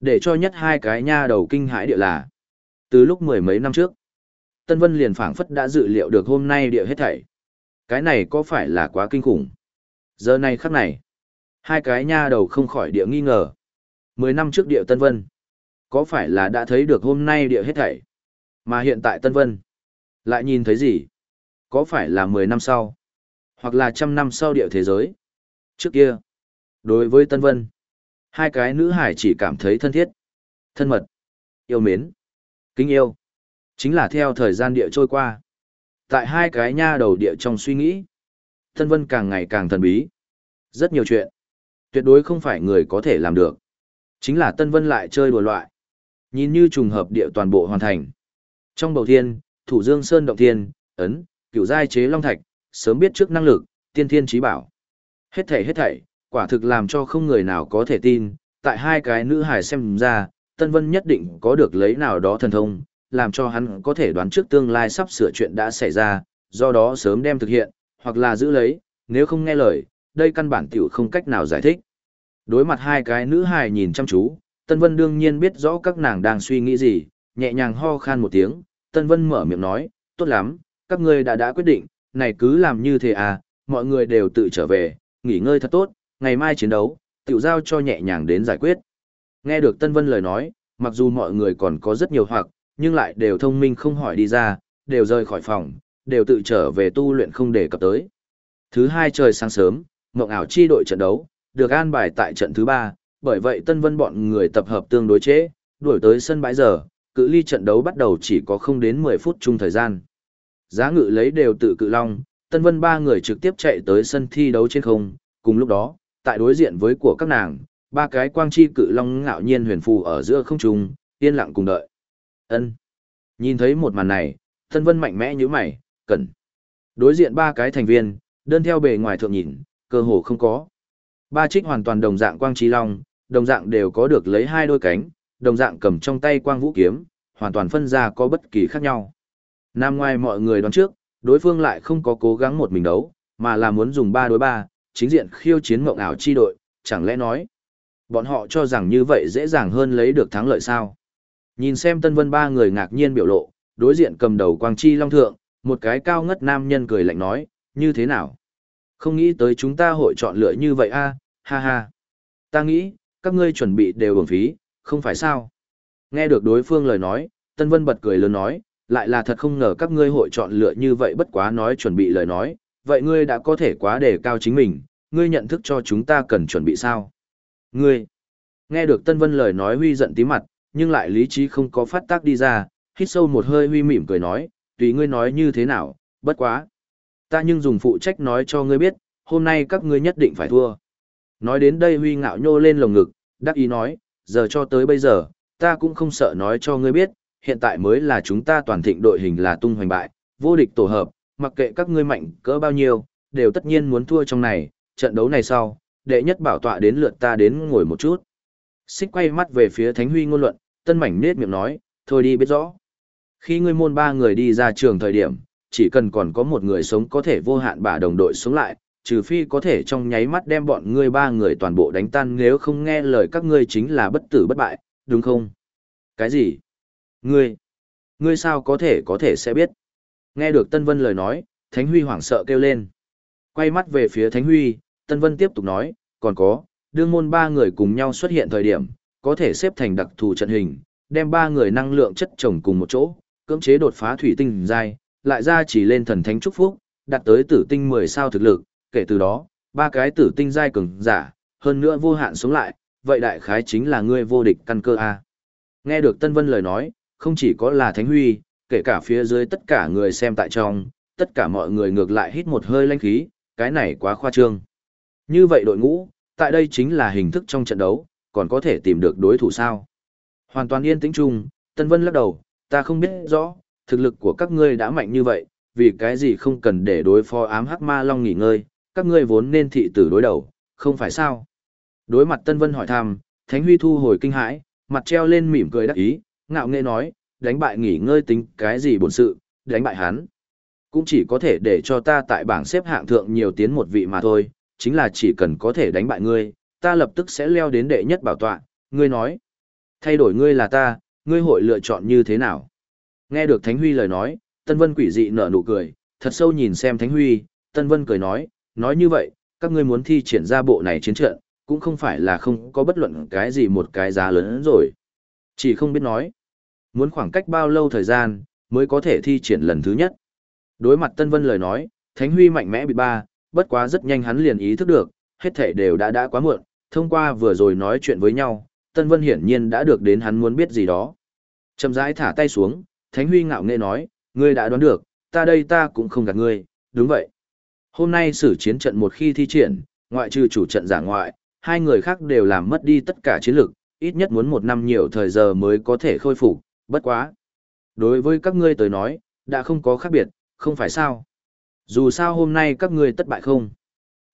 Để cho nhất hai cái nha đầu kinh hãi địa là. Từ lúc mười mấy năm trước, Tân Vân liền phảng phất đã dự liệu được hôm nay địa hết thảy. Cái này có phải là quá kinh khủng? Giờ này khắc này, hai cái nha đầu không khỏi địa nghi ngờ. Mười năm trước địa Tân Vân, có phải là đã thấy được hôm nay địa hết thảy? Mà hiện tại Tân Vân, lại nhìn thấy gì? Có phải là mười năm sau? Hoặc là trăm năm sau địa thế giới? Trước kia, đối với Tân Vân, hai cái nữ hải chỉ cảm thấy thân thiết, thân mật, yêu mến, kính yêu. Chính là theo thời gian địa trôi qua. Tại hai cái nha đầu địa trong suy nghĩ, Tân Vân càng ngày càng thần bí. Rất nhiều chuyện, tuyệt đối không phải người có thể làm được. Chính là Tân Vân lại chơi đùa loại. Nhìn như trùng hợp địa toàn bộ hoàn thành. Trong bầu thiên, thủ dương sơn động thiên, ấn, cửu giai chế long thạch, sớm biết trước năng lực, tiên thiên trí bảo. Hết thảy hết thảy, quả thực làm cho không người nào có thể tin, tại hai cái nữ hài xem ra, Tân Vân nhất định có được lấy nào đó thần thông, làm cho hắn có thể đoán trước tương lai sắp sửa chuyện đã xảy ra, do đó sớm đem thực hiện, hoặc là giữ lấy, nếu không nghe lời, đây căn bản tiểu không cách nào giải thích. Đối mặt hai cái nữ hài nhìn chăm chú, Tân Vân đương nhiên biết rõ các nàng đang suy nghĩ gì, nhẹ nhàng ho khan một tiếng, Tân Vân mở miệng nói, tốt lắm, các ngươi đã đã quyết định, này cứ làm như thế à, mọi người đều tự trở về, nghỉ ngơi thật tốt, ngày mai chiến đấu, tiểu giao cho nhẹ nhàng đến giải quyết. Nghe được Tân Vân lời nói, mặc dù mọi người còn có rất nhiều hoặc, nhưng lại đều thông minh không hỏi đi ra, đều rời khỏi phòng, đều tự trở về tu luyện không để cập tới. Thứ hai trời sáng sớm, Mộng ảo chi đội trận đấu, được an bài tại trận thứ ba, bởi vậy Tân Vân bọn người tập hợp tương đối chế, đuổi tới sân bãi giờ, cự ly trận đấu bắt đầu chỉ có không đến 10 phút chung thời gian. Giá ngự lấy đều tự cự long, Tân Vân ba người trực tiếp chạy tới sân thi đấu trên không, cùng lúc đó, tại đối diện với của các nàng, ba cái quang chi cự long ngạo nhiên huyền phù ở giữa không trung, yên lặng cùng đợi. Ân. Nhìn thấy một màn này, Tân Vân mạnh mẽ như mày, cẩn. Đối diện ba cái thành viên, đơn theo bề ngoài thượng nhìn, cơ hồ không có. Ba trích hoàn toàn đồng dạng quang chi long, đồng dạng đều có được lấy hai đôi cánh, đồng dạng cầm trong tay quang vũ kiếm, hoàn toàn phân ra có bất kỳ khác nhau. Nam ngoài mọi người đoán trước, đối phương lại không có cố gắng một mình đấu, mà là muốn dùng ba đối ba, chính diện khiêu chiến mộng ảo chi đội, chẳng lẽ nói. Bọn họ cho rằng như vậy dễ dàng hơn lấy được thắng lợi sao. Nhìn xem Tân Vân ba người ngạc nhiên biểu lộ, đối diện cầm đầu quang chi long thượng, một cái cao ngất nam nhân cười lạnh nói, như thế nào? Không nghĩ tới chúng ta hội chọn lựa như vậy a, ha ha. Ta nghĩ, các ngươi chuẩn bị đều uổng phí, không phải sao? Nghe được đối phương lời nói, Tân Vân bật cười lớn nói, lại là thật không ngờ các ngươi hội chọn lựa như vậy bất quá nói chuẩn bị lời nói, vậy ngươi đã có thể quá đề cao chính mình, ngươi nhận thức cho chúng ta cần chuẩn bị sao? Ngươi! Nghe được Tân Vân lời nói huy giận tí mặt, nhưng lại lý trí không có phát tác đi ra, hít sâu một hơi huy mỉm cười nói, tùy ngươi nói như thế nào, bất quá. Ta nhưng dùng phụ trách nói cho ngươi biết, hôm nay các ngươi nhất định phải thua. Nói đến đây huy ngạo nhô lên lồng ngực, đắc ý nói, giờ cho tới bây giờ, ta cũng không sợ nói cho ngươi biết, hiện tại mới là chúng ta toàn thịnh đội hình là tung hoành bại, vô địch tổ hợp, mặc kệ các ngươi mạnh cỡ bao nhiêu, đều tất nhiên muốn thua trong này, trận đấu này sau, đệ nhất bảo tọa đến lượt ta đến ngồi một chút. Xích quay mắt về phía Thánh Huy ngôn luận, tân mảnh nết miệng nói, thôi đi biết rõ. Khi ngươi môn ba người đi ra trường thời điểm, chỉ cần còn có một người sống có thể vô hạn bả đồng đội sống lại, trừ phi có thể trong nháy mắt đem bọn ngươi ba người toàn bộ đánh tan nếu không nghe lời các ngươi chính là bất tử bất bại, đúng không? Cái gì? Ngươi? Ngươi sao có thể có thể sẽ biết? Nghe được Tân Vân lời nói, Thánh Huy hoảng sợ kêu lên. Quay mắt về phía Thánh Huy, Tân Vân tiếp tục nói, còn có, đương môn ba người cùng nhau xuất hiện thời điểm, có thể xếp thành đặc thù trận hình, đem ba người năng lượng chất chồng cùng một chỗ, cưỡng chế đột phá thủy tinh giai, lại ra chỉ lên thần thánh chúc phúc, đạt tới tử tinh 10 sao thực lực, kể từ đó, ba cái tử tinh giai cường giả, hơn nữa vô hạn sống lại, vậy đại khái chính là ngươi vô địch căn cơ a. Nghe được Tân Vân lời nói, không chỉ có là Thánh Huy, kể cả phía dưới tất cả người xem tại trong, tất cả mọi người ngược lại hít một hơi lãnh khí, cái này quá khoa trương. Như vậy đội ngũ, tại đây chính là hình thức trong trận đấu, còn có thể tìm được đối thủ sao? Hoàn toàn yên tĩnh chung, Tân Vân lắc đầu, ta không biết rõ, thực lực của các ngươi đã mạnh như vậy, vì cái gì không cần để đối phó ám hắc ma long nghỉ ngơi, các ngươi vốn nên thị tử đối đầu, không phải sao? Đối mặt Tân Vân hỏi thăm, Thánh Huy thu hồi kinh hãi, mặt treo lên mỉm cười đắc ý, ngạo nghễ nói, đánh bại nghỉ ngơi tính cái gì bổn sự, đánh bại hắn. Cũng chỉ có thể để cho ta tại bảng xếp hạng thượng nhiều tiến một vị mà thôi, chính là chỉ cần có thể đánh bại ngươi, ta lập tức sẽ leo đến đệ nhất bảo tọa, ngươi nói. Thay đổi ngươi là ta, ngươi hội lựa chọn như thế nào? Nghe được Thánh Huy lời nói, Tân Vân quỷ dị nở nụ cười, thật sâu nhìn xem Thánh Huy, Tân Vân cười nói, nói như vậy, các ngươi muốn thi triển ra bộ này chiến trận, cũng không phải là không có bất luận cái gì một cái giá lớn hơn rồi. Chỉ không biết nói, muốn khoảng cách bao lâu thời gian, mới có thể thi triển lần thứ nhất. Đối mặt Tân Vân lời nói, Thánh Huy mạnh mẽ bị ba, bất quá rất nhanh hắn liền ý thức được, hết thể đều đã đã quá muộn, thông qua vừa rồi nói chuyện với nhau, Tân Vân hiển nhiên đã được đến hắn muốn biết gì đó. Chậm rãi thả tay xuống, Thánh Huy ngạo nghễ nói, ngươi đã đoán được, ta đây ta cũng không gạt ngươi, đúng vậy. Hôm nay sử chiến trận một khi thi triển, ngoại trừ chủ trận giả ngoại, hai người khác đều làm mất đi tất cả chiến lực, ít nhất muốn một năm nhiều thời giờ mới có thể khôi phục, bất quá. Đối với các ngươi tới nói, đã không có khác biệt, không phải sao. Dù sao hôm nay các ngươi tất bại không.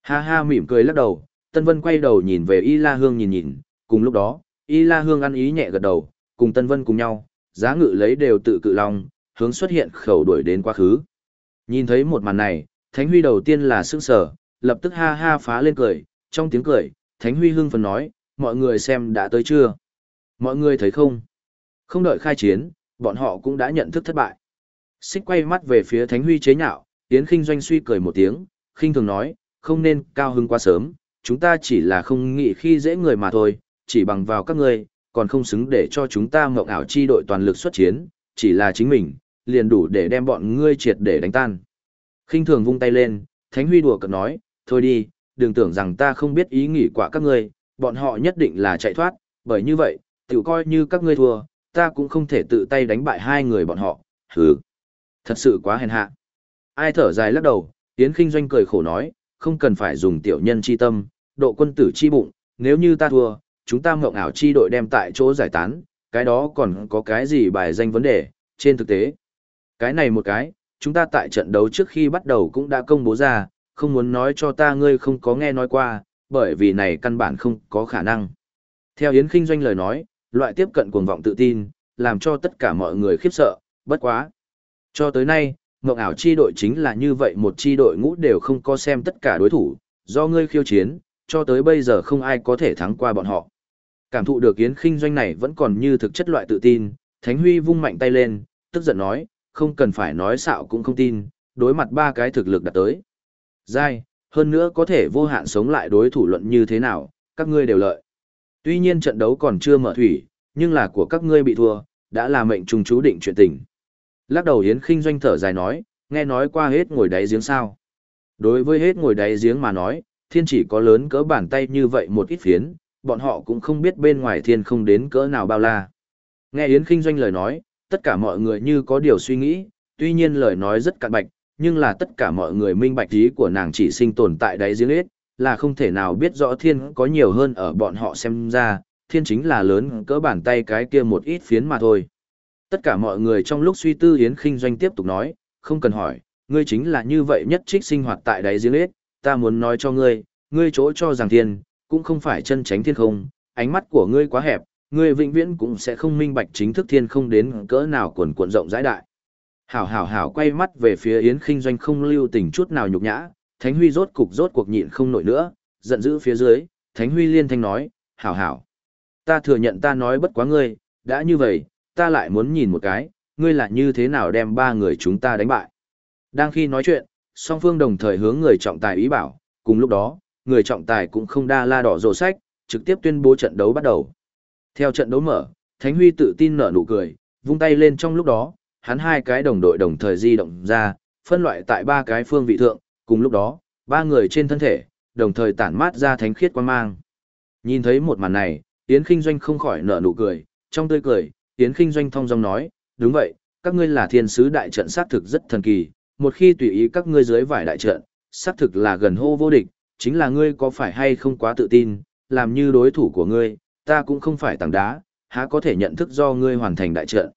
Ha ha mỉm cười lắc đầu, Tân Vân quay đầu nhìn về Y La Hương nhìn nhìn, cùng lúc đó, Y La Hương ăn ý nhẹ gật đầu, cùng Tân Vân cùng nhau, giá ngự lấy đều tự cự long, hướng xuất hiện khẩu đuổi đến quá khứ. Nhìn thấy một màn này, Thánh Huy đầu tiên là sững sờ, lập tức ha ha phá lên cười, trong tiếng cười, Thánh Huy hưng phấn nói, mọi người xem đã tới chưa? Mọi người thấy không? Không đợi khai chiến, bọn họ cũng đã nhận thức thất bại. Xích quay mắt về phía Thánh Huy chế nhạo, Yến Kinh Doanh suy cười một tiếng, khinh thường nói, không nên cao hứng quá sớm, chúng ta chỉ là không nghĩ khi dễ người mà thôi, chỉ bằng vào các ngươi, còn không xứng để cho chúng ta mộng ảo chi đội toàn lực xuất chiến, chỉ là chính mình, liền đủ để đem bọn ngươi triệt để đánh tan. khinh thường vung tay lên, Thánh Huy đùa cợt nói, thôi đi, đừng tưởng rằng ta không biết ý nghĩ của các ngươi, bọn họ nhất định là chạy thoát, bởi như vậy, tự coi như các ngươi thua, ta cũng không thể tự tay đánh bại hai người bọn họ, hừ. Thật sự quá hèn hạ. Ai thở dài lắc đầu, Yến Kinh Doanh cười khổ nói, không cần phải dùng tiểu nhân chi tâm, độ quân tử chi bụng, nếu như ta thua, chúng ta mộng ảo chi đội đem tại chỗ giải tán, cái đó còn có cái gì bài danh vấn đề, trên thực tế. Cái này một cái, chúng ta tại trận đấu trước khi bắt đầu cũng đã công bố ra, không muốn nói cho ta ngươi không có nghe nói qua, bởi vì này căn bản không có khả năng. Theo Yến Kinh Doanh lời nói, loại tiếp cận cuồng vọng tự tin, làm cho tất cả mọi người khiếp sợ, bất quá. Cho tới nay, Ngộng ảo chi đội chính là như vậy một chi đội ngũ đều không có xem tất cả đối thủ, do ngươi khiêu chiến, cho tới bây giờ không ai có thể thắng qua bọn họ. Cảm thụ được Yến Kinh Doanh này vẫn còn như thực chất loại tự tin, Thánh Huy vung mạnh tay lên, tức giận nói, không cần phải nói xạo cũng không tin, đối mặt ba cái thực lực đạt tới. dai, hơn nữa có thể vô hạn sống lại đối thủ luận như thế nào, các ngươi đều lợi. Tuy nhiên trận đấu còn chưa mở thủy, nhưng là của các ngươi bị thua, đã là mệnh trùng chú định chuyện tình. Lắc đầu Yến Kinh Doanh thở dài nói, nghe nói qua hết ngồi đáy giếng sao. Đối với hết ngồi đáy giếng mà nói, thiên chỉ có lớn cỡ bàn tay như vậy một ít phiến, bọn họ cũng không biết bên ngoài thiên không đến cỡ nào bao la. Nghe Yến Kinh Doanh lời nói, tất cả mọi người như có điều suy nghĩ, tuy nhiên lời nói rất cạn bạch, nhưng là tất cả mọi người minh bạch ý của nàng chỉ sinh tồn tại đáy giếng hết, là không thể nào biết rõ thiên có nhiều hơn ở bọn họ xem ra, thiên chính là lớn cỡ bàn tay cái kia một ít phiến mà thôi. Tất cả mọi người trong lúc suy tư Yến Kinh Doanh tiếp tục nói, không cần hỏi, ngươi chính là như vậy nhất trích sinh hoạt tại đáy giếng ếch, ta muốn nói cho ngươi, ngươi chỗ cho rằng thiên, cũng không phải chân tránh thiên không, ánh mắt của ngươi quá hẹp, ngươi vĩnh viễn cũng sẽ không minh bạch chính thức thiên không đến cỡ nào cuồn cuộn rộng rãi đại. Hảo hảo hảo quay mắt về phía Yến Kinh Doanh không lưu tình chút nào nhục nhã, Thánh Huy rốt cục rốt cuộc nhịn không nổi nữa, giận dữ phía dưới, Thánh Huy liên thanh nói, hảo hảo. Ta thừa nhận ta nói bất quá ngươi, đã như vậy, ta lại muốn nhìn một cái, ngươi là như thế nào đem ba người chúng ta đánh bại. Đang khi nói chuyện, song phương đồng thời hướng người trọng tài ý bảo, cùng lúc đó, người trọng tài cũng không đa la đỏ rồ sách, trực tiếp tuyên bố trận đấu bắt đầu. Theo trận đấu mở, Thánh Huy tự tin nở nụ cười, vung tay lên trong lúc đó, hắn hai cái đồng đội đồng thời di động ra, phân loại tại ba cái phương vị thượng, cùng lúc đó, ba người trên thân thể, đồng thời tản mát ra thánh khiết quan mang. Nhìn thấy một màn này, Yến Kinh Doanh không khỏi nở nụ cười, trong tươi cười, Yến Kinh Doanh thông dong nói, đúng vậy, các ngươi là thiên sứ đại trận xác thực rất thần kỳ, một khi tùy ý các ngươi dưới vải đại trận, xác thực là gần hô vô địch, chính là ngươi có phải hay không quá tự tin, làm như đối thủ của ngươi, ta cũng không phải tảng đá, há có thể nhận thức do ngươi hoàn thành đại trận.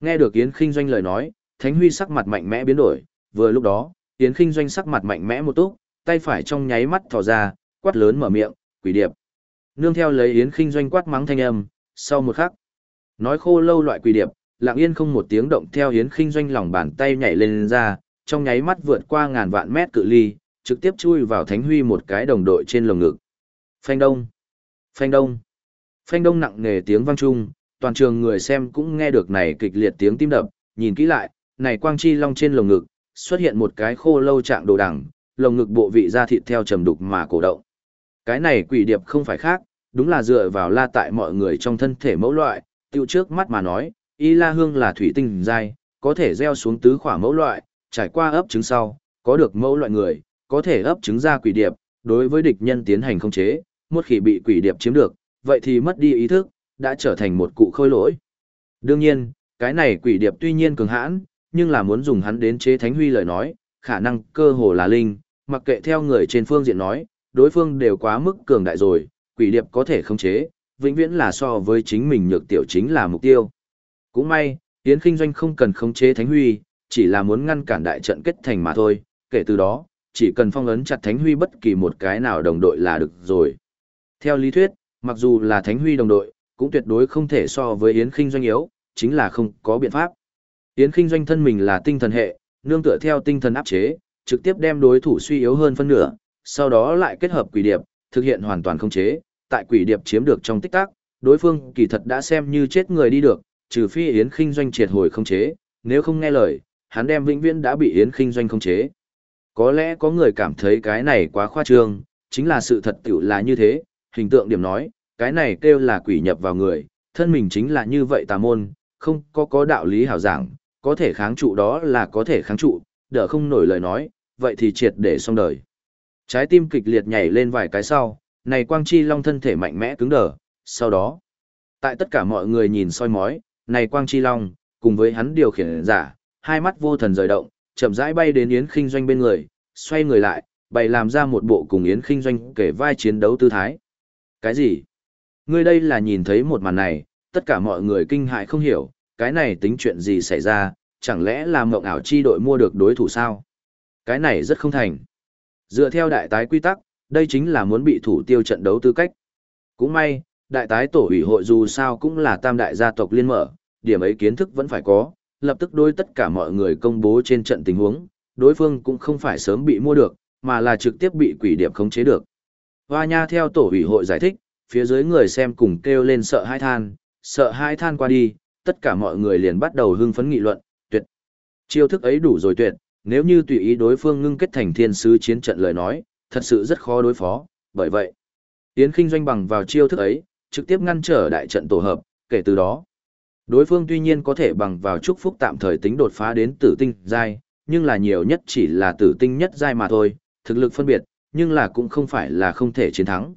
Nghe được Yến Kinh Doanh lời nói, Thánh Huy sắc mặt mạnh mẽ biến đổi, vừa lúc đó, Yến Kinh Doanh sắc mặt mạnh mẽ một túc, tay phải trong nháy mắt thò ra, quát lớn mở miệng, quỷ điệp. Nương theo lấy Yến Kinh Doanh quát mắng thanh âm, sau một khắc, Nói khô lâu loại quỷ điệp, lặng yên không một tiếng động theo hiến khinh doanh lòng bàn tay nhảy lên ra, trong nháy mắt vượt qua ngàn vạn mét cự ly, trực tiếp chui vào Thánh Huy một cái đồng đội trên lồng ngực. Phanh đông, phanh đông, phanh đông nặng nề tiếng vang chung toàn trường người xem cũng nghe được này kịch liệt tiếng tim đập, nhìn kỹ lại, này quang chi long trên lồng ngực, xuất hiện một cái khô lâu trạng đồ đẳng lồng ngực bộ vị da thịt theo trầm đục mà cổ động. Cái này quỷ điệp không phải khác, đúng là dựa vào la tại mọi người trong thân thể mẫu loại, tiêu trước mắt mà nói, y la hương là thủy tinh dai, có thể gieo xuống tứ khỏa mẫu loại, trải qua ấp trứng sau, có được mẫu loại người, có thể ấp trứng ra quỷ điệp, đối với địch nhân tiến hành không chế, một khi bị quỷ điệp chiếm được, vậy thì mất đi ý thức, đã trở thành một cụ khôi lỗi. Đương nhiên, cái này quỷ điệp tuy nhiên cường hãn, nhưng là muốn dùng hắn đến chế thánh huy lời nói, khả năng cơ hồ là linh, mặc kệ theo người trên phương diện nói, đối phương đều quá mức cường đại rồi, quỷ điệp có thể không chế, vĩnh viễn là so với chính mình nhược tiểu chính là mục tiêu. Cũng may, Yến Kinh Doanh không cần khống chế Thánh Huy, chỉ là muốn ngăn cản đại trận kết thành mà thôi, kể từ đó, chỉ cần phong ấn chặt Thánh Huy bất kỳ một cái nào đồng đội là được rồi. Theo lý thuyết, mặc dù là Thánh Huy đồng đội, cũng tuyệt đối không thể so với Yến Kinh Doanh yếu, chính là không có biện pháp. Yến Kinh Doanh thân mình là tinh thần hệ, nương tựa theo tinh thần áp chế, trực tiếp đem đối thủ suy yếu hơn phân nửa, sau đó lại kết hợp quỷ điệp, thực hiện hoàn toàn khống chế, tại quỷ điệp chiếm được trong tích tắc, đối phương kỳ thật đã xem như chết người đi được, trừ phi Yến Kinh Doanh triệt hồi không chế, nếu không nghe lời, hắn đem vĩnh viễn đã bị Yến Kinh Doanh không chế. Có lẽ có người cảm thấy cái này quá khoa trương, chính là sự thật tiểu là như thế, hình tượng điểm nói, cái này kêu là quỷ nhập vào người, thân mình chính là như vậy tà môn, không có có đạo lý hảo giảng, có thể kháng trụ đó là có thể kháng trụ, đỡ không nổi lời nói, vậy thì triệt để xong đời. Trái tim kịch liệt nhảy lên vài cái sau, này quang chi long thân thể mạnh mẽ cứng đờ, sau đó, tại tất cả mọi người nhìn soi mói, này quang chi long, cùng với hắn điều khiển giả, hai mắt vô thần rời động, chậm rãi bay đến Yến Kinh Doanh bên người, xoay người lại, bày làm ra một bộ cùng Yến Kinh Doanh kể vai chiến đấu tư thái. Cái gì? Ngươi đây là nhìn thấy một màn này, tất cả mọi người kinh hại không hiểu, cái này tính chuyện gì xảy ra, chẳng lẽ là mộng ảo chi đội mua được đối thủ sao? Cái này rất không thành. Dựa theo đại tái quy tắc, đây chính là muốn bị thủ tiêu trận đấu tư cách. Cũng may, đại tái tổ ủy hội dù sao cũng là tam đại gia tộc liên mở, điểm ấy kiến thức vẫn phải có, lập tức đối tất cả mọi người công bố trên trận tình huống, đối phương cũng không phải sớm bị mua được, mà là trực tiếp bị quỷ điệp khống chế được. Hoa nha theo tổ ủy hội giải thích, phía dưới người xem cùng kêu lên sợ hai than, sợ hai than qua đi, tất cả mọi người liền bắt đầu hưng phấn nghị luận, tuyệt. Chiêu thức ấy đủ rồi tuyệt, nếu như tùy ý đối phương ngưng kết thành thiên sứ chiến trận lời nói, thật sự rất khó đối phó, bởi vậy, Yến Kinh doanh bằng vào chiêu thức ấy, trực tiếp ngăn trở đại trận tổ hợp, kể từ đó, đối phương tuy nhiên có thể bằng vào chúc phúc tạm thời tính đột phá đến tử tinh giai, nhưng là nhiều nhất chỉ là tử tinh nhất giai mà thôi, thực lực phân biệt, nhưng là cũng không phải là không thể chiến thắng.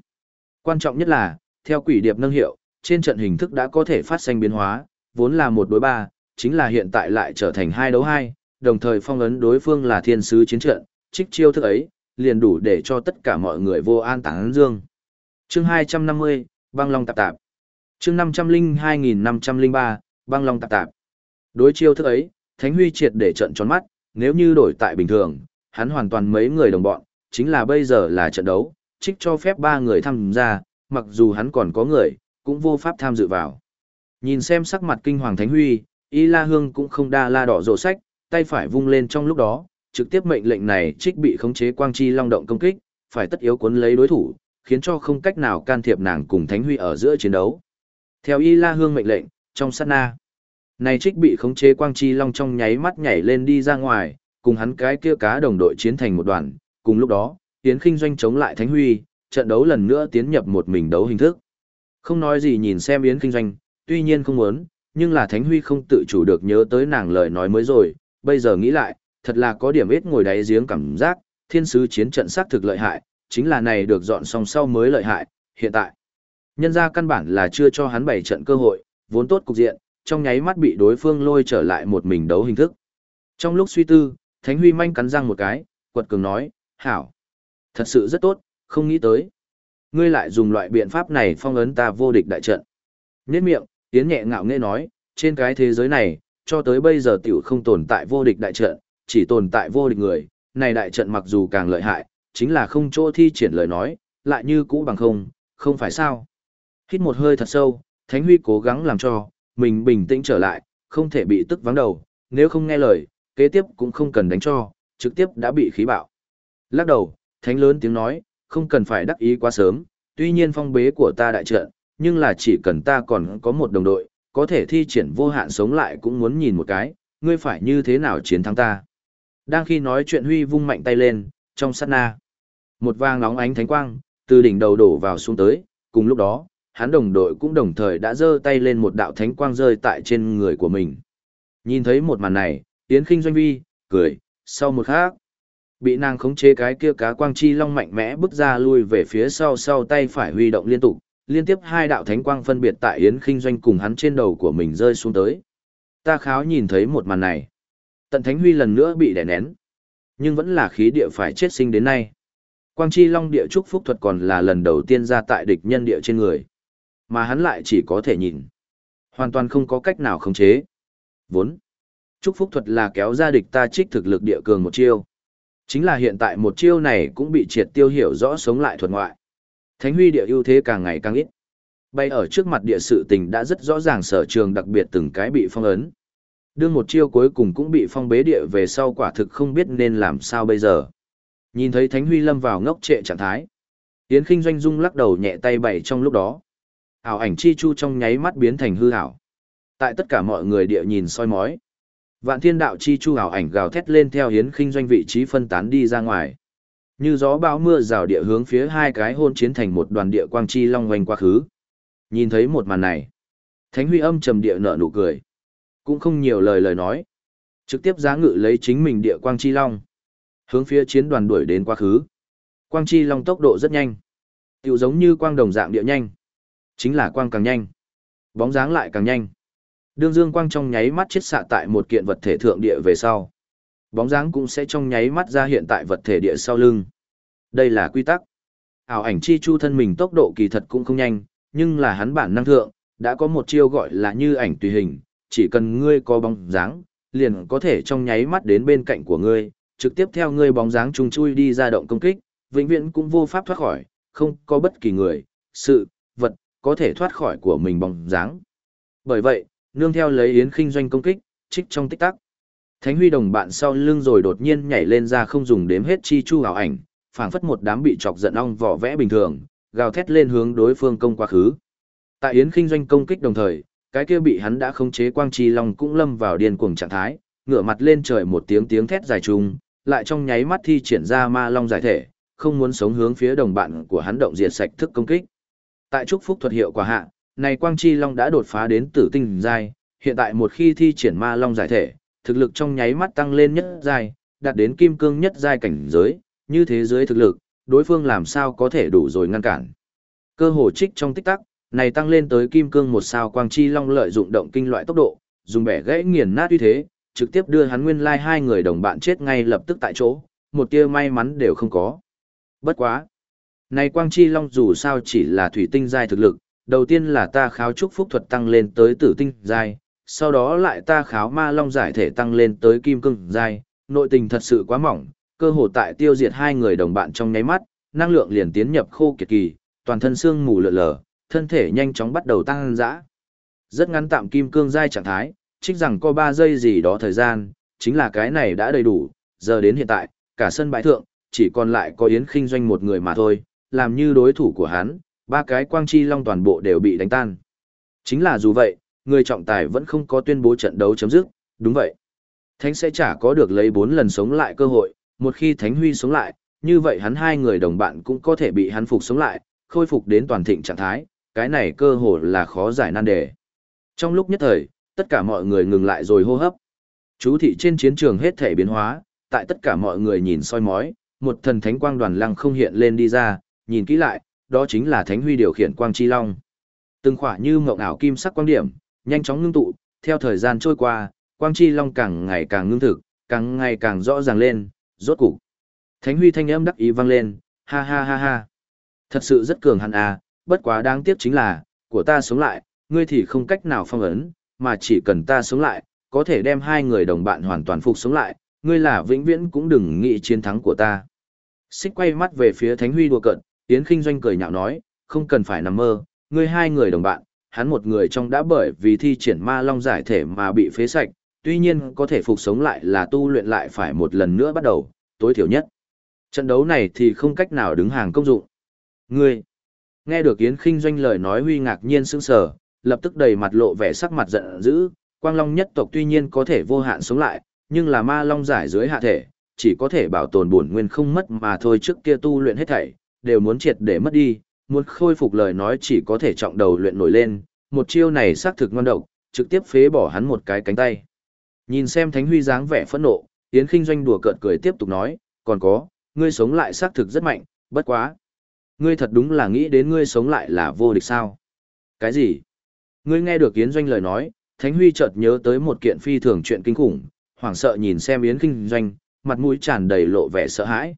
Quan trọng nhất là, theo quỷ điệp nâng hiệu, trên trận hình thức đã có thể phát sinh biến hóa, vốn là một đối ba, chính là hiện tại lại trở thành hai đấu hai, đồng thời phong ấn đối phương là thiên sứ chiến trận, trích chiêu thức ấy, liền đủ để cho tất cả mọi người vô an tán dương. Chương 250, băng long tạp tạp. Chương 502.503, băng long tạp tạp. Đối chiêu thức ấy, Thánh Huy triệt để trận tròn mắt, nếu như đổi tại bình thường, hắn hoàn toàn mấy người đồng bọn, chính là bây giờ là trận đấu, trích cho phép ba người tham gia, mặc dù hắn còn có người, cũng vô pháp tham dự vào. Nhìn xem sắc mặt kinh hoàng Thánh Huy, Y La Hương cũng không đa la đỏ rộ sách, tay phải vung lên trong lúc đó, trực tiếp mệnh lệnh này trích bị khống chế quang chi long động công kích, phải tất yếu cuốn lấy đối thủ, khiến cho không cách nào can thiệp nàng cùng Thánh Huy ở giữa chiến đấu. Theo Y La Hương mệnh lệnh, trong sát na, này trích bị khống chế quang chi long trong nháy mắt nhảy lên đi ra ngoài, cùng hắn cái kia cá đồng đội chiến thành một đoàn, cùng lúc đó, Yến Kinh doanh chống lại Thánh Huy, trận đấu lần nữa tiến nhập một mình đấu hình thức. Không nói gì nhìn xem Yến Kinh doanh, tuy nhiên không muốn, nhưng là Thánh Huy không tự chủ được nhớ tới nàng lời nói mới rồi, bây giờ nghĩ lại, thật là có điểm ít ngồi đáy giếng cảm giác, thiên sứ chiến trận xác thực lợi hại, chính là này được dọn xong sau mới lợi hại, hiện tại. Nhân ra căn bản là chưa cho hắn bảy trận cơ hội, vốn tốt cục diện, trong nháy mắt bị đối phương lôi trở lại một mình đấu hình thức. Trong lúc suy tư, Thánh Huy manh cắn răng một cái, quật cường nói, hảo. Thật sự rất tốt, không nghĩ tới. Ngươi lại dùng loại biện pháp này phong ấn ta vô địch đại trận. Nhết miệng, Yến nhẹ ngạo nghe nói, trên cái thế giới này, cho tới bây giờ tiểu không tồn tại vô địch đại trận, chỉ tồn tại vô địch người, này đại trận mặc dù càng lợi hại, chính là không chỗ thi triển lời nói, lại như cũ bằng không, không phải sao. Hít một hơi thật sâu, Thánh Huy cố gắng làm cho, mình bình tĩnh trở lại, không thể bị tức vắng đầu, nếu không nghe lời, kế tiếp cũng không cần đánh cho, trực tiếp đã bị khí bạo. Lắc đầu, Thánh lớn tiếng nói, không cần phải đắc ý quá sớm, tuy nhiên phong bế của ta đại trận, nhưng là chỉ cần ta còn có một đồng đội, có thể thi triển vô hạn sống lại cũng muốn nhìn một cái, ngươi phải như thế nào chiến thắng ta. Đang khi nói chuyện Huy vung mạnh tay lên, trong sát na. Một vàng nóng ánh thánh quang, từ đỉnh đầu đổ vào xuống tới, cùng lúc đó, hắn đồng đội cũng đồng thời đã giơ tay lên một đạo thánh quang rơi tại trên người của mình. Nhìn thấy một màn này, Yến Kinh Doanh Vi, cười, sau một khắc, bị nàng khống chế cái kia cá quang chi long mạnh mẽ bước ra lui về phía sau sau tay phải huy động liên tục, liên tiếp hai đạo thánh quang phân biệt tại Yến Kinh Doanh cùng hắn trên đầu của mình rơi xuống tới. Ta kháo nhìn thấy một màn này. Tận Thánh Huy lần nữa bị đè nén, nhưng vẫn là khí địa phải chết sinh đến nay. Quang chi long địa trúc phúc thuật còn là lần đầu tiên ra tại địch nhân địa trên người. Mà hắn lại chỉ có thể nhìn. Hoàn toàn không có cách nào khống chế. Vốn. Trúc phúc thuật là kéo ra địch ta trích thực lực địa cường một chiêu. Chính là hiện tại một chiêu này cũng bị triệt tiêu hiểu rõ sống lại thuật ngoại. Thánh huy địa ưu thế càng ngày càng ít. Bay ở trước mặt địa sự tình đã rất rõ ràng sở trường đặc biệt từng cái bị phong ấn. Đương một chiêu cuối cùng cũng bị phong bế địa về sau quả thực không biết nên làm sao bây giờ. Nhìn thấy Thánh Huy lâm vào ngốc trệ trạng thái. Yến Kinh Doanh Dung lắc đầu nhẹ tay bày trong lúc đó. Ảo ảnh chi chu trong nháy mắt biến thành hư ảo. Tại tất cả mọi người địa nhìn soi mói. Vạn thiên đạo chi chu ảo ảnh gào thét lên theo Yến Kinh Doanh vị trí phân tán đi ra ngoài. Như gió bão mưa rào địa hướng phía hai cái hôn chiến thành một đoàn địa quang chi long hoành quá khứ. Nhìn thấy một màn này. Thánh Huy âm trầm địa nở nụ cười. Cũng không nhiều lời lời nói. Trực tiếp giá ngự lấy chính mình địa quang chi long. Hướng phía chiến đoàn đuổi đến quá khứ. Quang chi long tốc độ rất nhanh. Tiểu giống như quang đồng dạng địa nhanh. Chính là quang càng nhanh. Bóng dáng lại càng nhanh. Đương dương quang trong nháy mắt chết xạ tại một kiện vật thể thượng địa về sau. Bóng dáng cũng sẽ trong nháy mắt ra hiện tại vật thể địa sau lưng. Đây là quy tắc. Ảo ảnh chi chu thân mình tốc độ kỳ thật cũng không nhanh, nhưng là hắn bản năng thượng, đã có một chiêu gọi là như ảnh tùy hình, chỉ cần ngươi có bóng dáng, liền có thể trong nháy mắt đến bên cạnh của ngươi, trực tiếp theo ngươi bóng dáng trùng chui đi ra động công kích, vĩnh viễn cũng vô pháp thoát khỏi, không có bất kỳ người, sự, vật, có thể thoát khỏi của mình bóng dáng. Bởi vậy, nương theo lấy Yến Kinh doanh công kích, trích trong tích tắc. Thánh Huy đồng bạn sau lưng rồi đột nhiên nhảy lên ra không dùng đếm hết chi chu ảo ảnh, phảng phất một đám bị chọc giận ong vỏ vẽ bình thường, gào thét lên hướng đối phương công quá khứ. Tại Yến Kinh doanh công kích đồng thời, cái kia bị hắn đã khống chế quang chi long cũng lâm vào điên cuồng trạng thái, ngửa mặt lên trời một tiếng tiếng thét dài trùng, lại trong nháy mắt thi triển ra ma long giải thể, không muốn sống hướng phía đồng bạn của hắn động diệt sạch thức công kích. Tại trúc phúc thuật hiệu quả hạ, này quang chi long đã đột phá đến tử tinh giai, hiện tại một khi thi triển ma long giải thể, thực lực trong nháy mắt tăng lên nhất giai, đạt đến kim cương nhất giai cảnh giới, như thế giới thực lực, đối phương làm sao có thể đủ rồi ngăn cản. Cơ hồ trích trong tích tắc, này tăng lên tới kim cương một sao quang chi long lợi dụng động kinh loại tốc độ, dùng bẻ gãy nghiền nát uy thế, trực tiếp đưa hắn nguyên lai hai người đồng bạn chết ngay lập tức tại chỗ, một tia may mắn đều không có. Bất quá. Này quang chi long dù sao chỉ là thủy tinh giai thực lực, đầu tiên là ta kháo trúc phúc thuật tăng lên tới tử tinh giai, sau đó lại ta kháo ma long giải thể tăng lên tới kim cương giai, nội tình thật sự quá mỏng, cơ hồ tại tiêu diệt hai người đồng bạn trong nháy mắt, năng lượng liền tiến nhập khô kiệt kỳ, toàn thân xương mù lượn lờ, thân thể nhanh chóng bắt đầu tăng dã. Rất ngắn tạm kim cương giai trạng thái, trích rằng có 3 giây gì đó thời gian, chính là cái này đã đầy đủ, giờ đến hiện tại, cả sân bãi thượng, chỉ còn lại có Yến Kinh Doanh một người mà thôi, làm như đối thủ của hắn, ba cái quang chi long toàn bộ đều bị đánh tan. Chính là dù vậy, người trọng tài vẫn không có tuyên bố trận đấu chấm dứt, đúng vậy. Thánh sẽ chả có được lấy 4 lần sống lại cơ hội, một khi Thánh Huy sống lại, như vậy hắn hai người đồng bạn cũng có thể bị hắn phục sống lại, khôi phục đến toàn thịnh trạng thái, cái này cơ hồ là khó giải nan đề. Trong lúc nhất thời, tất cả mọi người ngừng lại rồi hô hấp. Chú thị trên chiến trường hết thể biến hóa, tại tất cả mọi người nhìn soi mói, một thần thánh quang đoàn lăng không hiện lên đi ra, nhìn kỹ lại, đó chính là thánh huy điều khiển quang chi long. Từng khỏa như mộng ảo kim sắc quang điểm, nhanh chóng ngưng tụ, theo thời gian trôi qua, quang chi long càng ngày càng ngưng thực, càng ngày càng rõ ràng lên, rốt cục. Thánh huy thanh âm đắc ý vang lên, ha ha ha ha. Thật sự rất cường hẳn à, bất quá đáng tiếc chính là, của ta sống lại, ngươi thì không cách nào phong ấn, mà chỉ cần ta sống lại, có thể đem hai người đồng bạn hoàn toàn phục sống lại, ngươi là vĩnh viễn cũng đừng nghĩ chiến thắng của ta. Xích quay mắt về phía Thánh Huy đùa cận, Yến Kinh Doanh cười nhạo nói, không cần phải nằm mơ, ngươi hai người đồng bạn, hắn một người trong đã bởi vì thi triển ma long giải thể mà bị phế sạch, tuy nhiên có thể phục sống lại là tu luyện lại phải một lần nữa bắt đầu, tối thiểu nhất. Trận đấu này thì không cách nào đứng hàng công dụng. Ngươi, nghe được Yến Kinh Doanh lời nói Huy ngạc nhiên sững sờ, lập tức đầy mặt lộ vẻ sắc mặt giận dữ, Quang Long nhất tộc tuy nhiên có thể vô hạn sống lại, nhưng là ma long giải dưới hạ thể, chỉ có thể bảo tồn bổn nguyên không mất mà thôi trước kia tu luyện hết thảy, đều muốn triệt để mất đi, muốn khôi phục lời nói chỉ có thể trọng đầu luyện nổi lên, một chiêu này xác thực ngon độc, trực tiếp phế bỏ hắn một cái cánh tay. Nhìn xem Thánh Huy dáng vẻ phẫn nộ, Yến Kinh Doanh đùa cợt cười tiếp tục nói, còn có, ngươi sống lại xác thực rất mạnh, bất quá. Ngươi thật đúng là nghĩ đến ngươi sống lại là vô địch sao? Cái gì? Ngươi nghe được Yến Doanh lời nói, Thánh Huy chợt nhớ tới một kiện phi thường chuyện kinh khủng, hoảng sợ nhìn xem Yến Kinh Doanh, mặt mũi tràn đầy lộ vẻ sợ hãi.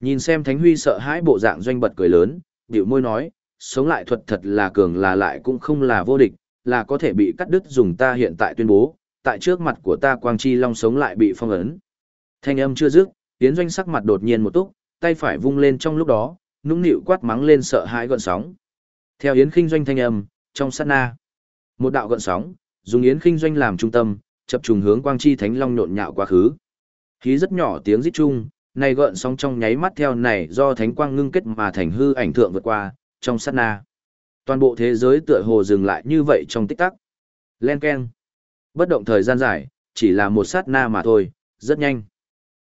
Nhìn xem Thánh Huy sợ hãi bộ dạng doanh bật cười lớn, điệu môi nói, sống lại thuật thật là cường là lại cũng không là vô địch, là có thể bị cắt đứt dùng ta hiện tại tuyên bố, tại trước mặt của ta Quang Chi Long sống lại bị phong ấn. Thanh âm chưa dứt, Yến Doanh sắc mặt đột nhiên một túc, tay phải vung lên trong lúc đó, nũng nịu quát mắng lên sợ hãi gợn sóng. Theo Yến Kinh Doanh thanh âm, trong sát na, một đạo gợn sóng, dùng Yến Kinh Doanh làm trung tâm, chập trùng hướng Quang Chi Thánh Long nhộn nhạo quá khứ. Khí rất nhỏ tiếng rít chung, này gợn sóng trong nháy mắt theo này do thánh quang ngưng kết mà thành hư ảnh thượng vượt qua, trong sát na. Toàn bộ thế giới tựa hồ dừng lại như vậy trong tích tắc. Len keng. Bất động thời gian dài, chỉ là một sát na mà thôi, rất nhanh.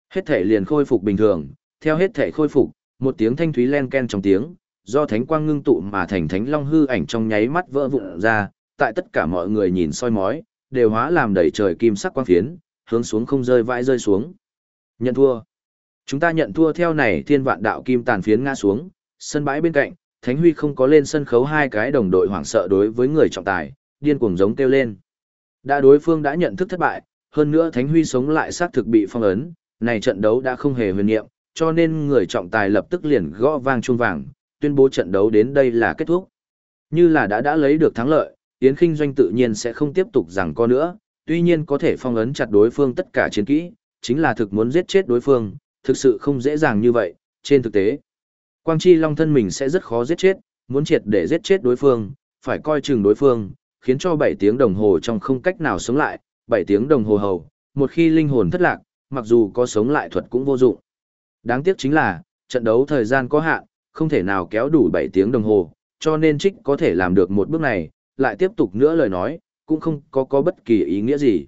Hết thể liền khôi phục bình thường, theo hết thể khôi phục, một tiếng thanh thúy len ken trong tiếng, do thánh quang ngưng tụ mà thành thánh long hư ảnh trong nháy mắt vỡ vụn ra, tại tất cả mọi người nhìn soi mói, đều hóa làm đầy trời kim sắc quang phiến, hướng xuống không rơi vãi rơi xuống. Nhận thua. Chúng ta nhận thua theo này thiên vạn đạo kim tàn phiến ngã xuống, sân bãi bên cạnh, Thánh Huy không có lên sân khấu hai cái đồng đội hoảng sợ đối với người trọng tài, điên cuồng giống kêu lên. Đã đối phương đã nhận thức thất bại, hơn nữa Thánh Huy sống lại xác thực bị phong ấn, này trận đấu đã không hề huyền nhiệm cho nên người trọng tài lập tức liền gõ vang chuông vàng, tuyên bố trận đấu đến đây là kết thúc. Như là đã đã lấy được thắng lợi, Yến Kinh Doanh tự nhiên sẽ không tiếp tục rằng co nữa, tuy nhiên có thể phong ấn chặt đối phương tất cả chiến kỹ, chính là thực muốn giết chết đối phương, thực sự không dễ dàng như vậy, trên thực tế. Quang Chi Long thân mình sẽ rất khó giết chết, muốn triệt để giết chết đối phương, phải coi chừng đối phương, khiến cho 7 tiếng đồng hồ trong không cách nào sống lại, 7 tiếng đồng hồ hầu, một khi linh hồn thất lạc, mặc dù có sống lại thuật cũng vô dụng. Đáng tiếc chính là, trận đấu thời gian có hạn, không thể nào kéo đủ 7 tiếng đồng hồ, cho nên trích có thể làm được một bước này, lại tiếp tục nữa lời nói, cũng không có có bất kỳ ý nghĩa gì.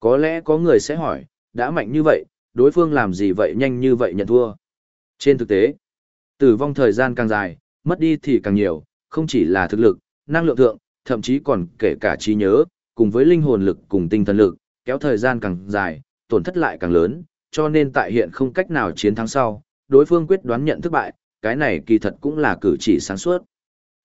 Có lẽ có người sẽ hỏi, đã mạnh như vậy, đối phương làm gì vậy nhanh như vậy nhận thua. Trên thực tế, tử vong thời gian càng dài, mất đi thì càng nhiều, không chỉ là thực lực, năng lượng thượng, thậm chí còn kể cả trí nhớ, cùng với linh hồn lực cùng tinh thần lực, kéo thời gian càng dài, tổn thất lại càng lớn, cho nên tại hiện không cách nào chiến thắng sau, đối phương quyết đoán nhận thất bại, cái này kỳ thật cũng là cử chỉ sáng suốt.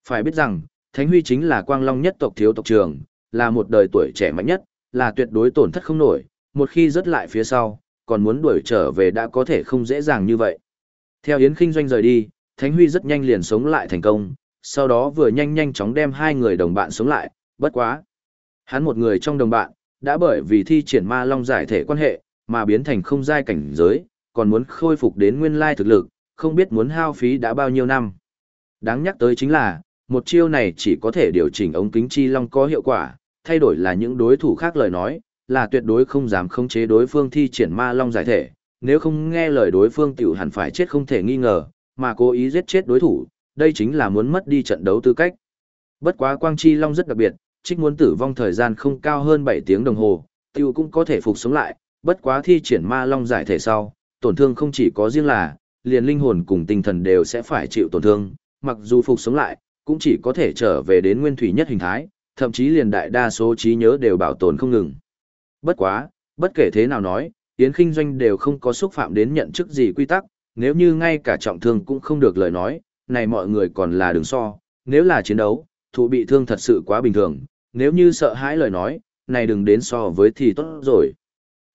Phải biết rằng, Thánh Huy chính là quang long nhất tộc thiếu tộc trường, là một đời tuổi trẻ mạnh nhất, là tuyệt đối tổn thất không nổi, một khi rớt lại phía sau, còn muốn đuổi trở về đã có thể không dễ dàng như vậy. Theo Yến Kinh Doanh rời đi, Thánh Huy rất nhanh liền sống lại thành công, sau đó vừa nhanh nhanh chóng đem hai người đồng bạn sống lại, bất quá. Hắn một người trong đồng bạn, đã bởi vì thi triển ma long giải thể quan hệ, mà biến thành không giai cảnh giới, còn muốn khôi phục đến nguyên lai thực lực, không biết muốn hao phí đã bao nhiêu năm. Đáng nhắc tới chính là, một chiêu này chỉ có thể điều chỉnh ống kính chi long có hiệu quả, thay đổi là những đối thủ khác lời nói, là tuyệt đối không dám khống chế đối phương thi triển ma long giải thể, nếu không nghe lời đối phương tiểu hẳn phải chết không thể nghi ngờ, mà cố ý giết chết đối thủ, đây chính là muốn mất đi trận đấu tư cách. Bất quá Quang Chi Long rất đặc biệt, trích muốn tử vong thời gian không cao hơn 7 tiếng đồng hồ, tiêu cũng có thể phục sống lại, bất quá thi triển ma long giải thể sau, tổn thương không chỉ có riêng là, liền linh hồn cùng tinh thần đều sẽ phải chịu tổn thương, mặc dù phục sống lại, cũng chỉ có thể trở về đến nguyên thủy nhất hình thái, thậm chí liền đại đa số trí nhớ đều bảo tồn không ngừng. Bất quá, bất kể thế nào nói, Yến Kinh Doanh đều không có xúc phạm đến nhận chức gì quy tắc, nếu như ngay cả trọng thương cũng không được lời nói, này mọi người còn là đường so, nếu là chiến đấu, thụ bị thương thật sự quá bình thường, nếu như sợ hãi lời nói, này đừng đến so với thì tốt rồi.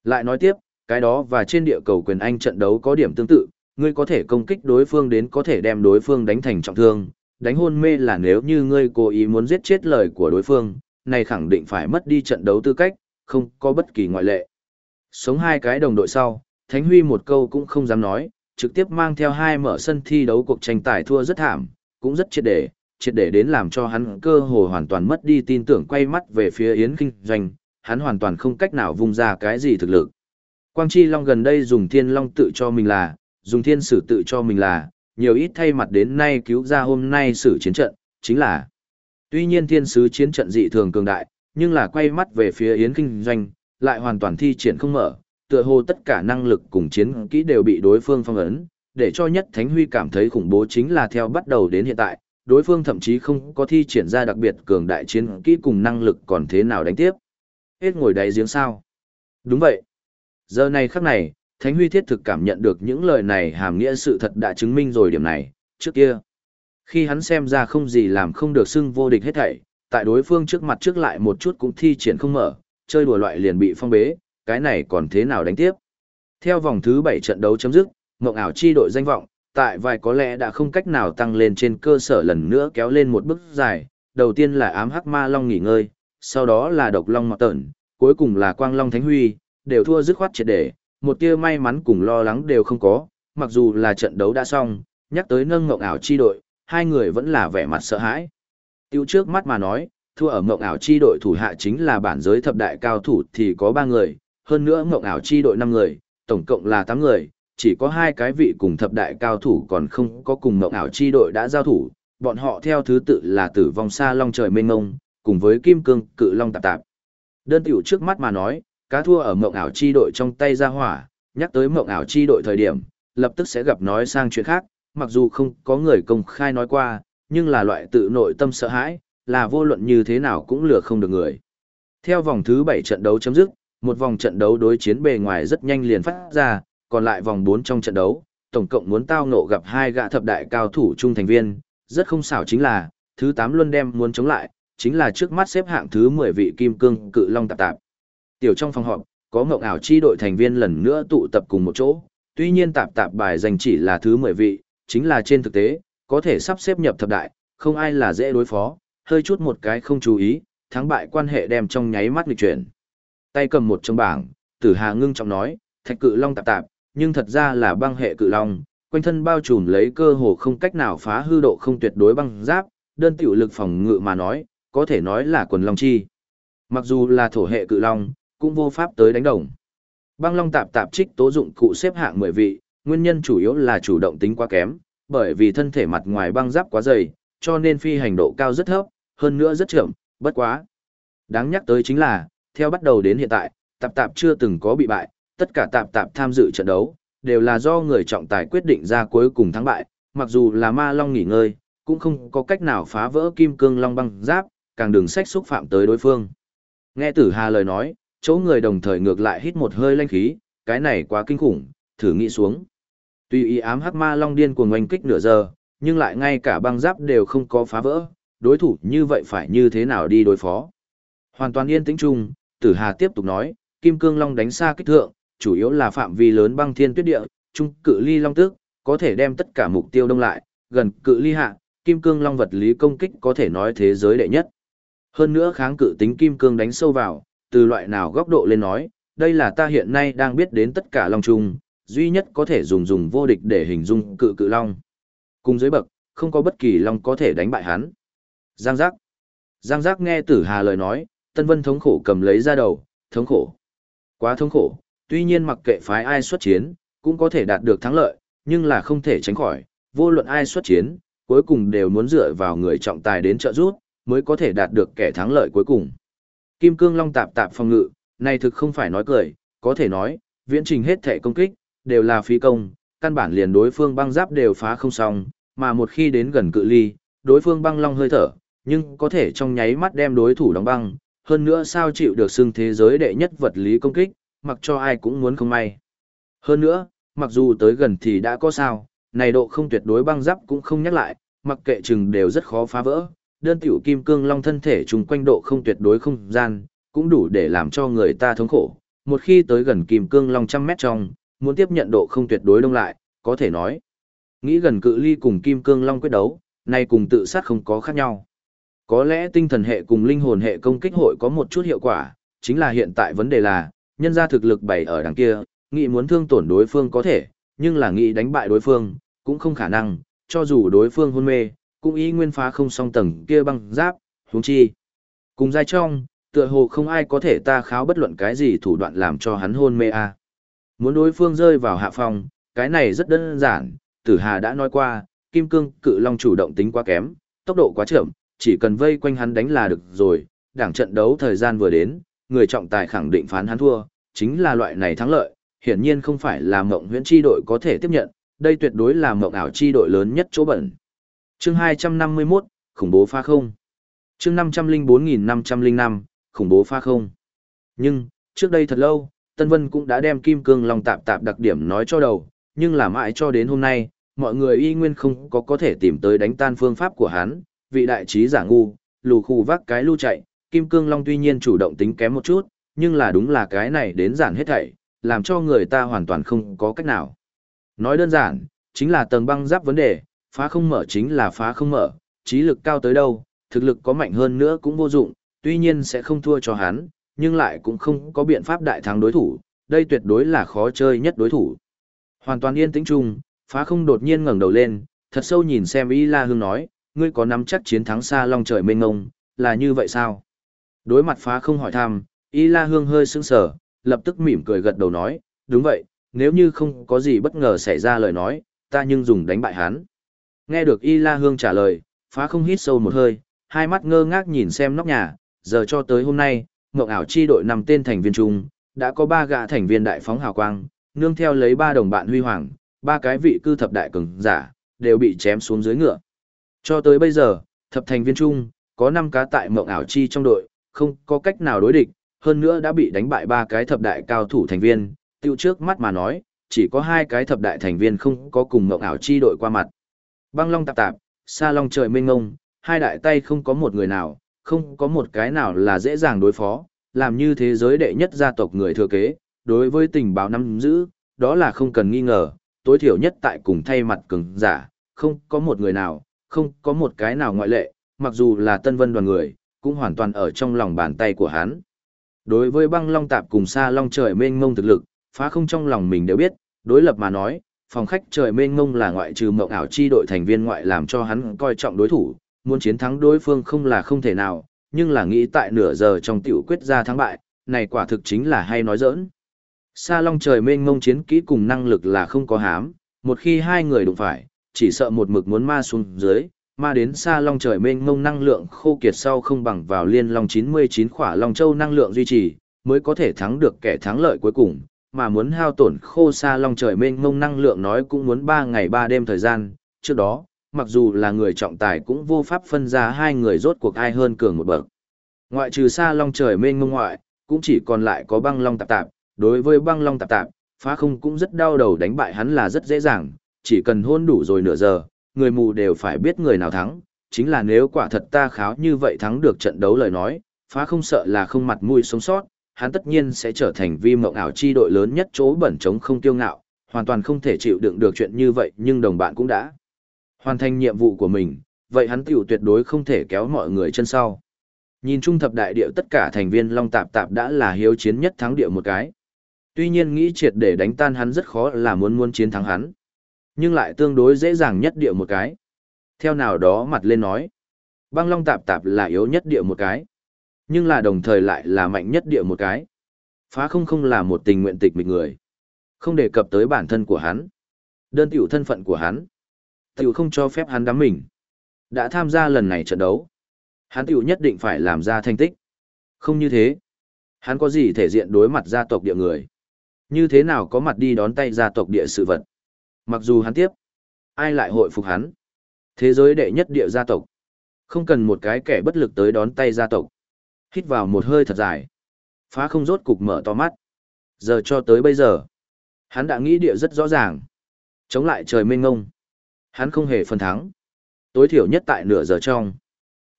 Lại nói tiếp, cái đó và trên địa cầu quyền Anh trận đấu có điểm tương tự, ngươi có thể công kích đối phương đến có thể đem đối phương đánh thành trọng thương, đánh hôn mê là nếu như ngươi cố ý muốn giết chết lời của đối phương, này khẳng định phải mất đi trận đấu tư cách, không có bất kỳ ngoại lệ. Sống hai cái đồng đội sau, Thánh Huy một câu cũng không dám nói, trực tiếp mang theo hai mở sân thi đấu cuộc tranh tài thua rất thảm, cũng rất triệt để, triệt để đến làm cho hắn cơ hồ hoàn toàn mất đi tin tưởng quay mắt về phía Yến Kinh Doanh, hắn hoàn toàn không cách nào vung ra cái gì thực lực. Quang Chi Long gần đây dùng thiên long tự cho mình là, dùng thiên sử tự cho mình là, nhiều ít thay mặt đến nay cứu ra hôm nay sử chiến trận, chính là Tuy nhiên thiên sứ chiến trận dị thường cường đại, nhưng là quay mắt về phía Yến Kinh Doanh, lại hoàn toàn thi triển không mở, tựa hồ tất cả năng lực cùng chiến kỹ đều bị đối phương phong ấn, để cho nhất Thánh Huy cảm thấy khủng bố chính là theo bắt đầu đến hiện tại, đối phương thậm chí không có thi triển ra đặc biệt cường đại chiến kỹ cùng năng lực còn thế nào đánh tiếp. Hết ngồi đáy giếng sao. Đúng vậy. Giờ này khắc này, Thánh Huy thiết thực cảm nhận được những lời này hàm nghĩa sự thật đã chứng minh rồi điểm này, trước kia. Khi hắn xem ra không gì làm không được xưng vô địch hết thảy, tại đối phương trước mặt trước lại một chút cũng thi triển không mở, chơi đùa loại liền bị phong bế, cái này còn thế nào đánh tiếp. Theo vòng thứ 7 trận đấu chấm dứt, Ngộng ảo chi đội danh vọng, tại vài có lẽ đã không cách nào tăng lên trên cơ sở lần nữa kéo lên một bước dài, đầu tiên là ám hắc ma long nghỉ ngơi, sau đó là độc long mọt tẩn, cuối cùng là quang long thánh huy, đều thua dứt khoát triệt để, một tia may mắn cùng lo lắng đều không có, mặc dù là trận đấu đã xong, nhắc tới nâng ngộng ảo chi đội, hai người vẫn là vẻ mặt sợ hãi. Tiêu trước mắt mà nói, thua ở ngộng ảo chi đội thủ hạ chính là bản giới thập đại cao thủ thì có ba người, hơn nữa ngộng ảo chi đội năm người, tổng cộng là tám người, chỉ có hai cái vị cùng thập đại cao thủ còn không có cùng ngộng ảo chi đội đã giao thủ, bọn họ theo thứ tự là tử vong xa long trời mênh mông, cùng với kim cương cự long tạp tạp. Đơn tiểu trước mắt mà nói, cá thua ở mộng ảo chi đội trong tay ra hỏa, nhắc tới mộng ảo chi đội thời điểm, lập tức sẽ gặp nói sang chuyện khác, mặc dù không có người công khai nói qua, nhưng là loại tự nội tâm sợ hãi, là vô luận như thế nào cũng lừa không được người. Theo vòng thứ 7 trận đấu chấm dứt, một vòng trận đấu đối chiến bề ngoài rất nhanh liền phát ra, còn lại vòng 4 trong trận đấu, tổng cộng muốn tao ngộ gặp hai gã thập đại cao thủ trung thành viên, rất không xảo chính là, thứ 8 luân đem muốn chống lại, chính là trước mắt xếp hạng thứ 10 vị kim cương cự long tạp tạp. Tiểu trong phòng họp, có mộng ảo chi đội thành viên lần nữa tụ tập cùng một chỗ, tuy nhiên tạp tạp bài dành chỉ là thứ 10 vị, chính là trên thực tế, có thể sắp xếp nhập thập đại, không ai là dễ đối phó, hơi chút một cái không chú ý, thắng bại quan hệ đem trong nháy mắt nghịch chuyển. Tay cầm một trong bảng, Tử Hà ngưng trọng nói, thạch cự long tạp tạp, nhưng thật ra là băng hệ cự long, quanh thân bao trùm lấy cơ hồ không cách nào phá hư độ không tuyệt đối băng giáp, đơn tiểu lực phòng ngự mà nói, có thể nói là quần long chi. Mặc dù là thổ hệ cự long, cũng vô pháp tới đánh đồng. Băng long tạp tạp trích tố dụng cụ xếp hạng 10 vị, nguyên nhân chủ yếu là chủ động tính quá kém, bởi vì thân thể mặt ngoài băng giáp quá dày, cho nên phi hành độ cao rất thấp, hơn nữa rất chậm, bất quá. Đáng nhắc tới chính là, theo bắt đầu đến hiện tại, tạp tạp chưa từng có bị bại, tất cả tạp tạp tham dự trận đấu, đều là do người trọng tài quyết định ra cuối cùng thắng bại, mặc dù là ma long nghỉ ngơi, cũng không có cách nào phá vỡ kim cương long băng giáp, càng đừng sách xúc phạm tới đối phương. Nghe tử hà lời nói, chỗ người đồng thời ngược lại hít một hơi lanh khí, cái này quá kinh khủng, thử nghĩ xuống. Tuy ý ám hắc ma long điên cuồng oanh kích nửa giờ, nhưng lại ngay cả băng giáp đều không có phá vỡ, đối thủ như vậy phải như thế nào đi đối phó. Hoàn toàn yên tĩnh chung, tử hà tiếp tục nói, kim cương long đánh xa kích thượng, chủ yếu là phạm vi lớn băng thiên tuyết địa, trung cự ly long tước, có thể đem tất cả mục tiêu đông lại, gần cự ly hạ, kim cương long vật lý công kích có thể nói thế giới đệ nhất. Hơn nữa kháng cự tính kim cương đánh sâu vào, từ loại nào góc độ lên nói, đây là ta hiện nay đang biết đến tất cả long trùng duy nhất có thể dùng dùng vô địch để hình dung cự cự long. Cùng dưới bậc, không có bất kỳ long có thể đánh bại hắn. Giang giác. Giang giác nghe tử hà lời nói, tân vân thống khổ cầm lấy ra đầu, thống khổ. Quá thống khổ, tuy nhiên mặc kệ phái ai xuất chiến, cũng có thể đạt được thắng lợi, nhưng là không thể tránh khỏi, vô luận ai xuất chiến, cuối cùng đều muốn dựa vào người trọng tài đến trợ giúp, mới có thể đạt được kẻ thắng lợi cuối cùng. Kim cương long tạp tạp phòng ngự, này thực không phải nói cười, có thể nói, viễn trình hết thể công kích, đều là phí công, căn bản liền đối phương băng giáp đều phá không xong, mà một khi đến gần cự ly, đối phương băng long hơi thở, nhưng có thể trong nháy mắt đem đối thủ đóng băng, hơn nữa sao chịu được xưng thế giới đệ nhất vật lý công kích, mặc cho ai cũng muốn không may. Hơn nữa, mặc dù tới gần thì đã có sao, này độ không tuyệt đối băng giáp cũng không nhắc lại, mặc kệ chừng đều rất khó phá vỡ, đơn tiểu kim cương long thân thể trùng quanh độ không tuyệt đối không gian, cũng đủ để làm cho người ta thống khổ. Một khi tới gần kim cương long trăm mét trong, muốn tiếp nhận độ không tuyệt đối đông lại, có thể nói. Nghĩ gần cự ly cùng kim cương long quyết đấu, nay cùng tự sát không có khác nhau. Có lẽ tinh thần hệ cùng linh hồn hệ công kích hội có một chút hiệu quả, chính là hiện tại vấn đề là, nhân ra thực lực bày ở đằng kia, nghĩ muốn thương tổn đối phương có thể, nhưng là nghĩ đánh bại đối phương, cũng không khả năng, cho dù đối phương hôn mê, cũng ý nguyên phá không song tầng kia băng giáp, huống chi. Cùng giai trong, tựa hồ không ai có thể ta kháo bất luận cái gì thủ đoạn làm cho hắn hôn mê a. À. Muốn đối phương rơi vào hạ phòng, cái này rất đơn giản, Tử Hà đã nói qua, Kim Cương Cự Long chủ động tính quá kém, tốc độ quá chậm, chỉ cần vây quanh hắn đánh là được rồi, đảng trận đấu thời gian vừa đến, người trọng tài khẳng định phán hắn thua, chính là loại này thắng lợi, hiển nhiên không phải là mộng huyễn chi đội có thể tiếp nhận, đây tuyệt đối là mộng ảo chi đội lớn nhất chỗ bẩn. Chương 251, khủng bố pha không. Chương 504505, khủng bố pha không. Nhưng, trước đây thật lâu, Tân Vân cũng đã đem kim cương long tạp tạp đặc điểm nói cho đầu, nhưng là mãi cho đến hôm nay, mọi người y nguyên không có có thể tìm tới đánh tan phương pháp của hắn, vị đại trí giả ngu, lù khu vác cái lưu chạy, kim cương long tuy nhiên chủ động tính kém một chút, nhưng là đúng là cái này đến giản hết thảy, làm cho người ta hoàn toàn không có cách nào. Nói đơn giản, chính là tầng băng giáp vấn đề, phá không mở chính là phá không mở, trí lực cao tới đâu, thực lực có mạnh hơn nữa cũng vô dụng, tuy nhiên sẽ không thua cho hắn, nhưng lại cũng không có biện pháp đại thắng đối thủ, đây tuyệt đối là khó chơi nhất đối thủ. Hoàn toàn yên tĩnh chung, phá không đột nhiên ngẩng đầu lên, thật sâu nhìn xem Y La Hương nói, ngươi có nắm chắc chiến thắng xa long trời mênh ngông, là như vậy sao? Đối mặt phá không hỏi thăm, Y La Hương hơi sững sờ, lập tức mỉm cười gật đầu nói, đúng vậy, nếu như không có gì bất ngờ xảy ra lời nói, ta nhưng dùng đánh bại hắn. Nghe được Y La Hương trả lời, phá không hít sâu một hơi, hai mắt ngơ ngác nhìn xem nóc nhà, giờ cho tới hôm nay, mộng ảo chi đội nằm tên thành viên chung, đã có ba gã thành viên đại phóng hào quang, nương theo lấy ba đồng bạn huy hoàng, ba cái vị cư thập đại cường giả, đều bị chém xuống dưới ngựa. Cho tới bây giờ, thập thành viên chung, có năm cá tại mộng ảo chi trong đội, không có cách nào đối địch, hơn nữa đã bị đánh bại ba cái thập đại cao thủ thành viên, tiêu trước mắt mà nói, chỉ có hai cái thập đại thành viên không có cùng mộng ảo chi đội qua mặt. Băng long tạp tạp, sa long trời mênh ngông, hai đại tay không có một người nào, không có một cái nào là dễ dàng đối phó, làm như thế giới đệ nhất gia tộc người thừa kế, đối với tình báo nắm giữ, đó là không cần nghi ngờ, tối thiểu nhất tại cùng thay mặt cường giả, không có một người nào, không có một cái nào ngoại lệ, mặc dù là tân vân đoàn người, cũng hoàn toàn ở trong lòng bàn tay của hắn. Đối với băng long tạp cùng xa long trời mênh mông thực lực, phá không trong lòng mình đều biết, đối lập mà nói, phòng khách trời mênh mông là ngoại trừ mộng ảo chi đội thành viên ngoại làm cho hắn coi trọng đối thủ, muốn chiến thắng đối phương không là không thể nào, nhưng là nghĩ tại nửa giờ trong tiểu quyết ra thắng bại, này quả thực chính là hay nói giỡn. Sa long trời mênh mông chiến kỹ cùng năng lực là không có hám, một khi hai người đụng phải, chỉ sợ một mực muốn ma xuống dưới, ma đến sa long trời mênh mông năng lượng khô kiệt sau không bằng vào liên long 99 khỏa long châu năng lượng duy trì, mới có thể thắng được kẻ thắng lợi cuối cùng, mà muốn hao tổn khô xa long trời mênh mông năng lượng nói cũng muốn 3 ngày 3 đêm thời gian, trước đó, mặc dù là người trọng tài cũng vô pháp phân ra hai người rốt cuộc ai hơn cường một bậc. Ngoại trừ xa long trời mênh mông ngoại, cũng chỉ còn lại có băng long tạp tạp, đối với băng long tạp tạp, phá không cũng rất đau đầu đánh bại hắn là rất dễ dàng, chỉ cần hôn đủ rồi nửa giờ, người mù đều phải biết người nào thắng, chính là nếu quả thật ta kháo như vậy thắng được trận đấu lời nói, phá không sợ là không mặt mũi sống sót, hắn tất nhiên sẽ trở thành vi mộng ảo chi đội lớn nhất chỗ bẩn chống không tiêu ngạo, hoàn toàn không thể chịu đựng được chuyện như vậy nhưng đồng bạn cũng đã hoàn thành nhiệm vụ của mình, vậy hắn tiểu tuyệt đối không thể kéo mọi người chân sau. Nhìn trung thập đại điệu tất cả thành viên Long Tạp Tạp đã là hiếu chiến nhất thắng điệu một cái. Tuy nhiên nghĩ triệt để đánh tan hắn rất khó là muốn muốn chiến thắng hắn. Nhưng lại tương đối dễ dàng nhất điệu một cái. Theo nào đó mặt lên nói. Băng Long Tạp Tạp là yếu nhất điệu một cái. Nhưng là đồng thời lại là mạnh nhất địa một cái. Phá không không là một tình nguyện tịch mịch người. Không đề cập tới bản thân của hắn. Đơn tiểu thân phận của hắn. Tiểu không cho phép hắn đắm mình. Đã tham gia lần này trận đấu hắn tiểu nhất định phải làm ra thành tích. Không như thế, hắn có gì thể diện đối mặt gia tộc địa người. Như thế nào có mặt đi đón tay gia tộc địa sự vật. Mặc dù hắn tiếp, ai lại hội phục hắn. Thế giới đệ nhất địa gia tộc. Không cần một cái kẻ bất lực tới đón tay gia tộc. Hít vào một hơi thật dài. Phá không rốt cục mở to mắt. Giờ cho tới bây giờ, hắn đã nghĩ địa rất rõ ràng. Chống lại trời mênh ngông. Hắn không hề phần thắng. Tối thiểu nhất tại nửa giờ trong.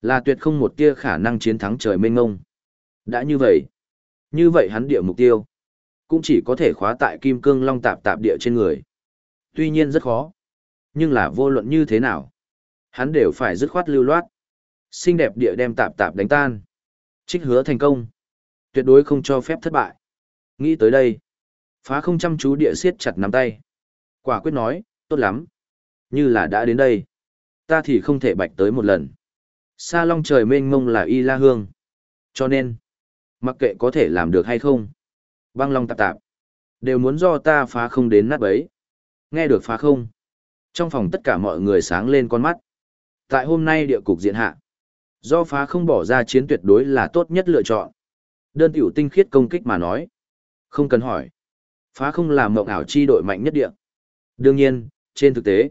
Là tuyệt không một tia khả năng chiến thắng trời mênh ngông. Đã như vậy, như vậy hắn địa mục tiêu, cũng chỉ có thể khóa tại kim cương long tạp tạp địa trên người. Tuy nhiên rất khó, nhưng là vô luận như thế nào, hắn đều phải dứt khoát lưu loát. Xinh đẹp địa đem tạp tạp đánh tan. Trích hứa thành công. Tuyệt đối không cho phép thất bại. Nghĩ tới đây, phá không chăm chú địa siết chặt nắm tay. Quả quyết nói, tốt lắm. Như là đã đến đây. Ta thì không thể bạch tới một lần. Sa long trời mênh mông là y la hương. Cho nên, mặc kệ có thể làm được hay không, băng long tạp tạp, đều muốn do ta phá không đến nát bấy. Nghe được phá không? Trong phòng tất cả mọi người sáng lên con mắt. Tại hôm nay địa cục diện hạ, Do phá không bỏ ra chiến tuyệt đối là tốt nhất lựa chọn. Đơn tiểu tinh khiết công kích mà nói. Không cần hỏi. Phá không là mộng ảo chi đội mạnh nhất địa. Đương nhiên, trên thực tế,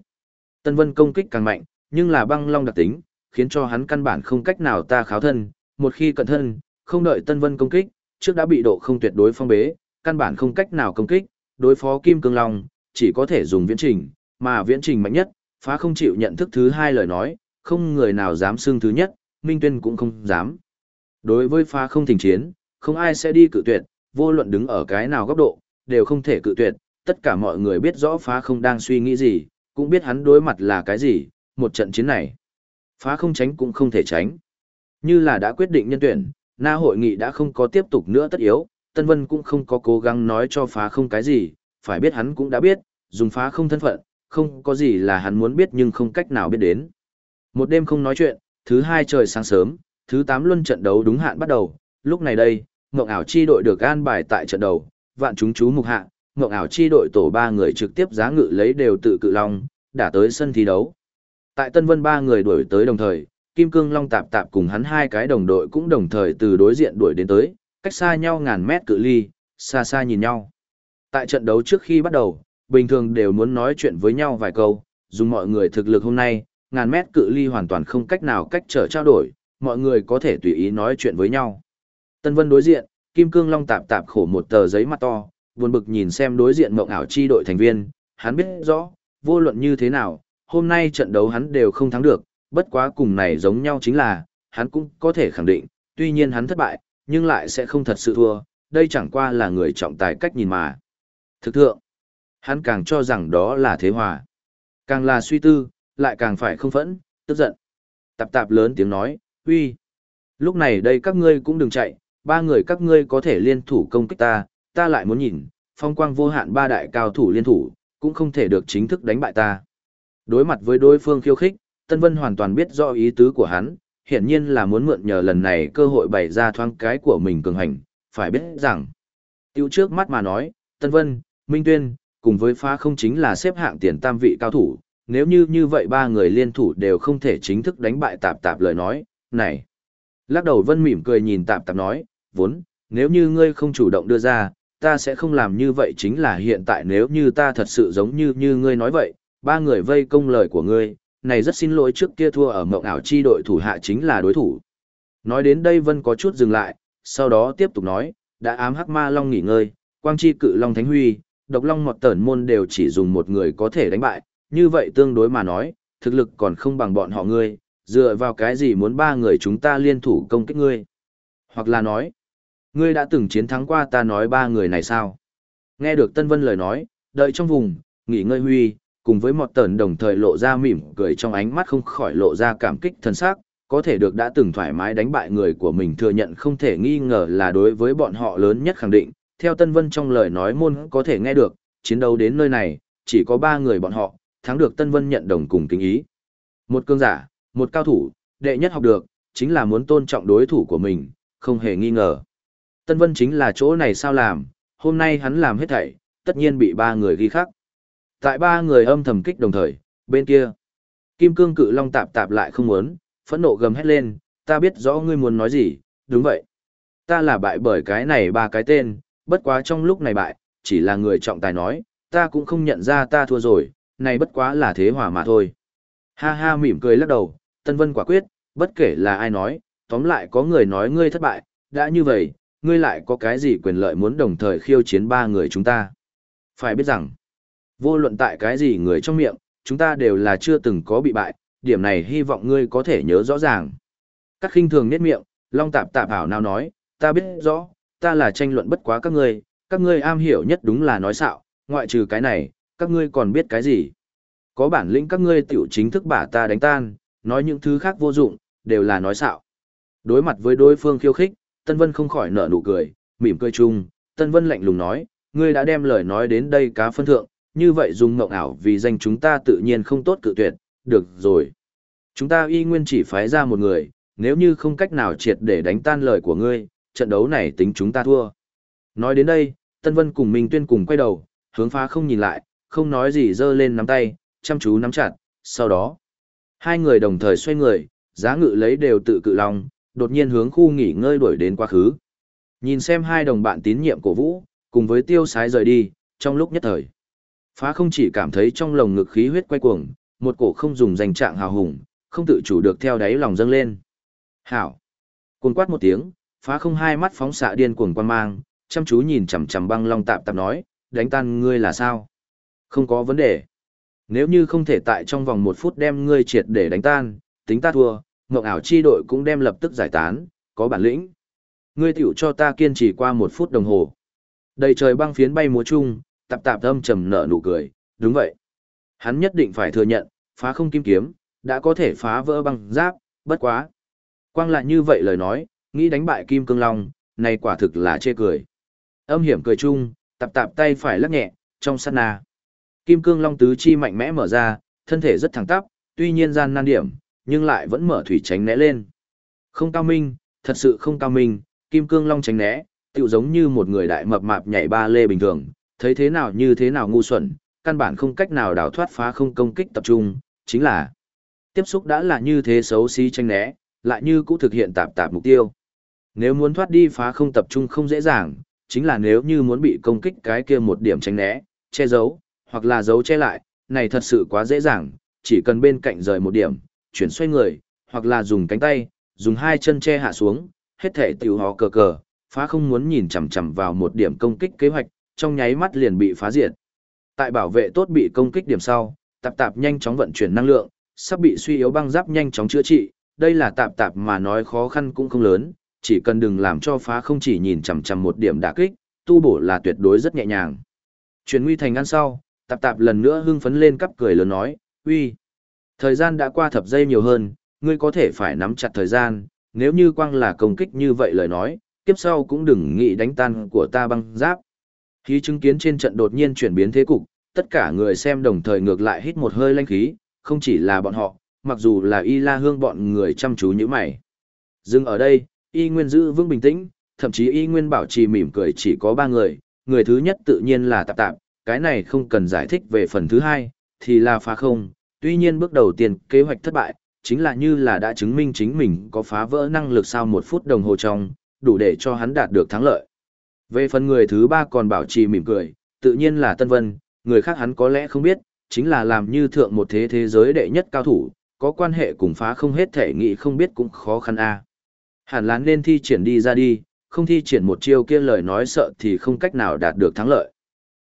Tân Vân công kích càng mạnh, nhưng là băng long đặc tính, khiến cho hắn căn bản không cách nào ta kháo thân, một khi cận thân, không đợi Tân Vân công kích, trước đã bị độ không tuyệt đối phong bế, căn bản không cách nào công kích, đối phó Kim Cương Long, chỉ có thể dùng viễn trình, mà viễn trình mạnh nhất, phá không chịu nhận thức thứ hai lời nói, không người nào dám xưng thứ nhất, Minh Tuyên cũng không dám. Đối với phá không thỉnh chiến, không ai sẽ đi cự tuyệt, vô luận đứng ở cái nào góc độ, đều không thể cự tuyệt, tất cả mọi người biết rõ phá không đang suy nghĩ gì, cũng biết hắn đối mặt là cái gì, một trận chiến này. Phá không tránh cũng không thể tránh. Như là đã quyết định nhân tuyển, na hội nghị đã không có tiếp tục nữa tất yếu, Tân Vân cũng không có cố gắng nói cho phá không cái gì, phải biết hắn cũng đã biết, dùng phá không thân phận, không có gì là hắn muốn biết nhưng không cách nào biết đến. Một đêm không nói chuyện, thứ hai trời sáng sớm, thứ tám luân trận đấu đúng hạn bắt đầu, lúc này đây, Ngộng ảo chi đội được an bài tại trận đầu, vạn chúng chú mục hạ, Ngộng ảo chi đội tổ ba người trực tiếp giá ngự lấy đều tự cự long, đã tới sân thi đấu. Tại Tân Vân ba người đuổi tới đồng thời, Kim Cương Long tạp tạp cùng hắn hai cái đồng đội cũng đồng thời từ đối diện đuổi đến tới, cách xa nhau ngàn mét cự ly, xa xa nhìn nhau. Tại trận đấu trước khi bắt đầu, bình thường đều muốn nói chuyện với nhau vài câu, dùng mọi người thực lực hôm nay, ngàn mét cự ly hoàn toàn không cách nào cách trở trao đổi, mọi người có thể tùy ý nói chuyện với nhau. Tân Vân đối diện, Kim Cương Long tạp tạp khổ một tờ giấy mặt to, buồn bực nhìn xem đối diện mộng ảo chi đội thành viên, hắn biết rõ, vô luận như thế nào, hôm nay trận đấu hắn đều không thắng được, bất quá cùng này giống nhau chính là, hắn cũng có thể khẳng định, tuy nhiên hắn thất bại, nhưng lại sẽ không thật sự thua, đây chẳng qua là người trọng tài cách nhìn mà. Thực thượng, hắn càng cho rằng đó là thế hòa. Càng là suy tư, lại càng phải không phẫn, tức giận. Tạp tạp lớn tiếng nói, uy. Lúc này đây các ngươi cũng đừng chạy, ba người các ngươi có thể liên thủ công kích ta, ta lại muốn nhìn, phong quang vô hạn ba đại cao thủ liên thủ, cũng không thể được chính thức đánh bại ta. Đối mặt với đối phương khiêu khích, Tân Vân hoàn toàn biết rõ ý tứ của hắn, hiển nhiên là muốn mượn nhờ lần này cơ hội bày ra thoáng cái của mình cường hành, phải biết rằng. Tiêu trước mắt mà nói, Tân Vân, Minh Tuyên, cùng với phá không chính là xếp hạng tiền tam vị cao thủ, nếu như như vậy ba người liên thủ đều không thể chính thức đánh bại tạp tạp lời nói, này. Lắc đầu Vân mỉm cười nhìn tạp tạp nói, vốn, nếu như ngươi không chủ động đưa ra, ta sẽ không làm như vậy chính là hiện tại nếu như ta thật sự giống như như ngươi nói vậy, ba người vây công lời của ngươi, này rất xin lỗi trước kia thua ở mộng ảo chi đội thủ hạ chính là đối thủ. Nói đến đây Vân có chút dừng lại, sau đó tiếp tục nói, đã ám hắc ma long nghỉ ngơi, quang chi cự long thánh huy, độc long mọt tẩn môn đều chỉ dùng một người có thể đánh bại, như vậy tương đối mà nói, thực lực còn không bằng bọn họ ngươi, dựa vào cái gì muốn ba người chúng ta liên thủ công kích ngươi. Hoặc là nói, ngươi đã từng chiến thắng qua ta nói ba người này sao? Nghe được Tân Vân lời nói, đợi trong vùng, nghỉ ngơi huy, cùng với một tờn đồng thời lộ ra mỉm cười trong ánh mắt không khỏi lộ ra cảm kích thân xác, có thể được đã từng thoải mái đánh bại người của mình thừa nhận không thể nghi ngờ là đối với bọn họ lớn nhất khẳng định. Theo Tân Vân trong lời nói môn có thể nghe được, chiến đấu đến nơi này, chỉ có ba người bọn họ, thắng được Tân Vân nhận đồng cùng kính ý. Một cương giả, một cao thủ, đệ nhất học được, chính là muốn tôn trọng đối thủ của mình, không hề nghi ngờ. Tân Vân chính là chỗ này sao làm, hôm nay hắn làm hết thảy, tất nhiên bị ba người ghi khắc. Tại ba người âm thầm kích đồng thời, bên kia, Kim Cương Cự Long tạp tạp lại không muốn, phẫn nộ gầm hét lên, ta biết rõ ngươi muốn nói gì, đúng vậy. Ta là bại bởi cái này ba cái tên, bất quá trong lúc này bại, chỉ là người trọng tài nói, ta cũng không nhận ra ta thua rồi, này bất quá là thế hòa mà thôi. Ha ha mỉm cười lắc đầu, Tân Vân quả quyết, bất kể là ai nói, tóm lại có người nói ngươi thất bại, đã như vậy, ngươi lại có cái gì quyền lợi muốn đồng thời khiêu chiến ba người chúng ta. Phải biết rằng, vô luận tại cái gì người trong miệng, chúng ta đều là chưa từng có bị bại, điểm này hy vọng ngươi có thể nhớ rõ ràng. Các khinh thường nét miệng, Long Tạp Tạp Hảo nào nói, ta biết rõ, ta là tranh luận bất quá các ngươi, các ngươi am hiểu nhất đúng là nói xạo, ngoại trừ cái này, các ngươi còn biết cái gì. Có bản lĩnh các ngươi tiểu chính thức bả ta đánh tan, nói những thứ khác vô dụng, đều là nói xạo. Đối mặt với đối phương khiêu khích, Tân Vân không khỏi nở nụ cười, mỉm cười chung, Tân Vân lạnh lùng nói, ngươi đã đem lời nói đến đây cá phân thượng, như vậy dùng mộng ảo vì danh chúng ta tự nhiên không tốt cự tuyệt, được rồi. Chúng ta y nguyên chỉ phái ra một người, nếu như không cách nào triệt để đánh tan lời của ngươi, trận đấu này tính chúng ta thua. Nói đến đây, Tân Vân cùng Minh Tuyên cùng quay đầu, hướng phá không nhìn lại, không nói gì giơ lên nắm tay, chăm chú nắm chặt, sau đó, hai người đồng thời xoay người, giá ngự lấy đều tự cự lòng, đột nhiên hướng khu nghỉ ngơi đuổi đến quá khứ. Nhìn xem hai đồng bạn tín nhiệm cổ vũ, cùng với tiêu sái rời đi, trong lúc nhất thời. Phá không chỉ cảm thấy trong lồng ngực khí huyết quay cuồng, một cổ không dùng danh trạng hào hùng, không tự chủ được theo đáy lòng dâng lên. Hảo! Cuồng quát một tiếng, phá không hai mắt phóng xạ điên cuồng quan mang, chăm chú nhìn chằm chằm băng long tạp tạp nói, đánh tan ngươi là sao? Không có vấn đề. Nếu như không thể tại trong vòng một phút đem ngươi triệt để đánh tan, tính ta thua, mộng ảo chi đội cũng đem lập tức giải tán, có bản lĩnh. Ngươi tiểu cho ta kiên trì qua một phút đồng hồ. Đầy trời băng phiến bay múa chung, tạp tạp âm trầm nở nụ cười, đúng vậy. Hắn nhất định phải thừa nhận, phá không kim kiếm, đã có thể phá vỡ băng giáp, bất quá. Quang lại như vậy lời nói, nghĩ đánh bại kim cương long, này quả thực là chê cười. Âm hiểm cười chung, tạp tạp tay phải lắc nhẹ, trong sát na. Kim cương long tứ chi mạnh mẽ mở ra, thân thể rất thẳng tắp, tuy nhiên gian nan điểm, nhưng lại vẫn mở thủy tránh né lên. Không cao minh, thật sự không cao minh, kim cương long tránh né, tựu giống như một người đại mập mạp nhảy ba lê bình thường, thấy thế nào như thế nào ngu xuẩn, căn bản không cách nào đào thoát phá không công kích tập trung, chính là tiếp xúc đã là như thế xấu xí tránh né, lại như cũng thực hiện tạp tạp mục tiêu. Nếu muốn thoát đi phá không tập trung không dễ dàng, chính là nếu như muốn bị công kích cái kia một điểm tránh né, che giấu, hoặc là giấu che lại, này thật sự quá dễ dàng, chỉ cần bên cạnh rời một điểm, chuyển xoay người, hoặc là dùng cánh tay, dùng hai chân che hạ xuống, hết thể tiểu hó cờ cờ, phá không muốn nhìn chằm chằm vào một điểm công kích kế hoạch, trong nháy mắt liền bị phá diệt. Tại bảo vệ tốt bị công kích điểm sau, tạp tạp nhanh chóng vận chuyển năng lượng, sắp bị suy yếu băng giáp nhanh chóng chữa trị, đây là tạp tạp mà nói khó khăn cũng không lớn, chỉ cần đừng làm cho phá không chỉ nhìn chằm chằm một điểm đả kích, tu bổ là tuyệt đối rất nhẹ nhàng. Chuyển nguy thành ăn sau, tạp tạp lần nữa hưng phấn lên cắp cười lớn nói, uy, thời gian đã qua thập giây nhiều hơn, ngươi có thể phải nắm chặt thời gian, nếu như quang là công kích như vậy lời nói, kiếp sau cũng đừng nghĩ đánh tan của ta băng giáp. Khi chứng kiến trên trận đột nhiên chuyển biến thế cục, tất cả người xem đồng thời ngược lại hít một hơi lanh khí, không chỉ là bọn họ, mặc dù là y la hương bọn người chăm chú như mày. Dừng ở đây, y nguyên giữ vững bình tĩnh, thậm chí y nguyên bảo trì mỉm cười chỉ có ba người, người thứ nhất tự nhiên là tạp tạp, cái này không cần giải thích về phần thứ hai, thì là phá không, tuy nhiên bước đầu tiên kế hoạch thất bại, chính là như là đã chứng minh chính mình có phá vỡ năng lực sau một phút đồng hồ trong, đủ để cho hắn đạt được thắng lợi. Về phần người thứ ba còn bảo trì mỉm cười, tự nhiên là Tân Vân, người khác hắn có lẽ không biết, chính là làm như thượng một thế thế giới đệ nhất cao thủ, có quan hệ cùng phá không hết thể nghị không biết cũng khó khăn a. Hẳn là nên thi triển đi ra đi, không thi triển một chiêu kia lời nói sợ thì không cách nào đạt được thắng lợi.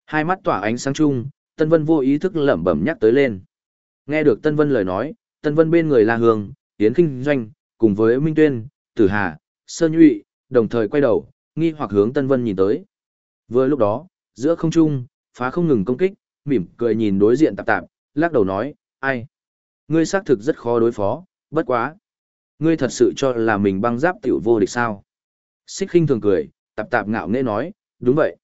Hai mắt tỏa ánh sáng chung, Tân Vân vô ý thức lẩm bẩm nhắc tới lên. Nghe được Tân Vân lời nói, Tân Vân bên người La Hương, Yến Kinh Doanh, cùng với Minh Tuyên, Tử Hà, Sơn Nhụy, đồng thời quay đầu, nghi hoặc hướng Tân Vân nhìn tới. Vừa lúc đó, giữa không trung, phá không ngừng công kích, mỉm cười nhìn đối diện tạp tạp, lắc đầu nói, ai? Ngươi xác thực rất khó đối phó, bất quá. Ngươi thật sự cho là mình băng giáp tiểu vô địch sao? Xích khinh thường cười, tạp tạp ngạo nghễ nói, đúng vậy.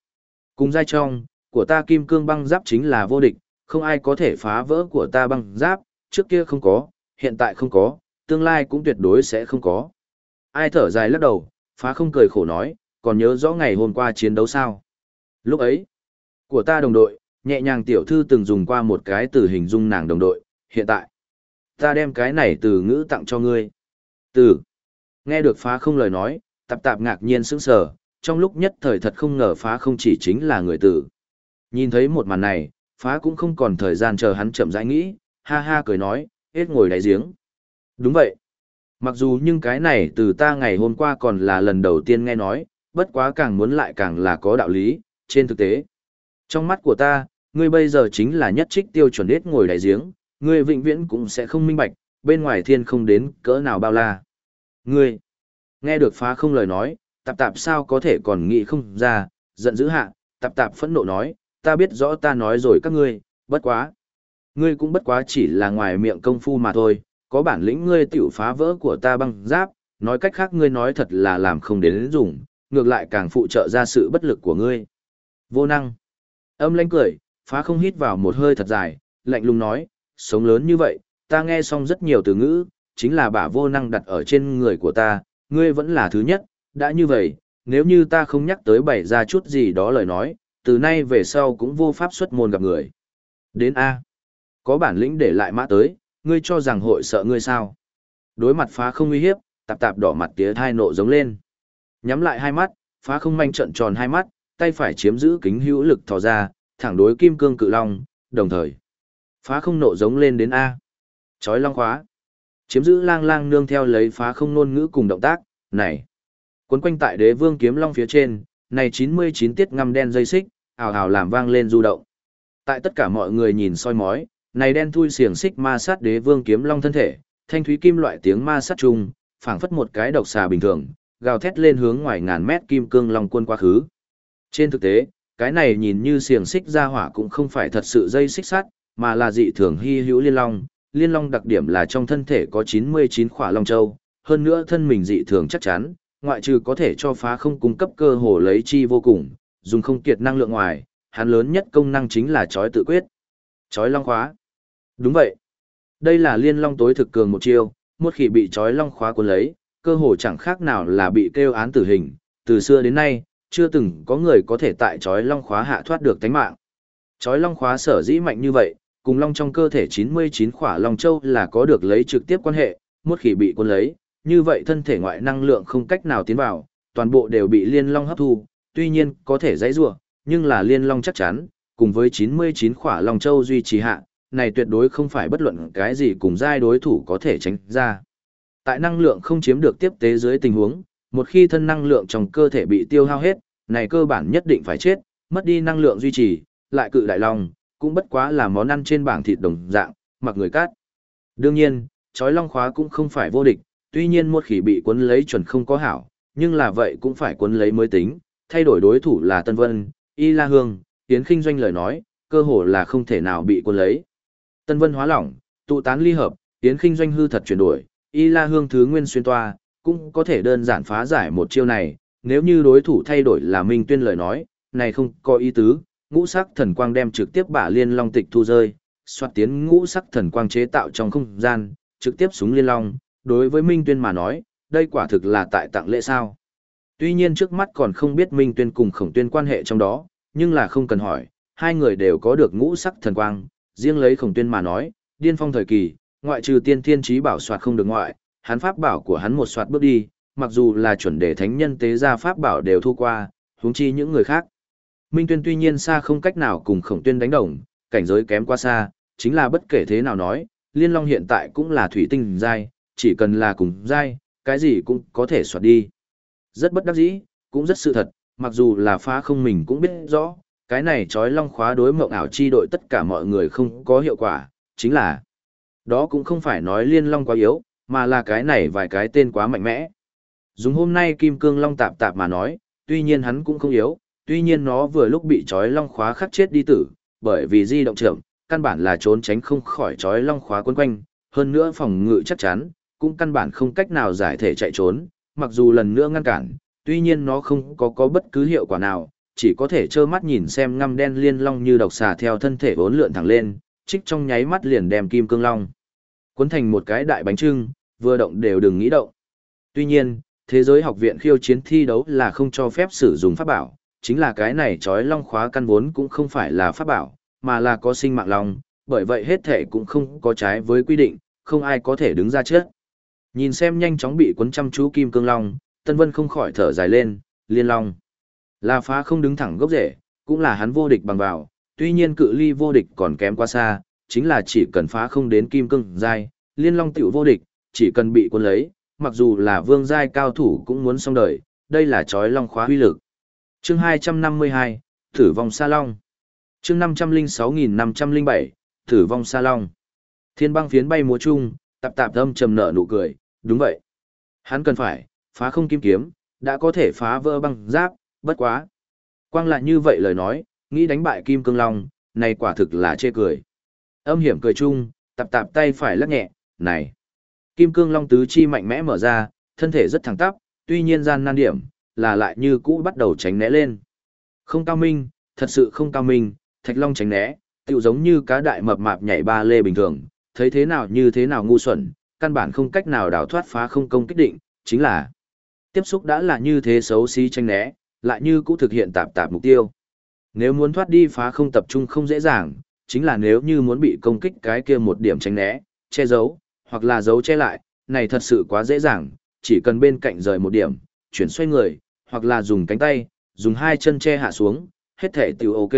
Cùng giai trong, của ta kim cương băng giáp chính là vô địch, không ai có thể phá vỡ của ta băng giáp, trước kia không có, hiện tại không có, tương lai cũng tuyệt đối sẽ không có. Ai thở dài lắc đầu, phá không cười khổ nói, còn nhớ rõ ngày hôm qua chiến đấu sao? Lúc ấy, của ta đồng đội, nhẹ nhàng tiểu thư từng dùng qua một cái từ hình dung nàng đồng đội, hiện tại, ta đem cái này từ ngữ tặng cho ngươi. Từ, nghe được phá không lời nói, tạp tạp ngạc nhiên sững sờ, trong lúc nhất thời thật không ngờ phá không chỉ chính là người tử. Nhìn thấy một màn này, phá cũng không còn thời gian chờ hắn chậm rãi nghĩ, ha ha cười nói, hết ngồi đáy giếng. Đúng vậy. Mặc dù nhưng cái này từ ta ngày hôm qua còn là lần đầu tiên nghe nói, bất quá càng muốn lại càng là có đạo lý, trên thực tế. Trong mắt của ta, ngươi bây giờ chính là nhất trích tiêu chuẩn hết ngồi đáy giếng, ngươi vĩnh viễn cũng sẽ không minh bạch, bên ngoài thiên không đến cỡ nào bao la. Ngươi, nghe được phá không lời nói, tạp tạp sao có thể còn nghĩ không ra, giận dữ hạ, tạp tạp phẫn nộ nói, ta biết rõ ta nói rồi các ngươi, bất quá. Ngươi cũng bất quá chỉ là ngoài miệng công phu mà thôi, có bản lĩnh ngươi tiểu phá vỡ của ta băng giáp, nói cách khác ngươi nói thật là làm không đến dùng, ngược lại càng phụ trợ ra sự bất lực của ngươi. Vô năng. Âm lãnh cười, phá không hít vào một hơi thật dài, lạnh lùng nói, sống lớn như vậy, ta nghe xong rất nhiều từ ngữ, chính là bả vô năng đặt ở trên người của ta, ngươi vẫn là thứ nhất, đã như vậy, nếu như ta không nhắc tới bày ra chút gì đó lời nói, từ nay về sau cũng vô pháp xuất môn gặp người. Đến A. Có bản lĩnh để lại mã tới, ngươi cho rằng hội sợ ngươi sao? Đối mặt phá không uy hiếp, tạp tạp đỏ mặt tía thai nộ giống lên. Nhắm lại hai mắt, phá không manh trận tròn hai mắt, tay phải chiếm giữ kính hữu lực thò ra, thẳng đối kim cương cự long, đồng thời. Phá không nộ giống lên đến A. Chói long khóa. Chiếm giữ lang lang nương theo lấy phá không nôn ngữ cùng động tác, này. Quấn quanh tại đế vương kiếm long phía trên, này 99 tiết ngăm đen dây xích, ào ào làm vang lên du động. Tại tất cả mọi người nhìn soi mói, này đen thui xiềng xích ma sát đế vương kiếm long thân thể, thanh thúy kim loại tiếng ma sát chung, phảng phất một cái độc xà bình thường, gào thét lên hướng ngoài ngàn mét kim cương long quân quá khứ. Trên thực tế, cái này nhìn như xiềng xích ra hỏa cũng không phải thật sự dây xích sắt, mà là dị thường hy hữu liên long. Liên long đặc điểm là trong thân thể có 99 khỏa long châu, hơn nữa thân mình dị thường chắc chắn, ngoại trừ có thể cho phá không cung cấp cơ hồ lấy chi vô cùng, dùng không kiệt năng lượng ngoài, hắn lớn nhất công năng chính là chói tự quyết. Chói long khóa. Đúng vậy. Đây là liên long tối thực cường một chiêu, một khi bị chói long khóa cuốn lấy, cơ hồ chẳng khác nào là bị kêu án tử hình, từ xưa đến nay, chưa từng có người có thể tại chói long khóa hạ thoát được tánh mạng. Chói long khóa sở dĩ mạnh như vậy, cùng long trong cơ thể 99 khỏa long châu là có được lấy trực tiếp quan hệ, một khi bị cuốn lấy, như vậy thân thể ngoại năng lượng không cách nào tiến vào, toàn bộ đều bị liên long hấp thu, tuy nhiên có thể dãy rủa, nhưng là liên long chắc chắn, cùng với 99 khỏa long châu duy trì hạ, này tuyệt đối không phải bất luận cái gì cùng giai đối thủ có thể tránh ra. Tại năng lượng không chiếm được tiếp tế dưới tình huống, một khi thân năng lượng trong cơ thể bị tiêu hao hết, này cơ bản nhất định phải chết, mất đi năng lượng duy trì, lại cự đại long, cũng bất quá là món ăn trên bảng thịt đồng dạng, mặc người cát. Đương nhiên, chói long khóa cũng không phải vô địch, tuy nhiên một khi bị cuốn lấy chuẩn không có hảo, nhưng là vậy cũng phải cuốn lấy mới tính, thay đổi đối thủ là Tân Vân, Y La Hương, Tiến Kinh Doanh lời nói, cơ hồ là không thể nào bị cuốn lấy. Tân Vân hóa lỏng, tụ tán ly hợp, Tiến Kinh Doanh hư thật chuyển đổi, Y La Hương thứ nguyên xuyên toa, cũng có thể đơn giản phá giải một chiêu này, nếu như đối thủ thay đổi là Minh Tuyên lời nói, này không có ý tứ, ngũ sắc thần quang đem trực tiếp bả liên long tịch thu rơi, xoát tiến ngũ sắc thần quang chế tạo trong không gian, trực tiếp súng liên long, đối với Minh Tuyên mà nói, đây quả thực là tại tặng lễ sao. Tuy nhiên trước mắt còn không biết Minh Tuyên cùng Khổng Tuyên quan hệ trong đó, nhưng là không cần hỏi, hai người đều có được ngũ sắc thần quang, riêng lấy Khổng Tuyên mà nói, điên phong thời kỳ, ngoại trừ tiên thiên trí bảo soạt không được ngoại, hắn pháp bảo của hắn một soạt bước đi, mặc dù là chuẩn đề thánh nhân tế ra pháp bảo đều thu qua, huống chi những người khác. Minh Tuyên tuy nhiên xa không cách nào cùng Khổng Tuyên đánh đồng, cảnh giới kém quá xa, chính là bất kể thế nào nói, Liên Long hiện tại cũng là thủy tinh giai, chỉ cần là cùng giai, cái gì cũng có thể soạt đi. Rất bất đắc dĩ, cũng rất sự thật, mặc dù là phá không mình cũng biết rõ, cái này trói long khóa đối mộng ảo chi đội tất cả mọi người không có hiệu quả, chính là đó cũng không phải nói liên long quá yếu, mà là cái này vài cái tên quá mạnh mẽ. Dùng hôm nay kim cương long tạp tạp mà nói, tuy nhiên hắn cũng không yếu, tuy nhiên nó vừa lúc bị trói long khóa khắc chết đi tử, bởi vì di động trưởng, căn bản là trốn tránh không khỏi trói long khóa quấn quanh, hơn nữa phòng ngự chắc chắn, cũng căn bản không cách nào giải thể chạy trốn, mặc dù lần nữa ngăn cản, tuy nhiên nó không có có bất cứ hiệu quả nào, chỉ có thể trơ mắt nhìn xem ngăm đen liên long như độc xà theo thân thể vốn lượn thẳng lên, trích trong nháy mắt liền đem kim cương long. Cuốn thành một cái đại bánh trưng, vừa động đều đừng nghĩ động. Tuy nhiên, thế giới học viện khiêu chiến thi đấu là không cho phép sử dụng pháp bảo, chính là cái này trói long khóa căn vốn cũng không phải là pháp bảo, mà là có sinh mạng long, bởi vậy hết thể cũng không có trái với quy định, không ai có thể đứng ra trước. Nhìn xem nhanh chóng bị cuốn chăm chú kim cương long, Tân Vân không khỏi thở dài lên, liên long. la phá không đứng thẳng gốc rễ, cũng là hắn vô địch bằng vào, tuy nhiên cự ly vô địch còn kém quá xa, chính là chỉ cần phá không đến kim cương giai, liên long tiểu vô địch, chỉ cần bị cuốn lấy, mặc dù là vương giai cao thủ cũng muốn xong đời, đây là chói long khóa huy lực. Chương 252, Thử vong sa long. Chương 506507, Thử vong sa long. Thiên băng phiến bay múa chung, tạp tạp âm trầm nở nụ cười, đúng vậy. Hắn cần phải, phá không kim kiếm, đã có thể phá vỡ băng giáp, bất quá. Quang lại như vậy lời nói, nghĩ đánh bại kim cương long, này quả thực là chê cười. Âm hiểm cười chung, tạp tạp tay phải lắc nhẹ, này. Kim cương long tứ chi mạnh mẽ mở ra, thân thể rất thẳng tắp, tuy nhiên gian nan điểm, là lại như cũ bắt đầu tránh né lên. Không cao minh, thật sự không cao minh, thạch long tránh né, tựu giống như cá đại mập mạp nhảy ba lê bình thường, thấy thế nào như thế nào ngu xuẩn, căn bản không cách nào đào thoát phá không công kích định, chính là tiếp xúc đã là như thế xấu xí tranh né, lại như cũ thực hiện tạp tạp mục tiêu. Nếu muốn thoát đi phá không tập trung không dễ dàng, chính là nếu như muốn bị công kích cái kia một điểm tránh né, che giấu, hoặc là giấu che lại, này thật sự quá dễ dàng, chỉ cần bên cạnh rời một điểm, chuyển xoay người, hoặc là dùng cánh tay, dùng hai chân che hạ xuống, hết thể tiêu ok,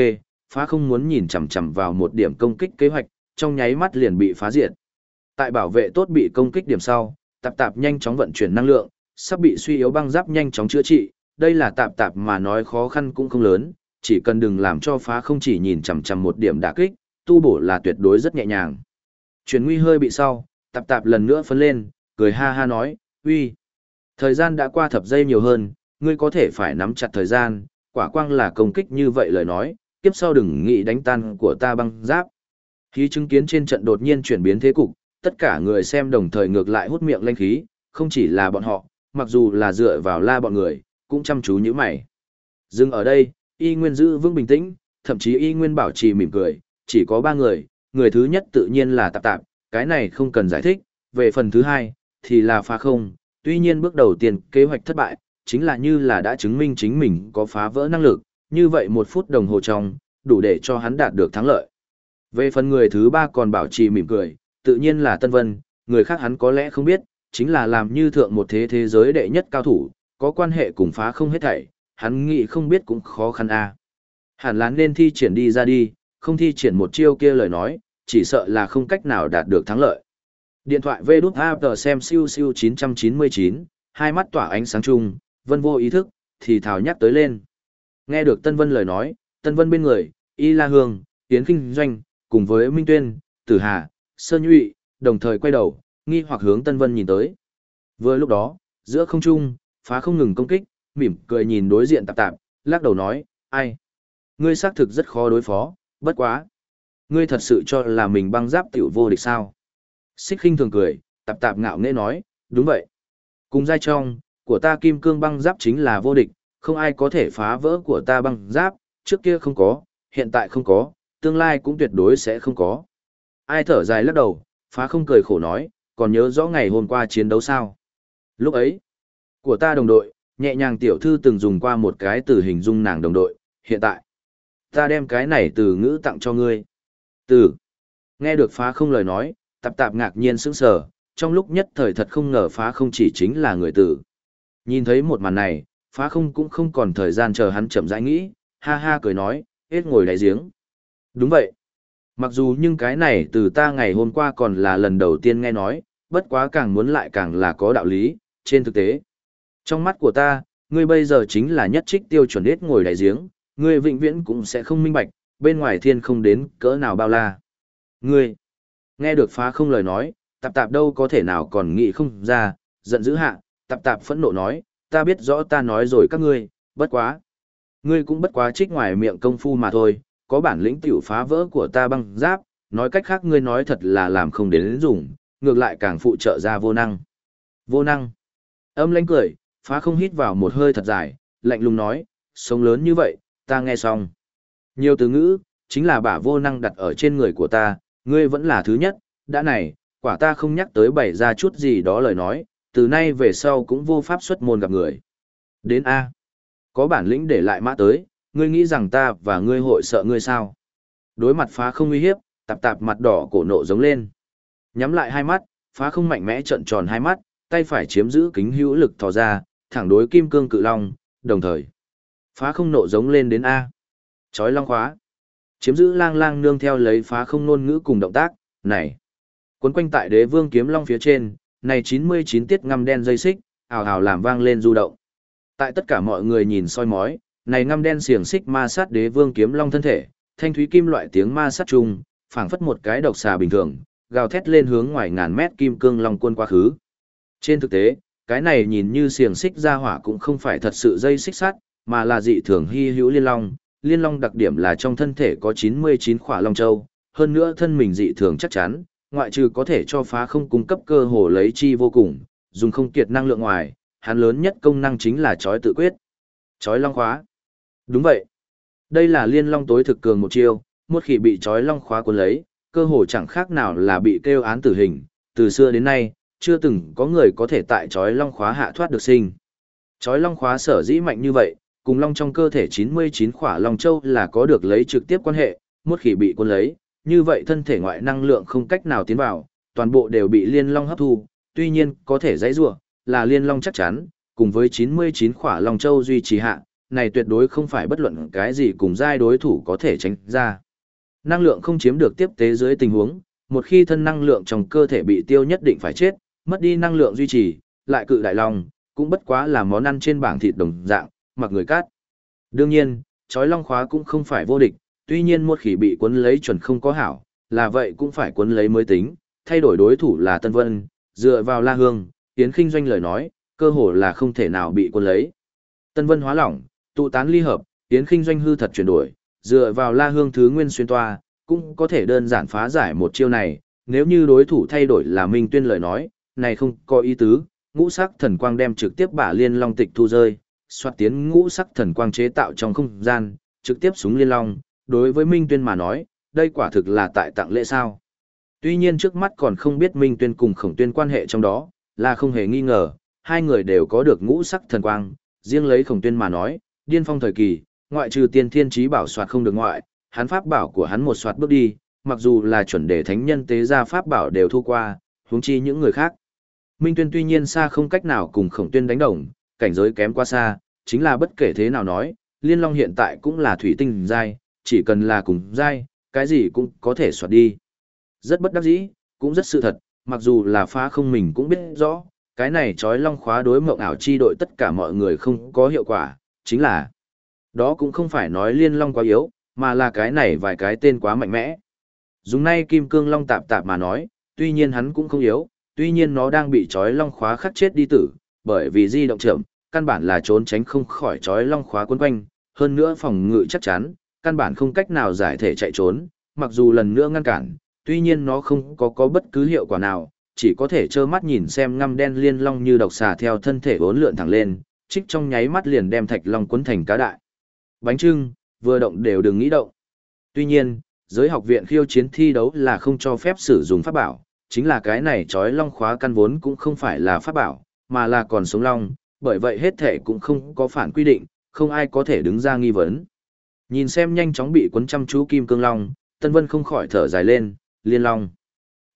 phá không muốn nhìn chằm chằm vào một điểm công kích kế hoạch, trong nháy mắt liền bị phá diệt. Tại bảo vệ tốt bị công kích điểm sau, tạp tạp nhanh chóng vận chuyển năng lượng, sắp bị suy yếu băng giáp nhanh chóng chữa trị, đây là tạp tạp mà nói khó khăn cũng không lớn, chỉ cần đừng làm cho phá không chỉ nhìn chằm chằm một điểm đả kích, tu bổ là tuyệt đối rất nhẹ nhàng. Chuyển nguy hơi bị sau, tạp tạp lần nữa phấn lên, cười ha ha nói, uy. Thời gian đã qua thập giây nhiều hơn, ngươi có thể phải nắm chặt thời gian, quả quang là công kích như vậy lời nói, tiếp sau đừng nghĩ đánh tan của ta băng giáp. Khi chứng kiến trên trận đột nhiên chuyển biến thế cục, tất cả người xem đồng thời ngược lại hút miệng lanh khí, không chỉ là bọn họ, mặc dù là dựa vào la bọn người, cũng chăm chú như mày. Dừng ở đây, y nguyên giữ vững bình tĩnh, thậm chí y nguyên bảo trì mỉm cười, chỉ có ba người, người thứ nhất tự nhiên là tạp tạp, cái này không cần giải thích, về phần thứ hai, thì là phá không, tuy nhiên bước đầu tiên kế hoạch thất bại, chính là như là đã chứng minh chính mình có phá vỡ năng lực, như vậy một phút đồng hồ trong, đủ để cho hắn đạt được thắng lợi. Về phần người thứ ba còn bảo trì mỉm cười, tự nhiên là Tân Vân, người khác hắn có lẽ không biết, chính là làm như thượng một thế thế giới đệ nhất cao thủ, có quan hệ cùng phá không hết thảy, hắn nghĩ không biết cũng khó khăn a. À. Hẳn là nên thi triển đi ra đi, không thi triển một chiêu kia lời nói, chỉ sợ là không cách nào đạt được thắng lợi. Điện thoại V đút A xem siêu siêu 999, hai mắt tỏa ánh sáng chung, vân vô ý thức, thì thảo nhắc tới lên. Nghe được Tân Vân lời nói, Tân Vân bên người, Y La Hương, Tiến Kinh Doanh, cùng với Minh Tuyên, Tử Hà, Sơn Nhụy, đồng thời quay đầu, nghi hoặc hướng Tân Vân nhìn tới. Vừa lúc đó, giữa không trung, phá không ngừng công kích, mỉm cười nhìn đối diện tạp tạp, lắc đầu nói, ai? Ngươi xác thực rất khó đối phó, bất quá. Ngươi thật sự cho là mình băng giáp tiểu vô địch sao? Xích khinh thường cười, tạp tạp ngạo nghễ nói, đúng vậy. Cùng giai trong, của ta kim cương băng giáp chính là vô địch, không ai có thể phá vỡ của ta băng giáp, trước kia không có, hiện tại không có, tương lai cũng tuyệt đối sẽ không có. Ai thở dài lắc đầu, phá không cười khổ nói, còn nhớ rõ ngày hôm qua chiến đấu sao? Lúc ấy, của ta đồng đội, nhẹ nhàng tiểu thư từng dùng qua một cái từ hình dung nàng đồng đội, hiện tại, ta đem cái này từ ngữ tặng cho ngươi. Từ, nghe được phá không lời nói, tạp tạp ngạc nhiên sững sờ, trong lúc nhất thời thật không ngờ phá không chỉ chính là người tử. Nhìn thấy một màn này, phá không cũng không còn thời gian chờ hắn chậm rãi nghĩ, ha ha cười nói, hết ngồi đáy giếng. Đúng vậy. Mặc dù nhưng cái này từ ta ngày hôm qua còn là lần đầu tiên nghe nói, bất quá càng muốn lại càng là có đạo lý, trên thực tế. Trong mắt của ta, ngươi bây giờ chính là nhất trích tiêu chuẩn hết ngồi đại giếng, ngươi vĩnh viễn cũng sẽ không minh bạch, bên ngoài thiên không đến cỡ nào bao la. Ngươi, nghe được phá không lời nói, tạp tạp đâu có thể nào còn nghĩ không ra, giận dữ hạ, tạp tạp phẫn nộ nói, ta biết rõ ta nói rồi các ngươi, bất quá. Ngươi cũng bất quá trích ngoài miệng công phu mà thôi, có bản lĩnh tiểu phá vỡ của ta băng giáp, nói cách khác ngươi nói thật là làm không đến dùng, ngược lại càng phụ trợ ra vô năng. Vô năng. Âm lãnh cười, phá không hít vào một hơi thật dài, lạnh lùng nói, sống lớn như vậy, ta nghe xong. Nhiều từ ngữ, chính là bả vô năng đặt ở trên người của ta, ngươi vẫn là thứ nhất, đã này, quả ta không nhắc tới bày ra chút gì đó lời nói, từ nay về sau cũng vô pháp xuất môn gặp người. Đến A. Có bản lĩnh để lại mã tới, ngươi nghĩ rằng ta và ngươi hội sợ ngươi sao? Đối mặt phá không uy hiếp, tạp tạp mặt đỏ cổ nộ giống lên. Nhắm lại hai mắt, phá không mạnh mẽ trận tròn hai mắt, tay phải chiếm giữ kính hữu lực thò ra, thẳng đối kim cương cự long, đồng thời. Phá không nộ giống lên đến A. Chói long khóa. Chiếm giữ lang lang nương theo lấy phá không nôn ngữ cùng động tác, này. Quấn quanh tại đế vương kiếm long phía trên, này 99 tiết ngăm đen dây xích, ào ào làm vang lên du động. Tại tất cả mọi người nhìn soi mói, này ngăm đen xiềng xích ma sát đế vương kiếm long thân thể, thanh thúy kim loại tiếng ma sát chung, phảng phất một cái độc xà bình thường, gào thét lên hướng ngoài ngàn mét kim cương long quân quá khứ. Trên thực tế, cái này nhìn như xiềng xích ra hỏa cũng không phải thật sự dây xích sắt, mà là dị thường hy hữu liên long. Liên long đặc điểm là trong thân thể có 99 khỏa long châu, hơn nữa thân mình dị thường chắc chắn, ngoại trừ có thể cho phá không cung cấp cơ hồ lấy chi vô cùng, dùng không kiệt năng lượng ngoài, hắn lớn nhất công năng chính là chói tự quyết. Chói long khóa. Đúng vậy. Đây là liên long tối thực cường một chiêu, một khi bị chói long khóa cuốn lấy, cơ hồ chẳng khác nào là bị kêu án tử hình, từ xưa đến nay, chưa từng có người có thể tại chói long khóa hạ thoát được sinh. Chói long khóa sở dĩ mạnh như vậy, cùng long trong cơ thể 99 khỏa long châu là có được lấy trực tiếp quan hệ, một khi bị cuốn lấy, như vậy thân thể ngoại năng lượng không cách nào tiến vào, toàn bộ đều bị liên long hấp thu, tuy nhiên có thể dãy rủa, là Liên Long chắc chắn, cùng với 99 khỏa Long Châu duy trì hạ, này tuyệt đối không phải bất luận cái gì cùng giai đối thủ có thể tránh ra. Năng lượng không chiếm được tiếp tế dưới tình huống, một khi thân năng lượng trong cơ thể bị tiêu nhất định phải chết, mất đi năng lượng duy trì, lại cự đại long, cũng bất quá là món ăn trên bảng thịt đồng dạng, mặc người cát. Đương nhiên, chói long khóa cũng không phải vô địch, tuy nhiên một khi bị cuốn lấy chuẩn không có hảo, là vậy cũng phải cuốn lấy mới tính, thay đổi đối thủ là Tân Vân, dựa vào La Hương, Tiến Kinh doanh lời nói, cơ hồ là không thể nào bị cuốn lấy. Tân Vân hóa lỏng, tụ tán ly hợp, Tiến Kinh doanh hư thật chuyển đổi, dựa vào La Hương thứ nguyên xuyên toa, cũng có thể đơn giản phá giải một chiêu này, nếu như đối thủ thay đổi là Minh Tuyên lời nói, này không có ý tứ, ngũ sắc thần quang đem trực tiếp bả liên long tịch thu rơi, xoát tiến ngũ sắc thần quang chế tạo trong không gian, trực tiếp súng liên long, đối với Minh Tuyên mà nói, đây quả thực là tại tặng lễ sao. Tuy nhiên trước mắt còn không biết Minh Tuyên cùng Khổng Tuyên quan hệ trong đó, là không hề nghi ngờ, hai người đều có được ngũ sắc thần quang, riêng lấy Khổng Tuyên mà nói, điên phong thời kỳ, ngoại trừ tiên thiên trí bảo soạt không được ngoại, hắn pháp bảo của hắn một soạt bước đi, mặc dù là chuẩn đề thánh nhân tế ra pháp bảo đều thu qua, huống chi những người khác. Minh Tuyên tuy nhiên xa không cách nào cùng Khổng Tuyên đánh đồng, cảnh giới kém quá xa, chính là bất kể thế nào nói, Liên Long hiện tại cũng là thủy tinh giai, chỉ cần là cùng giai, cái gì cũng có thể soạt đi. Rất bất đắc dĩ, cũng rất sự thật, mặc dù là phá không mình cũng biết rõ, cái này trói long khóa đối mộng ảo chi đội tất cả mọi người không có hiệu quả, chính là đó cũng không phải nói liên long quá yếu, mà là cái này vài cái tên quá mạnh mẽ. Dùng nay kim cương long tạp tạp mà nói, tuy nhiên hắn cũng không yếu, tuy nhiên nó đang bị trói long khóa khắc chết đi tử, bởi vì di động chậm, căn bản là trốn tránh không khỏi trói long khóa quấn quanh, hơn nữa phòng ngự chắc chắn, căn bản không cách nào giải thể chạy trốn, mặc dù lần nữa ngăn cản, tuy nhiên nó không có có bất cứ hiệu quả nào, chỉ có thể trơ mắt nhìn xem ngăm đen liên long như độc xà theo thân thể vốn lượn thẳng lên, trích trong nháy mắt liền đem thạch long quấn thành cá đại. Bánh trưng, vừa động đều đừng nghĩ động. Tuy nhiên, giới học viện khiêu chiến thi đấu là không cho phép sử dụng pháp bảo, chính là cái này trói long khóa căn vốn cũng không phải là pháp bảo, mà là còn sống long, bởi vậy hết thể cũng không có phản quy định, không ai có thể đứng ra nghi vấn. Nhìn xem nhanh chóng bị quấn chăm chú kim cương long, Tân Vân không khỏi thở dài lên, liên long.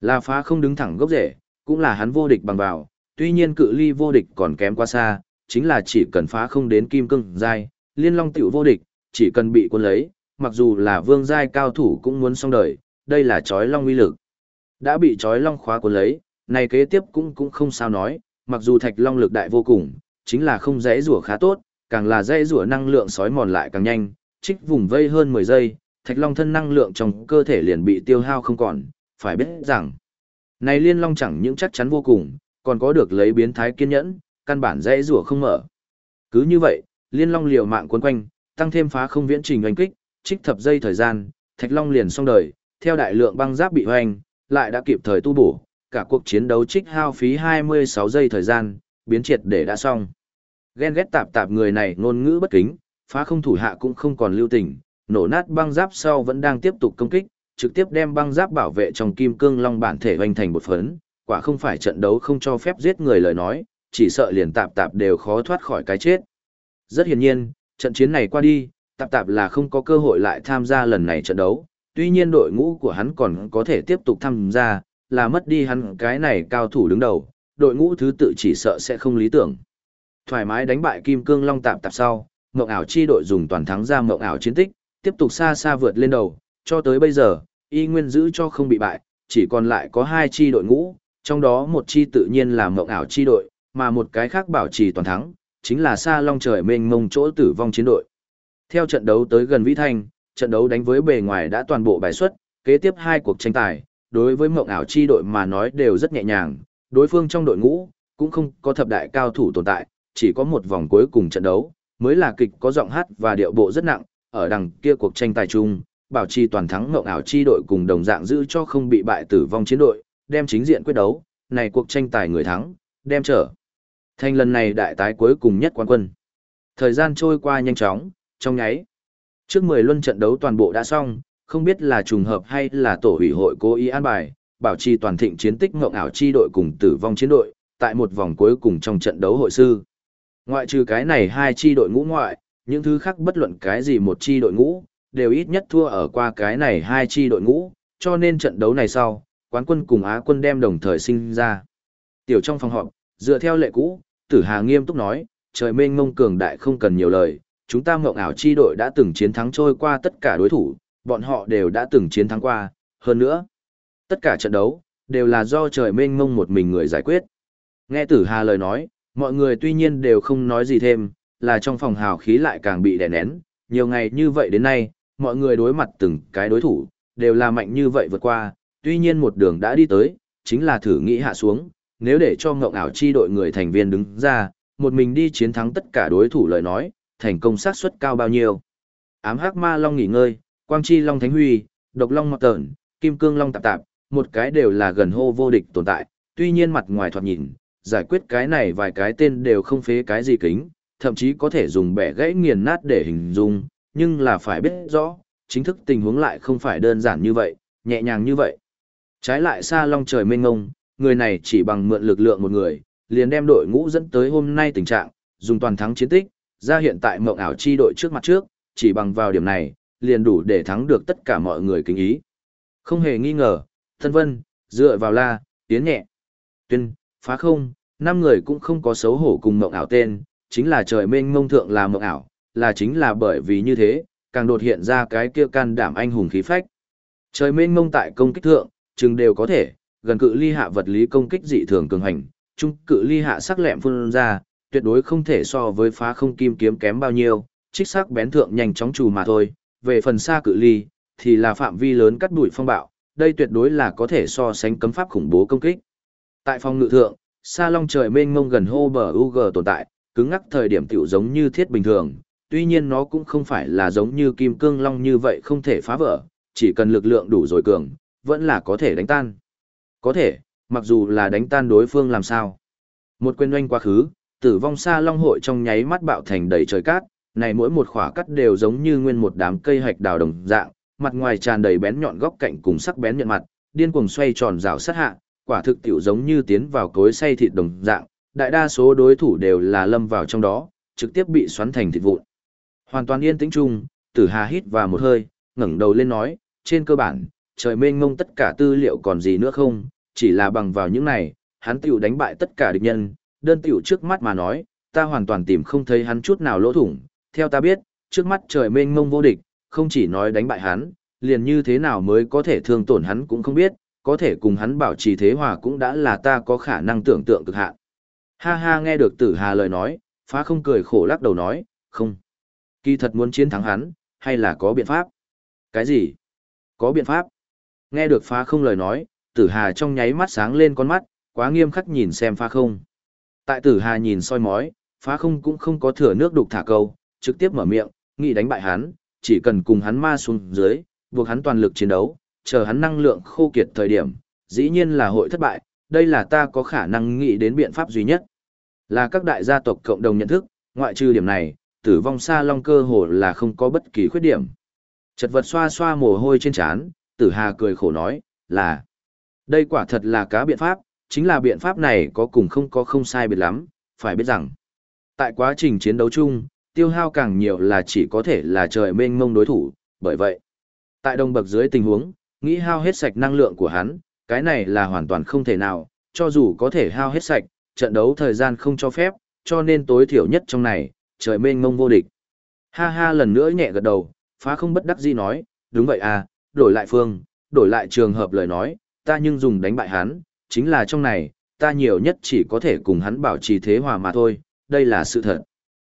Là phá không đứng thẳng gốc rễ, cũng là hắn vô địch bằng vào, tuy nhiên cự ly vô địch còn kém quá xa, chính là chỉ cần phá không đến kim cương giai, liên long tiểu vô địch, chỉ cần bị quân lấy, mặc dù là vương giai cao thủ cũng muốn xong đời, đây là chói long uy lực. Đã bị chói long khóa quân lấy, này kế tiếp cũng cũng không sao nói, mặc dù thạch long lực đại vô cùng, chính là không dễ rủa khá tốt, càng là dễ rủa năng lượng sói mòn lại càng nhanh, trích vùng vây hơn 10 giây, thạch long thân năng lượng trong cơ thể liền bị tiêu hao không còn, phải biết rằng, này liên long chẳng những chắc chắn vô cùng, còn có được lấy biến thái kiên nhẫn, căn bản dễ rủa không mở. Cứ như vậy, liên long liều mạng cuốn quanh, tăng thêm phá không viễn trình oanh kích, trích thập giây thời gian, thạch long liền xong đời, theo đại lượng băng giáp bị hoành, lại đã kịp thời tu bổ, cả cuộc chiến đấu trích hao phí 26 giây thời gian, biến triệt để đã xong. Ghen ghét tạp tạp người này ngôn ngữ bất kính, phá không thủ hạ cũng không còn lưu tình, nổ nát băng giáp sau vẫn đang tiếp tục công kích, trực tiếp đem băng giáp bảo vệ trong kim cương long bản thể hoành thành một phấn, quả không phải trận đấu không cho phép giết người lời nói, chỉ sợ liền tạp tạp đều khó thoát khỏi cái chết. Rất hiển nhiên, trận chiến này qua đi, tạp tạp là không có cơ hội lại tham gia lần này trận đấu, tuy nhiên đội ngũ của hắn còn có thể tiếp tục tham gia, là mất đi hắn cái này cao thủ đứng đầu, đội ngũ thứ tự chỉ sợ sẽ không lý tưởng. Thoải mái đánh bại Kim Cương Long tạp tạp sau, Mộng ảo chi đội dùng toàn thắng ra Mộng ảo chiến tích, tiếp tục xa xa vượt lên đầu, cho tới bây giờ, y nguyên giữ cho không bị bại, chỉ còn lại có hai chi đội ngũ, trong đó một chi tự nhiên là Mộng ảo chi đội, mà một cái khác bảo trì toàn thắng, chính là xa long trời mênh mông chỗ tử vong chiến đội. Theo trận đấu tới gần Vĩ Thanh, trận đấu đánh với bề ngoài đã toàn bộ bài xuất, kế tiếp hai cuộc tranh tài, đối với mộng ảo chi đội mà nói đều rất nhẹ nhàng, đối phương trong đội ngũ, cũng không có thập đại cao thủ tồn tại, chỉ có một vòng cuối cùng trận đấu, mới là kịch có giọng hát và điệu bộ rất nặng, ở đằng kia cuộc tranh tài chung, bảo trì toàn thắng mộng ảo chi đội cùng đồng dạng giữ cho không bị bại tử vong chiến đội, đem chính diện quyết đấu, này cuộc tranh tài người thắng, đem trở. Thành lần này đại tái cuối cùng nhất quán quân. Thời gian trôi qua nhanh chóng, trong nháy. Trước 10 luân trận đấu toàn bộ đã xong, không biết là trùng hợp hay là tổ ủy hội cố ý an bài, bảo trì toàn thịnh chiến tích ngộng ảo chi đội cùng tử vong chiến đội, tại một vòng cuối cùng trong trận đấu hội sư. Ngoại trừ cái này hai chi đội ngũ ngoại, những thứ khác bất luận cái gì một chi đội ngũ, đều ít nhất thua ở qua cái này hai chi đội ngũ, cho nên trận đấu này sau, quán quân cùng Á quân đem đồng thời sinh ra. Tiểu trong phòng họp, dựa theo lệ cũ, Tử Hà nghiêm túc nói, trời mênh mông cường đại không cần nhiều lời, chúng ta mộng ảo chi đội đã từng chiến thắng trôi qua tất cả đối thủ, bọn họ đều đã từng chiến thắng qua, hơn nữa. Tất cả trận đấu, đều là do trời mênh mông một mình người giải quyết. Nghe Tử Hà lời nói, mọi người tuy nhiên đều không nói gì thêm, là trong phòng hào khí lại càng bị đè nén, nhiều ngày như vậy đến nay, mọi người đối mặt từng cái đối thủ, đều là mạnh như vậy vượt qua, tuy nhiên một đường đã đi tới, chính là thử nghĩ hạ xuống, nếu để cho ngộng ảo chi đội người thành viên đứng ra, một mình đi chiến thắng tất cả đối thủ lời nói, thành công xác suất cao bao nhiêu. Ám hắc ma long nghỉ ngơi, quang chi long thánh huy, độc long mọt tợn, kim cương long tạp tạp, một cái đều là gần hô vô địch tồn tại, tuy nhiên mặt ngoài thoạt nhìn, giải quyết cái này vài cái tên đều không phế cái gì kính, thậm chí có thể dùng bẻ gãy nghiền nát để hình dung, nhưng là phải biết rõ, chính thức tình huống lại không phải đơn giản như vậy, nhẹ nhàng như vậy. Trái lại xa long trời mênh ngông, người này chỉ bằng mượn lực lượng một người, liền đem đội ngũ dẫn tới hôm nay tình trạng, dùng toàn thắng chiến tích, ra hiện tại mộng ảo chi đội trước mặt trước, chỉ bằng vào điểm này, liền đủ để thắng được tất cả mọi người kính ý. Không hề nghi ngờ, thân vân, dựa vào la, tiến nhẹ, tuyên, phá không, năm người cũng không có xấu hổ cùng mộng ảo tên, chính là trời mênh mông thượng là mộng ảo, là chính là bởi vì như thế, càng đột hiện ra cái kia can đảm anh hùng khí phách. Trời mênh mông tại công kích thượng, chừng đều có thể, gần cự ly hạ vật lý công kích dị thường cường hành, trung cự ly hạ sắc lẹm phun ra, tuyệt đối không thể so với phá không kim kiếm kém bao nhiêu, trích sắc bén thượng nhanh chóng trù mà thôi, về phần xa cự ly, thì là phạm vi lớn cắt đuổi phong bạo, đây tuyệt đối là có thể so sánh cấm pháp khủng bố công kích. Tại phòng ngự thượng, xa long trời mênh mông gần hô bờ UG tồn tại, cứng ngắc thời điểm tiểu giống như thiết bình thường, tuy nhiên nó cũng không phải là giống như kim cương long như vậy không thể phá vỡ, chỉ cần lực lượng đủ rồi cường, vẫn là có thể đánh tan. Có thể, mặc dù là đánh tan đối phương làm sao. Một quyền oanh quá khứ, tử vong xa long hội trong nháy mắt bạo thành đầy trời cát, này mỗi một khỏa cắt đều giống như nguyên một đám cây hạch đào đồng dạng, mặt ngoài tràn đầy bén nhọn góc cạnh cùng sắc bén nhận mặt, điên cuồng xoay tròn rào sát hạ, quả thực tiểu giống như tiến vào cối xay thịt đồng dạng, đại đa số đối thủ đều là lâm vào trong đó, trực tiếp bị xoắn thành thịt vụn. Hoàn toàn yên tĩnh chung, Tử Hà hít vào một hơi, ngẩng đầu lên nói, trên cơ bản, trời mênh mông tất cả tư liệu còn gì nữa không, chỉ là bằng vào những này, hắn tiểu đánh bại tất cả địch nhân, đơn tiểu trước mắt mà nói, ta hoàn toàn tìm không thấy hắn chút nào lỗ thủng, theo ta biết, trước mắt trời mênh mông vô địch, không chỉ nói đánh bại hắn, liền như thế nào mới có thể thương tổn hắn cũng không biết, có thể cùng hắn bảo trì thế hòa cũng đã là ta có khả năng tưởng tượng cực hạn. Ha ha nghe được tử hà lời nói, phá không cười khổ lắc đầu nói, không. Kỳ thật muốn chiến thắng hắn, hay là có biện pháp? Cái gì? Có biện pháp? Nghe được phá không lời nói, tử hà trong nháy mắt sáng lên con mắt, quá nghiêm khắc nhìn xem phá không. Tại tử hà nhìn soi mói, phá không cũng không có thừa nước đục thả câu, trực tiếp mở miệng, nghĩ đánh bại hắn, chỉ cần cùng hắn ma xuống dưới, buộc hắn toàn lực chiến đấu, chờ hắn năng lượng khô kiệt thời điểm, dĩ nhiên là hội thất bại, đây là ta có khả năng nghĩ đến biện pháp duy nhất. Là các đại gia tộc cộng đồng nhận thức, ngoại trừ điểm này, tử vong xa long cơ hồ là không có bất kỳ khuyết điểm. Chật vật xoa xoa mồ hôi trên trán, tử hà cười khổ nói, là đây quả thật là cá biện pháp, chính là biện pháp này có cùng không có không sai biệt lắm, phải biết rằng tại quá trình chiến đấu chung, tiêu hao càng nhiều là chỉ có thể là trời mênh mông đối thủ, bởi vậy, tại đồng bậc dưới tình huống, nghĩ hao hết sạch năng lượng của hắn, cái này là hoàn toàn không thể nào, cho dù có thể hao hết sạch, trận đấu thời gian không cho phép, cho nên tối thiểu nhất trong này, trời mênh mông vô địch. Ha ha lần nữa nhẹ gật đầu, phá không bất đắc dĩ nói, đúng vậy à, đổi lại phương, đổi lại trường hợp lời nói, ta nhưng dùng đánh bại hắn, chính là trong này, ta nhiều nhất chỉ có thể cùng hắn bảo trì thế hòa mà thôi, đây là sự thật.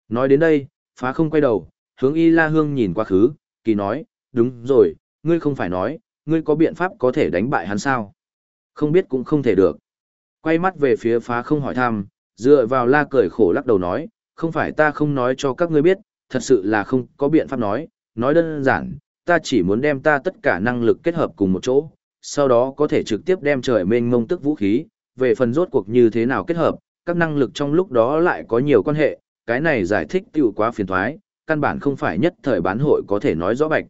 Nói đến đây, phá không quay đầu, hướng y la hương nhìn qua khứ, kỳ nói, đúng rồi, ngươi không phải nói, ngươi có biện pháp có thể đánh bại hắn sao? Không biết cũng không thể được. Quay mắt về phía phá không hỏi thăm, dựa vào la cười khổ lắc đầu nói, không phải ta không nói cho các ngươi biết, thật sự là không có biện pháp nói, nói đơn giản, ta chỉ muốn đem ta tất cả năng lực kết hợp cùng một chỗ, sau đó có thể trực tiếp đem trời mênh mông tức vũ khí, về phần rốt cuộc như thế nào kết hợp, các năng lực trong lúc đó lại có nhiều quan hệ, cái này giải thích tiểu quá phiền thoái, căn bản không phải nhất thời bán hội có thể nói rõ bạch.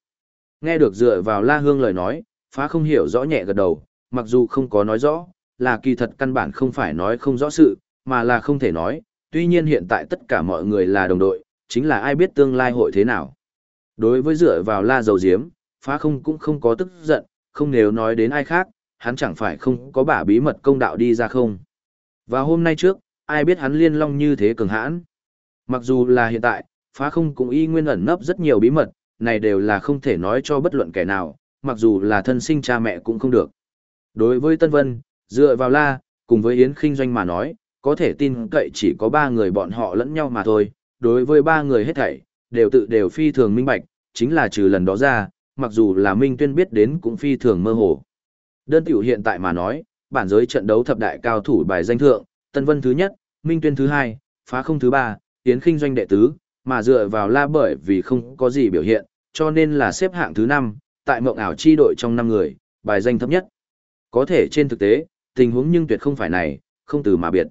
Nghe được dựa vào La Hương lời nói, phá không hiểu rõ nhẹ gật đầu, mặc dù không có nói rõ, là kỳ thật căn bản không phải nói không rõ sự, mà là không thể nói, tuy nhiên hiện tại tất cả mọi người là đồng đội, chính là ai biết tương lai hội thế nào. Đối với dựa vào La Dầu Diếm, phá không cũng không có tức giận, không nếu nói đến ai khác, hắn chẳng phải không có bả bí mật công đạo đi ra không. Và hôm nay trước, ai biết hắn liên long như thế cường hãn. Mặc dù là hiện tại, phá không cũng y nguyên ẩn nấp rất nhiều bí mật, này đều là không thể nói cho bất luận kẻ nào, mặc dù là thân sinh cha mẹ cũng không được. Đối với Tân Vân, dựa vào la, cùng với Yến Kinh Doanh mà nói, có thể tin cậy chỉ có ba người bọn họ lẫn nhau mà thôi, đối với ba người hết thảy, đều tự đều phi thường minh bạch, chính là trừ lần đó ra, mặc dù là Minh Tuyên biết đến cũng phi thường mơ hồ. Đơn tiểu hiện tại mà nói, bản giới trận đấu thập đại cao thủ bài danh thượng, Tân Vân thứ nhất, Minh Tuyên thứ hai, Phá không thứ ba, Yến Kinh Doanh đệ tứ, mà dựa vào la bởi vì không có gì biểu hiện, cho nên là xếp hạng thứ năm, tại mộng ảo chi đội trong năm người, bài danh thấp nhất. Có thể trên thực tế, tình huống nhưng tuyệt không phải này, không từ mà biệt.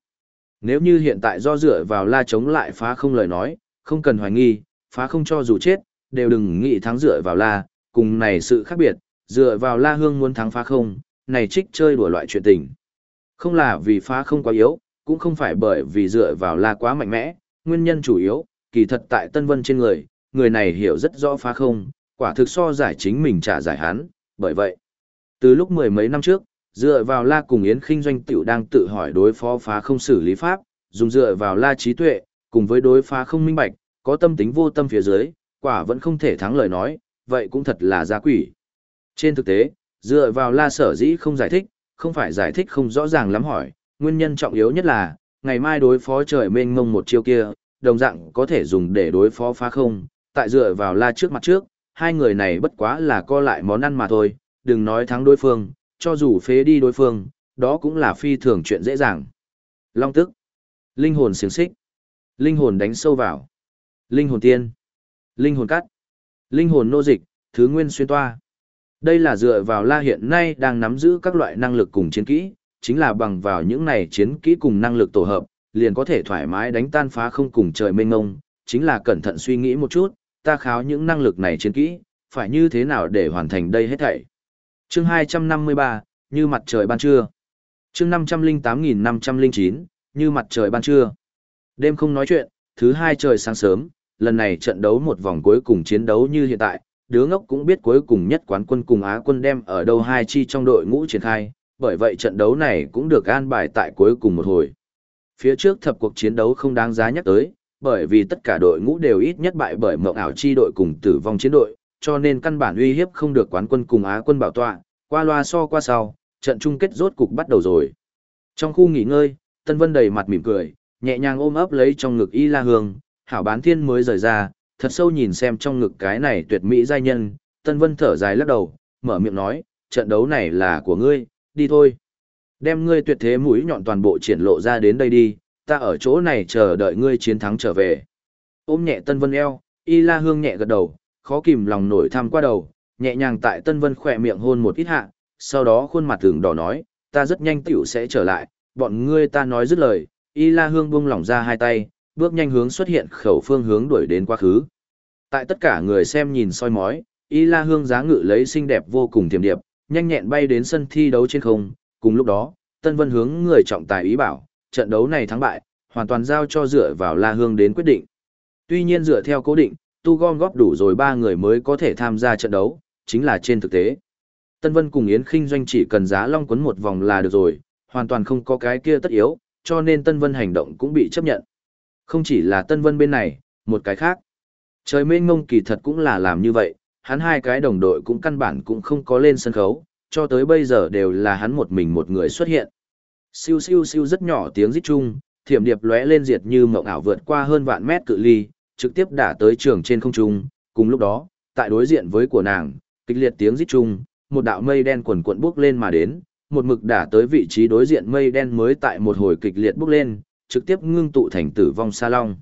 Nếu như hiện tại do dựa vào la chống lại phá không lời nói, không cần hoài nghi, phá không cho dù chết, đều đừng nghĩ thắng dựa vào la, cùng này sự khác biệt, dựa vào la hương muốn thắng phá không, này trích chơi đùa loại chuyện tình. Không là vì phá không quá yếu, cũng không phải bởi vì dựa vào la quá mạnh mẽ, nguyên nhân chủ yếu, kỳ thật tại Tân Vân trên người, người này hiểu rất rõ phá không, quả thực so giải chính mình trả giải hắn, bởi vậy. Từ lúc mười mấy năm trước, dựa vào la cùng Yến khinh doanh tiểu đang tự hỏi đối phó phá không xử lý pháp, dùng dựa vào la trí tuệ, cùng với đối phá không minh bạch, có tâm tính vô tâm phía dưới, quả vẫn không thể thắng lời nói, vậy cũng thật là giá quỷ. Trên thực tế, dựa vào la sở dĩ không giải thích, không phải giải thích không rõ ràng lắm hỏi, nguyên nhân trọng yếu nhất là, ngày mai đối phó trời mênh mông một chiêu kia, đồng dạng có thể dùng để đối phó phá không, tại dựa vào la trước mặt trước, hai người này bất quá là co lại món ăn mà thôi, đừng nói thắng đối phương, cho dù phế đi đối phương, đó cũng là phi thường chuyện dễ dàng. Long tức, linh hồn xiềng xích, linh hồn đánh sâu vào, linh hồn tiên, linh hồn cắt, linh hồn nô dịch, thứ nguyên xuyên toa. Đây là dựa vào la hiện nay đang nắm giữ các loại năng lực cùng chiến kỹ, chính là bằng vào những này chiến kỹ cùng năng lực tổ hợp, liền có thể thoải mái đánh tan phá không cùng trời mênh ngông, chính là cẩn thận suy nghĩ một chút, ta kháo những năng lực này chiến kỹ, phải như thế nào để hoàn thành đây hết thảy. Chương 253, như mặt trời ban trưa. Chương 508509, như mặt trời ban trưa. Đêm không nói chuyện, thứ hai trời sáng sớm, lần này trận đấu một vòng cuối cùng chiến đấu như hiện tại, đứa ngốc cũng biết cuối cùng nhất quán quân cùng Á quân đem ở đâu hai chi trong đội ngũ triển khai, bởi vậy trận đấu này cũng được an bài tại cuối cùng một hồi. Phía trước thập cuộc chiến đấu không đáng giá nhắc tới, bởi vì tất cả đội ngũ đều ít nhất bại bởi mộng ảo chi đội cùng tử vong chiến đội, cho nên căn bản uy hiếp không được quán quân cùng Á quân bảo tọa, qua loa so qua sau, trận chung kết rốt cục bắt đầu rồi. Trong khu nghỉ ngơi, Tân Vân đầy mặt mỉm cười, nhẹ nhàng ôm ấp lấy trong ngực Y La Hương, hảo bán thiên mới rời ra, thật sâu nhìn xem trong ngực cái này tuyệt mỹ giai nhân, Tân Vân thở dài lắc đầu, mở miệng nói, trận đấu này là của ngươi, đi thôi. Đem ngươi tuyệt thế mũi nhọn toàn bộ triển lộ ra đến đây đi, ta ở chỗ này chờ đợi ngươi chiến thắng trở về. Ôm nhẹ Tân Vân eo, Y La Hương nhẹ gật đầu, khó kìm lòng nổi tham qua đầu, nhẹ nhàng tại Tân Vân khỏe miệng hôn một ít hạ, sau đó khuôn mặt thường đỏ nói, ta rất nhanh tiểu sẽ trở lại, bọn ngươi ta nói dứt lời, Y La Hương buông lỏng ra hai tay, bước nhanh hướng xuất hiện khẩu phương hướng đuổi đến quá khứ. Tại tất cả người xem nhìn soi mói, Y La Hương giá ngự lấy xinh đẹp vô cùng tiềm điệp, nhanh nhẹn bay đến sân thi đấu trên không, cùng lúc đó, Tân Vân hướng người trọng tài ý bảo, trận đấu này thắng bại, hoàn toàn giao cho dựa vào La Hương đến quyết định. Tuy nhiên dựa theo cố định, tu gom góp đủ rồi ba người mới có thể tham gia trận đấu, chính là trên thực tế. Tân Vân cùng Yến Kinh Doanh chỉ cần giá long quấn một vòng là được rồi, hoàn toàn không có cái kia tất yếu, cho nên Tân Vân hành động cũng bị chấp nhận. Không chỉ là Tân Vân bên này, một cái khác. Trời mênh ngông kỳ thật cũng là làm như vậy, hắn hai cái đồng đội cũng căn bản cũng không có lên sân khấu, cho tới bây giờ đều là hắn một mình một người xuất hiện. Siêu siêu siêu rất nhỏ tiếng rít chung, thiểm điệp lóe lên diệt như mộng ảo vượt qua hơn vạn mét cự ly, trực tiếp đả tới trường trên không trung, cùng lúc đó, tại đối diện với của nàng, kịch liệt tiếng rít chung, một đạo mây đen quần cuộn bước lên mà đến, một mực đả tới vị trí đối diện mây đen mới tại một hồi kịch liệt bước lên, trực tiếp ngưng tụ thành tử vong sa long.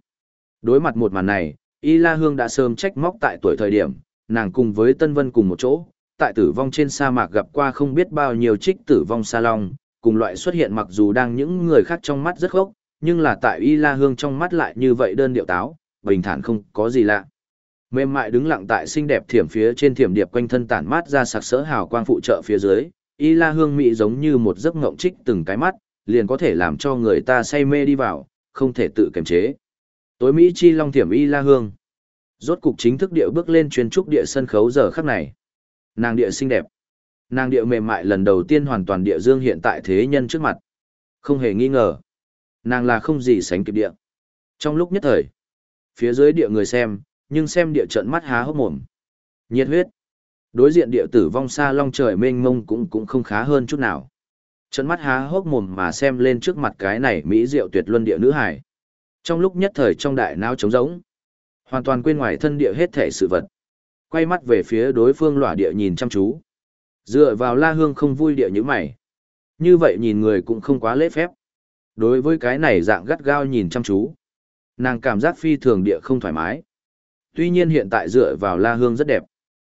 Đối mặt một màn này, Y La Hương đã sớm trách móc tại tuổi thời điểm, nàng cùng với Tân Vân cùng một chỗ, tại tử vong trên sa mạc gặp qua không biết bao nhiêu trích tử vong sa long, cùng loại xuất hiện mặc dù đang những người khác trong mắt rất khốc, nhưng là tại Y La Hương trong mắt lại như vậy đơn điệu táo, bình thản không có gì lạ. Mềm mại đứng lặng tại xinh đẹp thiểm phía trên thiểm điệp quanh thân tản mát ra sặc sỡ hào quang phụ trợ phía dưới, Y La Hương mỹ giống như một giấc ngộng trích từng cái mắt, liền có thể làm cho người ta say mê đi vào, không thể tự kiềm chế. Tối Mỹ chi long thiểm Y La Hương. Rốt cục chính thức địa bước lên chuyên trúc địa sân khấu giờ khắc này. Nàng địa xinh đẹp. Nàng địa mềm mại lần đầu tiên hoàn toàn địa dương hiện tại thế nhân trước mặt. Không hề nghi ngờ. Nàng là không gì sánh kịp địa. Trong lúc nhất thời, phía dưới địa người xem, nhưng xem địa trận mắt há hốc mồm. Nhiệt huyết. Đối diện địa tử vong xa long trời mênh mông cũng cũng không khá hơn chút nào. Trận mắt há hốc mồm mà xem lên trước mặt cái này mỹ diệu tuyệt luân địa nữ hải. Trong lúc nhất thời trong đại não trống rỗng, hoàn toàn quên ngoài thân địa hết thể sự vật. Quay mắt về phía đối phương lỏa địa nhìn chăm chú. Dựa vào la hương không vui địa như mày. Như vậy nhìn người cũng không quá lễ phép. Đối với cái này dạng gắt gao nhìn chăm chú. Nàng cảm giác phi thường địa không thoải mái. Tuy nhiên hiện tại dựa vào la hương rất đẹp.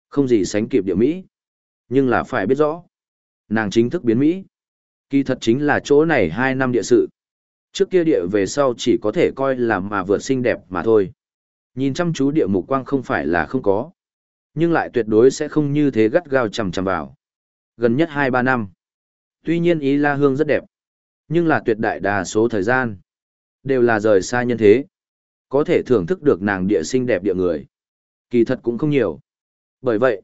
Không gì sánh kịp địa Mỹ. Nhưng là phải biết rõ. Nàng chính thức biến Mỹ. Kỳ thật chính là chỗ này hai năm địa sự. Trước kia địa về sau chỉ có thể coi là mà vượt xinh đẹp mà thôi. Nhìn chăm chú địa mục quang không phải là không có. Nhưng lại tuyệt đối sẽ không như thế gắt gao chằm chằm vào. Gần nhất hai ba năm. Tuy nhiên ý la hương rất đẹp. Nhưng là tuyệt đại đa số thời gian. Đều là rời xa nhân thế. Có thể thưởng thức được nàng địa xinh đẹp địa người. Kỳ thật cũng không nhiều. Bởi vậy,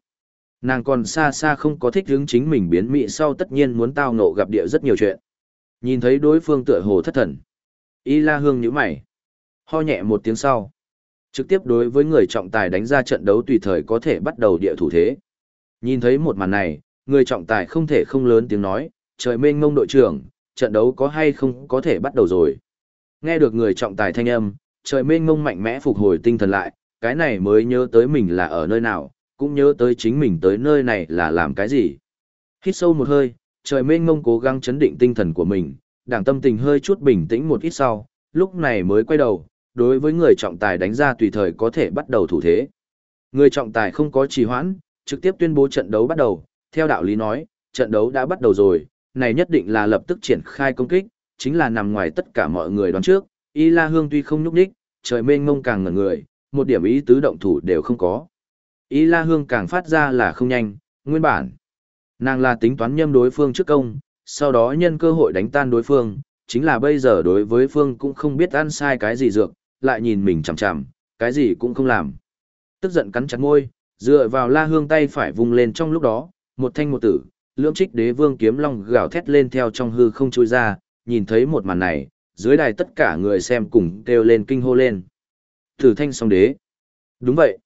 nàng còn xa xa không có thích hướng chính mình biến mị sau tất nhiên muốn tao ngộ gặp địa rất nhiều chuyện. Nhìn thấy đối phương tựa hồ thất thần. Y la hương nhíu mày. Ho nhẹ một tiếng sau. Trực tiếp đối với người trọng tài đánh ra trận đấu tùy thời có thể bắt đầu địa thủ thế. Nhìn thấy một màn này, người trọng tài không thể không lớn tiếng nói, trời mênh mông đội trưởng, trận đấu có hay không có thể bắt đầu rồi. Nghe được người trọng tài thanh âm, trời mênh mông mạnh mẽ phục hồi tinh thần lại, cái này mới nhớ tới mình là ở nơi nào, cũng nhớ tới chính mình tới nơi này là làm cái gì. Hít sâu một hơi, trời mênh mông cố gắng chấn định tinh thần của mình, đảng tâm tình hơi chút bình tĩnh một ít sau, lúc này mới quay đầu, đối với người trọng tài đánh ra tùy thời có thể bắt đầu thủ thế. Người trọng tài không có trì hoãn, trực tiếp tuyên bố trận đấu bắt đầu, theo đạo lý nói, trận đấu đã bắt đầu rồi, này nhất định là lập tức triển khai công kích, chính là nằm ngoài tất cả mọi người đoán trước, Y La Hương tuy không nhúc nhích, trời mênh mông càng ngẩn người, một điểm ý tứ động thủ đều không có ý La Hương càng phát ra là không nhanh, nguyên bản. Nàng là tính toán nhâm đối phương trước công, sau đó nhân cơ hội đánh tan đối phương, chính là bây giờ đối với phương cũng không biết ăn sai cái gì dược, lại nhìn mình chằm chằm, cái gì cũng không làm. Tức giận cắn chặt môi, dựa vào La Hương tay phải vùng lên trong lúc đó, một thanh một tử, lưỡng trích đế vương kiếm long gào thét lên theo trong hư không trôi ra, nhìn thấy một màn này, dưới đài tất cả người xem cùng kêu lên kinh hô lên. Thử thanh song đế. Đúng vậy.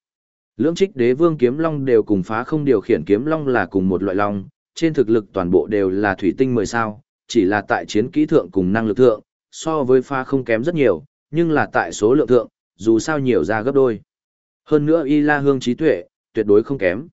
Lưỡng trích đế vương kiếm long đều cùng phá không điều khiển kiếm long là cùng một loại long, trên thực lực toàn bộ đều là thủy tinh 10 sao, chỉ là tại chiến kỹ thượng cùng năng lực thượng, so với phá không kém rất nhiều, nhưng là tại số lượng thượng, dù sao nhiều ra gấp đôi. Hơn nữa y la hương trí tuệ, tuyệt đối không kém.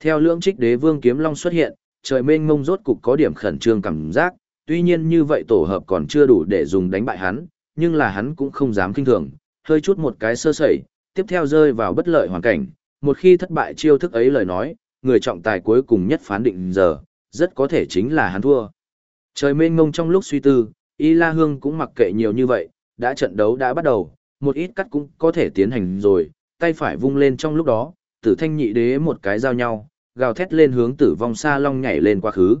Theo lưỡng trích đế vương kiếm long xuất hiện, trời mênh mông rốt cục có điểm khẩn trương cảm giác, tuy nhiên như vậy tổ hợp còn chưa đủ để dùng đánh bại hắn, nhưng là hắn cũng không dám kinh thường, hơi chút một cái sơ sẩy, tiếp theo rơi vào bất lợi hoàn cảnh, một khi thất bại chiêu thức ấy lời nói, người trọng tài cuối cùng nhất phán định giờ, rất có thể chính là hắn thua. Trời mênh mông trong lúc suy tư, Y La Hương cũng mặc kệ nhiều như vậy, đã trận đấu đã bắt đầu, một ít cắt cũng có thể tiến hành rồi, tay phải vung lên trong lúc đó, tử thanh nhị đế một cái giao nhau, gào thét lên hướng tử vong xa long nhảy lên quá khứ.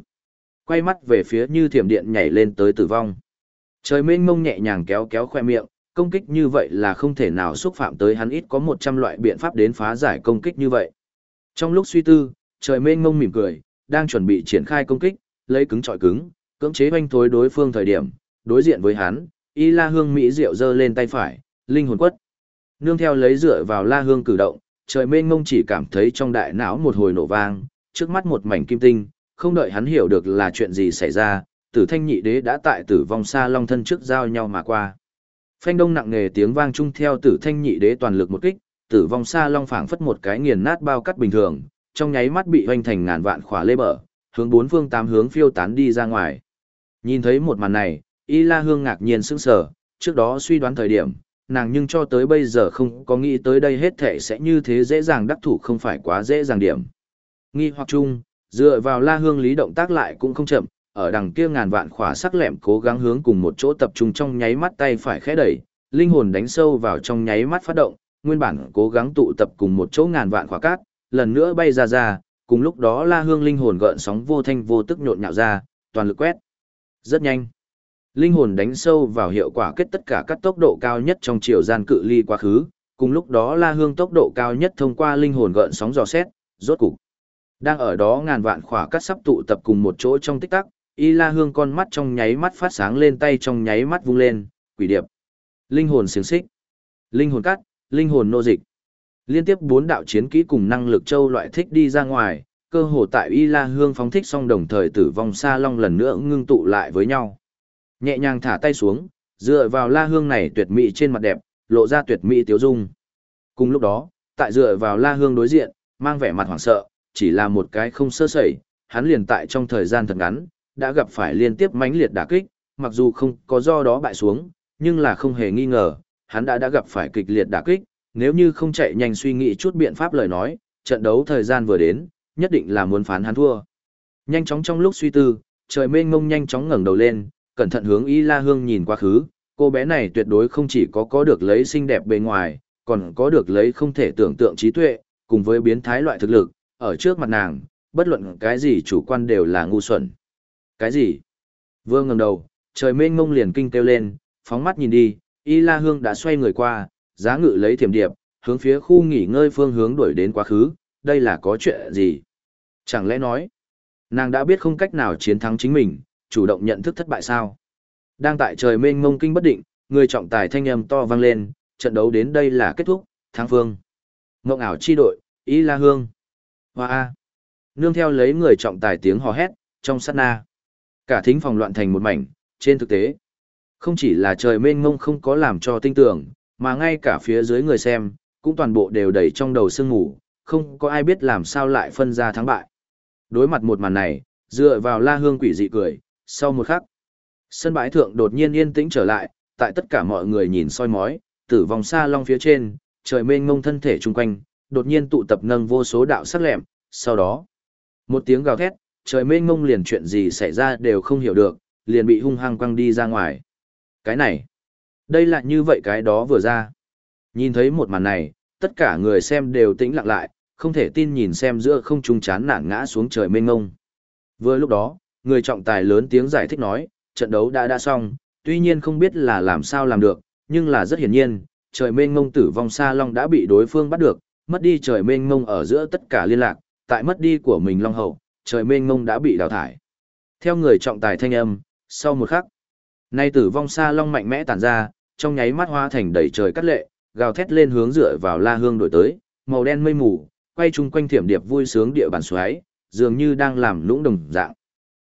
Quay mắt về phía như thiểm điện nhảy lên tới tử vong. Trời mênh mông nhẹ nhàng kéo kéo khoe miệng, công kích như vậy là không thể nào xúc phạm tới hắn ít có 100 loại biện pháp đến phá giải công kích như vậy. Trong lúc suy tư, trời mênh mông mỉm cười, đang chuẩn bị triển khai công kích, lấy cứng trọi cứng, cưỡng chế hoanh thối đối phương thời điểm, đối diện với hắn, Y La Hương Mỹ Diệu giơ lên tay phải, linh hồn quất. Nương theo lấy dựa vào La Hương cử động, trời mênh mông chỉ cảm thấy trong đại não một hồi nổ vang, trước mắt một mảnh kim tinh, không đợi hắn hiểu được là chuyện gì xảy ra, tử thanh nhị đế đã tại tử vong xa long thân trước giao nhau mà qua. Phanh đông nặng nề tiếng vang chung theo tử thanh nhị đế toàn lực một kích, tử vong xa long phảng phất một cái nghiền nát bao cắt bình thường, trong nháy mắt bị hoành thành ngàn vạn khỏa lê bờ, hướng bốn phương tám hướng phiêu tán đi ra ngoài. Nhìn thấy một màn này, Y La Hương ngạc nhiên sững sờ, trước đó suy đoán thời điểm, nàng nhưng cho tới bây giờ không có nghĩ tới đây hết thể sẽ như thế dễ dàng đắc thủ không phải quá dễ dàng điểm. Nghi hoặc chung, dựa vào La Hương lý động tác lại cũng không chậm, ở đằng kia ngàn vạn khỏa sắc lẹm cố gắng hướng cùng một chỗ tập trung trong nháy mắt tay phải khẽ đẩy, linh hồn đánh sâu vào trong nháy mắt phát động, nguyên bản cố gắng tụ tập cùng một chỗ ngàn vạn khỏa cát, lần nữa bay ra ra, cùng lúc đó La Hương linh hồn gợn sóng vô thanh vô tức nhộn nhạo ra, toàn lực quét. Rất nhanh. Linh hồn đánh sâu vào hiệu quả kết tất cả các tốc độ cao nhất trong chiều gian cự ly quá khứ, cùng lúc đó La Hương tốc độ cao nhất thông qua linh hồn gợn sóng dò xét, rốt cục. Đang ở đó ngàn vạn khỏa cắt sắp tụ tập cùng một chỗ trong tích tắc, Y La Hương con mắt trong nháy mắt phát sáng lên tay trong nháy mắt vung lên, quỷ điệp. Linh hồn xiềng xích. Linh hồn cắt, linh hồn nô dịch. Liên tiếp bốn đạo chiến kỹ cùng năng lực châu loại thích đi ra ngoài, cơ hồ tại Y La Hương phóng thích xong đồng thời tử vong xa long lần nữa ngưng tụ lại với nhau. Nhẹ nhàng thả tay xuống, dựa vào La Hương này tuyệt mỹ trên mặt đẹp, lộ ra tuyệt mỹ tiếu dung. Cùng lúc đó, tại dựa vào La Hương đối diện, mang vẻ mặt hoảng sợ, chỉ là một cái không sơ sẩy, hắn liền tại trong thời gian thật ngắn, đã gặp phải liên tiếp mãnh liệt đả kích, mặc dù không có do đó bại xuống, nhưng là không hề nghi ngờ, hắn đã đã gặp phải kịch liệt đả kích, nếu như không chạy nhanh suy nghĩ chút biện pháp lời nói, trận đấu thời gian vừa đến, nhất định là muốn phán hắn thua. Nhanh chóng trong lúc suy tư, trời mênh mông nhanh chóng ngẩng đầu lên, cẩn thận hướng Y La Hương nhìn quá khứ, cô bé này tuyệt đối không chỉ có có được lấy xinh đẹp bề ngoài, còn có được lấy không thể tưởng tượng trí tuệ, cùng với biến thái loại thực lực, ở trước mặt nàng, bất luận cái gì chủ quan đều là ngu xuẩn. Cái gì? Vương ngẩng đầu, trời mênh mông liền kinh kêu lên, phóng mắt nhìn đi, Y La Hương đã xoay người qua, giá ngự lấy thiểm điệp, hướng phía khu nghỉ ngơi phương hướng đuổi đến quá khứ, đây là có chuyện gì? Chẳng lẽ nói, nàng đã biết không cách nào chiến thắng chính mình, chủ động nhận thức thất bại sao? Đang tại trời mênh mông kinh bất định, người trọng tài thanh âm to vang lên, trận đấu đến đây là kết thúc, thắng phương. Ngộng ảo chi đội, Y La Hương. Hoa A. Nương theo lấy người trọng tài tiếng hò hét, trong sát na. Cả thính phòng loạn thành một mảnh, trên thực tế. Không chỉ là trời mênh mông không có làm cho tinh tưởng, mà ngay cả phía dưới người xem, cũng toàn bộ đều đầy trong đầu sương ngủ, không có ai biết làm sao lại phân ra thắng bại. Đối mặt một màn này, dựa vào la hương quỷ dị cười, sau một khắc, sân bãi thượng đột nhiên yên tĩnh trở lại, tại tất cả mọi người nhìn soi mói, tử vong xa long phía trên, trời mênh mông thân thể chung quanh, đột nhiên tụ tập nâng vô số đạo sắc lẹm, sau đó, một tiếng gào thét, trời mê ngông liền chuyện gì xảy ra đều không hiểu được, liền bị hung hăng quăng đi ra ngoài. Cái này, đây là như vậy cái đó vừa ra. Nhìn thấy một màn này, tất cả người xem đều tĩnh lặng lại, không thể tin nhìn xem giữa không trung chán nản ngã xuống trời mê ngông. Vừa lúc đó, người trọng tài lớn tiếng giải thích nói, trận đấu đã đã xong, tuy nhiên không biết là làm sao làm được, nhưng là rất hiển nhiên, trời mênh ngông tử vong xa long đã bị đối phương bắt được, mất đi trời mênh ngông ở giữa tất cả liên lạc, tại mất đi của mình long hậu, trời mênh mông đã bị đào thải. Theo người trọng tài thanh âm, sau một khắc, nay tử vong xa long mạnh mẽ tản ra, trong nháy mắt hoa thành đầy trời cắt lệ, gào thét lên hướng dựa vào la hương đổi tới, màu đen mây mù, quay chung quanh thiểm điệp vui sướng địa bàn xoáy, dường như đang làm lũng đồng dạng.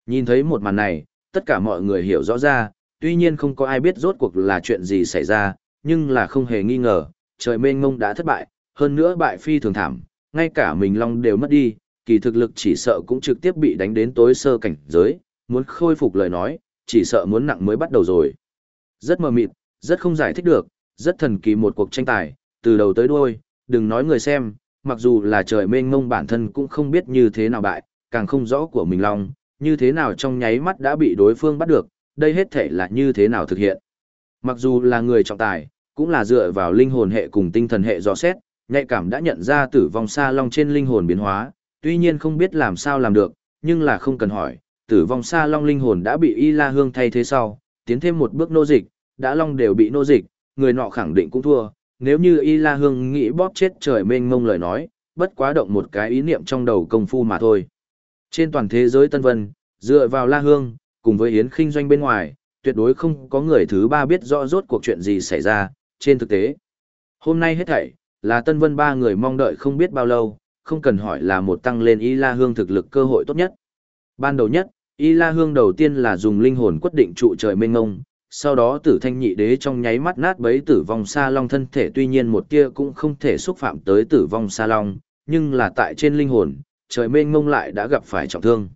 Nhìn thấy một màn này, tất cả mọi người hiểu rõ ra, tuy nhiên không có ai biết rốt cuộc là chuyện gì xảy ra, nhưng là không hề nghi ngờ, trời mênh mông đã thất bại, hơn nữa bại phi thường thảm, ngay cả mình long đều mất đi, kỳ thực lực chỉ sợ cũng trực tiếp bị đánh đến tối sơ cảnh giới, muốn khôi phục lời nói, chỉ sợ muốn nặng mới bắt đầu rồi. Rất mờ mịt, rất không giải thích được, rất thần kỳ một cuộc tranh tài, từ đầu tới đuôi, đừng nói người xem, mặc dù là trời mênh mông bản thân cũng không biết như thế nào bại, càng không rõ của mình long, như thế nào trong nháy mắt đã bị đối phương bắt được, đây hết thể là như thế nào thực hiện. Mặc dù là người trọng tài, cũng là dựa vào linh hồn hệ cùng tinh thần hệ dò xét, nhạy cảm đã nhận ra tử vong xa long trên linh hồn biến hóa, tuy nhiên không biết làm sao làm được, nhưng là không cần hỏi, tử vong xa long linh hồn đã bị y la hương thay thế sau, tiến thêm một bước nô dịch, đã long đều bị nô dịch, người nọ khẳng định cũng thua, nếu như y la hương nghĩ bóp chết trời mênh mông lời nói, bất quá động một cái ý niệm trong đầu công phu mà thôi. Trên toàn thế giới Tân Vân, dựa vào la hương, cùng với Yến khinh doanh bên ngoài, tuyệt đối không có người thứ ba biết rõ rốt cuộc chuyện gì xảy ra, trên thực tế. Hôm nay hết thảy, là Tân Vân ba người mong đợi không biết bao lâu, không cần hỏi là một tăng lên Y La Hương thực lực cơ hội tốt nhất. Ban đầu nhất, Y La Hương đầu tiên là dùng linh hồn quất định trụ trời mênh ngông, sau đó tử thanh nhị đế trong nháy mắt nát bấy tử vong sa long thân thể tuy nhiên một tia cũng không thể xúc phạm tới tử vong sa long, nhưng là tại trên linh hồn, trời mênh ngông lại đã gặp phải trọng thương.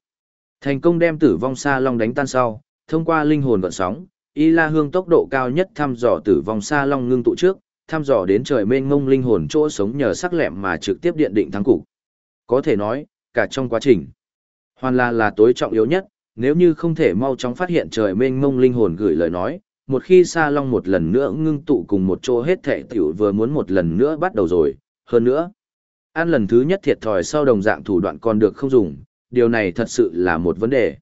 Thành công đem tử vong sa long đánh tan sau, thông qua linh hồn gợn sóng, Y La Hương tốc độ cao nhất thăm dò tử vong sa long ngưng tụ trước, thăm dò đến trời mênh mông linh hồn chỗ sống nhờ sắc lẹm mà trực tiếp điện định thắng cục. Có thể nói, cả trong quá trình, hoàn là là tối trọng yếu nhất, nếu như không thể mau chóng phát hiện trời mênh mông linh hồn gửi lời nói, một khi Sa Long một lần nữa ngưng tụ cùng một chỗ hết thệ tiểu vừa muốn một lần nữa bắt đầu rồi, hơn nữa. Ăn lần thứ nhất thiệt thòi sau đồng dạng thủ đoạn còn được không dùng, điều này thật sự là một vấn đề.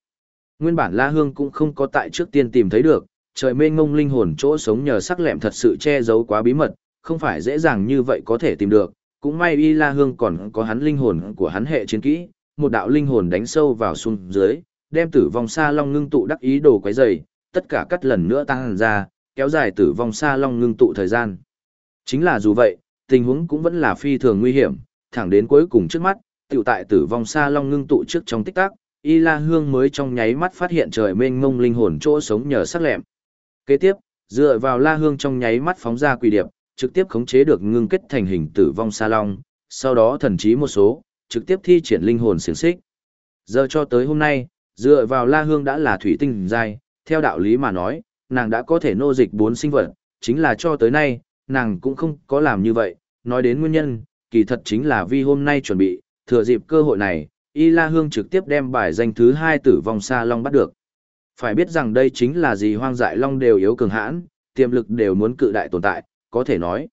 Nguyên bản La Hương cũng không có tại trước tiên tìm thấy được, trời mênh mông linh hồn chỗ sống nhờ sắc lẹm thật sự che giấu quá bí mật, không phải dễ dàng như vậy có thể tìm được. Cũng may Y La Hương còn có hắn linh hồn của hắn hệ chiến kỹ, một đạo linh hồn đánh sâu vào xuống dưới, đem tử vong sa long ngưng tụ đắc ý đồ quấy dày, tất cả cắt lần nữa tăng ra, kéo dài tử vong sa long ngưng tụ thời gian. Chính là dù vậy, tình huống cũng vẫn là phi thường nguy hiểm, thẳng đến cuối cùng trước mắt, tiểu tại tử vong sa long ngưng tụ trước trong tích tắc, Y La Hương mới trong nháy mắt phát hiện trời mênh mông linh hồn chỗ sống nhờ sắc lẹm. Kế tiếp, dựa vào La Hương trong nháy mắt phóng ra quỷ điệp, trực tiếp khống chế được ngưng kết thành hình tử vong sa long, sau đó thần trí một số, trực tiếp thi triển linh hồn xiển xích. Giờ cho tới hôm nay, dựa vào La Hương đã là thủy tinh giai, theo đạo lý mà nói, nàng đã có thể nô dịch bốn sinh vật, chính là cho tới nay, nàng cũng không có làm như vậy, nói đến nguyên nhân, kỳ thật chính là vì hôm nay chuẩn bị, thừa dịp cơ hội này, Y La Hương trực tiếp đem bài danh thứ hai tử vong sa long bắt được. Phải biết rằng đây chính là gì hoang dại long đều yếu cường hãn, tiềm lực đều muốn cự đại tồn tại, có thể nói.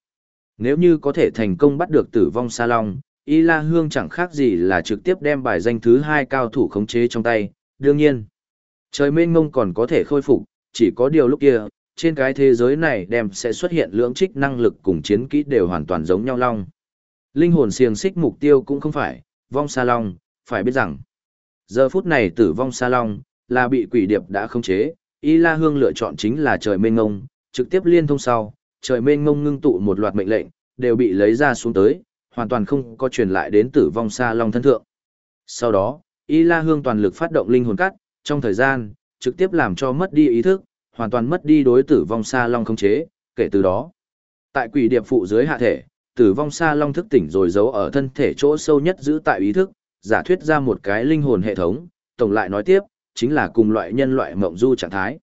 Nếu như có thể thành công bắt được tử vong sa long, Y La Hương chẳng khác gì là trực tiếp đem bài danh thứ hai cao thủ khống chế trong tay, đương nhiên. Trời mênh mông còn có thể khôi phục, chỉ có điều lúc kia, trên cái thế giới này đem sẽ xuất hiện lưỡng trích năng lực cùng chiến kỹ đều hoàn toàn giống nhau long. Linh hồn xiềng xích mục tiêu cũng không phải, vong sa long, phải biết rằng, giờ phút này tử vong sa long, là bị quỷ điệp đã khống chế, Y La Hương lựa chọn chính là trời mênh ngông, trực tiếp liên thông sau, trời mênh ngông ngưng tụ một loạt mệnh lệnh, đều bị lấy ra xuống tới, hoàn toàn không có truyền lại đến tử vong xa long thân thượng. Sau đó, Y La Hương toàn lực phát động linh hồn cắt, trong thời gian, trực tiếp làm cho mất đi ý thức, hoàn toàn mất đi đối tử vong xa long khống chế, kể từ đó. Tại quỷ điệp phụ dưới hạ thể, tử vong xa long thức tỉnh rồi giấu ở thân thể chỗ sâu nhất giữ tại ý thức, giả thuyết ra một cái linh hồn hệ thống, tổng lại nói tiếp, chính là cùng loại nhân loại mộng du trạng thái.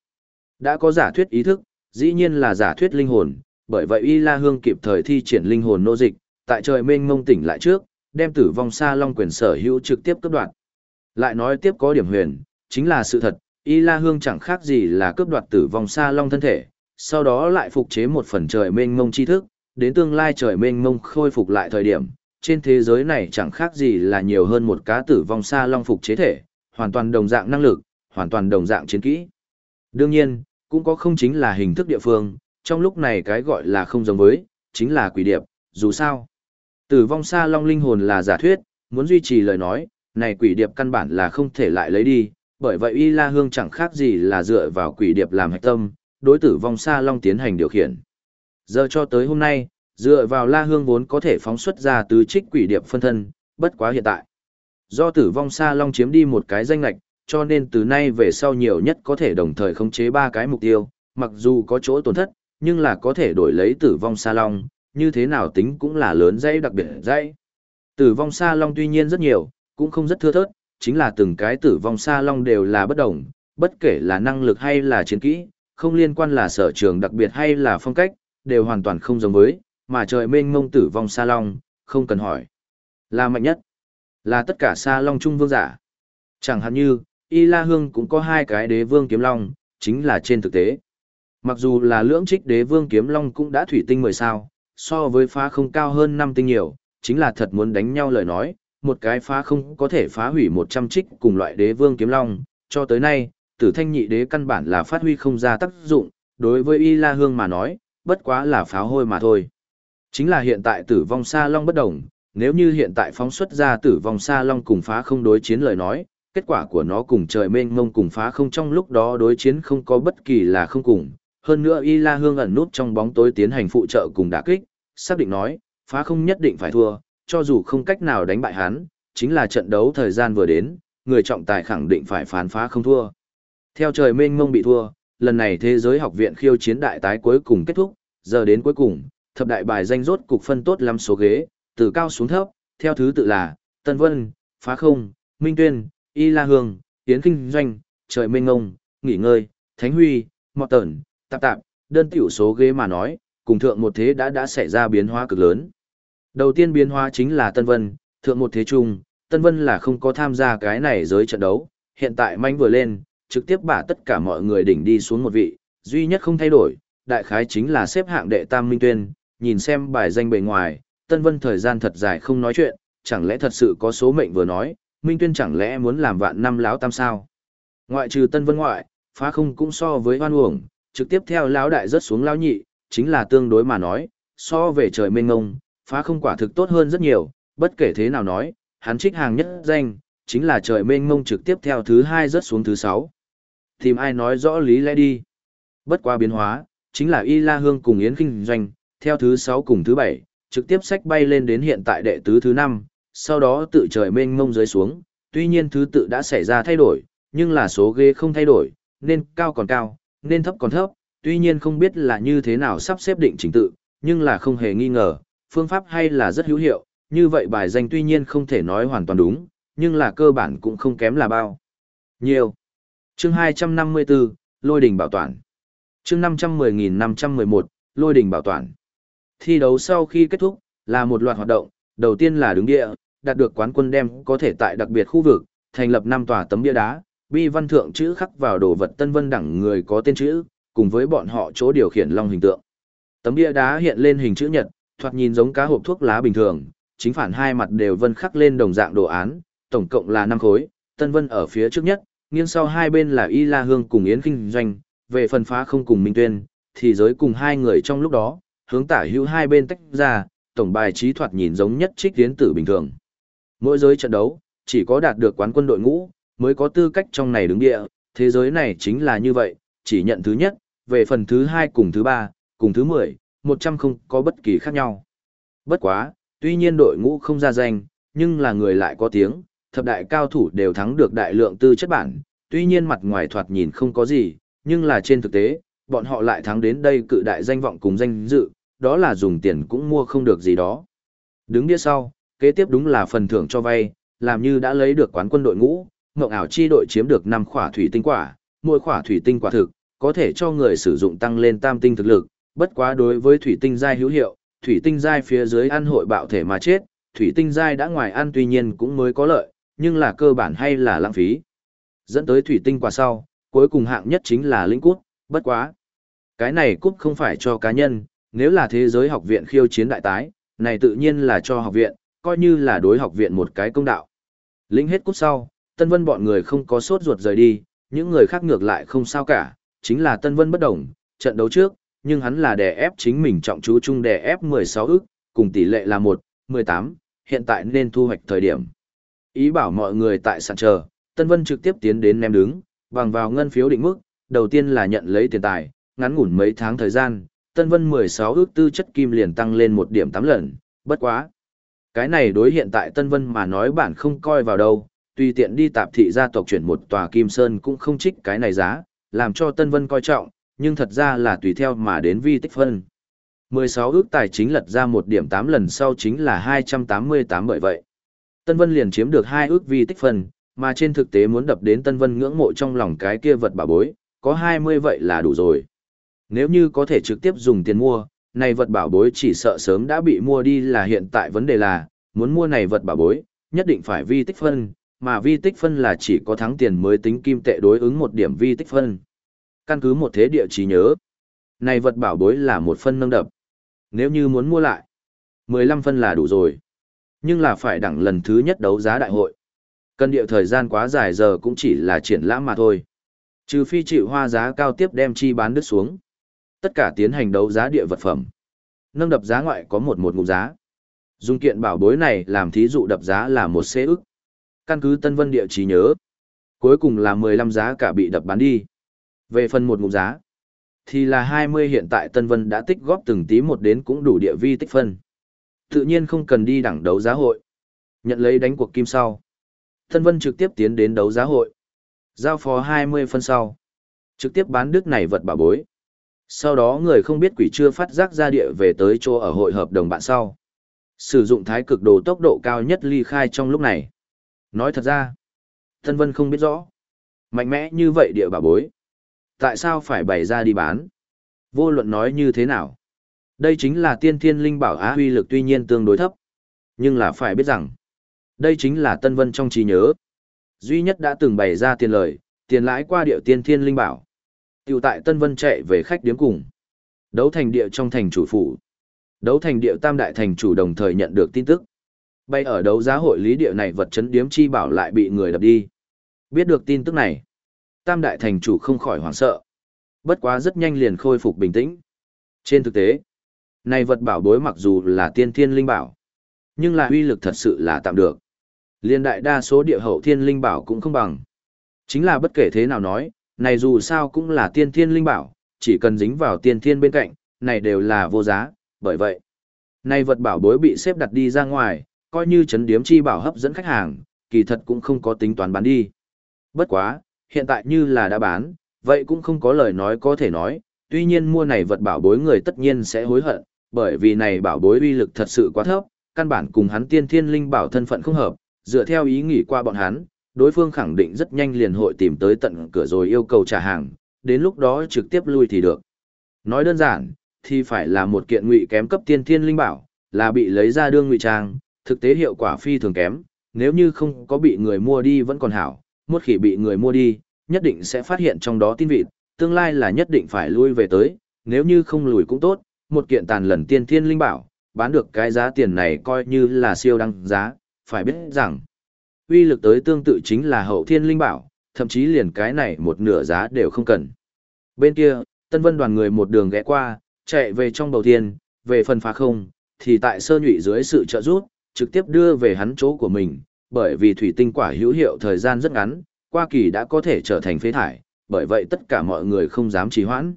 Đã có giả thuyết ý thức, dĩ nhiên là giả thuyết linh hồn, bởi vậy Y La Hương kịp thời thi triển linh hồn nô dịch, tại trời mênh mông tỉnh lại trước, đem tử vong sa long quyền sở hữu trực tiếp cấp đoạt Lại nói tiếp có điểm huyền, chính là sự thật, Y La Hương chẳng khác gì là cướp đoạt tử vong sa long thân thể, sau đó lại phục chế một phần trời mênh mông tri thức, đến tương lai trời mênh mông khôi phục lại thời điểm, trên thế giới này chẳng khác gì là nhiều hơn một cá tử vong sa long phục chế thể, hoàn toàn đồng dạng năng lực, hoàn toàn đồng dạng chiến kỹ. Đương nhiên, cũng có không chính là hình thức địa phương, trong lúc này cái gọi là không giống với, chính là quỷ điệp, dù sao. Tử vong xa long linh hồn là giả thuyết, muốn duy trì lời nói, này quỷ điệp căn bản là không thể lại lấy đi, bởi vậy Y La Hương chẳng khác gì là dựa vào quỷ điệp làm hạch tâm, đối tử vong xa long tiến hành điều khiển. Giờ cho tới hôm nay, dựa vào La Hương vốn có thể phóng xuất ra tứ trích quỷ điệp phân thân, bất quá hiện tại. Do tử vong sa long chiếm đi một cái danh lạch, cho nên từ nay về sau nhiều nhất có thể đồng thời khống chế ba cái mục tiêu, mặc dù có chỗ tổn thất, nhưng là có thể đổi lấy tử vong sa long, như thế nào tính cũng là lớn dãy đặc biệt dãy. Tử vong sa long tuy nhiên rất nhiều, cũng không rất thưa thớt, chính là từng cái tử vong sa long đều là bất đồng, bất kể là năng lực hay là chiến kỹ, không liên quan là sở trường đặc biệt hay là phong cách, đều hoàn toàn không giống với, mà trời mênh mông tử vong sa long, không cần hỏi. Là mạnh nhất, là tất cả sa long trung vương giả. Chẳng hạn như, Y La Hương cũng có hai cái đế vương kiếm long, chính là trên thực tế. Mặc dù là lưỡng trích đế vương kiếm long cũng đã thủy tinh mười sao, so với phá không cao hơn năm tinh nhiều, chính là thật muốn đánh nhau lời nói, một cái phá không có thể phá hủy một trăm trích cùng loại đế vương kiếm long, cho tới nay, tử thanh nhị đế căn bản là phát huy không ra tác dụng, đối với Y La Hương mà nói, bất quá là pháo hôi mà thôi. Chính là hiện tại tử vong sa long bất đồng, nếu như hiện tại phóng xuất ra tử vong sa long cùng phá không đối chiến lời nói, kết quả của nó cùng trời mênh mông cùng phá không trong lúc đó đối chiến không có bất kỳ là không cùng. Hơn nữa Y La Hương ẩn nút trong bóng tối tiến hành phụ trợ cùng đả kích, xác định nói, phá không nhất định phải thua, cho dù không cách nào đánh bại hắn, chính là trận đấu thời gian vừa đến, người trọng tài khẳng định phải phán phá không thua. Theo trời mênh mông bị thua, lần này thế giới học viện khiêu chiến đại tái cuối cùng kết thúc, giờ đến cuối cùng, thập đại bài danh rốt cục phân tốt lắm số ghế, từ cao xuống thấp, theo thứ tự là Tân Vân, Phá Không, Minh Tuyên, Y La Hương, Tiến Kinh Doanh, Trời Mênh Ngông, Nghỉ Ngơi, Thánh Huy, Mọt Tẩn, Tạp Tạp, đơn tiểu số ghế mà nói, cùng thượng một thế đã đã xảy ra biến hóa cực lớn. Đầu tiên biến hóa chính là Tân Vân, thượng một thế chung, Tân Vân là không có tham gia cái này giới trận đấu, hiện tại manh vừa lên, trực tiếp bả tất cả mọi người đỉnh đi xuống một vị, duy nhất không thay đổi, đại khái chính là xếp hạng đệ tam minh tuyên, nhìn xem bài danh bề ngoài, Tân Vân thời gian thật dài không nói chuyện, chẳng lẽ thật sự có số mệnh vừa nói, Minh Tuyên chẳng lẽ muốn làm vạn năm lão tam sao? Ngoại trừ Tân Vân ngoại, phá không cũng so với hoan uổng, trực tiếp theo lão đại rất xuống lão nhị, chính là tương đối mà nói, so về trời mênh ngông, phá không quả thực tốt hơn rất nhiều, bất kể thế nào nói, hắn trích hàng nhất danh, chính là trời mênh ngông. trực tiếp theo thứ hai rớt xuống thứ sáu. Tìm ai nói rõ lý lẽ đi. Bất qua biến hóa, chính là Y La Hương cùng Yến Kinh Doanh, theo thứ sáu cùng thứ bảy, trực tiếp sách bay lên đến hiện tại đệ tứ thứ năm, sau đó tự trời mênh mông dưới xuống, tuy nhiên thứ tự đã xảy ra thay đổi, nhưng là số ghế không thay đổi, nên cao còn cao, nên thấp còn thấp, tuy nhiên không biết là như thế nào sắp xếp định trình tự, nhưng là không hề nghi ngờ, phương pháp hay là rất hữu hiệu, như vậy bài danh tuy nhiên không thể nói hoàn toàn đúng, nhưng là cơ bản cũng không kém là bao. Nhiều. Chương 254, Lôi đỉnh bảo toàn. Chương 510.511, Lôi đỉnh bảo toàn. Thi đấu sau khi kết thúc, là một loạt hoạt động, đầu tiên là đứng địa, đạt được quán quân đem có thể tại đặc biệt khu vực, thành lập năm tòa tấm bia đá, bi văn thượng chữ khắc vào đồ vật tân vân đẳng người có tên chữ, cùng với bọn họ chỗ điều khiển long hình tượng. Tấm bia đá hiện lên hình chữ nhật, thoạt nhìn giống cá hộp thuốc lá bình thường, chính phản hai mặt đều vân khắc lên đồng dạng đồ án, tổng cộng là năm khối, Tân Vân ở phía trước nhất, nghiêng sau hai bên là Y La Hương cùng Yến Kinh Doanh, về phần phá không cùng Minh Tuyên, thì giới cùng hai người trong lúc đó, hướng tả hữu hai bên tách ra, tổng bài trí thoạt nhìn giống nhất trích tiến tử bình thường. Mỗi giới trận đấu, chỉ có đạt được quán quân đội ngũ, mới có tư cách trong này đứng địa, thế giới này chính là như vậy, chỉ nhận thứ nhất, về phần thứ hai cùng thứ ba, cùng thứ mười, một trăm không có bất kỳ khác nhau. Bất quá, tuy nhiên đội ngũ không ra danh, nhưng là người lại có tiếng, thập đại cao thủ đều thắng được đại lượng tư chất bản, tuy nhiên mặt ngoài thoạt nhìn không có gì, nhưng là trên thực tế, bọn họ lại thắng đến đây cự đại danh vọng cùng danh dự, đó là dùng tiền cũng mua không được gì đó. Đứng đĩa sau, kế tiếp đúng là phần thưởng cho vay, làm như đã lấy được quán quân đội ngũ, Ngộng ảo chi đội chiếm được 5 khỏa thủy tinh quả, mỗi khỏa thủy tinh quả thực, có thể cho người sử dụng tăng lên tam tinh thực lực, bất quá đối với thủy tinh giai hữu hiệu, thủy tinh giai phía dưới ăn hội bạo thể mà chết, thủy tinh giai đã ngoài ăn tuy nhiên cũng mới có lợi, nhưng là cơ bản hay là lãng phí. Dẫn tới thủy tinh quả sau, cuối cùng hạng nhất chính là linh cút, bất quá. Cái này cút không phải cho cá nhân, nếu là thế giới học viện khiêu chiến đại tái, này tự nhiên là cho học viện, coi như là đối học viện một cái công đạo. Lĩnh hết cút sau, Tân Vân bọn người không có sốt ruột rời đi, những người khác ngược lại không sao cả, chính là Tân Vân bất đồng, trận đấu trước, nhưng hắn là đè ép chính mình trọng chú chung đè ép 16 ức, cùng tỷ lệ là 1, 18, hiện tại nên thu hoạch thời điểm. Ý bảo mọi người tại sàn chờ, Tân Vân trực tiếp tiến đến ném đứng, bằng vào ngân phiếu định mức, đầu tiên là nhận lấy tiền tài, ngắn ngủn mấy tháng thời gian, Tân Vân 16 ước tư chất kim liền tăng lên một điểm 8 lần, bất quá. Cái này đối hiện tại Tân Vân mà nói bản không coi vào đâu, tùy tiện đi tạp thị gia tộc chuyển một tòa kim sơn cũng không trích cái này giá, làm cho Tân Vân coi trọng, nhưng thật ra là tùy theo mà đến vi tích phân. 16 ước tài chính lật ra một điểm 8 lần sau chính là 288 bởi vậy. Tân Vân liền chiếm được hai ước vi tích phân, mà trên thực tế muốn đập đến Tân Vân ngưỡng mộ trong lòng cái kia vật bà bối, có 20 vậy là đủ rồi. Nếu như có thể trực tiếp dùng tiền mua, này vật bảo bối chỉ sợ sớm đã bị mua đi là hiện tại vấn đề là, muốn mua này vật bảo bối, nhất định phải vi tích phân, mà vi tích phân là chỉ có thắng tiền mới tính kim tệ đối ứng một điểm vi tích phân. Căn cứ một thế địa chỉ nhớ, này vật bảo bối là một phân nâng đập. Nếu như muốn mua lại, 15 phân là đủ rồi. Nhưng là phải đẳng lần thứ nhất đấu giá đại hội. Cần địa thời gian quá dài giờ cũng chỉ là triển lãm mà thôi. Trừ phi chịu hoa giá cao tiếp đem chi bán đứt xuống. Tất cả tiến hành đấu giá địa vật phẩm. Nâng đập giá ngoại có một một ngụm giá. Dùng kiện bảo bối này làm thí dụ đập giá là một xế ức. Căn cứ Tân Vân địa chỉ nhớ. Cuối cùng là 15 giá cả bị đập bán đi. Về phần một ngụm giá, thì là 20 hiện tại Tân Vân đã tích góp từng tí một đến cũng đủ địa vi tích phân. Tự nhiên không cần đi đẳng đấu giá hội. Nhận lấy đánh cuộc kim sau. Tân Vân trực tiếp tiến đến đấu giá hội. Giao phó 20 phân sau. Trực tiếp bán đức này vật bảo bối. Sau đó người không biết quỷ chưa phát giác ra địa về tới chỗ ở hội hợp đồng bạn sau. Sử dụng thái cực đồ tốc độ cao nhất ly khai trong lúc này. Nói thật ra, thân Vân không biết rõ. Mạnh mẽ như vậy địa bảo bối. Tại sao phải bày ra đi bán? Vô luận nói như thế nào? Đây chính là tiên thiên linh bảo á huy lực tuy nhiên tương đối thấp. Nhưng là phải biết rằng, đây chính là Tân Vân trong trí nhớ. Duy nhất đã từng bày ra tiền lời, tiền lãi qua điệu tiên thiên linh bảo. Tiểu tại Tân Vân chạy về khách điếm cùng. Đấu thành địa trong thành chủ phủ. Đấu thành địa tam đại thành chủ đồng thời nhận được tin tức. Bay ở đấu giá hội lý địa này vật chấn điếm chi bảo lại bị người đập đi. Biết được tin tức này, tam đại thành chủ không khỏi hoảng sợ. Bất quá rất nhanh liền khôi phục bình tĩnh. Trên thực tế, này vật bảo bối mặc dù là tiên thiên linh bảo, nhưng là uy lực thật sự là tạm được. Liên đại đa số địa hậu thiên linh bảo cũng không bằng. Chính là bất kể thế nào nói, này dù sao cũng là tiên thiên linh bảo, chỉ cần dính vào tiên thiên bên cạnh, này đều là vô giá, bởi vậy. Này vật bảo bối bị xếp đặt đi ra ngoài, coi như chấn điếm chi bảo hấp dẫn khách hàng, kỳ thật cũng không có tính toán bán đi. Bất quá, hiện tại như là đã bán, vậy cũng không có lời nói có thể nói, tuy nhiên mua này vật bảo bối người tất nhiên sẽ hối hận, bởi vì này bảo bối uy lực thật sự quá thấp, căn bản cùng hắn tiên thiên linh bảo thân phận không hợp, dựa theo ý nghĩ qua bọn hắn, đối phương khẳng định rất nhanh liền hội tìm tới tận cửa rồi yêu cầu trả hàng, đến lúc đó trực tiếp lui thì được. Nói đơn giản, thì phải là một kiện ngụy kém cấp tiên thiên linh bảo, là bị lấy ra đương ngụy trang, thực tế hiệu quả phi thường kém, nếu như không có bị người mua đi vẫn còn hảo, một khi bị người mua đi, nhất định sẽ phát hiện trong đó tin vịt, tương lai là nhất định phải lui về tới, nếu như không lùi cũng tốt, một kiện tàn lần tiên thiên linh bảo, bán được cái giá tiền này coi như là siêu đăng giá, phải biết rằng, uy lực tới tương tự chính là hậu thiên linh bảo, thậm chí liền cái này một nửa giá đều không cần. Bên kia, Tân Vân đoàn người một đường ghé qua, chạy về trong bầu thiên, về phần phá không, thì tại sơ nhụy dưới sự trợ giúp, trực tiếp đưa về hắn chỗ của mình, bởi vì thủy tinh quả hữu hiệu thời gian rất ngắn, qua kỳ đã có thể trở thành phế thải, bởi vậy tất cả mọi người không dám trì hoãn.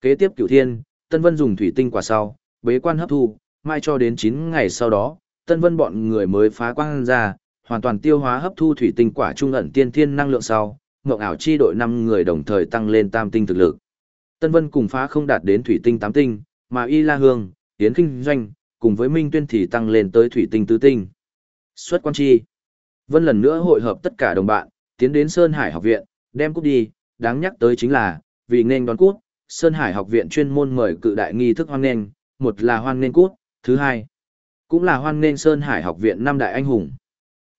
Kế tiếp cửu thiên, Tân Vân dùng thủy tinh quả sau, bế quan hấp thu, mai cho đến 9 ngày sau đó, Tân Vân bọn người mới phá quang ra, hoàn toàn tiêu hóa hấp thu thủy tinh quả trung ẩn tiên thiên năng lượng sau, ngộng ảo chi đội năm người đồng thời tăng lên tam tinh thực lực. Tân Vân cùng phá không đạt đến thủy tinh tám tinh, mà Y La Hương, Tiến Kinh Doanh, cùng với Minh Tuyên thì tăng lên tới thủy tinh tứ tinh. Xuất quan chi. Vân lần nữa hội hợp tất cả đồng bạn, tiến đến Sơn Hải học viện, đem cút đi, đáng nhắc tới chính là, vì nên đón cút, Sơn Hải học viện chuyên môn mời cự đại nghi thức hoan nghênh, một là hoan nghênh cút, thứ hai, cũng là hoan nghênh Sơn Hải học viện năm đại anh hùng.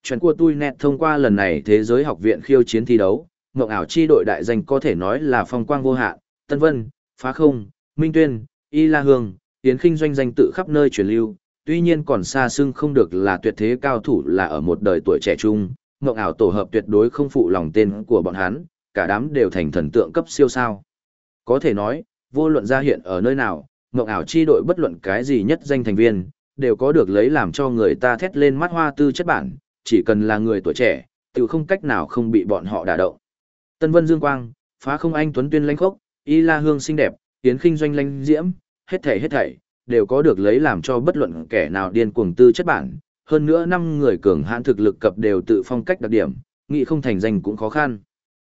Chuyện của tôi nẹt thông qua lần này thế giới học viện khiêu chiến thi đấu, mộng ảo chi đội đại danh có thể nói là phong quang vô hạn, Tân Vân, Phá Không, Minh Tuyên, Y La Hương, Tiến Kinh doanh danh tự khắp nơi truyền lưu, tuy nhiên còn xa xưng không được là tuyệt thế cao thủ là ở một đời tuổi trẻ trung, mộng ảo tổ hợp tuyệt đối không phụ lòng tên của bọn hắn, cả đám đều thành thần tượng cấp siêu sao. Có thể nói, vô luận ra hiện ở nơi nào, mộng ảo chi đội bất luận cái gì nhất danh thành viên, đều có được lấy làm cho người ta thét lên mắt hoa tư chất bản, chỉ cần là người tuổi trẻ, tự không cách nào không bị bọn họ đả động. Tân Vân Dương Quang, phá không anh tuấn tuyên lãnh khốc, y la hương xinh đẹp, tiến khinh doanh lãnh diễm, hết thảy hết thảy đều có được lấy làm cho bất luận kẻ nào điên cuồng tư chất bản, hơn nữa năm người cường hãn thực lực cập đều tự phong cách đặc điểm, nghĩ không thành danh cũng khó khăn.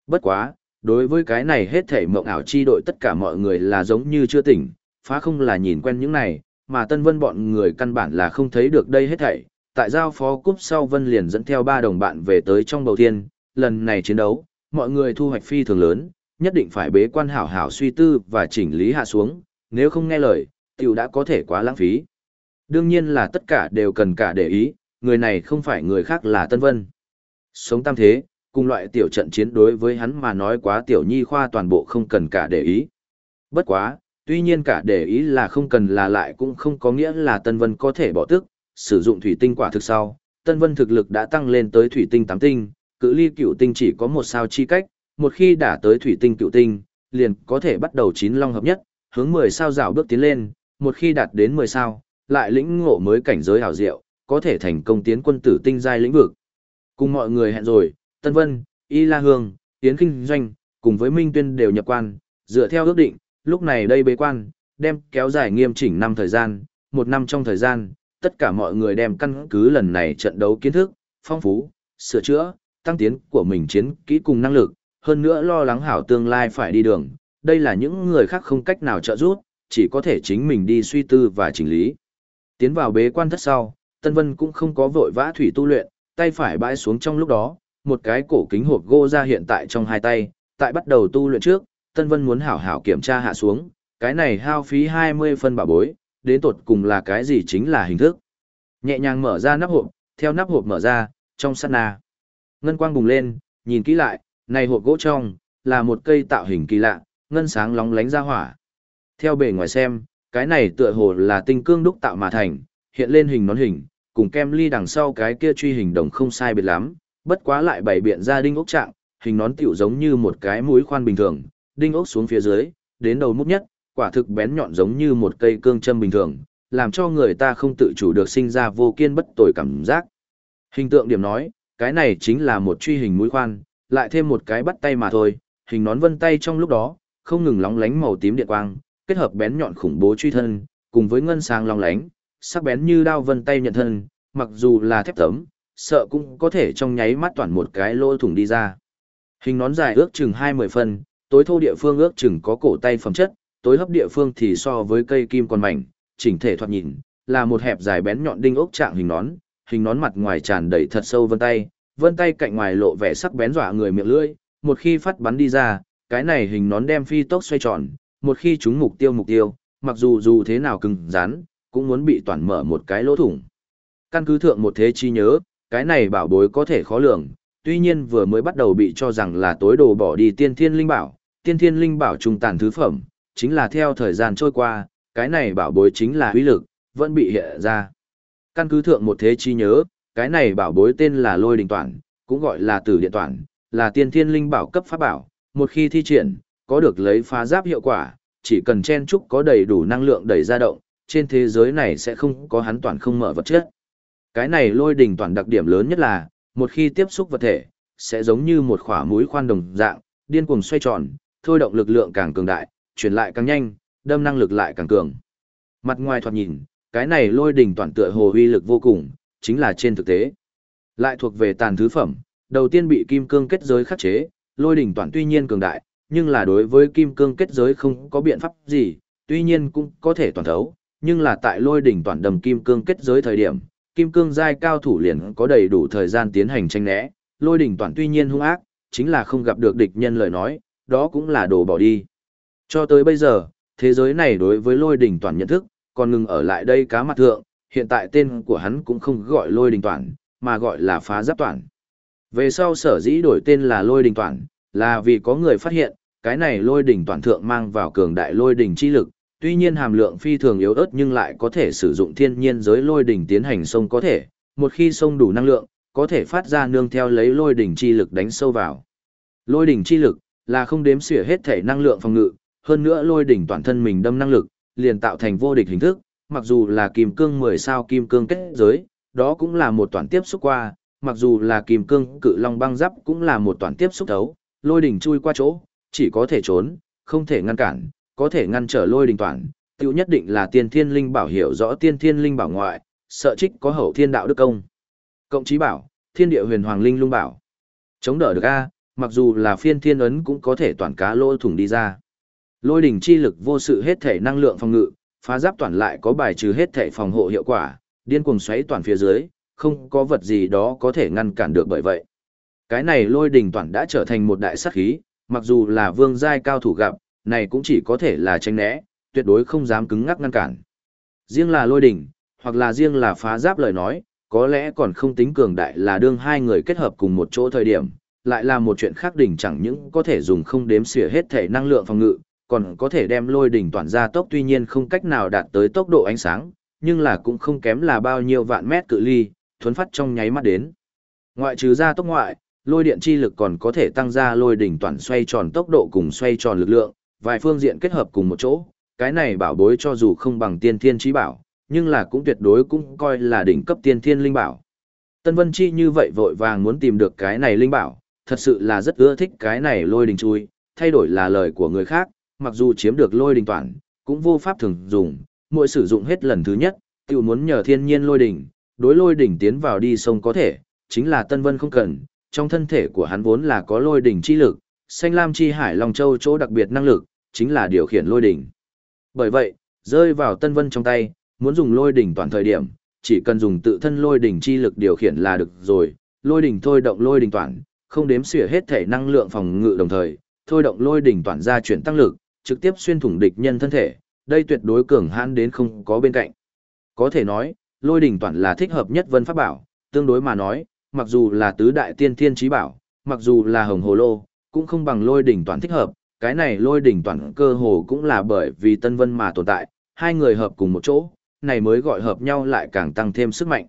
Bất quá, đối với cái này hết thảy mộng ảo chi đội tất cả mọi người là giống như chưa tỉnh, phá không là nhìn quen những này, mà Tân Vân bọn người căn bản là không thấy được đây hết thảy. Tại giao phó cúp sau Vân liền dẫn theo ba đồng bạn về tới trong bầu thiên, lần này chiến đấu, mọi người thu hoạch phi thường lớn, nhất định phải bế quan hảo hảo suy tư và chỉnh lý hạ xuống, nếu không nghe lời, tiểu đã có thể quá lãng phí. Đương nhiên là tất cả đều cần cả để ý, người này không phải người khác là Tân Vân. Sống tam thế, cùng loại tiểu trận chiến đối với hắn mà nói quá tiểu nhi khoa toàn bộ không cần cả để ý. Bất quá, tuy nhiên cả để ý là không cần là lại cũng không có nghĩa là Tân Vân có thể bỏ tức, sử dụng thủy tinh quả thực sau, Tân Vân thực lực đã tăng lên tới thủy tinh tám tinh, cự ly cựu tinh chỉ có một sao chi cách, một khi đã tới thủy tinh cựu tinh, liền có thể bắt đầu chín long hợp nhất, hướng 10 sao rào bước tiến lên, một khi đạt đến 10 sao, lại lĩnh ngộ mới cảnh giới hảo diệu, có thể thành công tiến quân tử tinh giai lĩnh vực. Cùng mọi người hẹn rồi, Tân Vân, Y La Hương, Tiến Kinh Doanh, cùng với Minh Tuyên đều nhập quan, dựa theo ước định, lúc này đây bế quan, đem kéo dài nghiêm chỉnh năm thời gian, một năm trong thời gian, tất cả mọi người đem căn cứ lần này trận đấu kiến thức, phong phú, sửa chữa, tăng tiến của mình chiến kỹ cùng năng lực, hơn nữa lo lắng hảo tương lai phải đi đường, đây là những người khác không cách nào trợ giúp, chỉ có thể chính mình đi suy tư và chỉnh lý. Tiến vào bế quan thất sau, Tân Vân cũng không có vội vã thủy tu luyện, tay phải bãi xuống trong lúc đó, một cái cổ kính hộp gỗ ra hiện tại trong hai tay, tại bắt đầu tu luyện trước, Tân Vân muốn hảo hảo kiểm tra hạ xuống, cái này hao phí 20 phân bảo bối, đến tột cùng là cái gì chính là hình thức. Nhẹ nhàng mở ra nắp hộp, theo nắp hộp mở ra, trong sát na. Ngân quang bùng lên, nhìn kỹ lại, này hộp gỗ trong, là một cây tạo hình kỳ lạ, ngân sáng lóng lánh ra hỏa. Theo bề ngoài xem, cái này tựa hồ là tinh cương đúc tạo mà thành, hiện lên hình nón hình, cùng kem ly đằng sau cái kia truy hình đồng không sai biệt lắm, bất quá lại bày biện ra đinh ốc trạng, hình nón tiểu giống như một cái mũi khoan bình thường, đinh ốc xuống phía dưới, đến đầu mút nhất, quả thực bén nhọn giống như một cây cương châm bình thường, làm cho người ta không tự chủ được sinh ra vô kiên bất tồi cảm giác. Hình tượng điểm nói, cái này chính là một truy hình mũi khoan, lại thêm một cái bắt tay mà thôi, hình nón vân tay trong lúc đó, không ngừng lóng lánh màu tím điện quang, kết hợp bén nhọn khủng bố truy thân, cùng với ngân sáng long lánh, sắc bén như đao vân tay nhận thân, mặc dù là thép tấm, sợ cũng có thể trong nháy mắt toàn một cái lỗ thủng đi ra. Hình nón dài ước chừng 20 phân, tối thô địa phương ước chừng có cổ tay phẩm chất, tối hấp địa phương thì so với cây kim còn mảnh, chỉnh thể thoạt nhìn, là một hẹp dài bén nhọn đinh ốc trạng hình nón, hình nón mặt ngoài tràn đầy thật sâu vân tay, vân tay cạnh ngoài lộ vẻ sắc bén dọa người miệng lưỡi, một khi phát bắn đi ra, cái này hình nón đem phi tốc xoay tròn, một khi chúng mục tiêu mục tiêu, mặc dù dù thế nào cứng rắn, cũng muốn bị toàn mở một cái lỗ thủng. Căn cứ thượng một thế chi nhớ, cái này bảo bối có thể khó lường, tuy nhiên vừa mới bắt đầu bị cho rằng là tối đồ bỏ đi tiên thiên linh bảo, tiên thiên linh bảo trung tàn thứ phẩm, chính là theo thời gian trôi qua, cái này bảo bối chính là uy lực, vẫn bị hiện ra. Căn cứ thượng một thế chi nhớ, cái này bảo bối tên là lôi đình toàn, cũng gọi là tử điện toàn, là tiên thiên linh bảo cấp pháp bảo, một khi thi triển, có được lấy phá giáp hiệu quả, chỉ cần chen trúc có đầy đủ năng lượng đẩy ra động, trên thế giới này sẽ không có hắn toàn không mở vật chất. Cái này lôi đình toàn đặc điểm lớn nhất là, một khi tiếp xúc vật thể, sẽ giống như một khỏa mũi khoan đồng dạng, điên cuồng xoay tròn, thôi động lực lượng càng cường đại, chuyển lại càng nhanh, đâm năng lực lại càng cường. Mặt ngoài thoạt nhìn, cái này lôi đỉnh toàn tựa hồ uy lực vô cùng, chính là trên thực tế. Lại thuộc về tàn thứ phẩm, đầu tiên bị kim cương kết giới khắc chế, lôi đỉnh toàn tuy nhiên cường đại, nhưng là đối với kim cương kết giới không có biện pháp gì, tuy nhiên cũng có thể toàn thấu, nhưng là tại lôi đỉnh toàn đầm kim cương kết giới thời điểm, kim cương giai cao thủ liền có đầy đủ thời gian tiến hành tranh né, lôi đỉnh toàn tuy nhiên hung ác, chính là không gặp được địch nhân lời nói, đó cũng là đồ bỏ đi. Cho tới bây giờ, thế giới này đối với lôi đỉnh toàn nhận thức, còn ngừng ở lại đây cá mặt thượng, hiện tại tên của hắn cũng không gọi lôi đỉnh toàn, mà gọi là phá giáp toàn. Về sau sở dĩ đổi tên là lôi đỉnh toàn, là vì có người phát hiện, cái này lôi đỉnh toàn thượng mang vào cường đại lôi đỉnh chi lực, tuy nhiên hàm lượng phi thường yếu ớt nhưng lại có thể sử dụng thiên nhiên giới lôi đỉnh tiến hành sông có thể, một khi sông đủ năng lượng, có thể phát ra nương theo lấy lôi đỉnh chi lực đánh sâu vào. Lôi đỉnh chi lực là không đếm xỉa hết thể năng lượng phòng ngự, hơn nữa lôi đỉnh toàn thân mình đâm năng lực, liền tạo thành vô địch hình thức, mặc dù là kim cương 10 sao kim cương kết giới, đó cũng là một toàn tiếp xúc qua, mặc dù là kim cương cự long băng giáp cũng là một toàn tiếp xúc thấu, lôi đỉnh chui qua chỗ, chỉ có thể trốn, không thể ngăn cản, có thể ngăn trở lôi đỉnh toàn, tiêu nhất định là tiên thiên linh bảo hiểu rõ tiên thiên linh bảo ngoại, sợ trích có hậu thiên đạo đức công. Cộng chí bảo, thiên địa huyền hoàng linh lung bảo. Chống đỡ được A, mặc dù là phiên thiên ấn cũng có thể toàn cá lỗ thủng đi ra. Lôi đỉnh chi lực vô sự hết thể năng lượng phòng ngự, phá giáp toàn lại có bài trừ hết thể phòng hộ hiệu quả, điên cuồng xoáy toàn phía dưới, không có vật gì đó có thể ngăn cản được bởi vậy. Cái này lôi đỉnh toàn đã trở thành một đại sát khí, mặc dù là vương giai cao thủ gặp, này cũng chỉ có thể là tránh né, tuyệt đối không dám cứng ngắc ngăn cản. Riêng là lôi đỉnh, hoặc là riêng là phá giáp lời nói, có lẽ còn không tính cường đại là đương hai người kết hợp cùng một chỗ thời điểm, lại là một chuyện khác đỉnh chẳng những có thể dùng không đếm xỉa hết thể năng lượng phòng ngự, còn có thể đem lôi đỉnh toàn ra tốc tuy nhiên không cách nào đạt tới tốc độ ánh sáng, nhưng là cũng không kém là bao nhiêu vạn mét cự ly, thuấn phát trong nháy mắt đến. Ngoại trừ ra tốc ngoại, lôi điện chi lực còn có thể tăng ra lôi đỉnh toàn xoay tròn tốc độ cùng xoay tròn lực lượng, vài phương diện kết hợp cùng một chỗ, cái này bảo bối cho dù không bằng tiên thiên trí bảo, nhưng là cũng tuyệt đối cũng coi là đỉnh cấp tiên thiên linh bảo. Tân Vân Chi như vậy vội vàng muốn tìm được cái này linh bảo, thật sự là rất ưa thích cái này lôi đình chui, thay đổi là lời của người khác, mặc dù chiếm được lôi đình toàn, cũng vô pháp thường dùng, mỗi sử dụng hết lần thứ nhất, tiểu muốn nhờ thiên nhiên lôi đình, đối lôi đỉnh tiến vào đi sông có thể, chính là Tân Vân không cần, trong thân thể của hắn vốn là có lôi đỉnh chi lực, xanh lam chi hải long châu chỗ đặc biệt năng lực, chính là điều khiển lôi đỉnh. Bởi vậy, rơi vào Tân Vân trong tay, muốn dùng lôi đỉnh toàn thời điểm, chỉ cần dùng tự thân lôi đỉnh chi lực điều khiển là được rồi, lôi đỉnh thôi động lôi đỉnh toàn, không đếm xỉa hết thể năng lượng phòng ngự đồng thời, thôi động lôi đỉnh toàn ra chuyển tăng lực, trực tiếp xuyên thủng địch nhân thân thể, đây tuyệt đối cường hãn đến không có bên cạnh. Có thể nói, lôi đỉnh toàn là thích hợp nhất vân pháp bảo, tương đối mà nói, mặc dù là tứ đại tiên thiên trí bảo, mặc dù là hồng hồ lô, cũng không bằng lôi đỉnh toàn thích hợp, cái này lôi đỉnh toàn cơ hồ cũng là bởi vì tân vân mà tồn tại, hai người hợp cùng một chỗ, này mới gọi hợp nhau lại càng tăng thêm sức mạnh.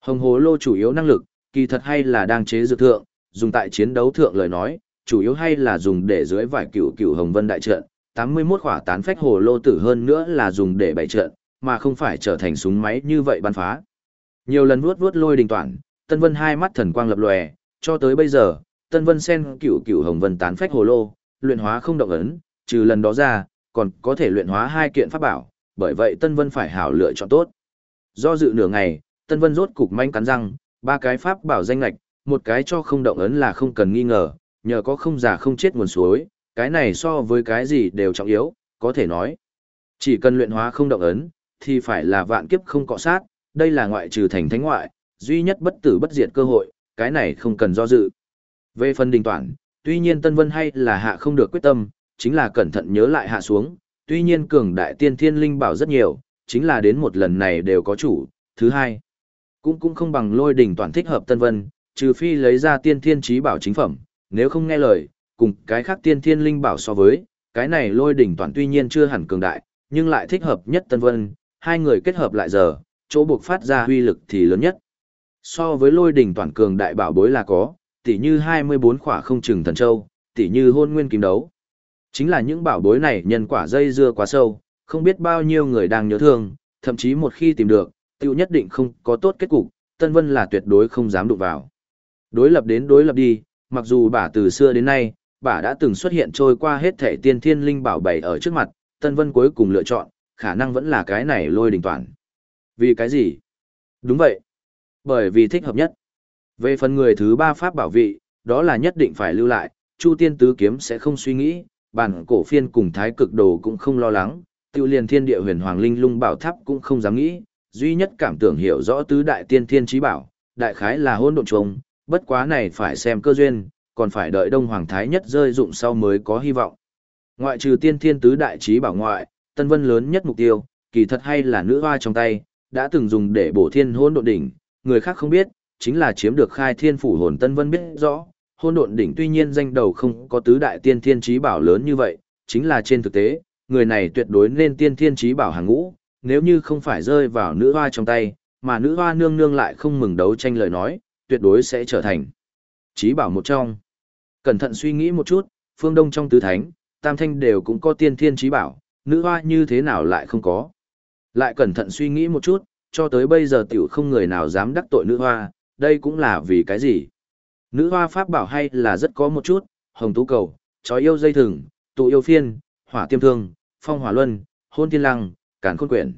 Hồng hồ lô chủ yếu năng lực, kỳ thật hay là đang chế dược thượng, dùng tại chiến đấu thượng lời nói, chủ yếu hay là dùng để dưới vải cựu cựu hồng vân đại trận, 81 khỏa tán phách hồ lô tử hơn nữa là dùng để bày trận, mà không phải trở thành súng máy như vậy bắn phá. Nhiều lần vuốt vuốt lôi đình toàn, Tân Vân hai mắt thần quang lập lòe, cho tới bây giờ, Tân Vân sen cửu cửu hồng vân tán phách hồ lô, luyện hóa không động ấn, trừ lần đó ra, còn có thể luyện hóa hai kiện pháp bảo, bởi vậy Tân Vân phải hảo lựa chọn tốt. Do dự nửa ngày, Tân Vân rốt cục manh cắn răng, ba cái pháp bảo danh lạch, một cái cho không động ấn là không cần nghi ngờ, nhờ có không già không chết nguồn suối, cái này so với cái gì đều trọng yếu, có thể nói. Chỉ cần luyện hóa không động ấn, thì phải là vạn kiếp không cọ sát, đây là ngoại trừ thành thánh ngoại, duy nhất bất tử bất diệt cơ hội, cái này không cần do dự. Về phần đình toàn, tuy nhiên Tân Vân hay là hạ không được quyết tâm, chính là cẩn thận nhớ lại hạ xuống, tuy nhiên cường đại tiên thiên linh bảo rất nhiều, chính là đến một lần này đều có chủ, thứ hai, cũng cũng không bằng lôi đỉnh toàn thích hợp Tân Vân, trừ phi lấy ra tiên thiên trí bảo chính phẩm, nếu không nghe lời, cùng cái khác tiên thiên linh bảo so với, cái này lôi đỉnh toàn tuy nhiên chưa hẳn cường đại, nhưng lại thích hợp nhất Tân Vân, hai người kết hợp lại giờ, chỗ buộc phát ra huy lực thì lớn nhất. So với lôi đỉnh toàn cường đại bảo bối là có, tỉ như 24 khỏa không chừng thần châu, tỉ như hôn nguyên kiếm đấu. Chính là những bảo bối này nhân quả dây dưa quá sâu, không biết bao nhiêu người đang nhớ thương, thậm chí một khi tìm được, tiêu nhất định không có tốt kết cục, Tân Vân là tuyệt đối không dám đụng vào. Đối lập đến đối lập đi, mặc dù bà từ xưa đến nay, bà đã từng xuất hiện trôi qua hết thể tiên thiên linh bảo bảy ở trước mặt, Tân Vân cuối cùng lựa chọn, khả năng vẫn là cái này lôi đình toàn. Vì cái gì? Đúng vậy. Bởi vì thích hợp nhất. Về phần người thứ ba pháp bảo vị, đó là nhất định phải lưu lại, Chu Tiên Tứ Kiếm sẽ không suy nghĩ, bản cổ phiên cùng thái cực đồ cũng không lo lắng, tiêu liền thiên địa huyền hoàng linh lung bảo tháp cũng không dám nghĩ, duy nhất cảm tưởng hiểu rõ tứ đại tiên thiên trí bảo, đại khái là hôn độn trùng, bất quá này phải xem cơ duyên, còn phải đợi đông hoàng thái nhất rơi dụng sau mới có hy vọng. Ngoại trừ tiên thiên tứ đại trí bảo ngoại, tân vân lớn nhất mục tiêu, kỳ thật hay là nữ hoa trong tay, đã từng dùng để bổ thiên hôn độn đỉnh, người khác không biết, chính là chiếm được khai thiên phủ hồn tân vân biết rõ, hôn độn đỉnh tuy nhiên danh đầu không có tứ đại tiên thiên trí bảo lớn như vậy, chính là trên thực tế, người này tuyệt đối nên tiên thiên trí bảo hàng ngũ, nếu như không phải rơi vào nữ hoa trong tay, mà nữ hoa nương nương lại không mừng đấu tranh lời nói, tuyệt đối sẽ trở thành trí bảo một trong. Cẩn thận suy nghĩ một chút, phương đông trong tứ thánh, tam thanh đều cũng có tiên thiên trí bảo, nữ hoa như thế nào lại không có. Lại cẩn thận suy nghĩ một chút, cho tới bây giờ tiểu không người nào dám đắc tội nữ hoa, đây cũng là vì cái gì. Nữ hoa pháp bảo hay là rất có một chút, hồng tú cầu, chói yêu dây thừng, tụ yêu phiên, hỏa tiêm thương, phong hỏa luân, hôn thiên lăng, càn khôn quyển.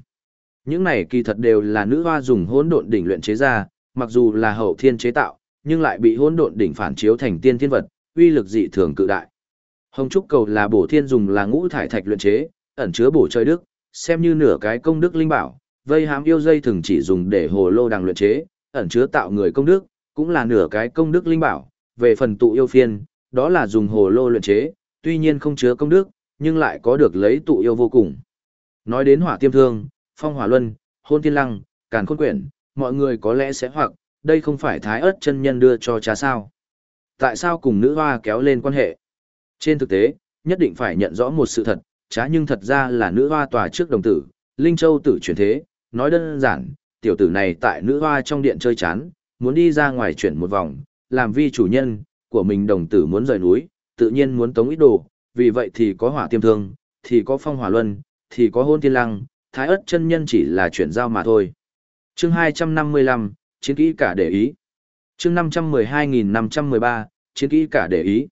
Những này kỳ thật đều là nữ hoa dùng hỗn độn đỉnh luyện chế ra, mặc dù là hậu thiên chế tạo, nhưng lại bị hỗn độn đỉnh phản chiếu thành tiên thiên vật, uy lực dị thường cự đại. Hồng trúc cầu là bổ thiên dùng là ngũ thải thạch luyện chế, ẩn chứa bổ trời đức, xem như nửa cái công đức linh bảo, vây hám yêu dây thường chỉ dùng để hồ lô đằng luyện chế, ẩn chứa tạo người công đức, cũng là nửa cái công đức linh bảo, về phần tụ yêu phiên, đó là dùng hồ lô luyện chế, tuy nhiên không chứa công đức, nhưng lại có được lấy tụ yêu vô cùng. Nói đến hỏa tiêm thương, phong hỏa luân, hôn thiên lăng, càn khôn quyển, mọi người có lẽ sẽ hoặc, đây không phải thái ớt chân nhân đưa cho cha sao. Tại sao cùng nữ hoa kéo lên quan hệ? Trên thực tế, nhất định phải nhận rõ một sự thật, chá nhưng thật ra là nữ hoa tòa trước đồng tử, Linh Châu tử chuyển thế, nói đơn giản, tiểu tử này tại nữ hoa trong điện chơi chán, muốn đi ra ngoài chuyển một vòng, làm vi chủ nhân, của mình đồng tử muốn rời núi, tự nhiên muốn tống ít đồ, vì vậy thì có hỏa tiêm thương, thì có phong hỏa luân, thì có hôn thiên lăng, thái ớt chân nhân chỉ là chuyển giao mà thôi chương 255, chiến kỹ cả để ý. chương 512.513, chiến kỹ cả để ý.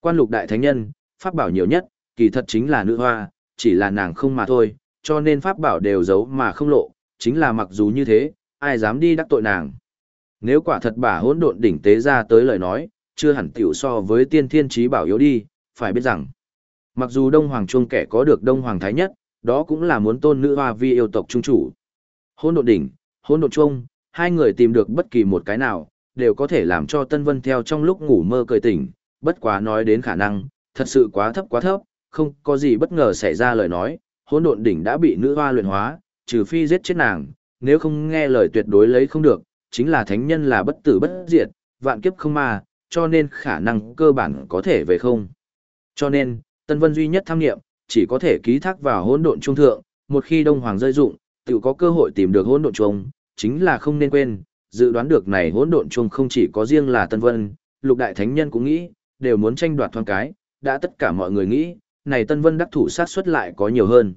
Quan lục đại thánh nhân, pháp bảo nhiều nhất, kỳ thật chính là nữ hoa, chỉ là nàng không mà thôi, cho nên pháp bảo đều giấu mà không lộ, chính là mặc dù như thế, ai dám đi đắc tội nàng. Nếu quả thật bà hỗn độn đỉnh tế ra tới lời nói, chưa hẳn tiểu so với tiên thiên trí bảo yếu đi, phải biết rằng, mặc dù Đông Hoàng Chuông kẻ có được Đông Hoàng Thái Nhất, đó cũng là muốn tôn nữ hoa vi yêu tộc trung chủ. Hỗn độn đỉnh, hỗn độn Trung, hai người tìm được bất kỳ một cái nào, đều có thể làm cho Tân Vân theo trong lúc ngủ mơ cười tỉnh, bất quá nói đến khả năng, thật sự quá thấp quá thấp, không có gì bất ngờ xảy ra lời nói, hỗn độn đỉnh đã bị nữ hoa luyện hóa, trừ phi giết chết nàng, nếu không nghe lời tuyệt đối lấy không được, chính là thánh nhân là bất tử bất diệt, vạn kiếp không ma, cho nên khả năng cơ bản có thể về không. Cho nên, Tân Vân duy nhất tham nghiệm, chỉ có thể ký thác vào hỗn độn trung thượng, một khi Đông Hoàng rơi dụng, tự có cơ hội tìm được hỗn độn trung, chính là không nên quên, dự đoán được này hỗn độn chung không chỉ có riêng là Tân Vân, lục đại thánh nhân cũng nghĩ, đều muốn tranh đoạt thoáng cái, đã tất cả mọi người nghĩ, này Tân Vân đắc thủ sát suất lại có nhiều hơn.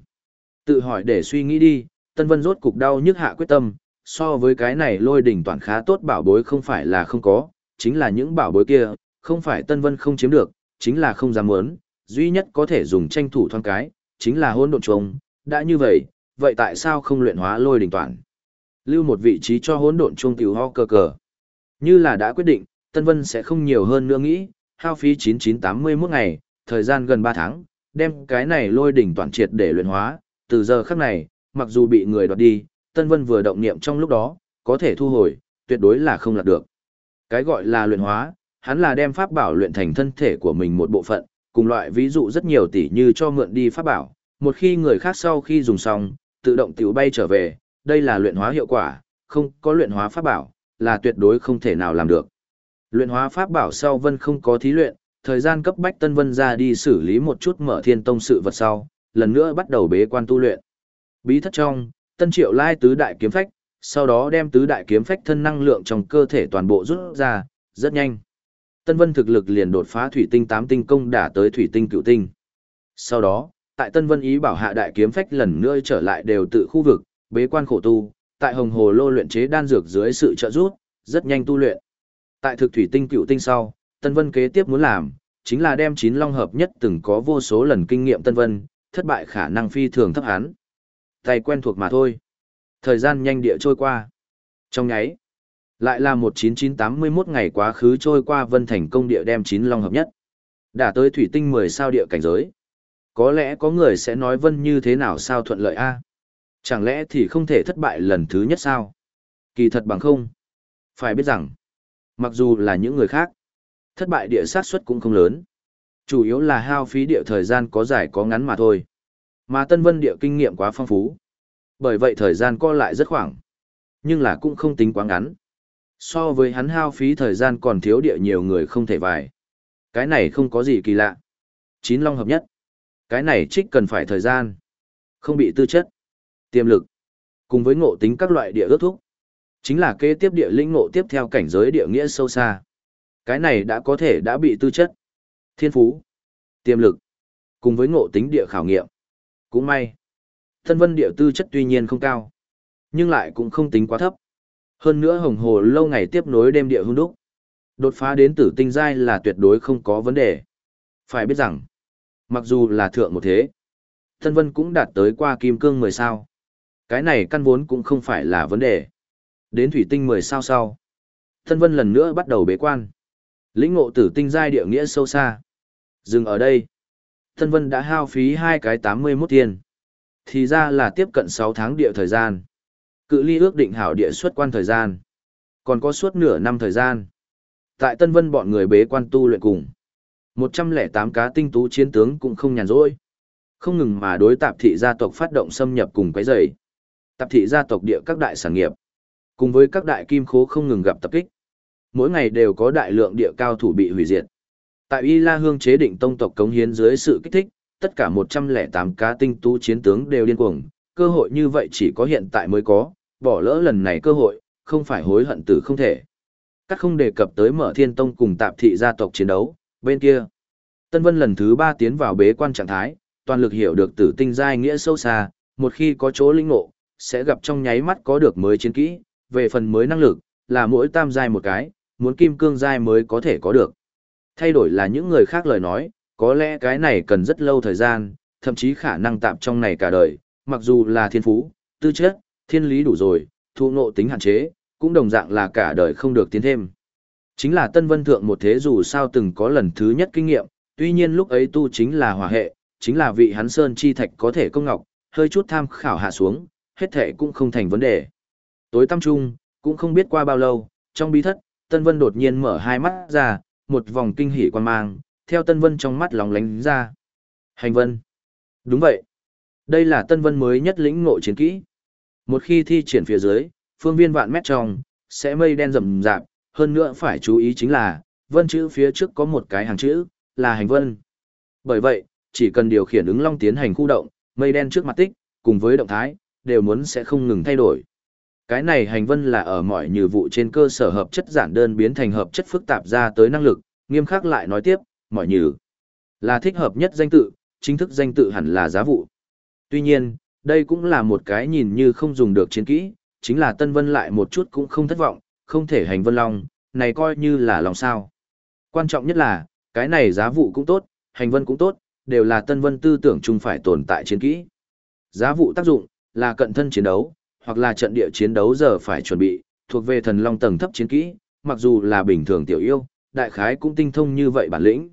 Tự hỏi để suy nghĩ đi, Tân Vân rốt cục đau nhức hạ quyết tâm, so với cái này lôi đỉnh toàn khá tốt bảo bối không phải là không có, chính là những bảo bối kia, không phải Tân Vân không chiếm được, chính là không dám muốn, duy nhất có thể dùng tranh thủ thoáng cái, chính là hôn độn trùng, đã như vậy, vậy tại sao không luyện hóa lôi đỉnh toàn? Lưu một vị trí cho hỗn độn chuông tiểu ho cờ cờ. Như là đã quyết định, Tân Vân sẽ không nhiều hơn nữa nghĩ, hao phí 9981 ngày, thời gian gần 3 tháng, đem cái này lôi đỉnh toàn triệt để luyện hóa, từ giờ khắc này, mặc dù bị người đoạt đi, Tân Vân vừa động niệm trong lúc đó, có thể thu hồi, tuyệt đối là không lạc được. Cái gọi là luyện hóa, hắn là đem pháp bảo luyện thành thân thể của mình một bộ phận, cùng loại ví dụ rất nhiều tỷ như cho mượn đi pháp bảo, một khi người khác sau khi dùng xong, tự động tiểu bay trở về, đây là luyện hóa hiệu quả, không có luyện hóa pháp bảo, là tuyệt đối không thể nào làm được. Luyện hóa pháp bảo sau Vân không có thí luyện, thời gian cấp bách Tân Vân ra đi xử lý một chút mở thiên tông sự vật sau, lần nữa bắt đầu bế quan tu luyện. Bí thất trong, Tân Triệu lai tứ đại kiếm phách, sau đó đem tứ đại kiếm phách thân năng lượng trong cơ thể toàn bộ rút ra, rất nhanh. Tân Vân thực lực liền đột phá thủy tinh tám tinh công đả tới thủy tinh cựu tinh. Sau đó, tại Tân Vân ý bảo hạ đại kiếm phách lần nữa trở lại đều tự khu vực, bế quan khổ tu, tại Hồng Hồ Lô luyện chế đan dược dưới sự trợ giúp, rất nhanh tu luyện. Tại thực thủy tinh cựu tinh sau, Tân Vân kế tiếp muốn làm, chính là đem chín long hợp nhất từng có vô số lần kinh nghiệm Tân Vân, thất bại khả năng phi thường thấp hắn. Tay quen thuộc mà thôi. Thời gian nhanh địa trôi qua. Trong nháy, lại là một chín chín tám mươi 1981 ngày quá khứ trôi qua Vân thành công địa đem chín long hợp nhất. Đã tới thủy tinh mười sao địa cảnh giới. Có lẽ có người sẽ nói Vân như thế nào sao thuận lợi a? Chẳng lẽ thì không thể thất bại lần thứ nhất sao? Kỳ thật bằng không. Phải biết rằng, mặc dù là những người khác, thất bại địa sát suất cũng không lớn. Chủ yếu là hao phí địa thời gian có dài có ngắn mà thôi. Mà Tân Vân địa kinh nghiệm quá phong phú. Bởi vậy thời gian co lại rất khoảng. Nhưng là cũng không tính quá ngắn. So với hắn hao phí thời gian còn thiếu địa nhiều người không thể vài. Cái này không có gì kỳ lạ. Chín long hợp nhất. Cái này trích cần phải thời gian. Không bị tư chất. Tiềm lực. Cùng với ngộ tính các loại địa ước thúc. Chính là kế tiếp địa linh ngộ tiếp theo cảnh giới địa nghĩa sâu xa. Cái này đã có thể đã bị tư chất. Thiên phú. Tiềm lực. Cùng với ngộ tính địa khảo nghiệm. Cũng may. Thân vân địa tư chất tuy nhiên không cao. Nhưng lại cũng không tính quá thấp. Hơn nữa hồng hồ lâu ngày tiếp nối đêm địa hung đúc. Đột phá đến tử tinh giai là tuyệt đối không có vấn đề. Phải biết rằng, mặc dù là thượng một thế, thân vân cũng đạt tới qua kim cương 10 sao. Cái này căn vốn cũng không phải là vấn đề. Đến thủy tinh 10 sao sau. Thân vân lần nữa bắt đầu bế quan. Lĩnh ngộ tử tinh giai địa nghĩa sâu xa. Dừng ở đây. Thân vân đã hao phí hai cái 81 tiền. Thì ra là tiếp cận 6 tháng địa thời gian. Cự ly ước định hảo địa xuất quan thời gian. Còn có suốt nửa năm thời gian. Tại Tân Vân bọn người bế quan tu luyện cùng. 108 cá tinh tú chiến tướng cũng không nhàn rỗi. Không ngừng mà đối tạp thị gia tộc phát động xâm nhập cùng quấy rầy. Tạp thị gia tộc địa các đại sản nghiệp. Cùng với các đại kim khố không ngừng gặp tập kích. Mỗi ngày đều có đại lượng địa cao thủ bị hủy diệt. Tại Y La Hương chế định tông tộc cống hiến dưới sự kích thích, tất cả 108 cá tinh tú chiến tướng đều điên cuồng, cơ hội như vậy chỉ có hiện tại mới có, bỏ lỡ lần này cơ hội, không phải hối hận tử không thể. Các không đề cập tới mở thiên tông cùng tạp thị gia tộc chiến đấu, bên kia. Tân Vân lần thứ ba tiến vào bế quan trạng thái, toàn lực hiểu được tử tinh giai nghĩa sâu xa, một khi có chỗ linh ngộ, sẽ gặp trong nháy mắt có được mới chiến kỹ, về phần mới năng lực, là mỗi tam giai một cái, muốn kim cương giai mới có thể có được. Thay đổi là những người khác lời nói, có lẽ cái này cần rất lâu thời gian, thậm chí khả năng tạm trong này cả đời, mặc dù là thiên phú, tư chất, thiên lý đủ rồi, thu nộ tính hạn chế, cũng đồng dạng là cả đời không được tiến thêm. Chính là Tân Vân Thượng một thế dù sao từng có lần thứ nhất kinh nghiệm, tuy nhiên lúc ấy tu chính là hòa hệ, chính là vị hắn sơn chi thạch có thể công ngọc, hơi chút tham khảo hạ xuống, hết thể cũng không thành vấn đề. Tối tâm trung, cũng không biết qua bao lâu, trong bí thất, Tân Vân đột nhiên mở hai mắt ra, một vòng kinh hỉ quan mang, theo Tân Vân trong mắt lóng lánh ra. Hành Vân. Đúng vậy. Đây là Tân Vân mới nhất lĩnh ngộ chiến kỹ. Một khi thi triển phía dưới, phương viên vạn mét trong, sẽ mây đen rầm rạp, hơn nữa phải chú ý chính là, vân chữ phía trước có một cái hàng chữ, là hành vân. Bởi vậy, chỉ cần điều khiển ứng long tiến hành khu động, mây đen trước mặt tích, cùng với động thái, đều muốn sẽ không ngừng thay đổi. Cái này hành vân là ở mọi như vụ trên cơ sở hợp chất giản đơn biến thành hợp chất phức tạp ra tới năng lực, nghiêm khắc lại nói tiếp, mọi như là thích hợp nhất danh tự, chính thức danh tự hẳn là giá vụ. Tuy nhiên, đây cũng là một cái nhìn như không dùng được chiến kỹ, chính là Tân Vân lại một chút cũng không thất vọng, không thể hành Vân Long, này coi như là lòng sao. Quan trọng nhất là, cái này giá vụ cũng tốt, hành vân cũng tốt, đều là Tân Vân tư tưởng chung phải tồn tại chiến kỹ. Giá vụ tác dụng, là cận thân chiến đấu, hoặc là trận địa chiến đấu giờ phải chuẩn bị, thuộc về thần long tầng thấp chiến kỹ, mặc dù là bình thường tiểu yêu, đại khái cũng tinh thông như vậy bản lĩnh.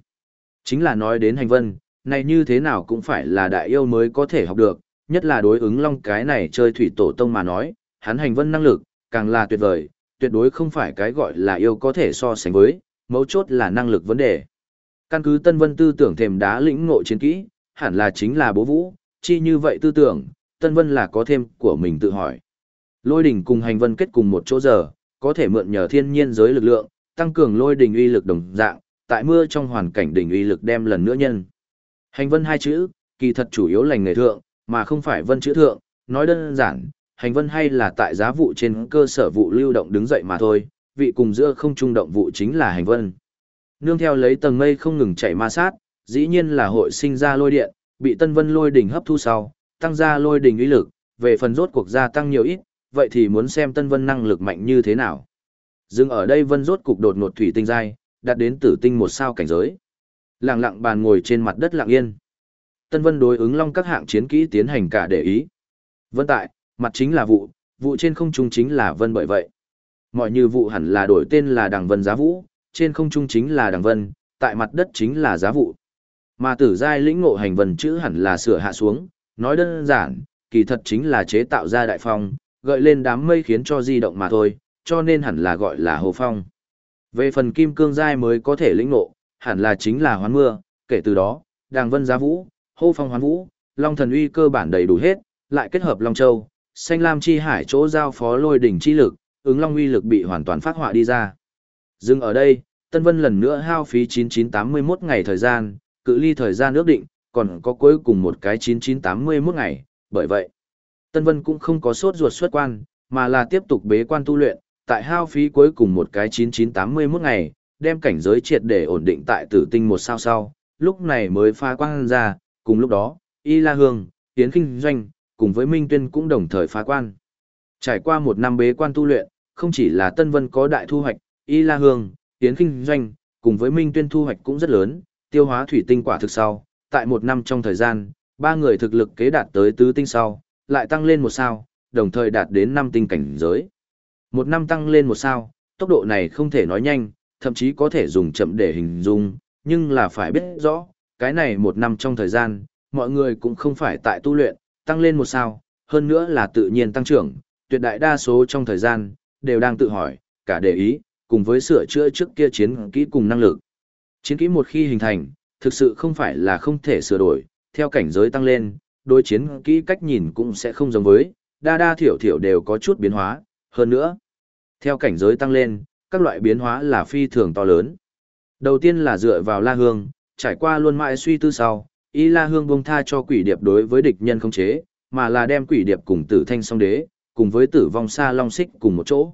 Chính là nói đến hành vân, này như thế nào cũng phải là đại yêu mới có thể học được, nhất là đối ứng long cái này chơi thủy tổ tông mà nói, hắn hành vân năng lực, càng là tuyệt vời, tuyệt đối không phải cái gọi là yêu có thể so sánh với, mấu chốt là năng lực vấn đề. Căn cứ Tân Vân tư tưởng thềm đá lĩnh ngộ chiến kỹ, hẳn là chính là bố vũ, chi như vậy tư tưởng, Tân Vân là có thêm của mình tự hỏi. Lôi đỉnh cùng hành vân kết cùng một chỗ giờ, có thể mượn nhờ thiên nhiên giới lực lượng, tăng cường lôi đỉnh uy lực đồng dạng, tại mưa trong hoàn cảnh đỉnh uy lực đem lần nữa nhân. Hành vân hai chữ, kỳ thật chủ yếu lành nghề thượng, mà không phải vân chữ thượng, nói đơn giản, hành vân hay là tại giá vụ trên cơ sở vụ lưu động đứng dậy mà thôi, vị cùng giữa không trung động vụ chính là hành vân. Nương theo lấy tầng mây không ngừng chạy ma sát, dĩ nhiên là hội sinh ra lôi điện, bị tân vân lôi đỉnh hấp thu sau, tăng ra lôi đình uy lực, về phần rốt cuộc gia tăng nhiều ít, vậy thì muốn xem tân vân năng lực mạnh như thế nào. Dừng ở đây vân rốt cục đột ngột thủy tinh giai, đạt đến tử tinh một sao cảnh giới. Lặng lặng bàn ngồi trên mặt đất lặng yên. Tân vân đối ứng long các hạng chiến kỹ tiến hành cả để ý. Vân tại, mặt chính là vụ, vụ trên không trung chính là vân bởi vậy. Mọi như vụ hẳn là đổi tên là đằng vân giá vũ, trên không trung chính là đằng vân, tại mặt đất chính là giá vụ. Mà tử giai lĩnh ngộ hành vân chữ hẳn là sửa hạ xuống, nói đơn giản, kỳ thật chính là chế tạo ra đại phong, gợi lên đám mây khiến cho di động mà thôi, cho nên hẳn là gọi là hồ phong. Về phần kim cương giai mới có thể lĩnh ngộ, hẳn là chính là hoán mưa, kể từ đó, đàng vân giá vũ, hô phong hoán vũ, long thần uy cơ bản đầy đủ hết, lại kết hợp long châu, xanh lam chi hải chỗ giao phó lôi đỉnh chi lực, ứng long uy lực bị hoàn toàn phát họa đi ra. Dừng ở đây, Tân Vân lần nữa hao phí 9981 ngày thời gian, cự ly thời gian ước định, còn có cuối cùng một cái 9981 ngày, bởi vậy, Tân Vân cũng không có sốt ruột xuất quan, mà là tiếp tục bế quan tu luyện, tại hao phí cuối cùng một cái 9981 ngày, đem cảnh giới triệt để ổn định tại tử tinh một sao sau, lúc này mới phá quan ra, cùng lúc đó, Y La Hương, Tiến Kinh Doanh, cùng với Minh Tuyên cũng đồng thời phá quan. Trải qua một năm bế quan tu luyện, không chỉ là Tân Vân có đại thu hoạch, Y La Hương, Tiến Kinh Doanh, cùng với Minh Tuyên thu hoạch cũng rất lớn, tiêu hóa thủy tinh quả thực sau, tại một năm trong thời gian, ba người thực lực kế đạt tới tứ tinh sau, lại tăng lên một sao, đồng thời đạt đến năm tinh cảnh giới. Một năm tăng lên một sao, tốc độ này không thể nói nhanh, thậm chí có thể dùng chậm để hình dung, nhưng là phải biết rõ, cái này một năm trong thời gian, mọi người cũng không phải tại tu luyện, tăng lên một sao, hơn nữa là tự nhiên tăng trưởng, tuyệt đại đa số trong thời gian, đều đang tự hỏi, cả để ý, cùng với sửa chữa trước kia chiến kỹ cùng năng lực. Chiến kỹ một khi hình thành, thực sự không phải là không thể sửa đổi, theo cảnh giới tăng lên, đối chiến kỹ cách nhìn cũng sẽ không giống với, đa đa thiểu thiểu đều có chút biến hóa, hơn nữa. Theo cảnh giới tăng lên, các loại biến hóa là phi thường to lớn. Đầu tiên là dựa vào La Hương, trải qua luôn mãi suy tư sau, Y La Hương bông tha cho quỷ điệp đối với địch nhân không chế, mà là đem quỷ điệp cùng tử thanh song đế, cùng với tử vong xa long xích cùng một chỗ.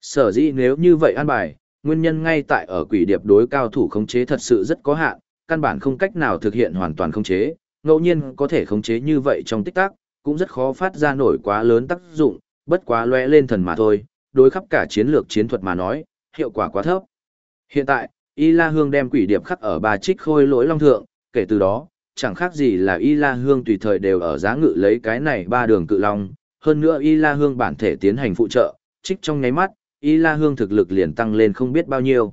Sở dĩ nếu như vậy an bài, nguyên nhân ngay tại ở quỷ điệp đối cao thủ khống chế thật sự rất có hạn, căn bản không cách nào thực hiện hoàn toàn khống chế, ngẫu nhiên có thể khống chế như vậy trong tích tắc, cũng rất khó phát ra nổi quá lớn tác dụng, bất quá lóe lên thần mà thôi, đối khắp cả chiến lược chiến thuật mà nói, hiệu quả quá thấp. Hiện tại, Y La Hương đem quỷ điệp khắc ở ba trích khôi lỗi long thượng, kể từ đó, chẳng khác gì là Y La Hương tùy thời đều ở giá ngự lấy cái này ba đường cự long, hơn nữa Y La Hương bản thể tiến hành phụ trợ, trích trong nháy mắt, Y La Hương thực lực liền tăng lên không biết bao nhiêu.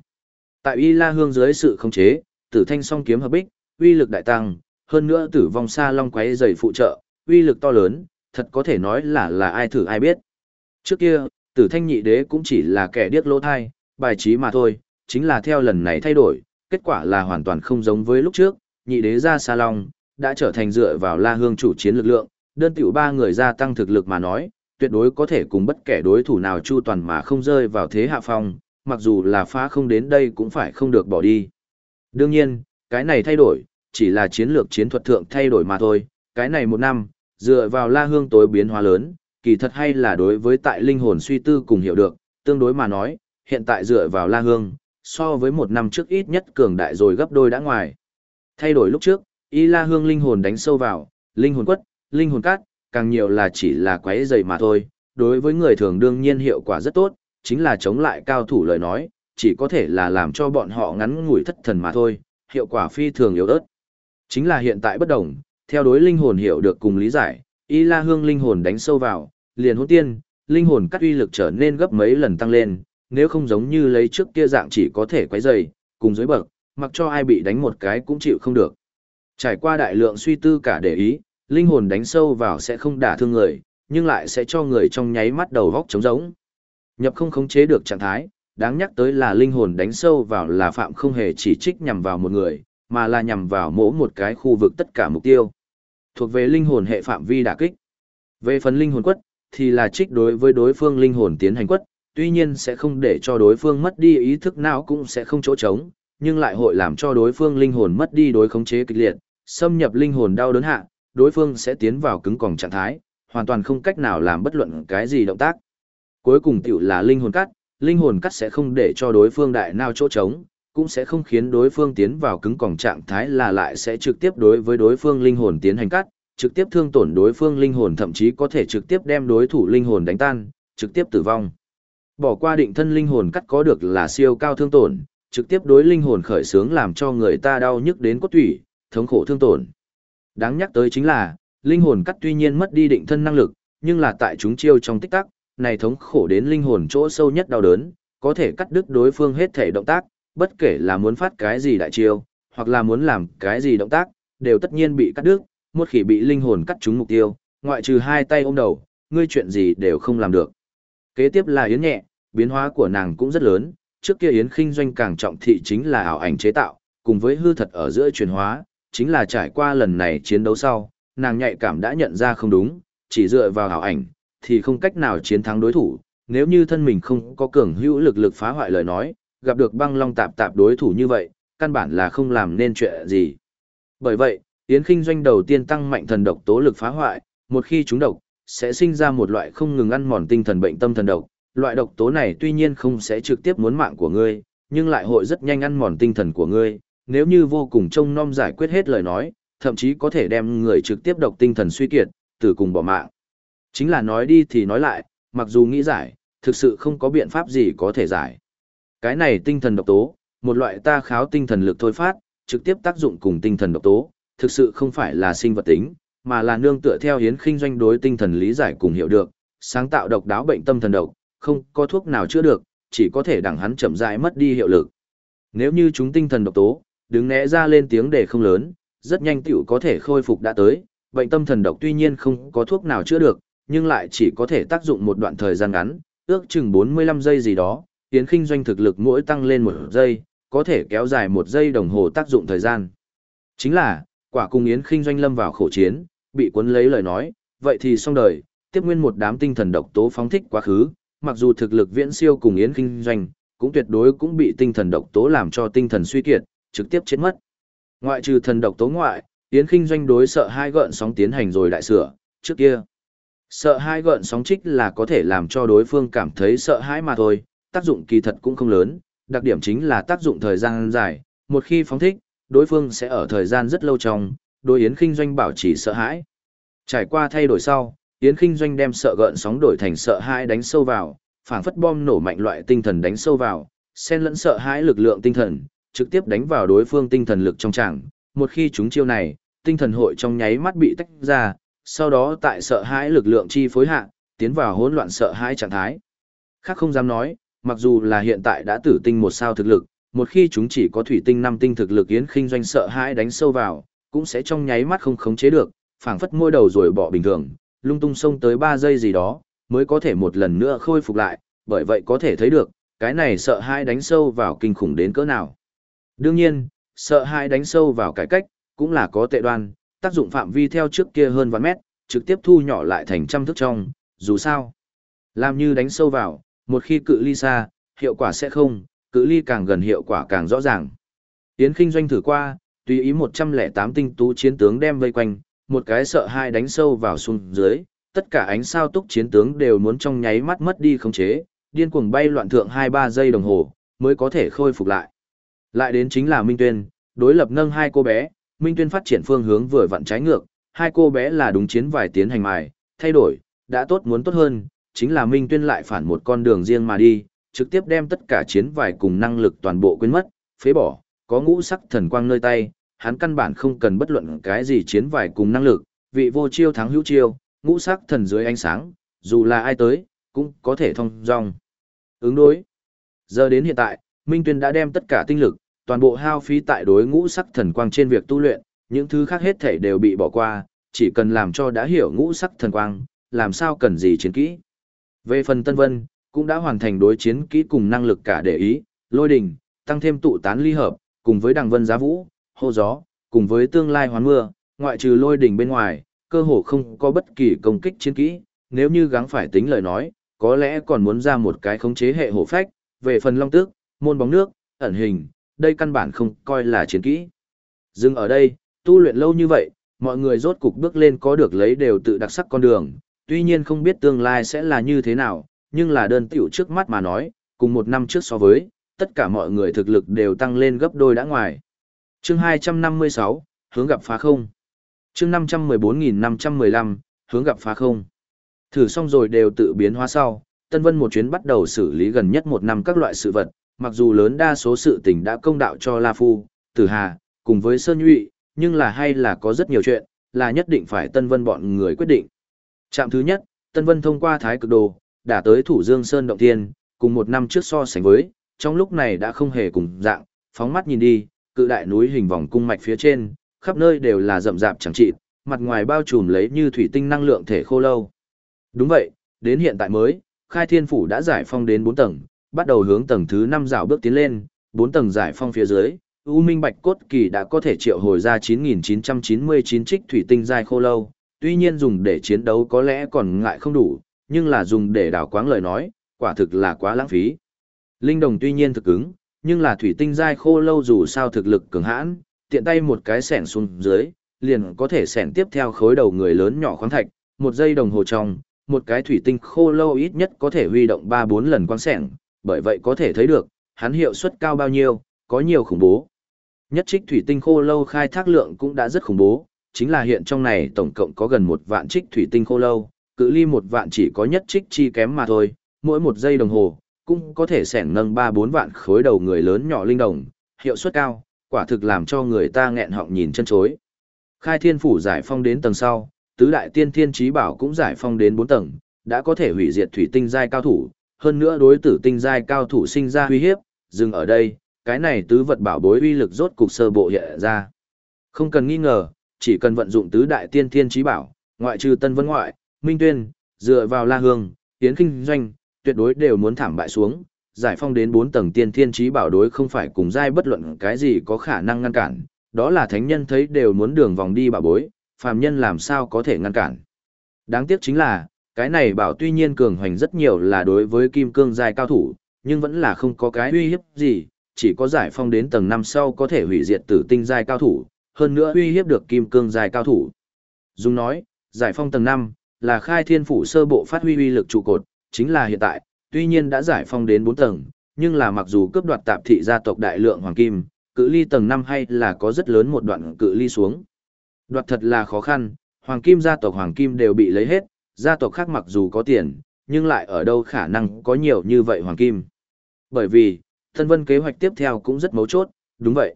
Tại Y La Hương dưới sự khống chế, Tử Thanh song kiếm hợp bích, uy lực đại tăng, hơn nữa Tử Vong Sa Long quấy giày phụ trợ, uy lực to lớn, thật có thể nói là là ai thử ai biết. Trước kia, Tử Thanh nhị đế cũng chỉ là kẻ điếc lỗ thai, bài trí mà thôi, chính là theo lần này thay đổi, kết quả là hoàn toàn không giống với lúc trước, nhị đế ra Sa Long, đã trở thành dựa vào La Hương chủ chiến lực lượng, đơn tiểu ba người gia tăng thực lực mà nói, tuyệt đối có thể cùng bất kể đối thủ nào chu toàn mà không rơi vào thế hạ phong, mặc dù là phá không đến đây cũng phải không được bỏ đi. Đương nhiên, cái này thay đổi, chỉ là chiến lược chiến thuật thượng thay đổi mà thôi, cái này một năm, dựa vào la hương tối biến hóa lớn, kỳ thật hay là đối với tại linh hồn suy tư cùng hiểu được, tương đối mà nói, hiện tại dựa vào la hương, so với một năm trước ít nhất cường đại rồi gấp đôi đã ngoài. Thay đổi lúc trước, y la hương linh hồn đánh sâu vào, linh hồn quất, linh hồn cát, càng nhiều là chỉ là quấy dày mà thôi, đối với người thường đương nhiên hiệu quả rất tốt, chính là chống lại cao thủ lời nói, chỉ có thể là làm cho bọn họ ngắn ngủi thất thần mà thôi, hiệu quả phi thường yếu ớt. Chính là hiện tại bất đồng, theo đối linh hồn hiểu được cùng lý giải, y la hương linh hồn đánh sâu vào, liền hôn tiên, linh hồn cắt uy lực trở nên gấp mấy lần tăng lên, nếu không giống như lấy trước kia dạng chỉ có thể quấy dày, cùng dưới bậc, mặc cho ai bị đánh một cái cũng chịu không được. Trải qua đại lượng suy tư cả để ý, linh hồn đánh sâu vào sẽ không đả thương người, nhưng lại sẽ cho người trong nháy mắt đầu vóc trống rỗng. Nhập không khống chế được trạng thái, đáng nhắc tới là linh hồn đánh sâu vào là phạm không hề chỉ trích nhằm vào một người, mà là nhằm vào mỗi một cái khu vực tất cả mục tiêu. Thuộc về linh hồn hệ phạm vi đả kích. Về phần linh hồn quất, thì là trích đối với đối phương linh hồn tiến hành quất, tuy nhiên sẽ không để cho đối phương mất đi ý thức nào cũng sẽ không chỗ trống, nhưng lại hội làm cho đối phương linh hồn mất đi đối khống chế kịch liệt, xâm nhập linh hồn đau đớn hạ, đối phương sẽ tiến vào cứng còng trạng thái, hoàn toàn không cách nào làm bất luận cái gì động tác. Cuối cùng tiểu là linh hồn cắt, linh hồn cắt sẽ không để cho đối phương đại nao chỗ trống, cũng sẽ không khiến đối phương tiến vào cứng còng trạng thái là lại sẽ trực tiếp đối với đối phương linh hồn tiến hành cắt, trực tiếp thương tổn đối phương linh hồn thậm chí có thể trực tiếp đem đối thủ linh hồn đánh tan, trực tiếp tử vong. Bỏ qua định thân linh hồn cắt có được là siêu cao thương tổn, trực tiếp đối linh hồn khởi sướng làm cho người ta đau nhức đến cốt tủy, thống khổ thương tổn. Đáng nhắc tới chính là, linh hồn cắt tuy nhiên mất đi định thân năng lực, nhưng là tại chúng chiêu trong tích tắc, này thống khổ đến linh hồn chỗ sâu nhất đau đớn, có thể cắt đứt đối phương hết thể động tác, bất kể là muốn phát cái gì đại chiêu, hoặc là muốn làm cái gì động tác, đều tất nhiên bị cắt đứt, một khi bị linh hồn cắt trúng mục tiêu, ngoại trừ hai tay ôm đầu, ngươi chuyện gì đều không làm được. Kế tiếp là Yến nhẹ, biến hóa của nàng cũng rất lớn, trước kia Yến khinh doanh càng trọng thị chính là ảo ảnh chế tạo, cùng với hư thật ở giữa chuyển hóa, chính là trải qua lần này chiến đấu sau, nàng nhạy cảm đã nhận ra không đúng, chỉ dựa vào ảo ảnh, thì không cách nào chiến thắng đối thủ, nếu như thân mình không có cường hữu lực lực phá hoại lời nói, gặp được băng long tạp tạp đối thủ như vậy, căn bản là không làm nên chuyện gì. Bởi vậy, Yến Kinh doanh đầu tiên tăng mạnh thần độc tố lực phá hoại, một khi chúng độc, sẽ sinh ra một loại không ngừng ăn mòn tinh thần bệnh tâm thần độc. Loại độc tố này tuy nhiên không sẽ trực tiếp muốn mạng của ngươi, nhưng lại hội rất nhanh ăn mòn tinh thần của ngươi, nếu như vô cùng trông nom giải quyết hết lời nói, thậm chí có thể đem người trực tiếp độc tinh thần suy kiệt, từ cùng bỏ mạng. Chính là nói đi thì nói lại, mặc dù nghĩ giải, thực sự không có biện pháp gì có thể giải. Cái này tinh thần độc tố, một loại ta kháo tinh thần lực thôi phát, trực tiếp tác dụng cùng tinh thần độc tố, thực sự không phải là sinh vật tính, mà là nương tựa theo hiến khinh doanh đối tinh thần lý giải cùng hiểu được, sáng tạo độc đáo bệnh tâm thần độc, không có thuốc nào chữa được, chỉ có thể đẳng hắn chậm rãi mất đi hiệu lực. Nếu như chúng tinh thần độc tố, đứng né ra lên tiếng để không lớn, rất nhanh tiểu có thể khôi phục đã tới, bệnh tâm thần độc tuy nhiên không có thuốc nào chữa được, nhưng lại chỉ có thể tác dụng một đoạn thời gian ngắn, ước chừng 45 giây gì đó, tiến khinh doanh thực lực mỗi tăng lên một giây, có thể kéo dài một giây đồng hồ tác dụng thời gian. Chính là, quả cùng Yến khinh doanh lâm vào khổ chiến, bị cuốn lấy lời nói, vậy thì xong đời, tiếp nguyên một đám tinh thần độc tố phóng thích quá khứ, mặc dù thực lực viễn siêu cùng Yến khinh doanh, cũng tuyệt đối cũng bị tinh thần độc tố làm cho tinh thần suy kiệt, trực tiếp chết mất. Ngoại trừ thần độc tố ngoại, Yến khinh doanh đối sợ hai gợn sóng tiến hành rồi đại sửa, trước kia. Sợ hai gợn sóng trích là có thể làm cho đối phương cảm thấy sợ hãi mà thôi, tác dụng kỳ thật cũng không lớn, đặc điểm chính là tác dụng thời gian dài, một khi phóng thích, đối phương sẽ ở thời gian rất lâu trong, đối Yến Kinh Doanh bảo trì sợ hãi. Trải qua thay đổi sau, Yến Kinh Doanh đem sợ gợn sóng đổi thành sợ hãi đánh sâu vào, phảng phất bom nổ mạnh loại tinh thần đánh sâu vào, xen lẫn sợ hãi lực lượng tinh thần, trực tiếp đánh vào đối phương tinh thần lực trong chẳng. Một khi chúng chiêu này, tinh thần hội trong nháy mắt bị tách ra, sau đó tại sợ hãi lực lượng chi phối hạ, tiến vào hỗn loạn sợ hãi trạng thái. Khác không dám nói, mặc dù là hiện tại đã tử tinh một sao thực lực, một khi chúng chỉ có thủy tinh năm tinh thực lực yến khinh doanh sợ hãi đánh sâu vào, cũng sẽ trong nháy mắt không khống chế được, phảng phất môi đầu rồi bỏ bình thường, lung tung xông tới 3 giây gì đó, mới có thể một lần nữa khôi phục lại, bởi vậy có thể thấy được, cái này sợ hãi đánh sâu vào kinh khủng đến cỡ nào. Đương nhiên, sợ hãi đánh sâu vào cải cách, cũng là có tệ đoan, tác dụng phạm vi theo trước kia hơn vạn mét, trực tiếp thu nhỏ lại thành trăm thước trong, dù sao. Làm như đánh sâu vào, một khi cự ly xa, hiệu quả sẽ không, cự ly càng gần hiệu quả càng rõ ràng. tiến Kinh doanh thử qua, tùy ý 108 tinh tú chiến tướng đem vây quanh, một cái sợ hai đánh sâu vào xuống dưới, tất cả ánh sao túc chiến tướng đều muốn trong nháy mắt mất đi khống chế, điên cuồng bay loạn thượng 2-3 giây đồng hồ, mới có thể khôi phục lại. Lại đến chính là Minh Tuyên, đối lập nâng hai cô bé, Minh Tuyên phát triển phương hướng vừa vặn trái ngược, hai cô bé là đúng chiến vài tiến hành mài, thay đổi, đã tốt muốn tốt hơn, chính là Minh Tuyên lại phản một con đường riêng mà đi, trực tiếp đem tất cả chiến vài cùng năng lực toàn bộ quên mất, phế bỏ, có ngũ sắc thần quang nơi tay, hắn căn bản không cần bất luận cái gì chiến vài cùng năng lực, vị vô chiêu thắng hữu chiêu, ngũ sắc thần dưới ánh sáng, dù là ai tới, cũng có thể thông dong. Ứng đối. Giờ đến hiện tại, Minh Tuyên đã đem tất cả tinh lực, toàn bộ hao phí tại đối ngũ sắc thần quang trên việc tu luyện, những thứ khác hết thể đều bị bỏ qua, chỉ cần làm cho đã hiểu ngũ sắc thần quang, làm sao cần gì chiến kỹ. Về phần Tân Vân, cũng đã hoàn thành đối chiến kỹ cùng năng lực cả để ý, lôi đình, tăng thêm tụ tán ly hợp, cùng với đằng vân giá vũ, hô gió, cùng với tương lai hoán mưa, ngoại trừ lôi đình bên ngoài, cơ hồ không có bất kỳ công kích chiến kỹ, nếu như gắng phải tính lời nói, có lẽ còn muốn ra một cái khống chế hệ hổ phách, về phần long tước, môn bóng nước, ẩn hình, đây căn bản không coi là chiến kỹ. Dừng ở đây, tu luyện lâu như vậy, mọi người rốt cục bước lên có được lấy đều tự đặc sắc con đường, tuy nhiên không biết tương lai sẽ là như thế nào, nhưng là đơn tiểu trước mắt mà nói, cùng một năm trước so với, tất cả mọi người thực lực đều tăng lên gấp đôi đã ngoài. Chương 256, hướng gặp phá không. Chương 514515, hướng gặp phá không. Thử xong rồi đều tự biến hóa sau, Tân Vân một chuyến bắt đầu xử lý gần nhất một năm các loại sự vật, mặc dù lớn đa số sự tình đã công đạo cho La Phu, Tử Hà, cùng với Sơn Nhụy, nhưng là hay là có rất nhiều chuyện, là nhất định phải Tân Vân bọn người quyết định. Trạm thứ nhất, Tân Vân thông qua Thái Cực Đồ, đã tới Thủ Dương Sơn Động Thiên, cùng một năm trước so sánh với, trong lúc này đã không hề cùng dạng, phóng mắt nhìn đi, cự đại núi hình vòng cung mạch phía trên, khắp nơi đều là rậm rạp chẳng trị, mặt ngoài bao trùm lấy như thủy tinh năng lượng thể khô lâu. Đúng vậy, đến hiện tại mới, Khai Thiên Phủ đã giải phong đến 4 tầng, bắt đầu hướng tầng thứ 5 rào bước tiến lên, 4 tầng giải phong phía dưới, U Minh Bạch Cốt Kỳ đã có thể triệu hồi ra 9999 trích thủy tinh giai khô lâu, tuy nhiên dùng để chiến đấu có lẽ còn ngại không đủ, nhưng là dùng để đảo quáng lời nói, quả thực là quá lãng phí. Linh đồng tuy nhiên thực ứng, nhưng là thủy tinh giai khô lâu dù sao thực lực cường hãn, tiện tay một cái sẻn xuống dưới, liền có thể sẻn tiếp theo khối đầu người lớn nhỏ khoáng thạch, một giây đồng hồ trong, một cái thủy tinh khô lâu ít nhất có thể huy động 3-4 lần quang xẻn bởi vậy có thể thấy được, hắn hiệu suất cao bao nhiêu, có nhiều khủng bố. Nhất trích thủy tinh khô lâu khai thác lượng cũng đã rất khủng bố, chính là hiện trong này tổng cộng có gần một vạn trích thủy tinh khô lâu, cự ly một vạn chỉ có nhất trích chi kém mà thôi, mỗi một giây đồng hồ, cũng có thể sẻn nâng 3-4 vạn khối đầu người lớn nhỏ linh đồng, hiệu suất cao, quả thực làm cho người ta nghẹn họng nhìn chân chối. Khai thiên phủ giải phong đến tầng sau, tứ đại tiên thiên trí bảo cũng giải phong đến 4 tầng, đã có thể hủy diệt thủy tinh giai cao thủ, hơn nữa đối tử tinh giai cao thủ sinh ra uy hiếp, dừng ở đây, cái này tứ vật bảo bối uy lực rốt cục sơ bộ hiện ra. Không cần nghi ngờ, chỉ cần vận dụng tứ đại tiên thiên trí bảo, ngoại trừ Tân Vân ngoại, Minh Tuyên, dựa vào La Hương, Tiến Kinh Doanh, tuyệt đối đều muốn thảm bại xuống, giải phong đến 4 tầng tiên thiên trí bảo đối không phải cùng giai bất luận cái gì có khả năng ngăn cản, đó là thánh nhân thấy đều muốn đường vòng đi bảo bối, phàm nhân làm sao có thể ngăn cản. Đáng tiếc chính là, cái này bảo tuy nhiên cường hoành rất nhiều là đối với kim cương giai cao thủ, nhưng vẫn là không có cái uy hiếp gì, chỉ có giải phong đến tầng 5 sau có thể hủy diệt tử tinh giai cao thủ, hơn nữa uy hiếp được kim cương giai cao thủ. Dung nói, giải phong tầng 5 là khai thiên phủ sơ bộ phát huy uy lực trụ cột, chính là hiện tại, tuy nhiên đã giải phong đến 4 tầng, nhưng là mặc dù cướp đoạt tạp thị gia tộc đại lượng hoàng kim, cự ly tầng 5 hay là có rất lớn một đoạn cự ly xuống. Đoạt thật là khó khăn, hoàng kim gia tộc hoàng kim đều bị lấy hết, gia tộc khác mặc dù có tiền, nhưng lại ở đâu khả năng có nhiều như vậy hoàng kim. Bởi vì, thân vân kế hoạch tiếp theo cũng rất mấu chốt, đúng vậy.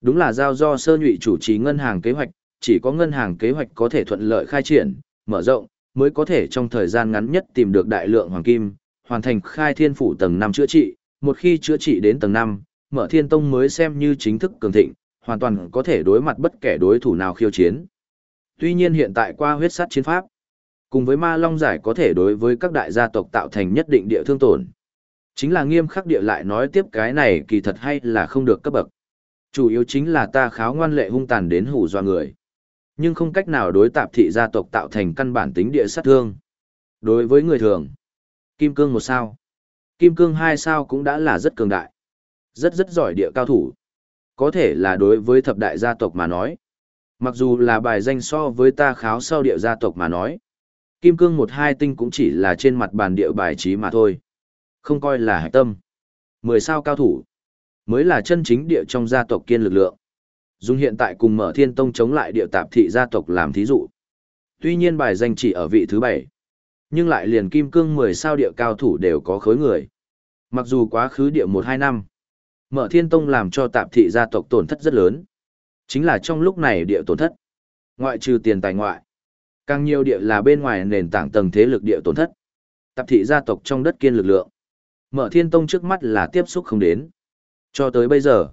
Đúng là giao do sơ nhụy chủ trì ngân hàng kế hoạch, chỉ có ngân hàng kế hoạch có thể thuận lợi khai triển, mở rộng, mới có thể trong thời gian ngắn nhất tìm được đại lượng hoàng kim, hoàn thành khai thiên phủ tầng 5 chữa trị, một khi chữa trị đến tầng 5, mở thiên tông mới xem như chính thức cường thịnh, hoàn toàn có thể đối mặt bất kể đối thủ nào khiêu chiến. Tuy nhiên hiện tại qua huyết sát chiến pháp, cùng với ma long giải có thể đối với các đại gia tộc tạo thành nhất định địa thương tổn. Chính là nghiêm khắc địa lại nói tiếp cái này kỳ thật hay là không được cấp bậc. Chủ yếu chính là ta kháo ngoan lệ hung tàn đến hủ doa người. Nhưng không cách nào đối tạp thị gia tộc tạo thành căn bản tính địa sát thương. Đối với người thường, kim cương một sao, kim cương hai sao cũng đã là rất cường đại. Rất rất giỏi địa cao thủ. Có thể là đối với thập đại gia tộc mà nói. Mặc dù là bài danh so với ta kháo sau địa gia tộc mà nói. Kim cương một hai tinh cũng chỉ là trên mặt bàn địa bài trí mà thôi. Không coi là hạch tâm. Mười sao cao thủ. Mới là chân chính địa trong gia tộc kiên lực lượng. Dùng hiện tại cùng mở thiên tông chống lại địa tạp thị gia tộc làm thí dụ. Tuy nhiên bài danh chỉ ở vị thứ bảy. Nhưng lại liền kim cương 10 sao địa cao thủ đều có khối người. Mặc dù quá khứ địa 1-2 năm, mở thiên tông làm cho tạp thị gia tộc tổn thất rất lớn. Chính là trong lúc này địa tổn thất. Ngoại trừ tiền tài ngoại. Càng nhiều địa là bên ngoài nền tảng tầng thế lực địa tổn thất. Tạp thị gia tộc trong đất kiên lực lượng. Mở thiên tông trước mắt là tiếp xúc không đến. Cho tới bây giờ,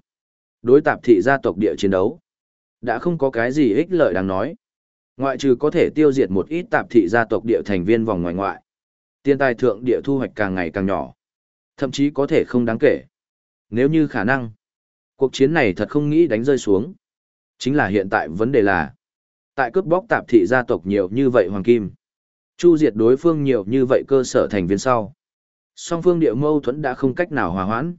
đối tạp thị gia tộc địa chiến đấu. Đã không có cái gì ích lợi đáng nói. Ngoại trừ có thể tiêu diệt một ít tạp thị gia tộc địa thành viên vòng ngoài ngoại. Tiên tài thượng địa thu hoạch càng ngày càng nhỏ. Thậm chí có thể không đáng kể. Nếu như khả năng, cuộc chiến này thật không nghĩ đánh rơi xuống. Chính là hiện tại vấn đề là, tại cướp bóc tạp thị gia tộc nhiều như vậy hoàng kim. Chu diệt đối phương nhiều như vậy cơ sở thành viên sau. Song phương địa mâu thuẫn đã không cách nào hòa hoãn.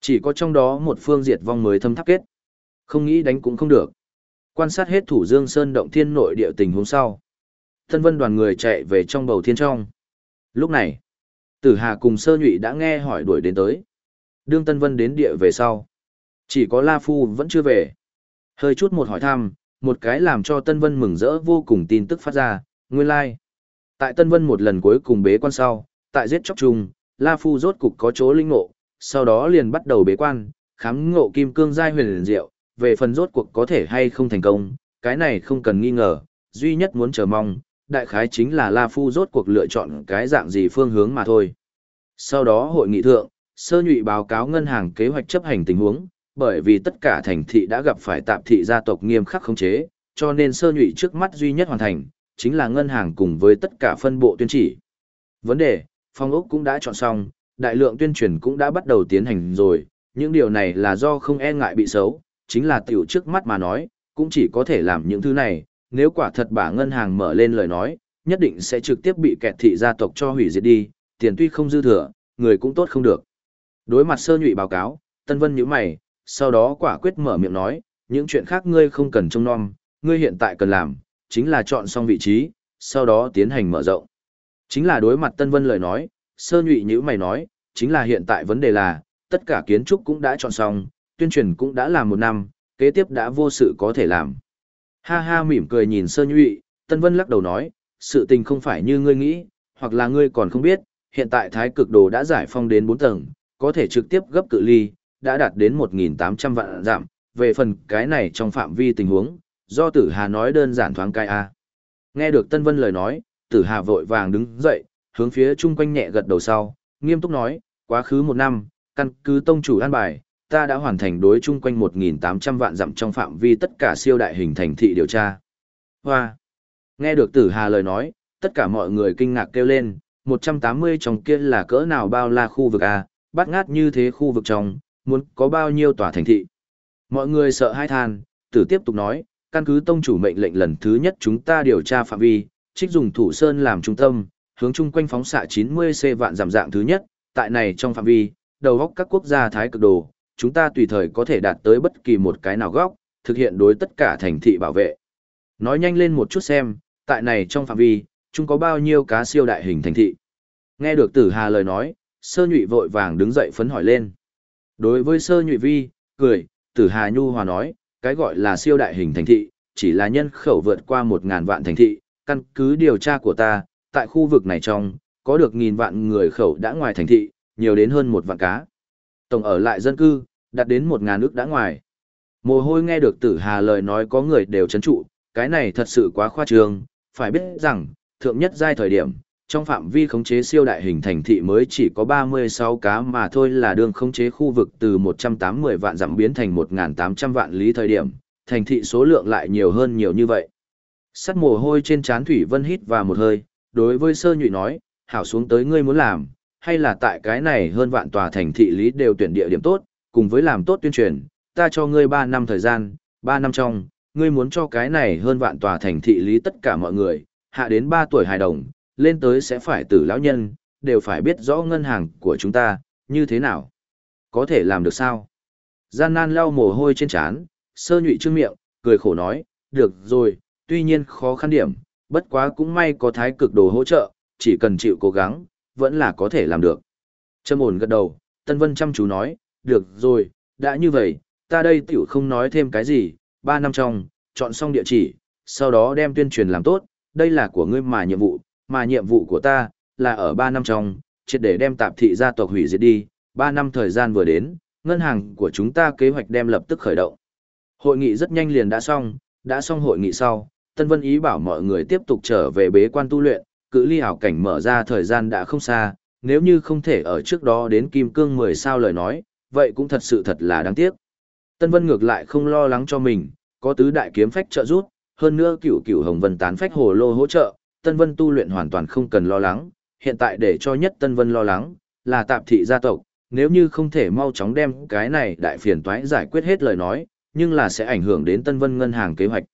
Chỉ có trong đó một phương diệt vong mới thâm tháp kết. Không nghĩ đánh cũng không được. Quan sát hết thủ dương sơn động thiên nội địa tình hôm sau. Thân vân đoàn người chạy về trong bầu thiên trong. Lúc này, tử hà cùng sơ nhụy đã nghe hỏi đuổi đến tới. Đương Tân Vân đến địa về sau. Chỉ có La Phu vẫn chưa về. Hơi chút một hỏi thăm, một cái làm cho Tân Vân mừng rỡ vô cùng tin tức phát ra, nguyên lai. Like. Tại Tân Vân một lần cuối cùng bế quan sau, tại giết chóc chung, La Phu rốt cục có chỗ linh ngộ, sau đó liền bắt đầu bế quan, khám ngộ kim cương giai huyền liền diệu, về phần rốt cuộc có thể hay không thành công, cái này không cần nghi ngờ, duy nhất muốn chờ mong, đại khái chính là La Phu rốt cuộc lựa chọn cái dạng gì phương hướng mà thôi. Sau đó hội nghị thượng, sơ nhụy báo cáo ngân hàng kế hoạch chấp hành tình huống, bởi vì tất cả thành thị đã gặp phải tạp thị gia tộc nghiêm khắc khống chế, cho nên sơ nhụy trước mắt duy nhất hoàn thành, chính là ngân hàng cùng với tất cả phân bộ tuyên chỉ. Vấn đề, phong ốc cũng đã chọn xong, đại lượng tuyên truyền cũng đã bắt đầu tiến hành rồi, những điều này là do không e ngại bị xấu, chính là tiểu trước mắt mà nói, cũng chỉ có thể làm những thứ này, nếu quả thật bà ngân hàng mở lên lời nói, nhất định sẽ trực tiếp bị kẹt thị gia tộc cho hủy diệt đi, tiền tuy không dư thừa, người cũng tốt không được. Đối mặt sơ nhụy báo cáo, Tân Vân nhíu mày, sau đó quả quyết mở miệng nói, những chuyện khác ngươi không cần trông nom, ngươi hiện tại cần làm, chính là chọn xong vị trí, sau đó tiến hành mở rộng. Chính là đối mặt Tân Vân lời nói, sơ nhụy như mày nói, chính là hiện tại vấn đề là, tất cả kiến trúc cũng đã chọn xong, tuyên truyền cũng đã làm một năm, kế tiếp đã vô sự có thể làm. Ha ha mỉm cười nhìn sơ nhụy, Tân Vân lắc đầu nói, sự tình không phải như ngươi nghĩ, hoặc là ngươi còn không biết, hiện tại thái cực đồ đã giải phong đến 4 tầng, có thể trực tiếp gấp cự ly, đã đạt đến 1.800 vạn giảm, về phần cái này trong phạm vi tình huống, do tử hà nói đơn giản thoáng cai a. Nghe được Tân Vân lời nói, tử hà vội vàng đứng dậy, hướng phía chung quanh nhẹ gật đầu sau, nghiêm túc nói, quá khứ một năm, căn cứ tông chủ an bài, ta đã hoàn thành đối chung quanh 1.800 vạn dặm trong phạm vi tất cả siêu đại hình thành thị điều tra. Hoa! Nghe được tử hà lời nói, tất cả mọi người kinh ngạc kêu lên, 180 trong kia là cỡ nào bao la khu vực A, bắt ngát như thế khu vực trong, muốn có bao nhiêu tòa thành thị. Mọi người sợ hai than, tử tiếp tục nói, căn cứ tông chủ mệnh lệnh lần thứ nhất chúng ta điều tra phạm vi, trích dùng thủ sơn làm trung tâm, hướng chung quanh phóng xạ 90C vạn giảm dạng thứ nhất, tại này trong phạm vi, đầu góc các quốc gia thái cực đồ, chúng ta tùy thời có thể đạt tới bất kỳ một cái nào góc, thực hiện đối tất cả thành thị bảo vệ. Nói nhanh lên một chút xem, tại này trong phạm vi, chúng có bao nhiêu cá siêu đại hình thành thị. Nghe được tử hà lời nói, sơ nhụy vội vàng đứng dậy phấn hỏi lên. Đối với sơ nhụy vi, cười, tử hà nhu hòa nói, cái gọi là siêu đại hình thành thị, chỉ là nhân khẩu vượt qua một ngàn vạn thành thị, căn cứ điều tra của ta, tại khu vực này trong, có được nghìn vạn người khẩu đã ngoài thành thị, nhiều đến hơn một vạn cá. Tổng ở lại dân cư, đạt đến một ngàn ước đã ngoài. Mồ hôi nghe được tử hà lời nói có người đều chấn trụ, cái này thật sự quá khoa trương, phải biết rằng, thượng nhất giai thời điểm, trong phạm vi khống chế siêu đại hình thành thị mới chỉ có 36 cá mà thôi là đường khống chế khu vực từ 180 vạn giảm biến thành 1.800 vạn lý thời điểm, thành thị số lượng lại nhiều hơn nhiều như vậy. Sắt mồ hôi trên trán Thủy Vân hít vào một hơi, đối với sơ nhụy nói, hảo xuống tới ngươi muốn làm, hay là tại cái này hơn vạn tòa thành thị lý đều tuyển địa điểm tốt, cùng với làm tốt tuyên truyền, ta cho ngươi 3 năm thời gian, 3 năm trong, ngươi muốn cho cái này hơn vạn tòa thành thị lý tất cả mọi người, hạ đến 3 tuổi hài đồng, lên tới sẽ phải tử lão nhân, đều phải biết rõ ngân hàng của chúng ta, như thế nào. Có thể làm được sao? Gian nan lau mồ hôi trên trán, sơ nhụy trương miệng, cười khổ nói, được rồi, tuy nhiên khó khăn điểm, bất quá cũng may có thái cực đồ hỗ trợ, chỉ cần chịu cố gắng, vẫn là có thể làm được. Trâm ổn gật đầu, Tân Vân chăm chú nói, được rồi, đã như vậy, ta đây tiểu không nói thêm cái gì, ba năm trong, chọn xong địa chỉ, sau đó đem tuyên truyền làm tốt, đây là của ngươi mà nhiệm vụ, mà nhiệm vụ của ta là ở 3 năm trong, triệt để đem tạp thị gia tộc hủy diệt đi, 3 năm thời gian vừa đến, ngân hàng của chúng ta kế hoạch đem lập tức khởi động. Hội nghị rất nhanh liền đã xong, đã xong hội nghị sau, Tân Vân ý bảo mọi người tiếp tục trở về bế quan tu luyện, cự ly ảo cảnh mở ra thời gian đã không xa, nếu như không thể ở trước đó đến kim cương 10 sao lời nói, vậy cũng thật sự thật là đáng tiếc. Tân Vân ngược lại không lo lắng cho mình, có tứ đại kiếm phách trợ giúp, hơn nữa cửu cửu hồng vân tán phách hồ lô hỗ trợ, Tân Vân tu luyện hoàn toàn không cần lo lắng, hiện tại để cho nhất Tân Vân lo lắng, là tạp thị gia tộc, nếu như không thể mau chóng đem cái này đại phiền toái giải quyết hết lời nói, nhưng là sẽ ảnh hưởng đến Tân Vân ngân hàng kế hoạch.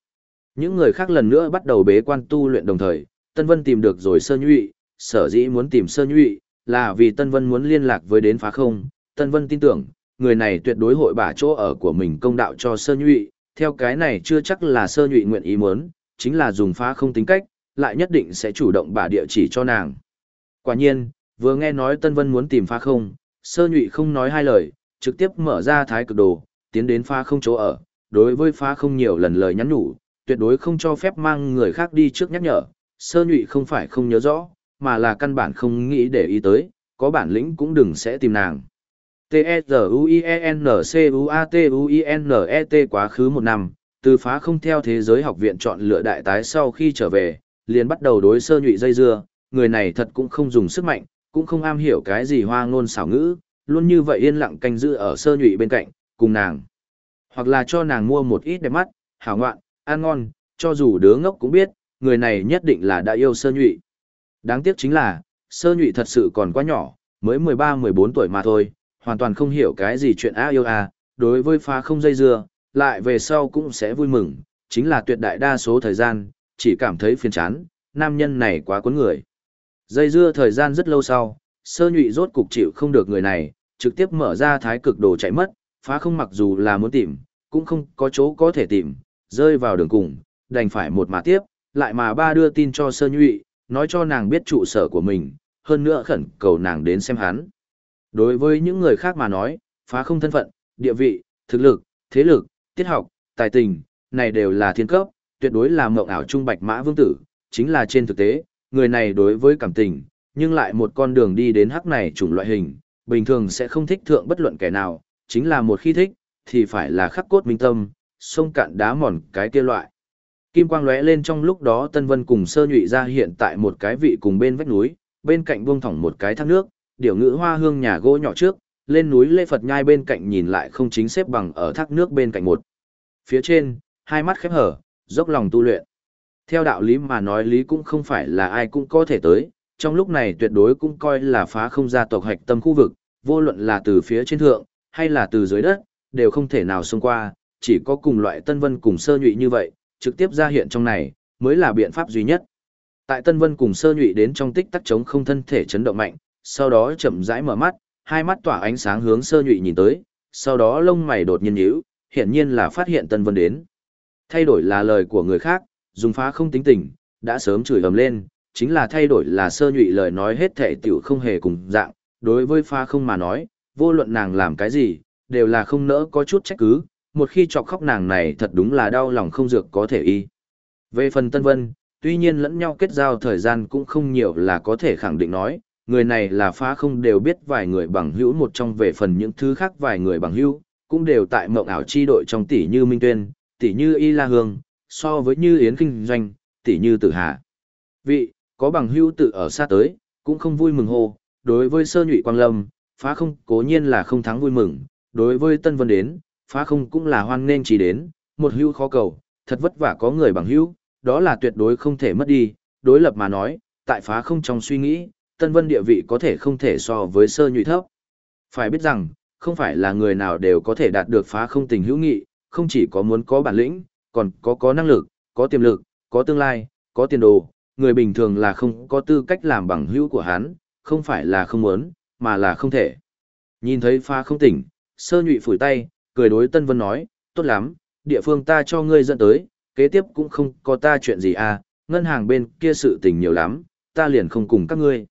Những người khác lần nữa bắt đầu bế quan tu luyện đồng thời, Tân Vân tìm được rồi Sơ Nhụy, sở dĩ muốn tìm Sơ Nhụy, là vì Tân Vân muốn liên lạc với đến phá không, Tân Vân tin tưởng, người này tuyệt đối hội bả chỗ ở của mình công đạo cho Sơ Nhụy, theo cái này chưa chắc là Sơ Nhụy nguyện ý muốn, chính là dùng phá không tính cách, lại nhất định sẽ chủ động bả địa chỉ cho nàng. Quả nhiên, vừa nghe nói Tân Vân muốn tìm phá không, Sơ Nhụy không nói hai lời, trực tiếp mở ra thái cực đồ, tiến đến phá không chỗ ở, đối với phá không nhiều lần lời nhắn nhủ, tuyệt đối không cho phép mang người khác đi trước nhắc nhở, sơ nhụy không phải không nhớ rõ, mà là căn bản không nghĩ để ý tới, có bản lĩnh cũng đừng sẽ tìm nàng. T-E-Z-U-I-E-N-C-U-A-T-U-I-N-E-T quá khứ một năm, từ phá không theo thế giới học viện chọn lựa đại tái sau khi trở về, liền bắt đầu đối sơ nhụy dây dưa, người này thật cũng không dùng sức mạnh, cũng không am hiểu cái gì hoa ngôn xảo ngữ, luôn như vậy yên lặng canh giữ ở sơ nhụy bên cạnh, cùng nàng. Hoặc là cho nàng mua một ít đẹp mắt, hảo ngoạn, ăn ngon, cho dù đứa ngốc cũng biết, người này nhất định là đã yêu sơ nhụy. Đáng tiếc chính là, sơ nhụy thật sự còn quá nhỏ, mới 13-14 tuổi mà thôi, hoàn toàn không hiểu cái gì chuyện á yêu à, đối với phá không dây dưa, lại về sau cũng sẽ vui mừng, chính là tuyệt đại đa số thời gian, chỉ cảm thấy phiền chán, nam nhân này quá cuốn người. Dây dưa thời gian rất lâu sau, sơ nhụy rốt cục chịu không được người này, trực tiếp mở ra thái cực đồ chạy mất, phá không mặc dù là muốn tìm, cũng không có chỗ có thể tìm, rơi vào đường cùng, đành phải một mà tiếp, lại mà ba đưa tin cho sơ nhụy, nói cho nàng biết trụ sở của mình, hơn nữa khẩn cầu nàng đến xem hắn. Đối với những người khác mà nói, phá không thân phận, địa vị, thực lực, thế lực, tiết học, tài tình, này đều là thiên cấp, tuyệt đối là mộng ảo trung bạch mã vương tử, chính là trên thực tế, người này đối với cảm tình, nhưng lại một con đường đi đến hắc này chủng loại hình, bình thường sẽ không thích thượng bất luận kẻ nào, chính là một khi thích, thì phải là khắc cốt minh tâm, sông cạn đá mòn cái kia loại. Kim quang lóe lên trong lúc đó Tân Vân cùng sơ nhụy ra hiện tại một cái vị cùng bên vách núi, bên cạnh buông thỏng một cái thác nước, điểu ngữ hoa hương nhà gỗ nhỏ trước, lên núi Lê Phật nhai bên cạnh nhìn lại không chính xếp bằng ở thác nước bên cạnh một. Phía trên, hai mắt khép hở, dốc lòng tu luyện. Theo đạo lý mà nói lý cũng không phải là ai cũng có thể tới, trong lúc này tuyệt đối cũng coi là phá không gia tộc hạch tâm khu vực, vô luận là từ phía trên thượng, hay là từ dưới đất, đều không thể nào xông qua, chỉ có cùng loại Tân Vân cùng sơ nhụy như vậy, trực tiếp ra hiện trong này, mới là biện pháp duy nhất. Tại Tân Vân cùng sơ nhụy đến trong tích tắc chống không thân thể chấn động mạnh, sau đó chậm rãi mở mắt, hai mắt tỏa ánh sáng hướng sơ nhụy nhìn tới, sau đó lông mày đột nhiên nhíu, hiển nhiên là phát hiện Tân Vân đến. Thay đổi là lời của người khác, dùng phá không tính tình, đã sớm chửi ầm lên, chính là thay đổi là sơ nhụy lời nói hết thệ tiểu không hề cùng dạng, đối với phá không mà nói, vô luận nàng làm cái gì, đều là không nỡ có chút trách cứ, một khi chọc khóc nàng này thật đúng là đau lòng không dược có thể y. Về phần Tân Vân, tuy nhiên lẫn nhau kết giao thời gian cũng không nhiều là có thể khẳng định nói, người này là phá không đều biết vài người bằng hữu một trong về phần những thứ khác vài người bằng hữu, cũng đều tại mộng ảo chi đội trong tỷ như Minh Tuyên, tỷ như Y La Hương, so với như Yến Kinh Doanh, tỷ như Tử Hà. Vị, có bằng hữu tự ở xa tới, cũng không vui mừng hô, đối với sơ nhụy quang lâm, phá không cố nhiên là không thắng vui mừng, đối với Tân Vân đến, phá không cũng là hoan nên chỉ đến, một hữu khó cầu, thật vất vả có người bằng hữu, đó là tuyệt đối không thể mất đi, đối lập mà nói, tại phá không trong suy nghĩ, Tân Vân địa vị có thể không thể so với sơ nhụy thấp. Phải biết rằng, không phải là người nào đều có thể đạt được phá không tình hữu nghị, không chỉ có muốn có bản lĩnh, còn có có năng lực, có tiềm lực, có tương lai, có tiền đồ, người bình thường là không có tư cách làm bằng hữu của hắn, không phải là không muốn, mà là không thể. Nhìn thấy pha không tỉnh, sơ nhụy phủi tay, cười đối Tân Vân nói, tốt lắm, địa phương ta cho ngươi dẫn tới, kế tiếp cũng không có ta chuyện gì à, ngân hàng bên kia sự tình nhiều lắm, ta liền không cùng các ngươi.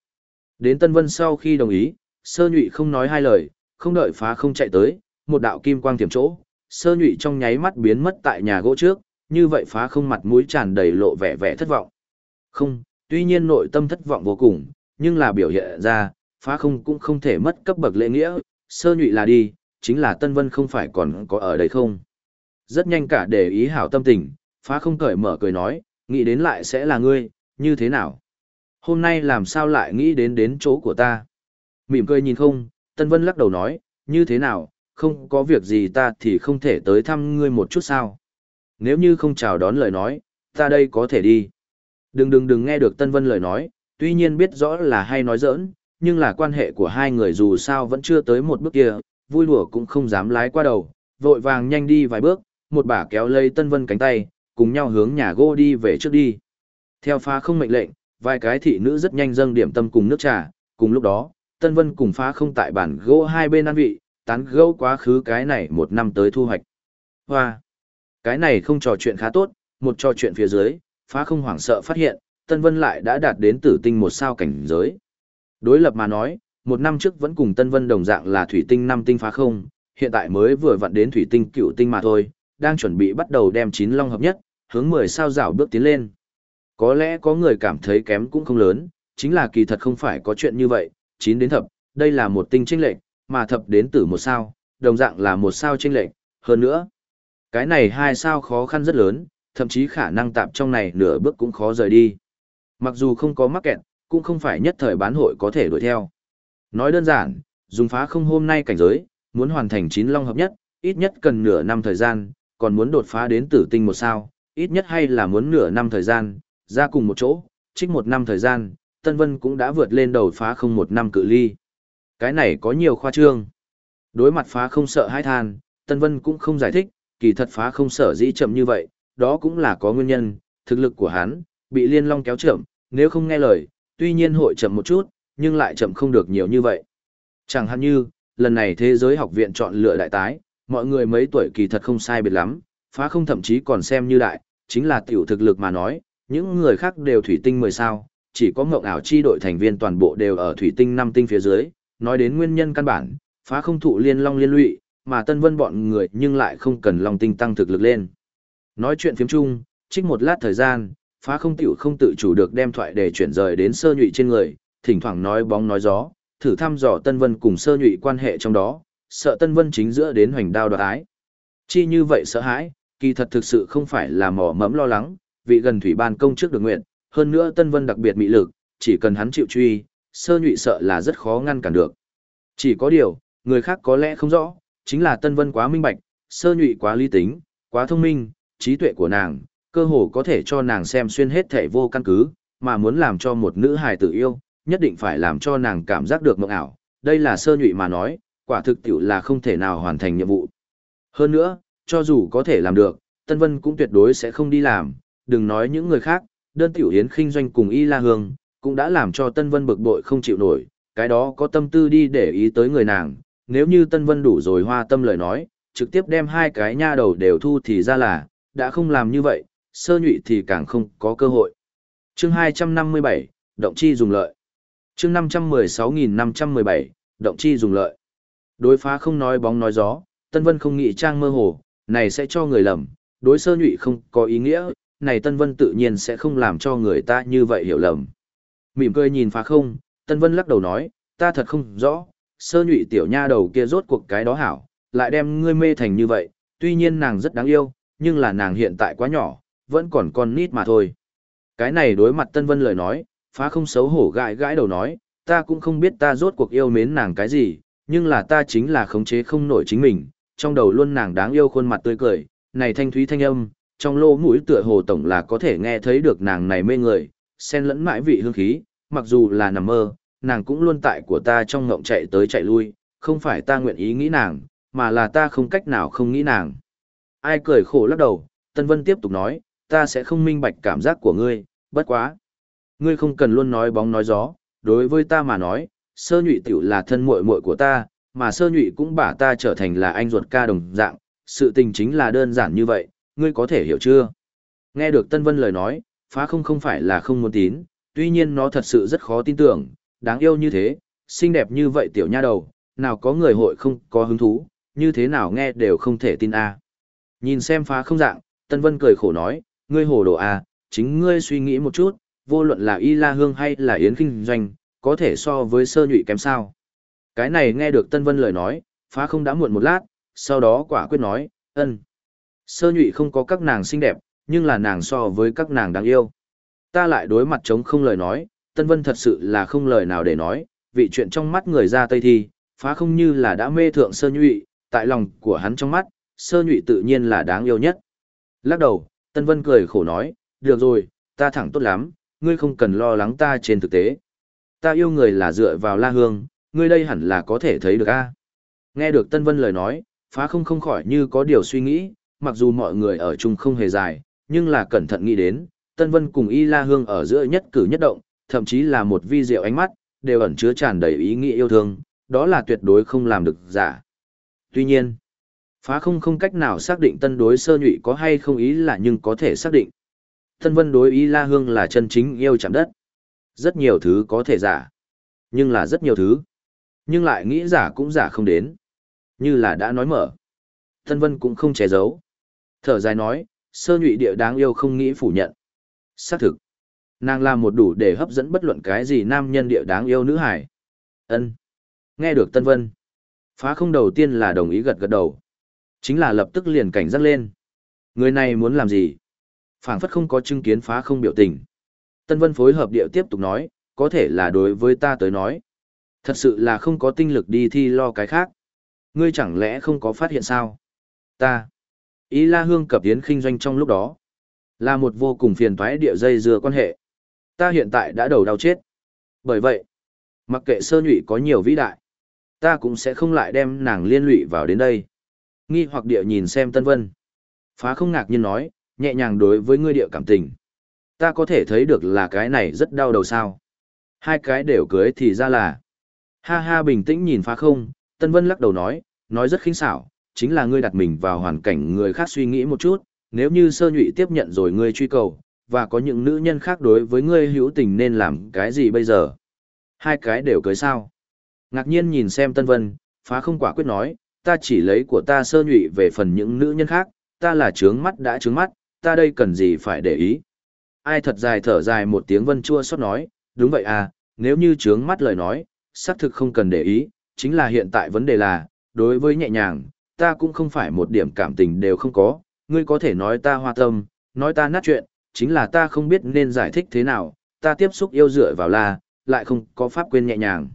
Đến Tân Vân sau khi đồng ý, sơ nhụy không nói hai lời, không đợi phá không chạy tới, một đạo kim quang tiềm chỗ, sơ nhụy trong nháy mắt biến mất tại nhà gỗ trước, như vậy phá không mặt mũi tràn đầy lộ vẻ vẻ thất vọng. Không, tuy nhiên nội tâm thất vọng vô cùng, nhưng là biểu hiện ra, phá không cũng không thể mất cấp bậc lễ nghĩa, sơ nhụy là đi, chính là Tân Vân không phải còn có ở đây không. Rất nhanh cả để ý hảo tâm tình, phá không cởi mở cười nói, nghĩ đến lại sẽ là ngươi, như thế nào? Hôm nay làm sao lại nghĩ đến đến chỗ của ta? Mỉm cười nhìn không, Tân Vân lắc đầu nói, như thế nào, không có việc gì ta thì không thể tới thăm ngươi một chút sao? Nếu như không chào đón lời nói, ta đây có thể đi. Đừng đừng đừng nghe được Tân Vân lời nói, tuy nhiên biết rõ là hay nói giỡn, nhưng là quan hệ của hai người dù sao vẫn chưa tới một bước kia, vui lùa cũng không dám lái qua đầu, vội vàng nhanh đi vài bước, một bà kéo lấy Tân Vân cánh tay, cùng nhau hướng nhà gỗ đi về trước đi. Theo phá không mệnh lệnh, vài cái thị nữ rất nhanh dâng điểm tâm cùng nước trà, cùng lúc đó, Tân Vân cùng phá không tại bàn gỗ hai bên ăn vị, tán gẫu quá khứ cái này một năm tới thu hoạch. Hoa! Cái này không trò chuyện khá tốt, một trò chuyện phía dưới, phá không hoảng sợ phát hiện, Tân Vân lại đã đạt đến tử tinh một sao cảnh giới. Đối lập mà nói, một năm trước vẫn cùng Tân Vân đồng dạng là thủy tinh năm tinh phá không, hiện tại mới vừa vặn đến thủy tinh cựu tinh mà thôi, đang chuẩn bị bắt đầu đem chín long hợp nhất, hướng 10 sao rảo bước tiến lên. Có lẽ có người cảm thấy kém cũng không lớn, chính là kỳ thật không phải có chuyện như vậy, chín đến thập, đây là một tinh chênh lệch, mà thập đến tử một sao, đồng dạng là một sao chênh lệch, hơn nữa. Cái này hai sao khó khăn rất lớn, thậm chí khả năng tạm trong này nửa bước cũng khó rời đi. Mặc dù không có mắc kẹt, cũng không phải nhất thời bán hội có thể đuổi theo. Nói đơn giản, dùng phá không hôm nay cảnh giới, muốn hoàn thành chín long hợp nhất, ít nhất cần nửa năm thời gian, còn muốn đột phá đến tử tinh một sao, ít nhất hay là muốn nửa năm thời gian, ra cùng một chỗ, trích một năm thời gian, Tân Vân cũng đã vượt lên đầu phá không một năm cự ly. Cái này có nhiều khoa trương. Đối mặt phá không sợ hãi than, Tân Vân cũng không giải thích, kỳ thật phá không sợ dĩ chậm như vậy, đó cũng là có nguyên nhân, thực lực của hắn, bị liên long kéo chậm, nếu không nghe lời, tuy nhiên hội chậm một chút, nhưng lại chậm không được nhiều như vậy. Chẳng hạn như, lần này thế giới học viện chọn lựa đại tái, mọi người mấy tuổi kỳ thật không sai biệt lắm, phá không thậm chí còn xem như đại, chính là tiểu thực lực mà nói, những người khác đều thủy tinh 10 sao, chỉ có mộng ảo chi đội thành viên toàn bộ đều ở thủy tinh 5 tinh phía dưới, nói đến nguyên nhân căn bản, phá không thụ liên long liên lụy, mà tân vân bọn người nhưng lại không cần long tinh tăng thực lực lên. Nói chuyện phiếm chung, trích một lát thời gian, phá không tiểu không tự chủ được đem thoại để chuyển rời đến sơ nhụy trên người, thỉnh thoảng nói bóng nói gió, thử thăm dò Tân Vân cùng sơ nhụy quan hệ trong đó, sợ Tân Vân chính giữa đến hoành đao đoạt ái. Chi như vậy sợ hãi, kỳ thật thực sự không phải là mỏ mẫm lo lắng, vị gần thủy ban công trước được nguyện, hơn nữa Tân Vân đặc biệt mị lực, chỉ cần hắn chịu truy, sơ nhụy sợ là rất khó ngăn cản được. Chỉ có điều, người khác có lẽ không rõ, chính là Tân Vân quá minh bạch, sơ nhụy quá lý tính, quá thông minh, trí tuệ của nàng, cơ hồ có thể cho nàng xem xuyên hết thể vô căn cứ, mà muốn làm cho một nữ hài tử yêu, nhất định phải làm cho nàng cảm giác được mộng ảo. Đây là sơ nhụy mà nói, quả thực tiểu là không thể nào hoàn thành nhiệm vụ. Hơn nữa, cho dù có thể làm được, Tân Vân cũng tuyệt đối sẽ không đi làm, đừng nói những người khác, đơn tiểu hiến khinh doanh cùng Y La Hương, cũng đã làm cho Tân Vân bực bội không chịu nổi, cái đó có tâm tư đi để ý tới người nàng, nếu như Tân Vân đủ rồi hoa tâm lời nói, trực tiếp đem hai cái nha đầu đều thu thì ra là, đã không làm như vậy, sơ nhụy thì càng không có cơ hội. chương 257, động chi dùng lợi. chương 516.517, động chi dùng lợi. Đối phá không nói bóng nói gió, Tân Vân không nghĩ trang mơ hồ, này sẽ cho người lầm, đối sơ nhụy không có ý nghĩa, này Tân Vân tự nhiên sẽ không làm cho người ta như vậy hiểu lầm. Mỉm cười nhìn phá không, Tân Vân lắc đầu nói, ta thật không rõ, sơ nhụy tiểu nha đầu kia rốt cuộc cái đó hảo, lại đem ngươi mê thành như vậy, tuy nhiên nàng rất đáng yêu, nhưng là nàng hiện tại quá nhỏ, vẫn còn con nít mà thôi. Cái này đối mặt Tân Vân lời nói, phá không xấu hổ gãi gãi đầu nói, ta cũng không biết ta rốt cuộc yêu mến nàng cái gì, nhưng là ta chính là khống chế không nổi chính mình, trong đầu luôn nàng đáng yêu khuôn mặt tươi cười, này thanh thúy thanh âm, trong lô mũi tựa hồ tổng là có thể nghe thấy được nàng này mê người, sen lẫn mãi vị hương khí, mặc dù là nằm mơ, nàng cũng luôn tại của ta trong ngộng chạy tới chạy lui, không phải ta nguyện ý nghĩ nàng, mà là ta không cách nào không nghĩ nàng. Ai cười khổ lắc đầu, Tân Vân tiếp tục nói, ta sẽ không minh bạch cảm giác của ngươi, bất quá. Ngươi không cần luôn nói bóng nói gió, đối với ta mà nói, sơ nhụy tiểu là thân muội muội của ta, mà sơ nhụy cũng bả ta trở thành là anh ruột ca đồng dạng, sự tình chính là đơn giản như vậy, ngươi có thể hiểu chưa? Nghe được Tân Vân lời nói, phá không không phải là không muốn tín, tuy nhiên nó thật sự rất khó tin tưởng, đáng yêu như thế, xinh đẹp như vậy tiểu nha đầu, nào có người hội không có hứng thú, như thế nào nghe đều không thể tin a. Nhìn xem phá không dạng, Tân Vân cười khổ nói, ngươi hồ đồ à, chính ngươi suy nghĩ một chút, vô luận là Y La Hương hay là Yến Kinh Doanh, có thể so với sơ nhụy kém sao. Cái này nghe được Tân Vân lời nói, phá không đã muộn một lát, sau đó quả quyết nói, ân. Sơ nhụy không có các nàng xinh đẹp, nhưng là nàng so với các nàng đáng yêu. Ta lại đối mặt chống không lời nói, Tân Vân thật sự là không lời nào để nói, vị chuyện trong mắt người ra Tây thì phá không như là đã mê thượng sơ nhụy, tại lòng của hắn trong mắt, sơ nhụy tự nhiên là đáng yêu nhất. Lắc đầu, Tân Vân cười khổ nói, được rồi, ta thẳng tốt lắm, ngươi không cần lo lắng ta trên thực tế. Ta yêu người là dựa vào la hương, ngươi đây hẳn là có thể thấy được a. Nghe được Tân Vân lời nói, phá không không khỏi như có điều suy nghĩ, mặc dù mọi người ở chung không hề dài, nhưng là cẩn thận nghĩ đến, Tân Vân cùng Y La Hương ở giữa nhất cử nhất động, thậm chí là một vi diệu ánh mắt, đều ẩn chứa tràn đầy ý nghĩa yêu thương, đó là tuyệt đối không làm được giả. Tuy nhiên, phá không không cách nào xác định tân đối sơ nhụy có hay không ý là nhưng có thể xác định. Tân Vân đối Y La Hương là chân chính yêu chạm đất. Rất nhiều thứ có thể giả, nhưng là rất nhiều thứ. Nhưng lại nghĩ giả cũng giả không đến. Như là đã nói mở. Tân Vân cũng không che giấu. Thở dài nói, sơ nhụy địa đáng yêu không nghĩ phủ nhận. Xác thực. Nàng là một đủ để hấp dẫn bất luận cái gì nam nhân địa đáng yêu nữ hải. ân Nghe được Tân Vân. Phá không đầu tiên là đồng ý gật gật đầu. Chính là lập tức liền cảnh giác lên. Người này muốn làm gì? phảng phất không có chứng kiến phá không biểu tình. Tân Vân phối hợp địa tiếp tục nói, có thể là đối với ta tới nói. Thật sự là không có tinh lực đi thi lo cái khác. Ngươi chẳng lẽ không có phát hiện sao? Ta. Ý La Hương cập yến khinh doanh trong lúc đó. Là một vô cùng phiền toái địa dây dưa quan hệ. Ta hiện tại đã đầu đau chết. Bởi vậy, mặc kệ sơ nhụy có nhiều vĩ đại, ta cũng sẽ không lại đem nàng liên lụy vào đến đây. Nghi hoặc địa nhìn xem Tân Vân. Phá không ngạc nhiên nói, nhẹ nhàng đối với ngươi địa cảm tình. Ta có thể thấy được là cái này rất đau đầu sao. Hai cái đều cưới thì ra là. Ha ha bình tĩnh nhìn phá không, Tân Vân lắc đầu nói, nói rất khinh xảo, chính là ngươi đặt mình vào hoàn cảnh người khác suy nghĩ một chút, nếu như sơ nhụy tiếp nhận rồi ngươi truy cầu, và có những nữ nhân khác đối với ngươi hữu tình nên làm cái gì bây giờ? Hai cái đều cưới sao? Ngạc nhiên nhìn xem Tân Vân, phá không quả quyết nói, ta chỉ lấy của ta sơ nhụy về phần những nữ nhân khác, ta là trướng mắt đã trướng mắt, ta đây cần gì phải để ý. Ai thật dài thở dài một tiếng vân chua xót nói, đúng vậy à, nếu như trướng mắt lời nói, xác thực không cần để ý, chính là hiện tại vấn đề là, đối với nhẹ nhàng, ta cũng không phải một điểm cảm tình đều không có, ngươi có thể nói ta hoa tâm, nói ta nát chuyện, chính là ta không biết nên giải thích thế nào, ta tiếp xúc yêu dựa vào là, lại không có pháp quên nhẹ nhàng.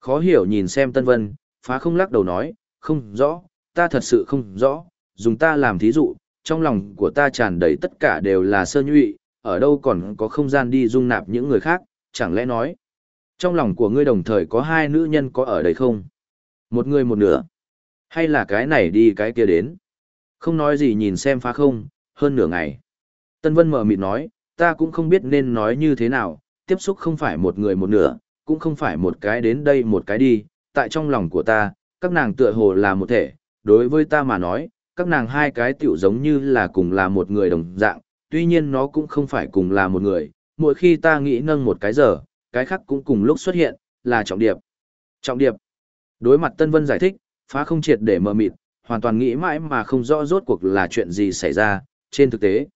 Khó hiểu nhìn xem Tân Vân, phá không lắc đầu nói, không rõ, ta thật sự không rõ, dùng ta làm thí dụ, trong lòng của ta tràn đầy tất cả đều là sơ nhụy, ở đâu còn có không gian đi dung nạp những người khác, chẳng lẽ nói. Trong lòng của ngươi đồng thời có hai nữ nhân có ở đây không? Một người một nửa. Hay là cái này đi cái kia đến? Không nói gì nhìn xem phá không, hơn nửa ngày. Tân Vân mở mịt nói, ta cũng không biết nên nói như thế nào, tiếp xúc không phải một người một nửa, cũng không phải một cái đến đây một cái đi, tại trong lòng của ta, các nàng tựa hồ là một thể, đối với ta mà nói, các nàng hai cái tiểu giống như là cùng là một người đồng dạng, tuy nhiên nó cũng không phải cùng là một người, mỗi khi ta nghĩ nâng một cái giờ, cái khác cũng cùng lúc xuất hiện, là trọng điệp. Trọng điệp. Đối mặt Tân Vân giải thích, phá không triệt để mờ mịt, hoàn toàn nghĩ mãi mà không rõ rốt cuộc là chuyện gì xảy ra, trên thực tế.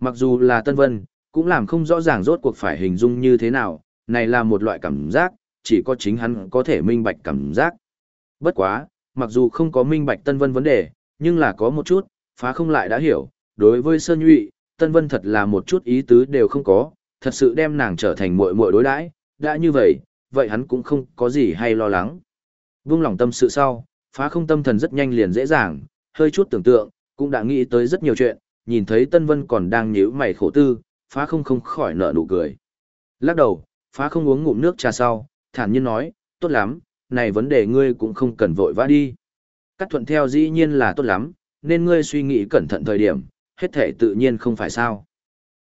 Mặc dù là Tân Vân, cũng làm không rõ ràng rốt cuộc phải hình dung như thế nào, này là một loại cảm giác, chỉ có chính hắn có thể minh bạch cảm giác. Bất quá, mặc dù không có minh bạch Tân Vân vấn đề, nhưng là có một chút, phá không lại đã hiểu, đối với Sơn Nhụy, Tân Vân thật là một chút ý tứ đều không có, thật sự đem nàng trở thành muội muội đối đãi, đã như vậy, vậy hắn cũng không có gì hay lo lắng. vương lòng tâm sự sau, phá không tâm thần rất nhanh liền dễ dàng, hơi chút tưởng tượng, cũng đã nghĩ tới rất nhiều chuyện, nhìn thấy Tân Vân còn đang nhíu mày khổ tư, phá không không khỏi nở nụ cười. Lắc đầu, phá không uống ngụm nước trà sau, thản nhiên nói, tốt lắm, này vấn đề ngươi cũng không cần vội vã đi. Cắt thuận theo dĩ nhiên là tốt lắm, nên ngươi suy nghĩ cẩn thận thời điểm, hết thể tự nhiên không phải sao.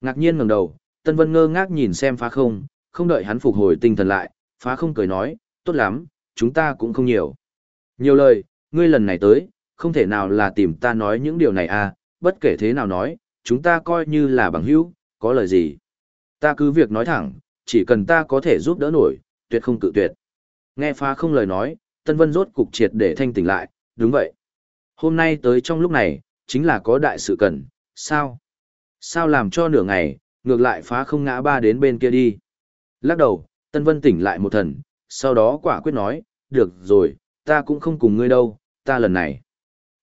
Ngạc nhiên ngẩng đầu, Tân Vân ngơ ngác nhìn xem phá không, không đợi hắn phục hồi tinh thần lại, phá không cười nói, tốt lắm, chúng ta cũng không nhiều. Nhiều lời, ngươi lần này tới, không thể nào là tìm ta nói những điều này à, bất kể thế nào nói, chúng ta coi như là bằng hữu, có lời gì. Ta cứ việc nói thẳng, chỉ cần ta có thể giúp đỡ nổi, tuyệt không cự tuyệt. Nghe phá không lời nói, Tân Vân rốt cục triệt để thanh tỉnh lại, đúng vậy. Hôm nay tới trong lúc này, chính là có đại sự cần, sao? Sao làm cho nửa ngày, ngược lại phá không ngã ba đến bên kia đi. Lắc đầu, Tân Vân tỉnh lại một thần, sau đó quả quyết nói, được rồi, ta cũng không cùng ngươi đâu, ta lần này.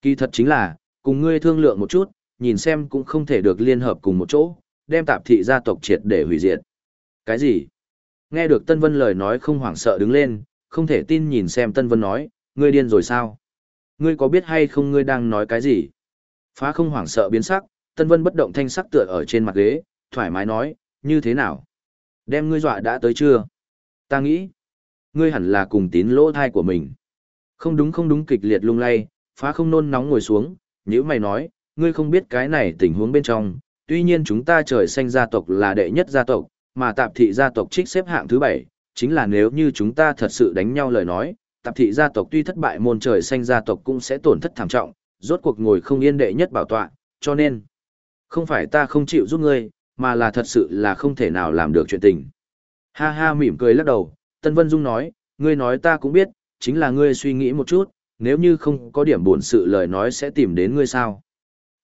Kỳ thật chính là, cùng ngươi thương lượng một chút, nhìn xem cũng không thể được liên hợp cùng một chỗ, đem tạp thị gia tộc triệt để hủy diệt. Cái gì? Nghe được Tân Vân lời nói không hoảng sợ đứng lên, không thể tin nhìn xem Tân Vân nói, ngươi điên rồi sao? Ngươi có biết hay không ngươi đang nói cái gì? Phá không hoảng sợ biến sắc, Tân Vân bất động thanh sắc tựa ở trên mặt ghế, thoải mái nói, như thế nào? Đem ngươi dọa đã tới chưa? Ta nghĩ, ngươi hẳn là cùng tín lỗ thai của mình. Không đúng không đúng kịch liệt lung lay, phá không nôn nóng ngồi xuống, nếu mày nói, ngươi không biết cái này tình huống bên trong, tuy nhiên chúng ta trời xanh gia tộc là đệ nhất gia tộc, mà tạp thị gia tộc trích xếp hạng thứ bảy, chính là nếu như chúng ta thật sự đánh nhau lời nói, tạp thị gia tộc tuy thất bại môn trời xanh gia tộc cũng sẽ tổn thất thảm trọng, rốt cuộc ngồi không yên đệ nhất bảo tọa, cho nên, không phải ta không chịu giúp ngươi, mà là thật sự là không thể nào làm được chuyện tình. Ha ha mỉm cười lắc đầu, Tân Vân Dung nói, ngươi nói ta cũng biết, chính là ngươi suy nghĩ một chút, nếu như không có điểm buồn sự lời nói sẽ tìm đến ngươi sao.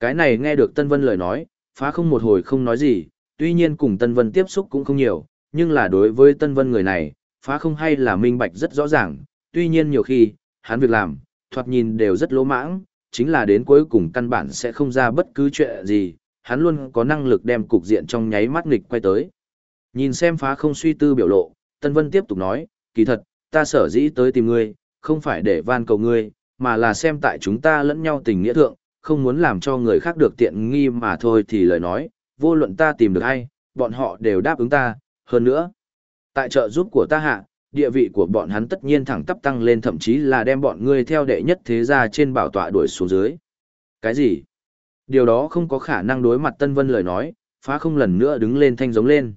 Cái này nghe được Tân Vân lời nói, phá không một hồi không nói gì, tuy nhiên cùng Tân Vân tiếp xúc cũng không nhiều, nhưng là đối với Tân Vân người này, phá không hay là minh bạch rất rõ ràng, tuy nhiên nhiều khi, hắn việc làm, thoạt nhìn đều rất lỗ mãng, chính là đến cuối cùng căn bản sẽ không ra bất cứ chuyện gì, hắn luôn có năng lực đem cục diện trong nháy mắt nghịch quay tới. Nhìn xem phá không suy tư biểu lộ, Tân Vân tiếp tục nói, kỳ thật, ta sở dĩ tới tìm ngươi, không phải để van cầu ngươi, mà là xem tại chúng ta lẫn nhau tình nghĩa thượng, không muốn làm cho người khác được tiện nghi mà thôi thì lời nói, vô luận ta tìm được ai, bọn họ đều đáp ứng ta, hơn nữa. Tại trợ giúp của ta hạ, địa vị của bọn hắn tất nhiên thẳng tắp tăng lên thậm chí là đem bọn ngươi theo đệ nhất thế gia trên bảo tọa đuổi xuống dưới. Cái gì? Điều đó không có khả năng đối mặt Tân Vân lời nói, phá không lần nữa đứng lên thanh giống lên.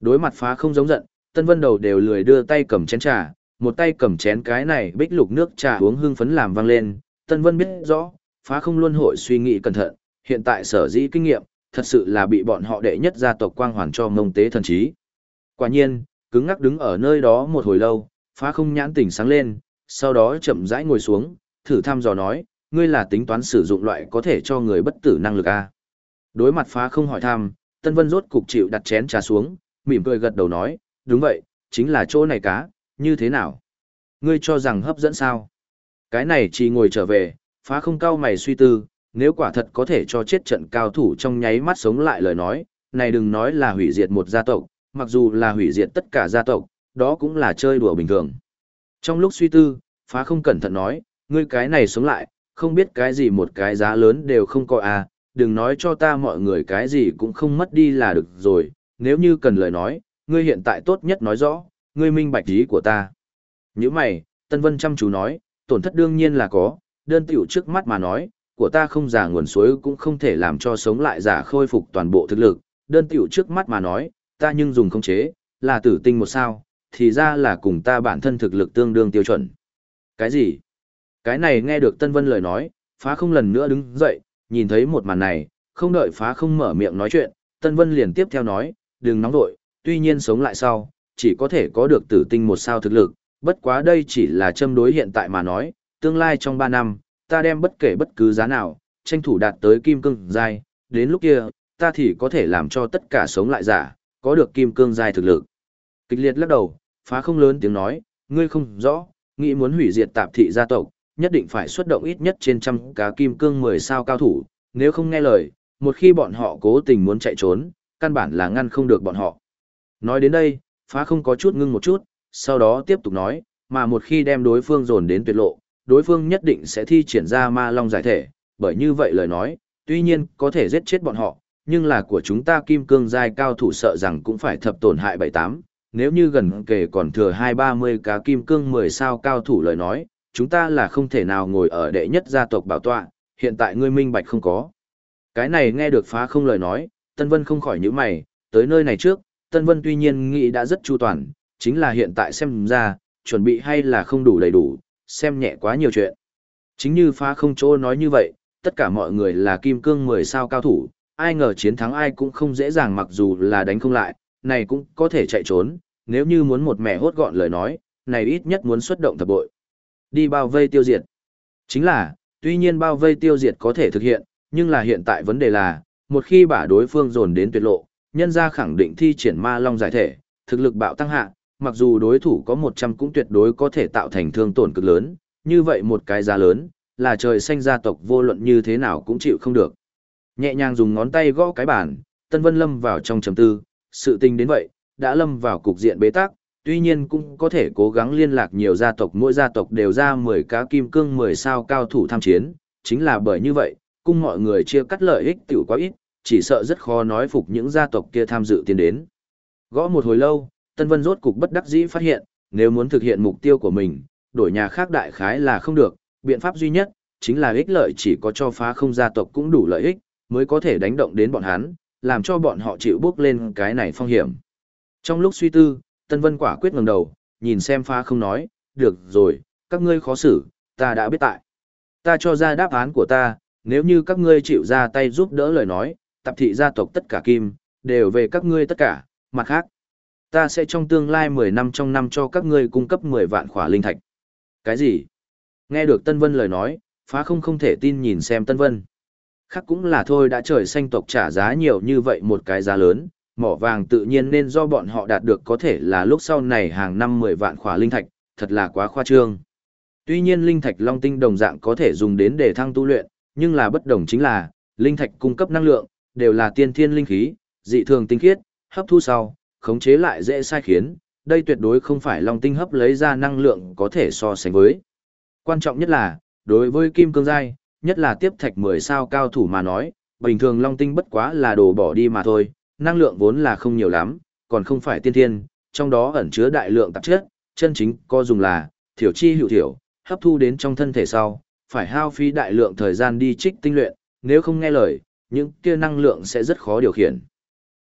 Đối mặt phá không giống giận, Tân Vân đầu đều lười đưa tay cầm chén trà, một tay cầm chén cái này bích lục nước trà uống hương phấn làm vang lên. Tân Vân biết rõ, phá không luôn hội suy nghĩ cẩn thận, hiện tại sở dĩ kinh nghiệm, thật sự là bị bọn họ đệ nhất gia tộc quang hoàn cho mông tế thần trí. Quả nhiên, cứng ngắc đứng ở nơi đó một hồi lâu, phá không nhãn tỉnh sáng lên, sau đó chậm rãi ngồi xuống, thử thăm dò nói, ngươi là tính toán sử dụng loại có thể cho người bất tử năng lực a Đối mặt phá không hỏi thăm, Tân Vân rốt cục chịu đặt chén trà xuống, mỉm cười gật đầu nói, đúng vậy, chính là chỗ này cá, như thế nào? Ngươi cho rằng hấp dẫn sao? Cái này chỉ ngồi trở về, phá không cao mày suy tư, nếu quả thật có thể cho chết trận cao thủ trong nháy mắt sống lại lời nói, này đừng nói là hủy diệt một gia tộc, mặc dù là hủy diệt tất cả gia tộc, đó cũng là chơi đùa bình thường. Trong lúc suy tư, phá không cẩn thận nói, ngươi cái này sống lại, không biết cái gì một cái giá lớn đều không có à, đừng nói cho ta mọi người cái gì cũng không mất đi là được rồi, nếu như cần lời nói, ngươi hiện tại tốt nhất nói rõ, ngươi minh bạch ý của ta. Như mày, Tân Vân chăm chú nói, tổn thất đương nhiên là có, đơn tiểu trước mắt mà nói, của ta không giả nguồn suối cũng không thể làm cho sống lại giả khôi phục toàn bộ thực lực, đơn tiểu trước mắt mà nói, ta nhưng dùng không chế, là tử tinh một sao, thì ra là cùng ta bản thân thực lực tương đương tiêu chuẩn. Cái gì? Cái này nghe được Tân Vân lời nói, phá không lần nữa đứng dậy, nhìn thấy một màn này, không đợi phá không mở miệng nói chuyện, Tân Vân liền tiếp theo nói, đừng nóng vội, tuy nhiên sống lại sau, chỉ có thể có được tử tinh một sao thực lực, bất quá đây chỉ là châm đối hiện tại mà nói, tương lai trong 3 năm, ta đem bất kể bất cứ giá nào, tranh thủ đạt tới kim cương giai, đến lúc kia, ta thì có thể làm cho tất cả sống lại giả, có được kim cương giai thực lực. Kịch liệt lắc đầu, phá không lớn tiếng nói, ngươi không rõ, nghĩ muốn hủy diệt tạp thị gia tộc, nhất định phải xuất động ít nhất trên trăm cá kim cương 10 sao cao thủ, nếu không nghe lời, một khi bọn họ cố tình muốn chạy trốn, căn bản là ngăn không được bọn họ. Nói đến đây, phá không có chút ngưng một chút, sau đó tiếp tục nói, mà một khi đem đối phương dồn đến tuyệt lộ, đối phương nhất định sẽ thi triển ra ma long giải thể, bởi như vậy lời nói, tuy nhiên có thể giết chết bọn họ, nhưng là của chúng ta kim cương giai cao thủ sợ rằng cũng phải thập tổn hại 7-8, nếu như gần kể còn thừa 2-30 cá kim cương 10 sao cao thủ lời nói, chúng ta là không thể nào ngồi ở đệ nhất gia tộc bảo tọa, hiện tại ngươi minh bạch không có. Cái này nghe được phá không lời nói, Tân Vân không khỏi nhíu mày, tới nơi này trước, Tân Vân tuy nhiên nghĩ đã rất chu toàn, chính là hiện tại xem ra, chuẩn bị hay là không đủ đầy đủ, xem nhẹ quá nhiều chuyện. Chính như phá không chỗ nói như vậy, tất cả mọi người là kim cương 10 sao cao thủ, ai ngờ chiến thắng ai cũng không dễ dàng mặc dù là đánh không lại, này cũng có thể chạy trốn, nếu như muốn một mẹ hốt gọn lời nói, này ít nhất muốn xuất động thập bội. Đi bao vây tiêu diệt. Chính là, tuy nhiên bao vây tiêu diệt có thể thực hiện, nhưng là hiện tại vấn đề là, một khi bả đối phương dồn đến tuyệt lộ, nhân gia khẳng định thi triển ma long giải thể, thực lực bạo tăng hạ, mặc dù đối thủ có 100 cũng tuyệt đối có thể tạo thành thương tổn cực lớn, như vậy một cái giá lớn, là trời xanh gia tộc vô luận như thế nào cũng chịu không được. Nhẹ nhàng dùng ngón tay gõ cái bàn, Tân Vân lâm vào trong trầm tư, sự tình đến vậy, đã lâm vào cục diện bế tắc, tuy nhiên cũng có thể cố gắng liên lạc nhiều gia tộc mỗi gia tộc đều ra 10 cá kim cương 10 sao cao thủ tham chiến, chính là bởi như vậy, cung mọi người chia cắt lợi ích tiểu quá ít, chỉ sợ rất khó nói phục những gia tộc kia tham dự tiến đến. Gõ một hồi lâu, Tân Vân rốt cục bất đắc dĩ phát hiện, nếu muốn thực hiện mục tiêu của mình, đổi nhà khác đại khái là không được, biện pháp duy nhất, chính là ích lợi chỉ có cho phá không gia tộc cũng đủ lợi ích, mới có thể đánh động đến bọn hắn, làm cho bọn họ chịu bước lên cái này phong hiểm. Trong lúc suy tư, Tân Vân quả quyết ngẩng đầu, nhìn xem phá không nói, được rồi, các ngươi khó xử, ta đã biết tại. Ta cho ra đáp án của ta, nếu như các ngươi chịu ra tay giúp đỡ lời nói, tập thị gia tộc tất cả kim, đều về các ngươi tất cả, mặt khác. Ta sẽ trong tương lai 10 năm trong năm cho các ngươi cung cấp 10 vạn khỏa linh thạch. Cái gì? Nghe được Tân Vân lời nói, phá không không thể tin nhìn xem Tân Vân. Khác cũng là thôi đã trời xanh tộc trả giá nhiều như vậy một cái giá lớn, mỏ vàng tự nhiên nên do bọn họ đạt được có thể là lúc sau này hàng năm 10 vạn khỏa linh thạch, thật là quá khoa trương. Tuy nhiên linh thạch long tinh đồng dạng có thể dùng đến để thăng tu luyện, nhưng là bất đồng chính là, linh thạch cung cấp năng lượng, đều là tiên thiên linh khí, dị thường tinh khiết, hấp thu sau, khống chế lại dễ sai khiến, đây tuyệt đối không phải long tinh hấp lấy ra năng lượng có thể so sánh với. Quan trọng nhất là, đối với kim cương giai, nhất là tiếp thạch 10 sao cao thủ mà nói, bình thường long tinh bất quá là đồ bỏ đi mà thôi, năng lượng vốn là không nhiều lắm, còn không phải tiên thiên, trong đó ẩn chứa đại lượng tạp chất, chân chính có dùng là, thiểu chi hữu thiểu, hấp thu đến trong thân thể sau, phải hao phí đại lượng thời gian đi trích tinh luyện, nếu không nghe lời, những kia năng lượng sẽ rất khó điều khiển.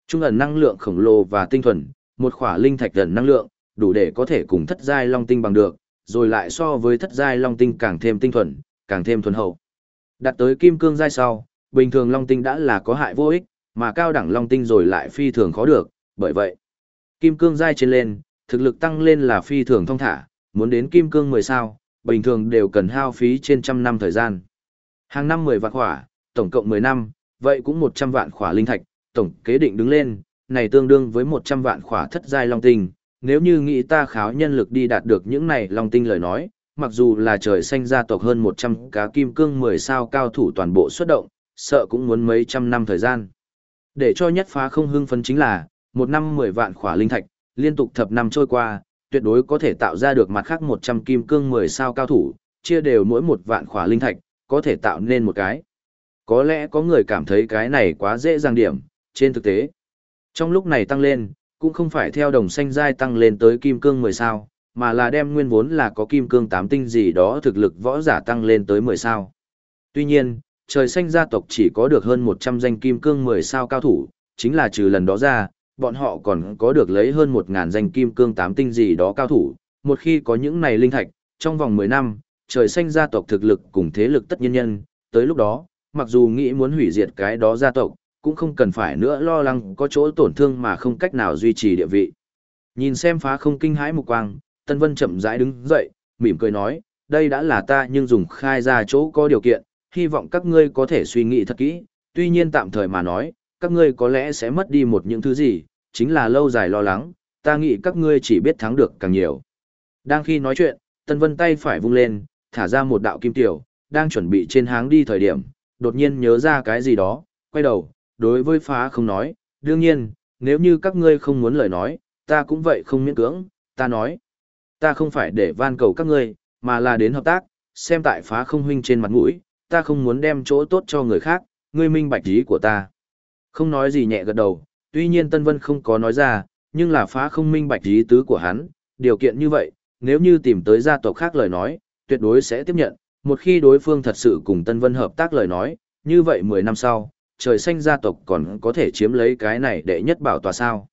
Trung ẩn năng lượng khổng lồ và tinh thuần, một khỏa linh thạch ẩn năng lượng, đủ để có thể cùng thất giai long tinh bằng được, rồi lại so với thất giai long tinh càng thêm tinh thuần, càng thêm thuần hậu. Đạt tới kim cương giai sau, bình thường long tinh đã là có hại vô ích, mà cao đẳng long tinh rồi lại phi thường khó được, bởi vậy, kim cương giai trên lên, thực lực tăng lên là phi thường thông thả, muốn đến kim cương 10 sao, bình thường đều cần hao phí trên trăm năm thời gian. Hàng năm 10 vạn hỏa, tổng cộng 10 năm, vậy cũng 100 vạn khỏa linh thạch, tổng kế định đứng lên, này tương đương với 100 vạn khỏa thất giai long tinh. Nếu như nghĩ ta kháo nhân lực đi đạt được những này long tinh lời nói, mặc dù là trời xanh gia tộc hơn 100 cá kim cương 10 sao cao thủ toàn bộ xuất động, sợ cũng muốn mấy trăm năm thời gian. Để cho nhất phá không hưng phấn chính là, một năm 10 vạn khỏa linh thạch, liên tục thập năm trôi qua, tuyệt đối có thể tạo ra được mặt khác 100 kim cương 10 sao cao thủ, chia đều mỗi một vạn khỏa linh thạch, có thể tạo nên một cái. Có lẽ có người cảm thấy cái này quá dễ dàng điểm, trên thực tế. Trong lúc này tăng lên, cũng không phải theo đồng xanh giai tăng lên tới kim cương 10 sao, mà là đem nguyên vốn là có kim cương 8 tinh gì đó thực lực võ giả tăng lên tới 10 sao. Tuy nhiên, trời xanh gia tộc chỉ có được hơn 100 danh kim cương 10 sao cao thủ, chính là trừ lần đó ra, bọn họ còn có được lấy hơn 1.000 danh kim cương 8 tinh gì đó cao thủ. Một khi có những này linh thạch, trong vòng 10 năm, trời xanh gia tộc thực lực cùng thế lực tất nhiên nhân, tới lúc đó, mặc dù nghĩ muốn hủy diệt cái đó gia tộc, cũng không cần phải nữa lo lắng có chỗ tổn thương mà không cách nào duy trì địa vị. Nhìn xem phá không kinh hãi mục quang, Tân Vân chậm rãi đứng dậy, mỉm cười nói, đây đã là ta nhưng dùng khai ra chỗ có điều kiện, hy vọng các ngươi có thể suy nghĩ thật kỹ, tuy nhiên tạm thời mà nói, các ngươi có lẽ sẽ mất đi một những thứ gì, chính là lâu dài lo lắng, ta nghĩ các ngươi chỉ biết thắng được càng nhiều. Đang khi nói chuyện, Tân Vân tay phải vung lên, thả ra một đạo kim tiểu, đang chuẩn bị trên háng đi thời điểm, đột nhiên nhớ ra cái gì đó, quay đầu, đối với phá không nói, đương nhiên, nếu như các ngươi không muốn lời nói, ta cũng vậy không miễn cưỡng, ta nói, ta không phải để van cầu các ngươi, mà là đến hợp tác, xem tại phá không huynh trên mặt mũi, ta không muốn đem chỗ tốt cho người khác, ngươi minh bạch ý của ta. Không nói gì nhẹ gật đầu, tuy nhiên Tân Vân không có nói ra, nhưng là phá không minh bạch ý tứ của hắn, điều kiện như vậy, nếu như tìm tới gia tộc khác lời nói, tuyệt đối sẽ tiếp nhận, một khi đối phương thật sự cùng Tân Vân hợp tác lời nói, như vậy 10 năm sau, trời xanh gia tộc còn có thể chiếm lấy cái này để nhất bảo tòa sao.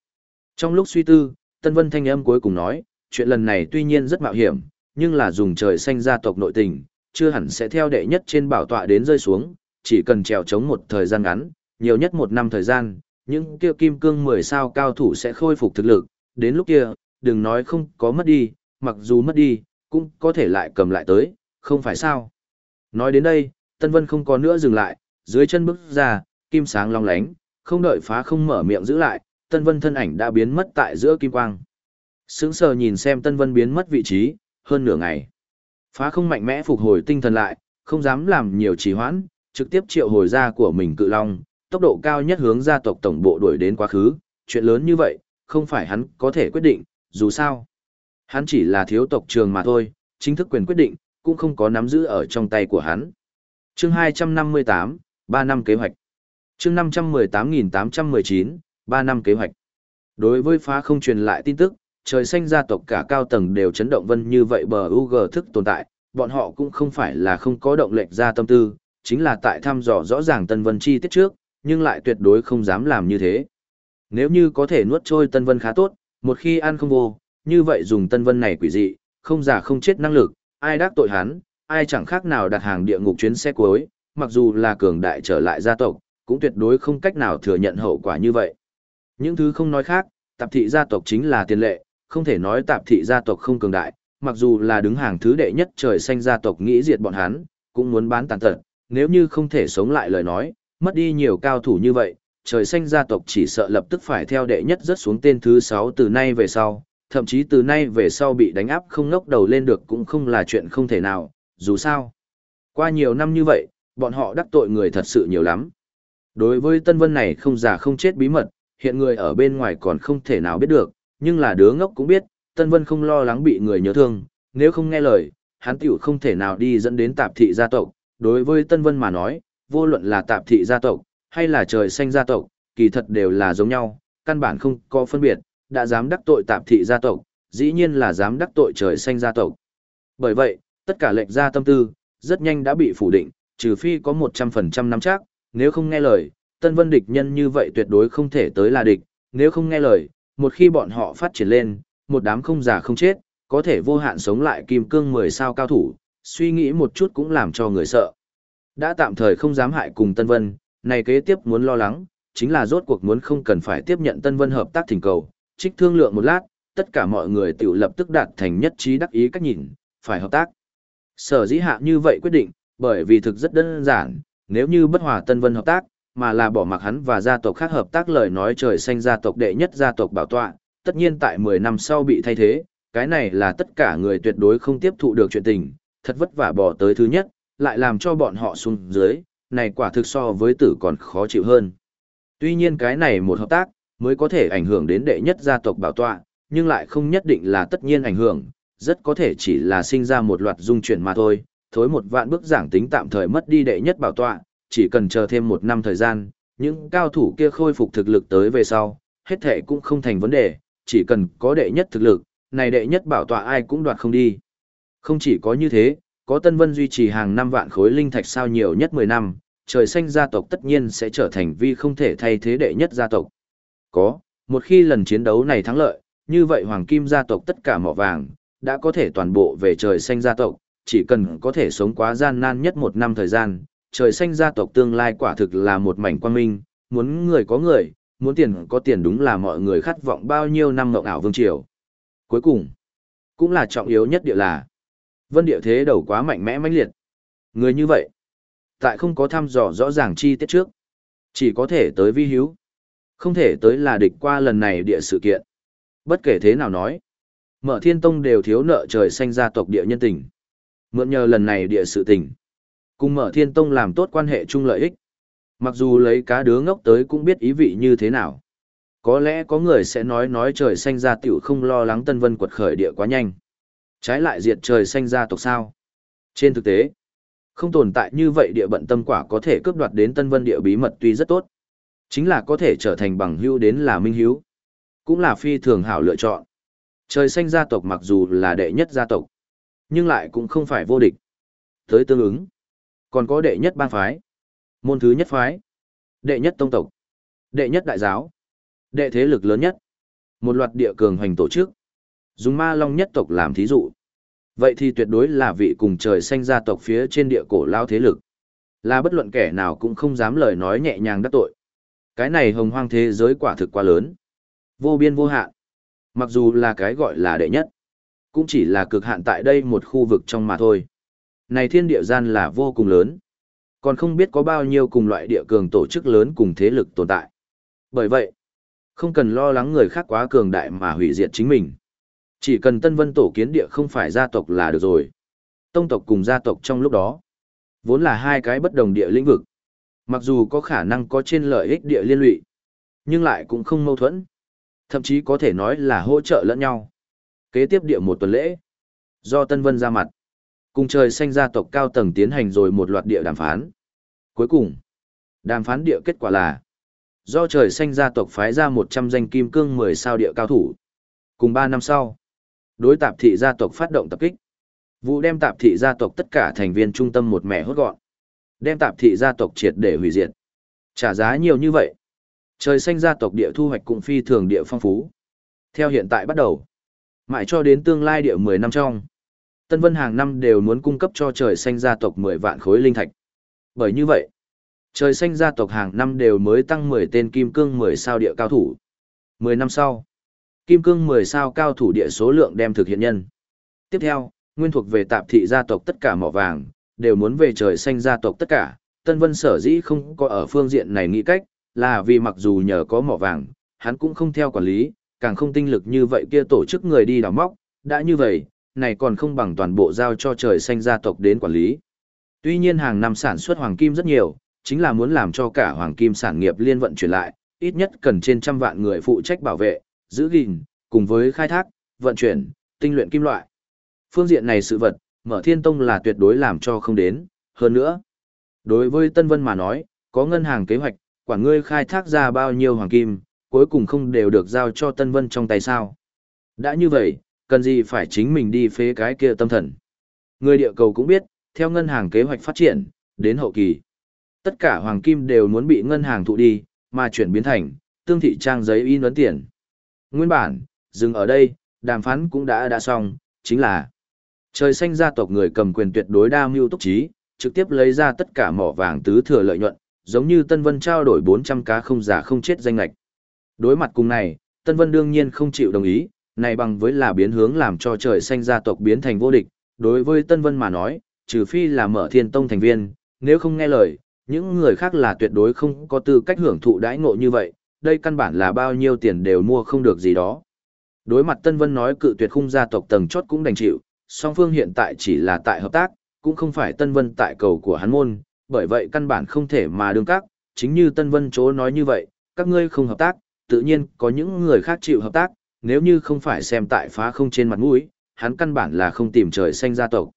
Trong lúc suy tư, Tân Vân thanh âm cuối cùng nói, chuyện lần này tuy nhiên rất mạo hiểm, nhưng là dùng trời xanh gia tộc nội tình, chưa hẳn sẽ theo đệ nhất trên bảo tọa đến rơi xuống, chỉ cần trèo chống một thời gian ngắn, nhiều nhất một năm thời gian, những kia kim cương 10 sao cao thủ sẽ khôi phục thực lực, đến lúc kia, đừng nói không có mất đi, mặc dù mất đi, cũng có thể lại cầm lại tới, không phải sao. Nói đến đây, Tân Vân không có nữa dừng lại, dưới chân bước ra, kim sáng long lánh, không đợi phá không mở miệng giữ lại, Tân Vân thân ảnh đã biến mất tại giữa kim quang. Sững sờ nhìn xem Tân Vân biến mất vị trí, hơn nửa ngày. Phá không mạnh mẽ phục hồi tinh thần lại, không dám làm nhiều trì hoãn, trực tiếp triệu hồi ra của mình cự long, tốc độ cao nhất hướng gia tộc tổng bộ đuổi đến quá khứ, chuyện lớn như vậy, không phải hắn có thể quyết định, dù sao. Hắn chỉ là thiếu tộc trường mà thôi, chính thức quyền quyết định, cũng không có nắm giữ ở trong tay của hắn. Chương 258, 3 năm kế hoạch. Chương 518819, 3 năm kế hoạch. Đối với phá không truyền lại tin tức, trời xanh gia tộc cả cao tầng đều chấn động vân như vậy bờ UG thức tồn tại, bọn họ cũng không phải là không có động lệnh ra tâm tư, chính là tại thăm dò rõ ràng Tân Vân chi tiết trước, nhưng lại tuyệt đối không dám làm như thế. Nếu như có thể nuốt trôi Tân Vân khá tốt, một khi ăn không vô, như vậy dùng Tân Vân này quỷ dị, không giả không chết năng lực, ai đắc tội hắn, ai chẳng khác nào đặt hàng địa ngục chuyến xe cuối, mặc dù là cường đại trở lại gia tộc, cũng tuyệt đối không cách nào thừa nhận hậu quả như vậy. Những thứ không nói khác, tạp thị gia tộc chính là tiền lệ, không thể nói tạp thị gia tộc không cường đại, mặc dù là đứng hàng thứ đệ nhất trời xanh gia tộc nghĩ diệt bọn hắn, cũng muốn bán tàn tật, nếu như không thể sống lại lời nói, mất đi nhiều cao thủ như vậy, trời xanh gia tộc chỉ sợ lập tức phải theo đệ nhất rớt xuống tên thứ 6 từ nay về sau, thậm chí từ nay về sau bị đánh áp không ngốc đầu lên được cũng không là chuyện không thể nào, dù sao. Qua nhiều năm như vậy, bọn họ đắc tội người thật sự nhiều lắm. Đối với Tân Vân này không già không chết bí mật, hiện người ở bên ngoài còn không thể nào biết được, nhưng là đứa ngốc cũng biết, Tân Vân không lo lắng bị người nhớ thương, nếu không nghe lời, hắn tiểu không thể nào đi dẫn đến tạp thị gia tộc. Đối với Tân Vân mà nói, vô luận là tạp thị gia tộc, hay là trời xanh gia tộc, kỳ thật đều là giống nhau, căn bản không có phân biệt, đã dám đắc tội tạp thị gia tộc, dĩ nhiên là dám đắc tội trời xanh gia tộc. Bởi vậy, tất cả lệnh gia tâm tư, rất nhanh đã bị phủ định, trừ phi có 100% nắm chắc, nếu không nghe lời, Tân Vân địch nhân như vậy tuyệt đối không thể tới là địch, nếu không nghe lời, một khi bọn họ phát triển lên, một đám không già không chết, có thể vô hạn sống lại kim cương 10 sao cao thủ, suy nghĩ một chút cũng làm cho người sợ. Đã tạm thời không dám hại cùng Tân Vân, này kế tiếp muốn lo lắng, chính là rốt cuộc muốn không cần phải tiếp nhận Tân Vân hợp tác thỉnh cầu, trích thương lượng một lát, tất cả mọi người tự lập tức đạt thành nhất trí đắc ý cách nhìn, phải hợp tác. Sở dĩ hạ như vậy quyết định, bởi vì thực rất đơn giản, nếu như bất hòa Tân Vân hợp tác, mà là bỏ mặc hắn và gia tộc khác hợp tác lời nói trời xanh gia tộc đệ nhất gia tộc bảo tọa, tất nhiên tại 10 năm sau bị thay thế, cái này là tất cả người tuyệt đối không tiếp thụ được chuyện tình, thật vất vả bỏ tới thứ nhất, lại làm cho bọn họ xuống dưới, này quả thực so với tử còn khó chịu hơn. Tuy nhiên cái này một hợp tác, mới có thể ảnh hưởng đến đệ nhất gia tộc bảo tọa, nhưng lại không nhất định là tất nhiên ảnh hưởng, rất có thể chỉ là sinh ra một loạt dung chuyển mà thôi, thối một vạn bước giảng tính tạm thời mất đi đệ nhất bảo tọa, chỉ cần chờ thêm một năm thời gian, những cao thủ kia khôi phục thực lực tới về sau, hết thể cũng không thành vấn đề, chỉ cần có đệ nhất thực lực, này đệ nhất bảo tọa ai cũng đoạt không đi. Không chỉ có như thế, có Tân Vân duy trì hàng năm vạn khối linh thạch sao nhiều nhất 10 năm, trời xanh gia tộc tất nhiên sẽ trở thành vi không thể thay thế đệ nhất gia tộc. Có, một khi lần chiến đấu này thắng lợi, như vậy Hoàng Kim gia tộc tất cả mỏ vàng, đã có thể toàn bộ về trời xanh gia tộc, chỉ cần có thể sống quá gian nan nhất một năm thời gian, trời xanh gia tộc tương lai quả thực là một mảnh quang minh, muốn người có người, muốn tiền có tiền đúng là mọi người khát vọng bao nhiêu năm ngộng ảo vương triều. Cuối cùng, cũng là trọng yếu nhất địa là, vân địa thế đầu quá mạnh mẽ mãnh liệt. Người như vậy, tại không có thăm dò rõ ràng chi tiết trước, chỉ có thể tới vi hiếu. Không thể tới là địch qua lần này địa sự kiện. Bất kể thế nào nói, mở thiên tông đều thiếu nợ trời xanh gia tộc địa nhân tình. Mượn nhờ lần này địa sự tình. Cùng mở thiên tông làm tốt quan hệ chung lợi ích. Mặc dù lấy cá đứa ngốc tới cũng biết ý vị như thế nào. Có lẽ có người sẽ nói nói trời xanh gia tiểu không lo lắng Tân Vân quật khởi địa quá nhanh. Trái lại diệt trời xanh gia tộc sao. Trên thực tế, không tồn tại như vậy địa bận tâm quả có thể cướp đoạt đến Tân Vân địa bí mật tuy rất tốt. Chính là có thể trở thành bằng hữu đến là minh hữu. Cũng là phi thường hảo lựa chọn. Trời xanh gia tộc mặc dù là đệ nhất gia tộc, nhưng lại cũng không phải vô địch. Tới tương ứng, còn có đệ nhất bang phái, môn thứ nhất phái, đệ nhất tông tộc, đệ nhất đại giáo, đệ thế lực lớn nhất, một loạt địa cường hoành tổ chức, dùng ma long nhất tộc làm thí dụ. Vậy thì tuyệt đối là vị cùng trời xanh gia tộc phía trên địa cổ lao thế lực. Là bất luận kẻ nào cũng không dám lời nói nhẹ nhàng đắc tội. Cái này hồng hoang thế giới quả thực quá lớn. Vô biên vô hạn. Mặc dù là cái gọi là đệ nhất, cũng chỉ là cực hạn tại đây một khu vực trong mà thôi. Này thiên địa gian là vô cùng lớn. Còn không biết có bao nhiêu cùng loại địa cường tổ chức lớn cùng thế lực tồn tại. Bởi vậy, Không cần lo lắng người khác quá cường đại mà hủy diệt chính mình. Chỉ cần Tân Vân tổ kiến địa không phải gia tộc là được rồi. Tông tộc cùng gia tộc trong lúc đó, vốn là hai cái bất đồng địa lĩnh vực. Mặc dù có khả năng có trên lợi ích địa liên lụy, nhưng lại cũng không mâu thuẫn. Thậm chí có thể nói là hỗ trợ lẫn nhau. Kế tiếp địa một tuần lễ, do Tân Vân ra mặt, cùng trời xanh gia tộc cao tầng tiến hành rồi một loạt địa đàm phán. Cuối cùng, đàm phán địa kết quả là do trời xanh gia tộc phái ra 100 danh kim cương 10 sao địa cao thủ. Cùng 3 năm sau, đối tạp thị gia tộc phát động tập kích. Vụ đem tạp thị gia tộc tất cả thành viên trung tâm một mẹ hốt gọn. Đem tạp thị gia tộc triệt để hủy diệt. Trả giá nhiều như vậy. Trời xanh gia tộc địa thu hoạch cũng phi thường địa phong phú. Theo hiện tại bắt đầu, mãi cho đến tương lai địa 10 năm trong. Tân Vân hàng năm đều muốn cung cấp cho trời xanh gia tộc 10 vạn khối linh thạch. Bởi như vậy, trời xanh gia tộc hàng năm đều mới tăng 10 tên kim cương 10 sao địa cao thủ. 10 năm sau, kim cương 10 sao cao thủ địa số lượng đem thực hiện nhân. Tiếp theo, nguyên thuộc về tạp thị gia tộc tất cả mỏ vàng, đều muốn về trời xanh gia tộc tất cả. Tân Vân sở dĩ không có ở phương diện này nghĩ cách, là vì mặc dù nhờ có mỏ vàng, hắn cũng không theo quản lý, càng không tinh lực như vậy kia tổ chức người đi đào móc, đã như vậy, này còn không bằng toàn bộ giao cho trời xanh gia tộc đến quản lý. Tuy nhiên hàng năm sản xuất hoàng kim rất nhiều, chính là muốn làm cho cả hoàng kim sản nghiệp liên vận chuyển lại, ít nhất cần trên trăm vạn người phụ trách bảo vệ, giữ gìn, cùng với khai thác, vận chuyển, tinh luyện kim loại. Phương diện này sự vật, mở thiên tông là tuyệt đối làm cho không đến, hơn nữa. Đối với Tân Vân mà nói, có ngân hàng kế hoạch, quản ngươi khai thác ra bao nhiêu hoàng kim, cuối cùng không đều được giao cho Tân Vân trong tay sao. Đã như vậy, cần gì phải chính mình đi phế cái kia tâm thần. Người địa cầu cũng biết, theo ngân hàng kế hoạch phát triển, đến hậu kỳ. Tất cả hoàng kim đều muốn bị ngân hàng thụ đi, mà chuyển biến thành, tương thị trang giấy in ấn tiền. Nguyên bản, dừng ở đây, đàm phán cũng đã đã xong, chính là trời xanh gia tộc người cầm quyền tuyệt đối đa mưu túc trí, trực tiếp lấy ra tất cả mỏ vàng tứ thừa lợi nhuận, giống như Tân Vân trao đổi 400 cá không giả không chết danh lạch. Đối mặt cùng này, Tân Vân đương nhiên không chịu đồng ý, này bằng với là biến hướng làm cho trời xanh gia tộc biến thành vô địch. Đối với Tân Vân mà nói, trừ phi là mở thiên tông thành viên, nếu không nghe lời, những người khác là tuyệt đối không có tư cách hưởng thụ đãi ngộ như vậy, đây căn bản là bao nhiêu tiền đều mua không được gì đó. Đối mặt Tân Vân nói cự tuyệt khung gia tộc tầng chốt cũng đành chịu, song phương hiện tại chỉ là tại hợp tác, cũng không phải Tân Vân tại cầu của hắn môn, bởi vậy căn bản không thể mà đương các, chính như Tân Vân chỗ nói như vậy, các ngươi không hợp tác, tự nhiên có những người khác chịu hợp tác, nếu như không phải xem tại phá không trên mặt mũi, hắn căn bản là không tìm trời xanh gia tộc.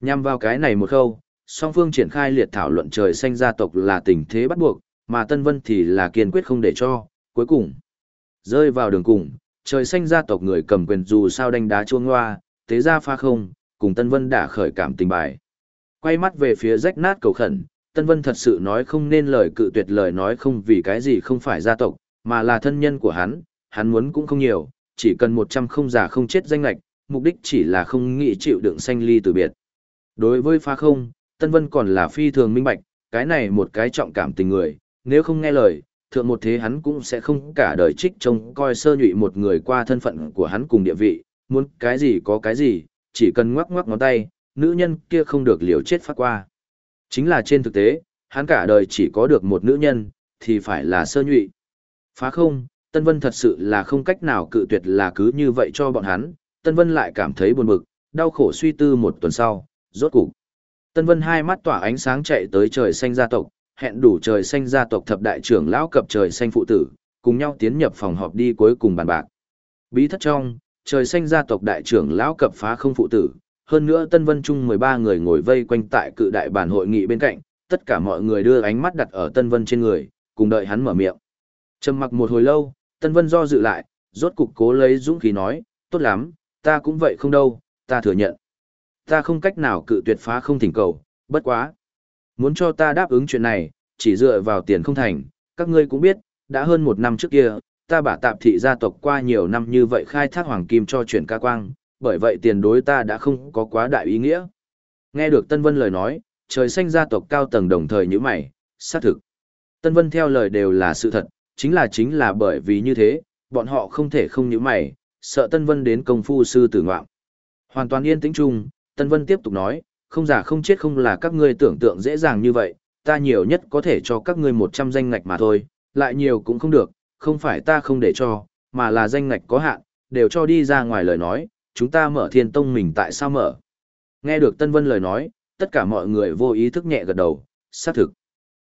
Nhằm vào cái này một khâu, song phương triển khai liệt thảo luận trời xanh gia tộc là tình thế bắt buộc, mà Tân Vân thì là kiên quyết không để cho, cuối cùng. Rơi vào đường cùng, trời xanh gia tộc người cầm quyền dù sao đánh đá chuông hoa, tế ra pha không, cùng Tân Vân đã khởi cảm tình bài. Quay mắt về phía rách nát cầu khẩn, Tân Vân thật sự nói không nên lời cự tuyệt lời nói không vì cái gì không phải gia tộc, mà là thân nhân của hắn, hắn muốn cũng không nhiều, chỉ cần một trăm không già không chết danh lạch, mục đích chỉ là không nghĩ chịu đựng sanh ly từ biệt. Đối với pha không, Tân Vân còn là phi thường minh bạch, cái này một cái trọng cảm tình người, nếu không nghe lời, thượng một thế hắn cũng sẽ không cả đời trích trông coi sơ nhụy một người qua thân phận của hắn cùng địa vị, muốn cái gì có cái gì, chỉ cần ngoắc ngoắc ngón tay, nữ nhân kia không được liều chết phát qua. Chính là trên thực tế, hắn cả đời chỉ có được một nữ nhân, thì phải là sơ nhụy. Phá không, Tân Vân thật sự là không cách nào cự tuyệt là cứ như vậy cho bọn hắn, Tân Vân lại cảm thấy buồn bực, đau khổ suy tư một tuần sau, rốt cục. Tân Vân hai mắt tỏa ánh sáng chạy tới trời xanh gia tộc, hẹn đủ trời xanh gia tộc thập đại trưởng lão cập trời xanh phụ tử, cùng nhau tiến nhập phòng họp đi cuối cùng bàn bạc. Bí thất trong, trời xanh gia tộc đại trưởng lão cập phá không phụ tử, hơn nữa Tân Vân Trung 13 người ngồi vây quanh tại cự đại bản hội nghị bên cạnh, tất cả mọi người đưa ánh mắt đặt ở Tân Vân trên người, cùng đợi hắn mở miệng. Trầm mặc một hồi lâu, Tân Vân do dự lại, rốt cục cố lấy dũng khí nói, tốt lắm, ta cũng vậy không đâu, ta thừa nhận. Ta không cách nào cự tuyệt phá không thỉnh cầu, bất quá. Muốn cho ta đáp ứng chuyện này, chỉ dựa vào tiền không thành, các ngươi cũng biết, đã hơn một năm trước kia, ta bả tạp thị gia tộc qua nhiều năm như vậy khai thác hoàng kim cho chuyển ca quang, bởi vậy tiền đối ta đã không có quá đại ý nghĩa. Nghe được Tân Vân lời nói, trời xanh gia tộc cao tầng đồng thời như mày, xác thực. Tân Vân theo lời đều là sự thật, chính là chính là bởi vì như thế, bọn họ không thể không như mày, sợ Tân Vân đến công phu sư tử ngoạm. Hoàn toàn yên tĩnh chung, Tân Vân tiếp tục nói, không giả không chết không là các ngươi tưởng tượng dễ dàng như vậy, ta nhiều nhất có thể cho các ngươi 100 danh ngạch mà thôi, lại nhiều cũng không được, không phải ta không để cho, mà là danh ngạch có hạn, đều cho đi ra ngoài lời nói, chúng ta mở thiên tông mình tại sao mở. Nghe được Tân Vân lời nói, tất cả mọi người vô ý thức nhẹ gật đầu, xác thực.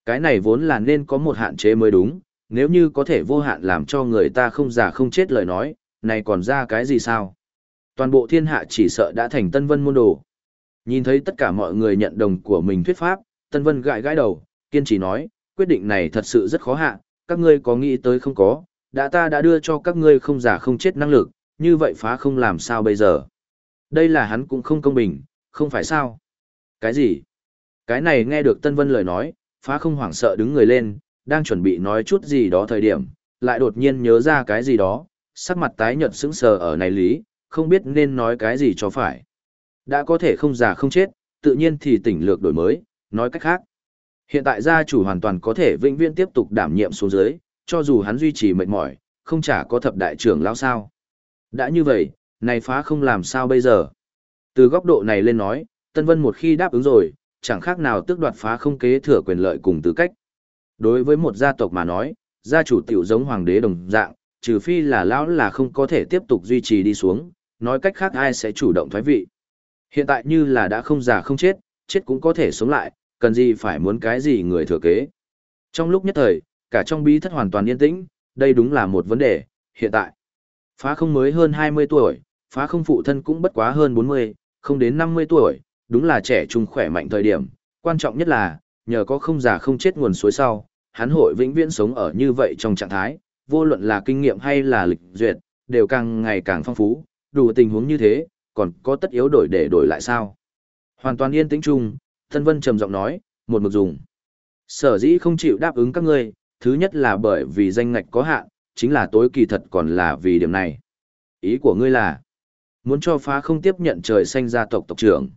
Cái này vốn là nên có một hạn chế mới đúng, nếu như có thể vô hạn làm cho người ta không già không chết lời nói, này còn ra cái gì sao? Toàn bộ thiên hạ chỉ sợ đã thành Tân Vân môn đồ. Nhìn thấy tất cả mọi người nhận đồng của mình thuyết pháp, Tân Vân gãi gãi đầu, kiên trì nói, quyết định này thật sự rất khó hạ, các ngươi có nghĩ tới không có, đã ta đã đưa cho các ngươi không giả không chết năng lực, như vậy phá không làm sao bây giờ. Đây là hắn cũng không công bình, không phải sao. Cái gì? Cái này nghe được Tân Vân lời nói, phá không hoảng sợ đứng người lên, đang chuẩn bị nói chút gì đó thời điểm, lại đột nhiên nhớ ra cái gì đó, sắc mặt tái nhợt sững sờ ở này lý, không biết nên nói cái gì cho phải. Đã có thể không già không chết, tự nhiên thì tỉnh lược đổi mới, nói cách khác. Hiện tại gia chủ hoàn toàn có thể vĩnh viễn tiếp tục đảm nhiệm xuống dưới, cho dù hắn duy trì mệt mỏi, không chả có thập đại trưởng lão sao. Đã như vậy, này phá không làm sao bây giờ. Từ góc độ này lên nói, Tân Vân một khi đáp ứng rồi, chẳng khác nào tước đoạt phá không kế thừa quyền lợi cùng tư cách. Đối với một gia tộc mà nói, gia chủ tiểu giống hoàng đế đồng dạng, trừ phi là lão là không có thể tiếp tục duy trì đi xuống, nói cách khác ai sẽ chủ động thoái vị. Hiện tại như là đã không già không chết, chết cũng có thể sống lại, cần gì phải muốn cái gì người thừa kế. Trong lúc nhất thời, cả trong bí thất hoàn toàn yên tĩnh, đây đúng là một vấn đề, hiện tại. Phá không mới hơn 20 tuổi, phá không phụ thân cũng bất quá hơn 40, không đến 50 tuổi, đúng là trẻ trung khỏe mạnh thời điểm. Quan trọng nhất là, nhờ có không già không chết nguồn suối sau, hắn hội vĩnh viễn sống ở như vậy trong trạng thái, vô luận là kinh nghiệm hay là lịch duyệt, đều càng ngày càng phong phú, đủ tình huống như thế, còn có tất yếu đổi để đổi lại sao. Hoàn toàn yên tĩnh chung, Tân Vân trầm giọng nói, một mực dùng. Sở dĩ không chịu đáp ứng các ngươi, thứ nhất là bởi vì danh ngạch có hạn, chính là tối kỳ thật còn là vì điểm này. Ý của ngươi là, muốn cho phá không tiếp nhận trời xanh gia tộc tộc trưởng.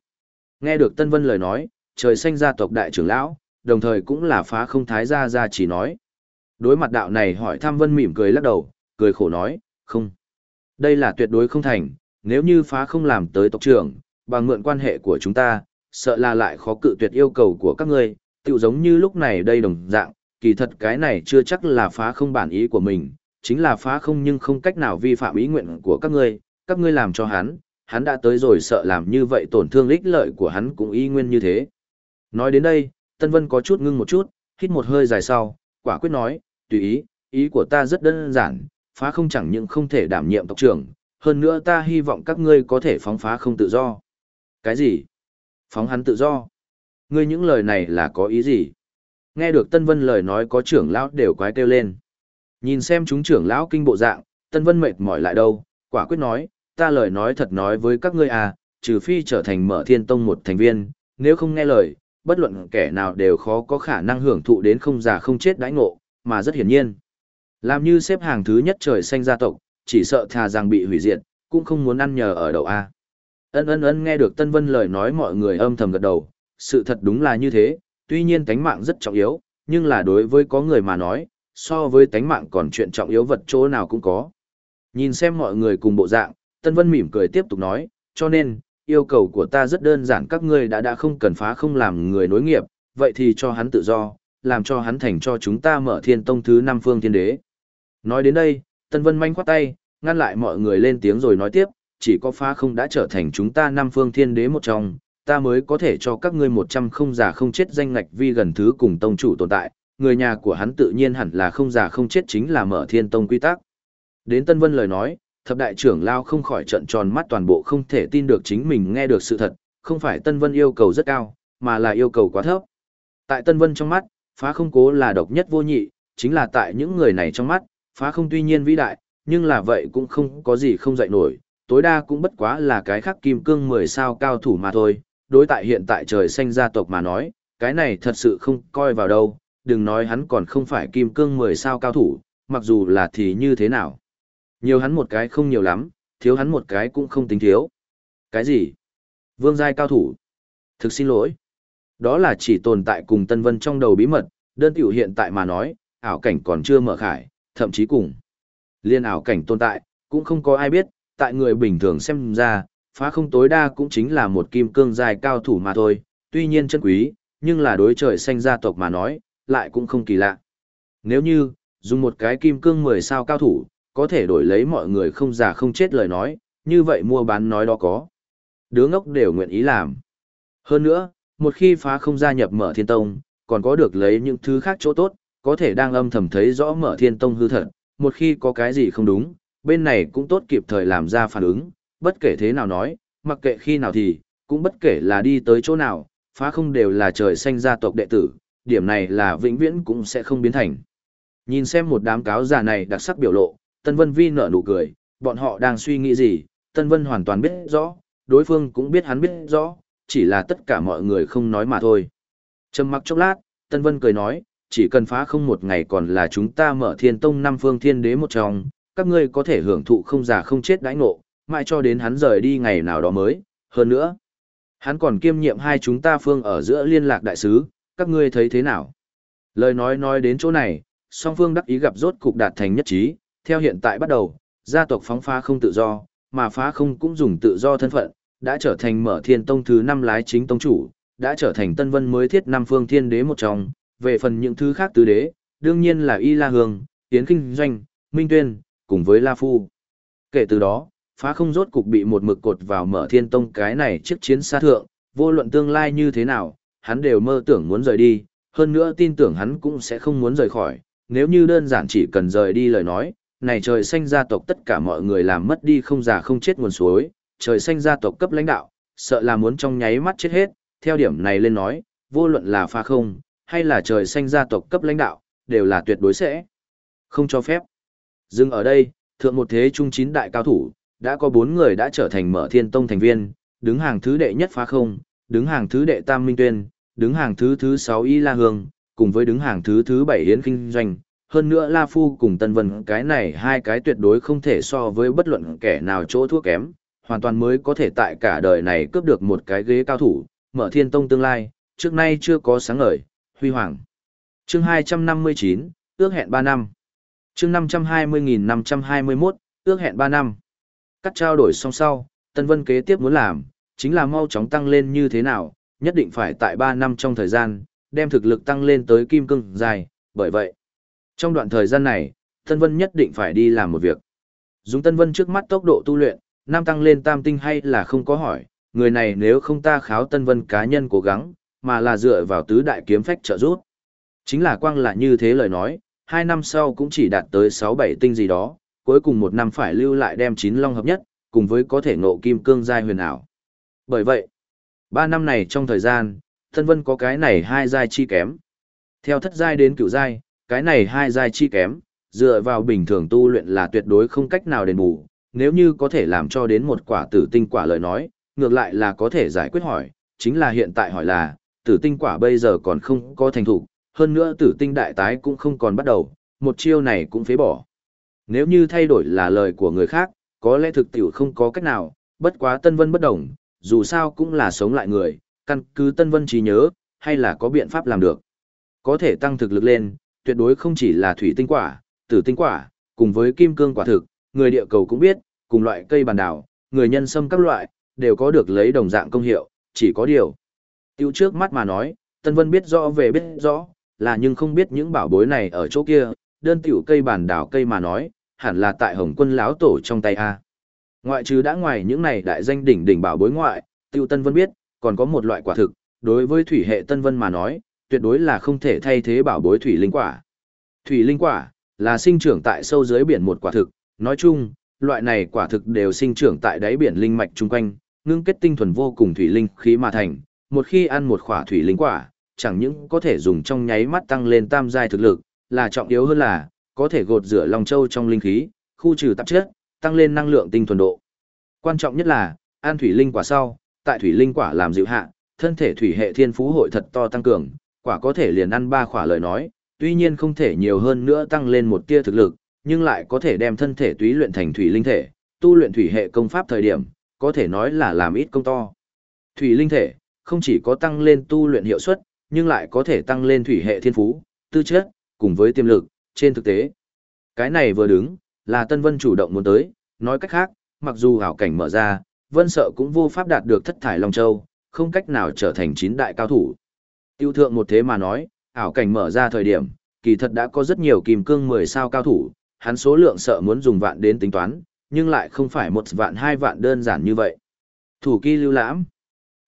Nghe được Tân Vân lời nói, trời xanh gia tộc đại trưởng lão, đồng thời cũng là phá không thái gia gia chỉ nói. Đối mặt đạo này hỏi Tham Vân mỉm cười lắc đầu, cười khổ nói, không. Đây là tuyệt đối không thành, nếu như phá không làm tới tộc trưởng, bằng mượn quan hệ của chúng ta, sợ là lại khó cự tuyệt yêu cầu của các ngươi, tự giống như lúc này đây đồng dạng, kỳ thật cái này chưa chắc là phá không bản ý của mình, chính là phá không nhưng không cách nào vi phạm ý nguyện của các ngươi, các ngươi làm cho hắn, hắn đã tới rồi sợ làm như vậy tổn thương ích lợi của hắn cũng y nguyên như thế. Nói đến đây, Tân Vân có chút ngưng một chút, hít một hơi dài sau, quả quyết nói, tùy ý, ý của ta rất đơn giản, phá không chẳng những không thể đảm nhiệm tộc trưởng, hơn nữa ta hy vọng các ngươi có thể phóng phá không tự do. Cái gì? Phóng hắn tự do? Ngươi những lời này là có ý gì? Nghe được Tân Vân lời nói có trưởng lão đều quái kêu lên. Nhìn xem chúng trưởng lão kinh bộ dạng, Tân Vân mệt mỏi lại đâu, quả quyết nói, ta lời nói thật nói với các ngươi à, trừ phi trở thành mở thiên tông một thành viên, nếu không nghe lời, bất luận kẻ nào đều khó có khả năng hưởng thụ đến không già không chết đãi ngộ, mà rất hiển nhiên. Làm như xếp hàng thứ nhất trời xanh gia tộc, chỉ sợ thà rằng bị hủy diệt, cũng không muốn ăn nhờ ở đậu A. Ân ân ân nghe được Tân Vân lời nói mọi người âm thầm gật đầu, sự thật đúng là như thế, tuy nhiên tánh mạng rất trọng yếu, nhưng là đối với có người mà nói, so với tánh mạng còn chuyện trọng yếu vật chỗ nào cũng có. Nhìn xem mọi người cùng bộ dạng, Tân Vân mỉm cười tiếp tục nói, cho nên, yêu cầu của ta rất đơn giản các ngươi đã đã không cần phá không làm người nối nghiệp, vậy thì cho hắn tự do, làm cho hắn thành cho chúng ta mở thiên tông thứ năm phương thiên đế. Nói đến đây, Tân Vân manh khoát tay, ngăn lại mọi người lên tiếng rồi nói tiếp, chỉ có phá không đã trở thành chúng ta năm phương thiên đế một trong, ta mới có thể cho các ngươi một trăm không già không chết danh ngạch vi gần thứ cùng tông chủ tồn tại, người nhà của hắn tự nhiên hẳn là không già không chết chính là mở thiên tông quy tắc. Đến Tân Vân lời nói, thập đại trưởng lao không khỏi trận tròn mắt toàn bộ không thể tin được chính mình nghe được sự thật, không phải Tân Vân yêu cầu rất cao, mà là yêu cầu quá thấp. Tại Tân Vân trong mắt, phá không cố là độc nhất vô nhị, chính là tại những người này trong mắt, phá không tuy nhiên vĩ đại, nhưng là vậy cũng không có gì không dạy nổi, tối đa cũng bất quá là cái khắc kim cương 10 sao cao thủ mà thôi, đối tại hiện tại trời xanh gia tộc mà nói, cái này thật sự không coi vào đâu, đừng nói hắn còn không phải kim cương 10 sao cao thủ, mặc dù là thì như thế nào. Nhiều hắn một cái không nhiều lắm, thiếu hắn một cái cũng không tính thiếu. Cái gì? Vương giai cao thủ. Thực xin lỗi. Đó là chỉ tồn tại cùng Tân Vân trong đầu bí mật, đơn tiểu hiện tại mà nói, ảo cảnh còn chưa mở khải, thậm chí cùng. Liên ảo cảnh tồn tại, cũng không có ai biết, tại người bình thường xem ra, phá không tối đa cũng chính là một kim cương dài cao thủ mà thôi, tuy nhiên chân quý, nhưng là đối trời xanh gia tộc mà nói, lại cũng không kỳ lạ. Nếu như, dùng một cái kim cương 10 sao cao thủ, có thể đổi lấy mọi người không già không chết lời nói, như vậy mua bán nói đó có. Đứa ngốc đều nguyện ý làm. Hơn nữa, một khi phá không gia nhập mở thiên tông, còn có được lấy những thứ khác chỗ tốt, có thể đang âm thầm thấy rõ mở thiên tông hư thật, một khi có cái gì không đúng, bên này cũng tốt kịp thời làm ra phản ứng, bất kể thế nào nói, mặc kệ khi nào thì, cũng bất kể là đi tới chỗ nào, phá không đều là trời xanh gia tộc đệ tử, điểm này là vĩnh viễn cũng sẽ không biến thành. Nhìn xem một đám cáo giả này đặc sắc biểu lộ, Tân Vân Vi nở nụ cười, bọn họ đang suy nghĩ gì, Tân Vân hoàn toàn biết rõ, đối phương cũng biết hắn biết rõ, chỉ là tất cả mọi người không nói mà thôi. Trầm mặc chốc lát, Tân Vân cười nói, chỉ cần phá không một ngày còn là chúng ta mở thiên tông năm phương thiên đế một trong, các ngươi có thể hưởng thụ không già không chết đãi ngộ, mãi cho đến hắn rời đi ngày nào đó mới, hơn nữa. Hắn còn kiêm nhiệm hai chúng ta phương ở giữa liên lạc đại sứ, các ngươi thấy thế nào? Lời nói nói đến chỗ này, song phương đắc ý gặp rốt cục đạt thành nhất trí, theo hiện tại bắt đầu, gia tộc phóng phá không tự do, mà phá không cũng dùng tự do thân phận, đã trở thành mở thiên tông thứ năm lái chính tông chủ, đã trở thành tân vân mới thiết năm phương thiên đế một trong, về phần những thứ khác tứ đế, đương nhiên là Y La Hương, Tiến Kinh Doanh, Minh Tuyên, cùng với La Phu. Kể từ đó, phá không rốt cục bị một mực cột vào mở thiên tông cái này trước chiến xa thượng, vô luận tương lai như thế nào, hắn đều mơ tưởng muốn rời đi, hơn nữa tin tưởng hắn cũng sẽ không muốn rời khỏi, nếu như đơn giản chỉ cần rời đi lời nói, này trời xanh gia tộc tất cả mọi người làm mất đi không già không chết nguồn suối, trời xanh gia tộc cấp lãnh đạo, sợ là muốn trong nháy mắt chết hết, theo điểm này lên nói, vô luận là pha không, hay là trời xanh gia tộc cấp lãnh đạo, đều là tuyệt đối sẽ không cho phép. Dừng ở đây, thượng một thế trung chín đại cao thủ, đã có bốn người đã trở thành mở thiên tông thành viên, đứng hàng thứ đệ nhất phá không, đứng hàng thứ đệ tam minh tuyên, đứng hàng thứ thứ sáu y la hương, cùng với đứng hàng thứ thứ bảy hiến kinh doanh. Hơn nữa La Phu cùng Tân Vân cái này hai cái tuyệt đối không thể so với bất luận kẻ nào chỗ thua kém, hoàn toàn mới có thể tại cả đời này cướp được một cái ghế cao thủ, mở thiên tông tương lai, trước nay chưa có sáng ngời, huy hoàng. Chương 259, ước hẹn 3 năm. Chương 520.521, ước hẹn 3 năm. Cắt trao đổi xong sau, Tân Vân kế tiếp muốn làm, chính là mau chóng tăng lên như thế nào, nhất định phải tại 3 năm trong thời gian, đem thực lực tăng lên tới kim cương dài, bởi vậy. Trong đoạn thời gian này, Tân Vân nhất định phải đi làm một việc. Dùng Tân Vân trước mắt tốc độ tu luyện, nam tăng lên tam tinh hay là không có hỏi, người này nếu không ta kháo Tân Vân cá nhân cố gắng, mà là dựa vào tứ đại kiếm phách trợ giúp. Chính là quang là như thế lời nói, hai năm sau cũng chỉ đạt tới 6-7 tinh gì đó, cuối cùng một năm phải lưu lại đem chín long hợp nhất, cùng với có thể ngộ kim cương giai huyền ảo. Bởi vậy, ba năm này trong thời gian, thân vân có cái này hai giai chi kém. Theo thất giai đến cửu giai, cái này hai giai chi kém, dựa vào bình thường tu luyện là tuyệt đối không cách nào đền bù, nếu như có thể làm cho đến một quả tử tinh quả lời nói, ngược lại là có thể giải quyết hỏi, chính là hiện tại hỏi là, tử tinh quả bây giờ còn không có thành thủ, hơn nữa tử tinh đại tái cũng không còn bắt đầu, một chiêu này cũng phế bỏ. Nếu như thay đổi là lời của người khác, có lẽ thực tiểu không có cách nào, bất quá Tân Vân bất đồng, dù sao cũng là sống lại người, căn cứ Tân Vân trí nhớ, hay là có biện pháp làm được. Có thể tăng thực lực lên, tuyệt đối không chỉ là thủy tinh quả, tử tinh quả, cùng với kim cương quả thực, người địa cầu cũng biết, cùng loại cây bàn đảo, người nhân sâm các loại, đều có được lấy đồng dạng công hiệu, chỉ có điều. Tiêu trước mắt mà nói, Tân Vân biết rõ về biết rõ, là nhưng không biết những bảo bối này ở chỗ kia, đơn tiểu cây bản đảo cây mà nói, hẳn là tại Hồng Quân lão tổ trong tay a. Ngoại trừ đã ngoài những này đại danh đỉnh đỉnh bảo bối ngoại, Tiêu Tân Vân biết, còn có một loại quả thực, đối với thủy hệ Tân Vân mà nói, tuyệt đối là không thể thay thế bảo bối thủy linh quả. Thủy linh quả là sinh trưởng tại sâu dưới biển một quả thực, nói chung, loại này quả thực đều sinh trưởng tại đáy biển linh mạch chung quanh, ngưng kết tinh thuần vô cùng thủy linh khí mà thành, một khi ăn một quả thủy linh quả, chẳng những có thể dùng trong nháy mắt tăng lên tam giai thực lực, là trọng yếu hơn là, có thể gột rửa Long Châu trong linh khí, khu trừ tạp chất, tăng lên năng lượng tinh thuần độ. Quan trọng nhất là, an thủy linh quả sau, tại thủy linh quả làm dịu hạ, thân thể thủy hệ thiên phú hội thật to tăng cường, quả có thể liền ăn ba quả lời nói, tuy nhiên không thể nhiều hơn nữa tăng lên một tia thực lực, nhưng lại có thể đem thân thể túy luyện thành thủy linh thể, tu luyện thủy hệ công pháp thời điểm, có thể nói là làm ít công to. Thủy linh thể, không chỉ có tăng lên tu luyện hiệu suất, nhưng lại có thể tăng lên thủy hệ thiên phú, tư chất, cùng với tiềm lực, trên thực tế. Cái này vừa đứng, là Tân Vân chủ động muốn tới, nói cách khác, mặc dù hảo cảnh mở ra, Vân sợ cũng vô pháp đạt được thất thải Long Châu, không cách nào trở thành chín đại cao thủ. Tiêu thượng một thế mà nói, ảo cảnh mở ra thời điểm, kỳ thật đã có rất nhiều kim cương 10 sao cao thủ, hắn số lượng sợ muốn dùng vạn đến tính toán, nhưng lại không phải một vạn hai vạn đơn giản như vậy. Thủ kỳ lưu lãm.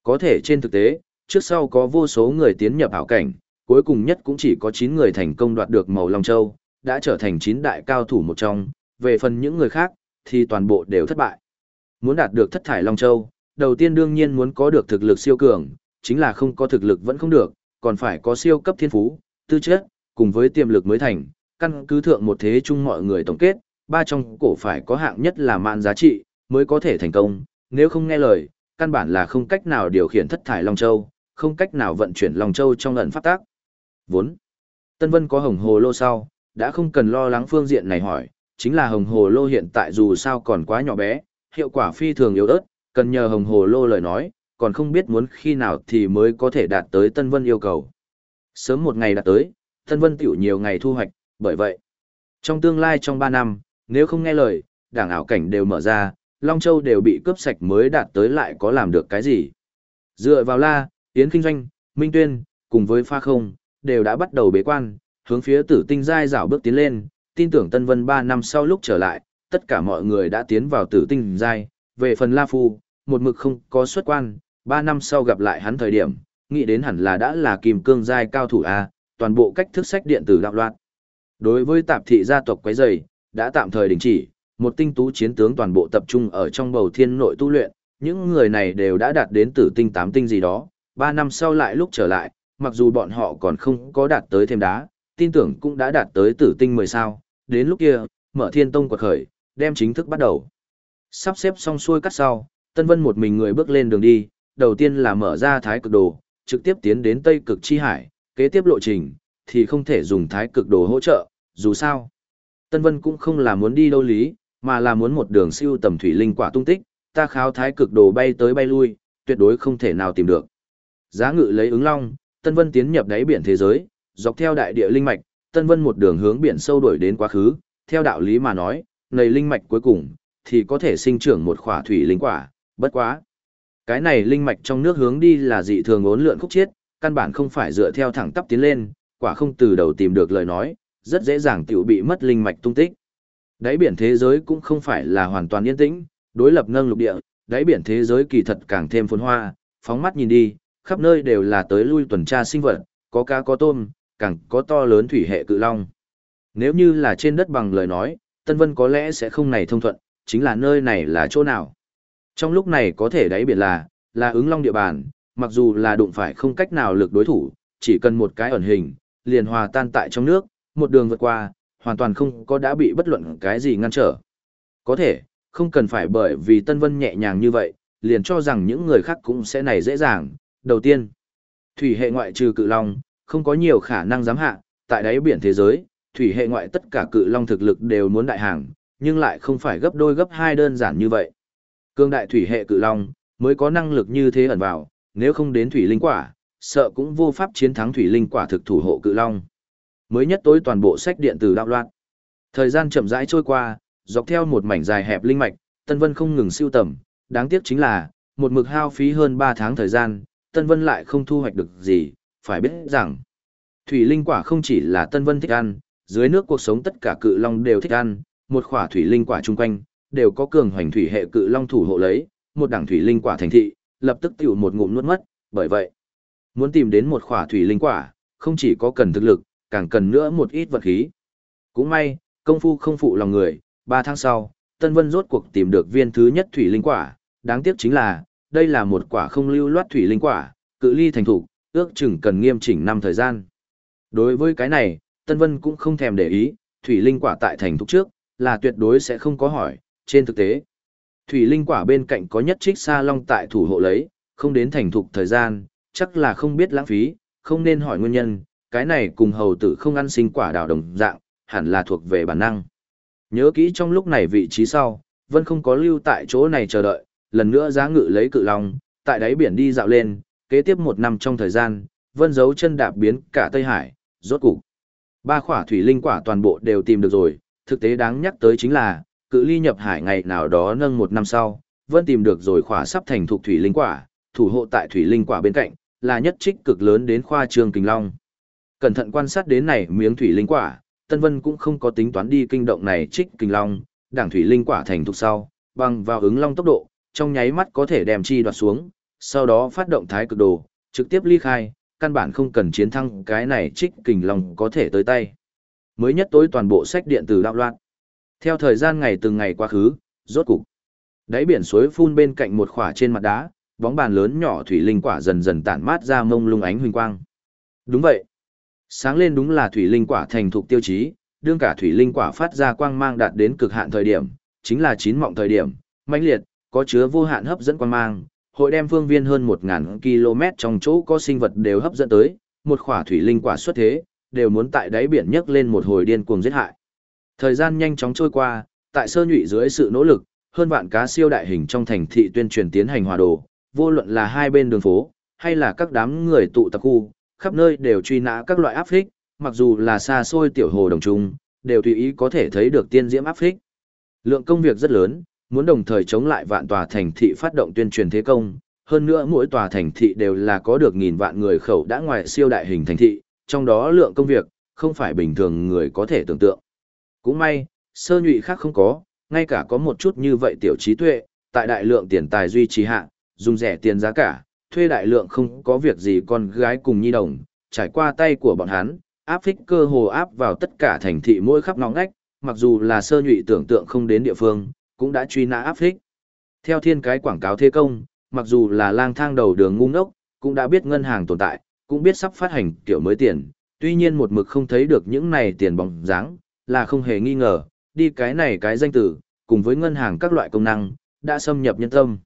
Có thể trên thực tế, trước sau có vô số người tiến nhập ảo cảnh, cuối cùng nhất cũng chỉ có 9 người thành công đoạt được màu Long Châu, đã trở thành 9 đại cao thủ một trong, về phần những người khác, thì toàn bộ đều thất bại. Muốn đạt được thất thải Long Châu, đầu tiên đương nhiên muốn có được thực lực siêu cường, chính là không có thực lực vẫn không được, còn phải có siêu cấp thiên phú, tư chất, cùng với tiềm lực mới thành, căn cứ thượng một thế chung mọi người tổng kết, ba trong cổ phải có hạng nhất là mạn giá trị, mới có thể thành công, nếu không nghe lời, căn bản là không cách nào điều khiển thất thải Long Châu, không cách nào vận chuyển Long Châu trong ẩn pháp tác. Vốn, Tân Vân có hồng hồ lô sau, đã không cần lo lắng phương diện này hỏi, chính là hồng hồ lô hiện tại dù sao còn quá nhỏ bé, hiệu quả phi thường yếu ớt, cần nhờ hồng hồ lô lời nói, còn không biết muốn khi nào thì mới có thể đạt tới Tân Vân yêu cầu. Sớm một ngày đạt tới, Tân Vân tiểu nhiều ngày thu hoạch, bởi vậy, trong tương lai trong 3 năm, nếu không nghe lời, đảng ảo cảnh đều mở ra, Long Châu đều bị cướp sạch mới đạt tới lại có làm được cái gì. Dựa vào La, Yến Kinh Doanh, Minh Tuyên, cùng với Pha Không, đều đã bắt đầu bế quan, hướng phía tử tinh giai dạo bước tiến lên, tin tưởng Tân Vân 3 năm sau lúc trở lại, tất cả mọi người đã tiến vào tử tinh giai, về phần La Phu, một mực không có xuất quan, 3 năm sau gặp lại hắn thời điểm, nghĩ đến hẳn là đã là kim cương giai cao thủ A, toàn bộ cách thức sách điện tử đạo loạn. Đối với tạp thị gia tộc quấy dày, đã tạm thời đình chỉ, một tinh tú chiến tướng toàn bộ tập trung ở trong bầu thiên nội tu luyện, những người này đều đã đạt đến tử tinh tám tinh gì đó, Ba năm sau lại lúc trở lại, mặc dù bọn họ còn không có đạt tới thêm đá, tin tưởng cũng đã đạt tới tử tinh 10 sao, đến lúc kia, mở thiên tông quật khởi, đem chính thức bắt đầu. Sắp xếp xong xuôi cắt sau, Tân Vân một mình người bước lên đường đi, đầu tiên là mở ra thái cực đồ, trực tiếp tiến đến Tây cực chi hải, kế tiếp lộ trình, thì không thể dùng thái cực đồ hỗ trợ, dù sao. Tân Vân cũng không là muốn đi đâu lý, mà là muốn một đường siêu tầm thủy linh quả tung tích, ta kháo thái cực đồ bay tới bay lui, tuyệt đối không thể nào tìm được. Giá ngự lấy ứng long, Tân Vân tiến nhập đáy biển thế giới, dọc theo đại địa linh mạch, Tân Vân một đường hướng biển sâu đuổi đến quá khứ, theo đạo lý mà nói, nầy linh mạch cuối cùng, thì có thể sinh trưởng một khỏa thủy linh quả, bất quá. Cái này linh mạch trong nước hướng đi là dị thường ốn lượn khúc chiết, căn bản không phải dựa theo thẳng tắp tiến lên, quả không từ đầu tìm được lời nói, rất dễ dàng tiểu bị mất linh mạch tung tích. Đáy biển thế giới cũng không phải là hoàn toàn yên tĩnh, đối lập nâng lục địa, đáy biển thế giới kỳ thật càng thêm phồn hoa, phóng mắt nhìn đi, khắp nơi đều là tới lui tuần tra sinh vật, có cá có tôm, càng có to lớn thủy hệ cự long. Nếu như là trên đất bằng lời nói, Tân Vân có lẽ sẽ không này thông thuận, chính là nơi này là chỗ nào. Trong lúc này có thể đáy biển là, là ứng long địa bàn, mặc dù là đụng phải không cách nào lực đối thủ, chỉ cần một cái ẩn hình, liền hòa tan tại trong nước, một đường vượt qua, hoàn toàn không có đã bị bất luận cái gì ngăn trở. Có thể, không cần phải bởi vì Tân Vân nhẹ nhàng như vậy, liền cho rằng những người khác cũng sẽ này dễ dàng. Đầu tiên, thủy hệ ngoại trừ cự long, không có nhiều khả năng giám hạ, tại đáy biển thế giới, thủy hệ ngoại tất cả cự long thực lực đều muốn đại hàng, nhưng lại không phải gấp đôi gấp hai đơn giản như vậy. Cương đại thủy hệ cự long, mới có năng lực như thế ẩn vào, nếu không đến thủy linh quả, sợ cũng vô pháp chiến thắng thủy linh quả thực thủ hộ cự long. Mới nhất tối toàn bộ sách điện tử đạo loạn. Thời gian chậm rãi trôi qua, dọc theo một mảnh dài hẹp linh mạch, Tân Vân không ngừng siêu tầm, đáng tiếc chính là, một mực hao phí hơn 3 tháng thời gian, Tân Vân lại không thu hoạch được gì, phải biết rằng, thủy linh quả không chỉ là Tân Vân thích ăn, dưới nước cuộc sống tất cả cự long đều thích ăn, một khỏa thủy linh quả chung quanh, đều có cường hoành thủy hệ cự long thủ hộ lấy, một đẳng thủy linh quả thành thị, lập tức tiểu một ngụm nuốt mất, bởi vậy, muốn tìm đến một khỏa thủy linh quả, không chỉ có cần thực lực, càng cần nữa một ít vật khí. Cũng may, công phu không phụ lòng người, 3 tháng sau, Tân Vân rốt cuộc tìm được viên thứ nhất thủy linh quả, đáng tiếc chính là, đây là một quả không lưu loát thủy linh quả, cự ly thành thủ, ước chừng cần nghiêm chỉnh năm thời gian. Đối với cái này, Tân Vân cũng không thèm để ý, thủy linh quả tại thành thục trước, là tuyệt đối sẽ không có hỏi, trên thực tế. Thủy linh quả bên cạnh có nhất trích sa long tại thủ hộ lấy, không đến thành thục thời gian, chắc là không biết lãng phí, không nên hỏi nguyên nhân, cái này cùng hầu tử không ăn sinh quả đào đồng dạng, hẳn là thuộc về bản năng. Nhớ kỹ trong lúc này vị trí sau, Vân không có lưu tại chỗ này chờ đợi, lần nữa giá ngự lấy cự long, tại đáy biển đi dạo lên, kế tiếp một năm trong thời gian, Vân giấu chân đạp biến cả Tây Hải, rốt cục. Ba khỏa thủy linh quả toàn bộ đều tìm được rồi, thực tế đáng nhắc tới chính là, cự ly nhập hải ngày nào đó nâng một năm sau, Vân tìm được rồi khỏa sắp thành thuộc thủy linh quả, thủ hộ tại thủy linh quả bên cạnh, là nhất trích cực lớn đến khoa trương kình long. Cẩn thận quan sát đến này miếng thủy linh quả, Tân Vân cũng không có tính toán đi kinh động này trích kinh long, đảng thủy linh quả thành thục sau, bằng vào ứng long tốc độ, trong nháy mắt có thể đem chi đoạt xuống, sau đó phát động thái cực đồ, trực tiếp ly khai, căn bản không cần chiến thắng cái này trích kình lòng có thể tới tay. Mới nhất tối toàn bộ sách điện tử đạo loạn. Theo thời gian ngày từng ngày quá khứ, rốt cục. Đáy biển suối phun bên cạnh một khỏa trên mặt đá, bóng bàn lớn nhỏ thủy linh quả dần dần tản mát ra mông lung ánh huỳnh quang. Đúng vậy. Sáng lên đúng là thủy linh quả thành thục tiêu chí, đương cả thủy linh quả phát ra quang mang đạt đến cực hạn thời điểm, chính là chín mọng thời điểm, mãnh liệt, có chứa vô hạn hấp dẫn quan mang, hội đem phương viên hơn 1000 km trong chỗ có sinh vật đều hấp dẫn tới, một khỏa thủy linh quả xuất thế, đều muốn tại đáy biển nhấc lên một hồi điên cuồng giết hại. Thời gian nhanh chóng trôi qua, tại sơ nhụy dưới sự nỗ lực, hơn vạn cá siêu đại hình trong thành thị tuyên truyền tiến hành hòa đồ, vô luận là hai bên đường phố, hay là các đám người tụ tập khu, khắp nơi đều truy nã các loại áp phích, mặc dù là xa xôi tiểu hồ đồng trung, đều tùy ý có thể thấy được tiên diễm áp phích. Lượng công việc rất lớn, muốn đồng thời chống lại vạn tòa thành thị phát động tuyên truyền thế công, hơn nữa mỗi tòa thành thị đều là có được nghìn vạn người khẩu đã ngoài siêu đại hình thành thị, trong đó lượng công việc, không phải bình thường người có thể tưởng tượng. Cũng may, sơ nhụy khác không có, ngay cả có một chút như vậy tiểu trí tuệ, tại đại lượng tiền tài duy trì hạ, dùng rẻ tiền giá cả, thuê đại lượng không có việc gì con gái cùng nhi đồng, trải qua tay của bọn hắn, áp phích cơ hồ áp vào tất cả thành thị mỗi khắp ngõ ngách, mặc dù là sơ nhụy tưởng tượng không đến địa phương, cũng đã truy nã áp thích Theo thiên cái quảng cáo thế công, mặc dù là lang thang đầu đường ngu ngốc, cũng đã biết ngân hàng tồn tại, cũng biết sắp phát hành kiểu mới tiền, tuy nhiên một mực không thấy được những này tiền bóng dáng, là không hề nghi ngờ, đi cái này cái danh tử, cùng với ngân hàng các loại công năng, đã xâm nhập nhân tâm.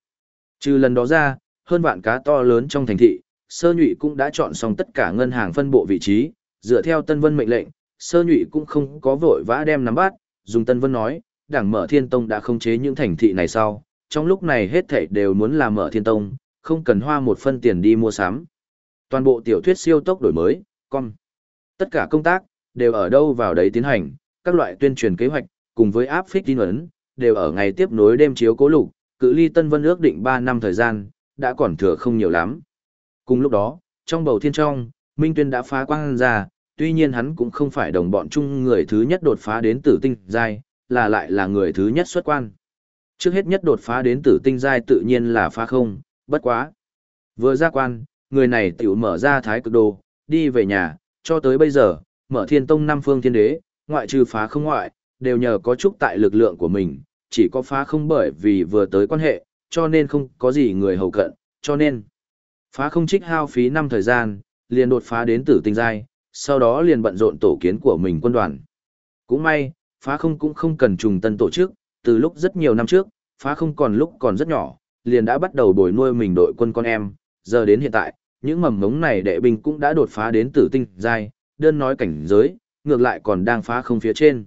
Trừ lần đó ra, hơn vạn cá to lớn trong thành thị, sơ nhụy cũng đã chọn xong tất cả ngân hàng phân bộ vị trí, dựa theo Tân Vân mệnh lệnh, sơ nhụy cũng không có vội vã đem nắm bắt, dùng Tân Vân nói, đảng mở thiên tông đã không chế những thành thị này sau, trong lúc này hết thảy đều muốn làm mở thiên tông, không cần hoa một phân tiền đi mua sắm. Toàn bộ tiểu thuyết siêu tốc đổi mới, con. Tất cả công tác, đều ở đâu vào đấy tiến hành, các loại tuyên truyền kế hoạch, cùng với áp phích tin ấn, đều ở ngày tiếp nối đêm chiếu cố lục, cự ly Tân Vân ước định 3 năm thời gian, đã còn thừa không nhiều lắm. Cùng lúc đó, trong bầu thiên trong, Minh Tuyên đã phá quang ra, tuy nhiên hắn cũng không phải đồng bọn chung người thứ nhất đột phá đến tử tinh giai, là lại là người thứ nhất xuất quan. Trước hết nhất đột phá đến tử tinh giai tự nhiên là phá không, bất quá. Vừa ra quan, người này tiểu mở ra thái cực đồ, đi về nhà, cho tới bây giờ, mở thiên tông năm phương thiên đế, ngoại trừ phá không ngoại, đều nhờ có chút tại lực lượng của mình, chỉ có phá không bởi vì vừa tới quan hệ, cho nên không có gì người hầu cận, cho nên phá không trích hao phí năm thời gian, liền đột phá đến tử tinh giai, sau đó liền bận rộn tổ kiến của mình quân đoàn. Cũng may, phá không cũng không cần trùng tân tổ chức, từ lúc rất nhiều năm trước, phá không còn lúc còn rất nhỏ, liền đã bắt đầu bồi nuôi mình đội quân con em, giờ đến hiện tại, những mầm ngống này đệ binh cũng đã đột phá đến tử tinh giai, đơn nói cảnh giới, ngược lại còn đang phá không phía trên.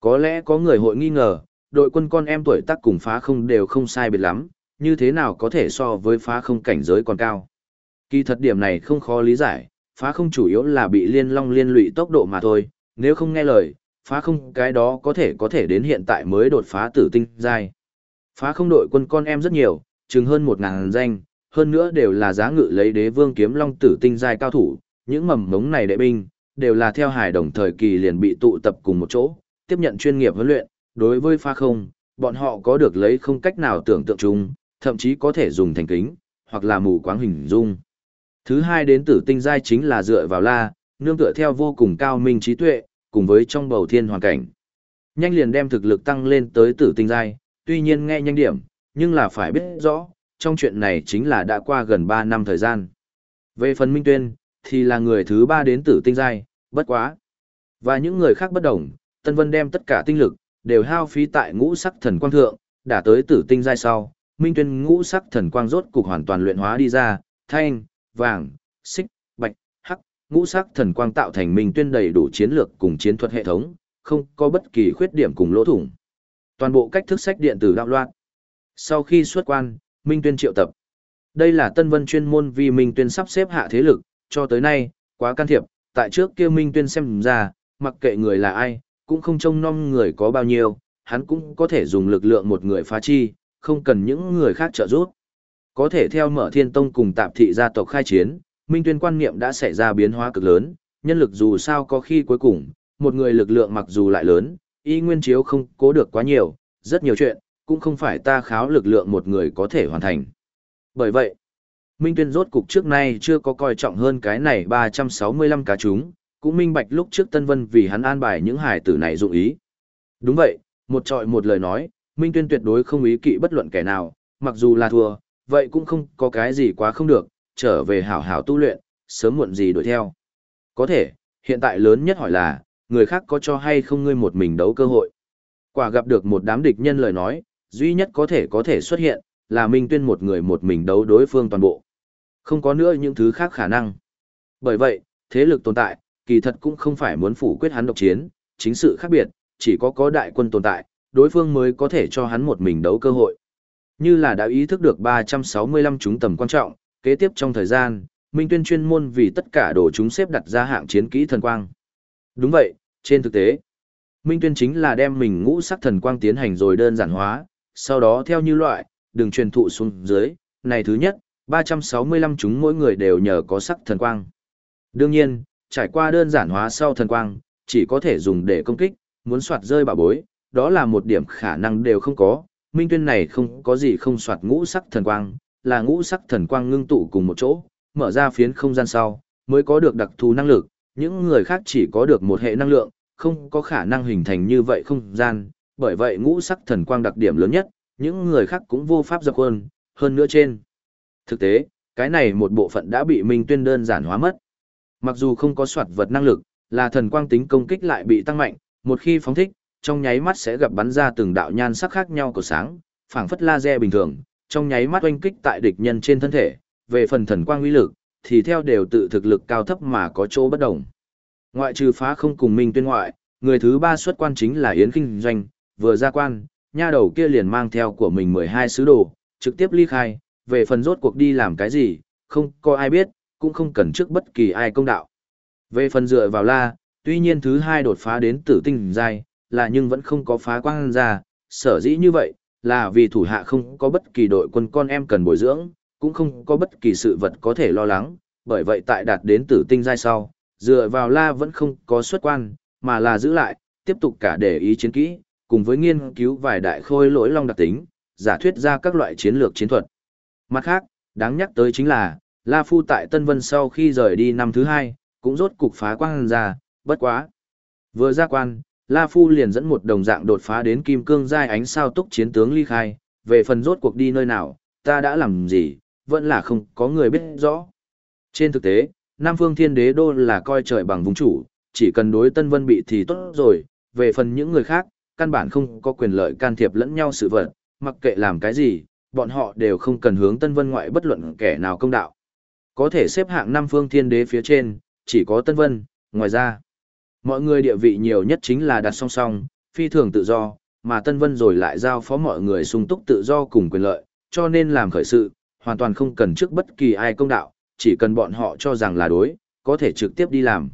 Có lẽ có người hội nghi ngờ, đội quân con em tuổi tác cùng phá không đều không sai biệt lắm, như thế nào có thể so với phá không cảnh giới còn cao. Kỳ thật điểm này không khó lý giải, phá không chủ yếu là bị liên long liên lụy tốc độ mà thôi, nếu không nghe lời, phá không cái đó có thể có thể đến hiện tại mới đột phá tử tinh giai. Phá không đội quân con em rất nhiều, chừng hơn một ngàn danh, hơn nữa đều là giá ngự lấy đế vương kiếm long tử tinh giai cao thủ, những mầm mống này đệ binh, đều là theo hải đồng thời kỳ liền bị tụ tập cùng một chỗ, tiếp nhận chuyên nghiệp huấn luyện, đối với phá không, bọn họ có được lấy không cách nào tưởng tượng chung, thậm chí có thể dùng thành kính, hoặc là mù quáng hình dung. Thứ hai đến tử tinh giai chính là dựa vào la, nương tựa theo vô cùng cao minh trí tuệ, cùng với trong bầu thiên hoàn cảnh. Nhanh liền đem thực lực tăng lên tới tử tinh giai, tuy nhiên nghe nhanh điểm, nhưng là phải biết rõ, trong chuyện này chính là đã qua gần 3 năm thời gian. Về phần Minh Tuyên, thì là người thứ ba đến tử tinh giai, bất quá. Và những người khác bất đồng, Tân Vân đem tất cả tinh lực, đều hao phí tại ngũ sắc thần quang thượng, đã tới tử tinh giai sau, Minh Tuyên ngũ sắc thần quang rốt cục hoàn toàn luyện hóa đi ra, thanh, vàng, xích, ngũ sắc thần quang tạo thành Minh Tuyên đầy đủ chiến lược cùng chiến thuật hệ thống, không có bất kỳ khuyết điểm cùng lỗ thủng. Toàn bộ cách thức sách điện tử đạo loạn. Sau khi xuất quan, Minh Tuyên triệu tập. Đây là Tân Vân chuyên môn vì Minh Tuyên sắp xếp hạ thế lực, cho tới nay, quá can thiệp, tại trước kia Minh Tuyên xem ra, mặc kệ người là ai, cũng không trông nom người có bao nhiêu, hắn cũng có thể dùng lực lượng một người phá chi, không cần những người khác trợ giúp. Có thể theo mở thiên tông cùng tạp thị gia tộc khai chiến, Minh Tuyên quan niệm đã xảy ra biến hóa cực lớn, nhân lực dù sao có khi cuối cùng, một người lực lượng mặc dù lại lớn, y nguyên chiếu không cố được quá nhiều, rất nhiều chuyện, cũng không phải ta kháo lực lượng một người có thể hoàn thành. Bởi vậy, Minh Tuyên rốt cục trước nay chưa có coi trọng hơn cái này 365 cá chúng, cũng minh bạch lúc trước Tân Vân vì hắn an bài những hài tử này dụng ý. Đúng vậy, một trọi một lời nói, Minh Tuyên tuyệt đối không ý kỵ bất luận kẻ nào, mặc dù là thua, vậy cũng không có cái gì quá không được, trở về hảo hảo tu luyện, sớm muộn gì đuổi theo. Có thể, hiện tại lớn nhất hỏi là, người khác có cho hay không ngươi một mình đấu cơ hội. Quả gặp được một đám địch nhân lời nói, duy nhất có thể có thể xuất hiện, là Minh Tuyên một người một mình đấu đối phương toàn bộ. Không có nữa những thứ khác khả năng. Bởi vậy, thế lực tồn tại, kỳ thật cũng không phải muốn phủ quyết hắn độc chiến, chính sự khác biệt, chỉ có có đại quân tồn tại, đối phương mới có thể cho hắn một mình đấu cơ hội. Như là đã ý thức được 365 chúng tầm quan trọng, kế tiếp trong thời gian, Minh Tuyên chuyên môn vì tất cả đồ chúng xếp đặt ra hạng chiến kỹ thần quang. Đúng vậy, trên thực tế, Minh Tuyên chính là đem mình ngũ sắc thần quang tiến hành rồi đơn giản hóa, sau đó theo như loại, đừng truyền thụ xuống dưới, này thứ nhất, 365 chúng mỗi người đều nhờ có sắc thần quang. Đương nhiên, trải qua đơn giản hóa sau thần quang, chỉ có thể dùng để công kích, muốn soạt rơi bảo bối, đó là một điểm khả năng đều không có. Minh tuyên này không có gì không soạt ngũ sắc thần quang, là ngũ sắc thần quang ngưng tụ cùng một chỗ, mở ra phiến không gian sau, mới có được đặc thù năng lực, những người khác chỉ có được một hệ năng lượng, không có khả năng hình thành như vậy không gian, bởi vậy ngũ sắc thần quang đặc điểm lớn nhất, những người khác cũng vô pháp dập hơn, hơn nữa trên. Thực tế, cái này một bộ phận đã bị Minh Tuyên đơn giản hóa mất. Mặc dù không có soạt vật năng lực, là thần quang tính công kích lại bị tăng mạnh, một khi phóng thích, trong nháy mắt sẽ gặp bắn ra từng đạo nhan sắc khác nhau của sáng, phảng phất laser bình thường, trong nháy mắt oanh kích tại địch nhân trên thân thể, về phần thần quang uy lực, thì theo đều tự thực lực cao thấp mà có chỗ bất đồng. Ngoại trừ phá không cùng Minh Tuyên ngoại, người thứ ba xuất quan chính là Yến Kinh Doanh, vừa ra quan, nha đầu kia liền mang theo của mình 12 sứ đồ, trực tiếp ly khai, về phần rốt cuộc đi làm cái gì, không có ai biết, cũng không cần trước bất kỳ ai công đạo. Về phần dựa vào la, tuy nhiên thứ hai đột phá đến tử tinh giai, là nhưng vẫn không có phá quang ra, sở dĩ như vậy, là vì thủ hạ không có bất kỳ đội quân con em cần bồi dưỡng, cũng không có bất kỳ sự vật có thể lo lắng, bởi vậy tại đạt đến tử tinh giai sau, dựa vào la vẫn không có xuất quan, mà là giữ lại, tiếp tục cả để ý chiến kỹ, cùng với nghiên cứu vài đại khôi lỗi long đặc tính, giả thuyết ra các loại chiến lược chiến thuật. Mặt khác, đáng nhắc tới chính là, La Phu tại Tân Vân sau khi rời đi năm thứ hai, cũng rốt cục phá quang ra, bất quá. Vừa ra quan, La Phu liền dẫn một đồng dạng đột phá đến kim cương giai ánh sao túc chiến tướng ly khai, về phần rốt cuộc đi nơi nào, ta đã làm gì, vẫn là không có người biết rõ. Trên thực tế, Nam Phương Thiên Đế Đô là coi trời bằng vùng chủ, chỉ cần đối Tân Vân bị thì tốt rồi, về phần những người khác, căn bản không có quyền lợi can thiệp lẫn nhau sự vật, mặc kệ làm cái gì, bọn họ đều không cần hướng Tân Vân ngoại bất luận kẻ nào công đạo. Có thể xếp hạng Nam phương thiên đế phía trên, chỉ có Tân Vân, ngoài ra. Mọi người địa vị nhiều nhất chính là đặt song song, phi thường tự do, mà Tân Vân rồi lại giao phó mọi người sung túc tự do cùng quyền lợi, cho nên làm khởi sự, hoàn toàn không cần trước bất kỳ ai công đạo, chỉ cần bọn họ cho rằng là đối, có thể trực tiếp đi làm.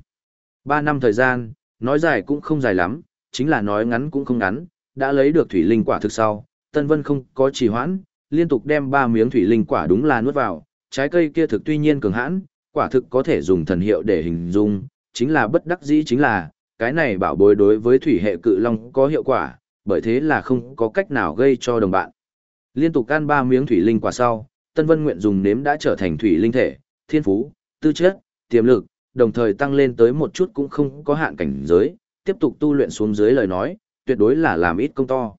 Ba năm thời gian, nói dài cũng không dài lắm, chính là nói ngắn cũng không ngắn, đã lấy được thủy linh quả thực sau, Tân Vân không có trì hoãn, liên tục đem ba miếng thủy linh quả đúng là nuốt vào, trái cây kia thực tuy nhiên cường hãn, quả thực có thể dùng thần hiệu để hình dung, chính là bất đắc dĩ chính là, cái này bảo bối đối với thủy hệ cự long có hiệu quả, bởi thế là không có cách nào gây cho đồng bạn. Liên tục ăn ba miếng thủy linh quả sau, Tân Vân nguyện dùng nếm đã trở thành thủy linh thể, thiên phú, tư chất, tiềm lực, đồng thời tăng lên tới một chút cũng không có hạn cảnh giới, tiếp tục tu luyện xuống dưới lời nói, tuyệt đối là làm ít công to.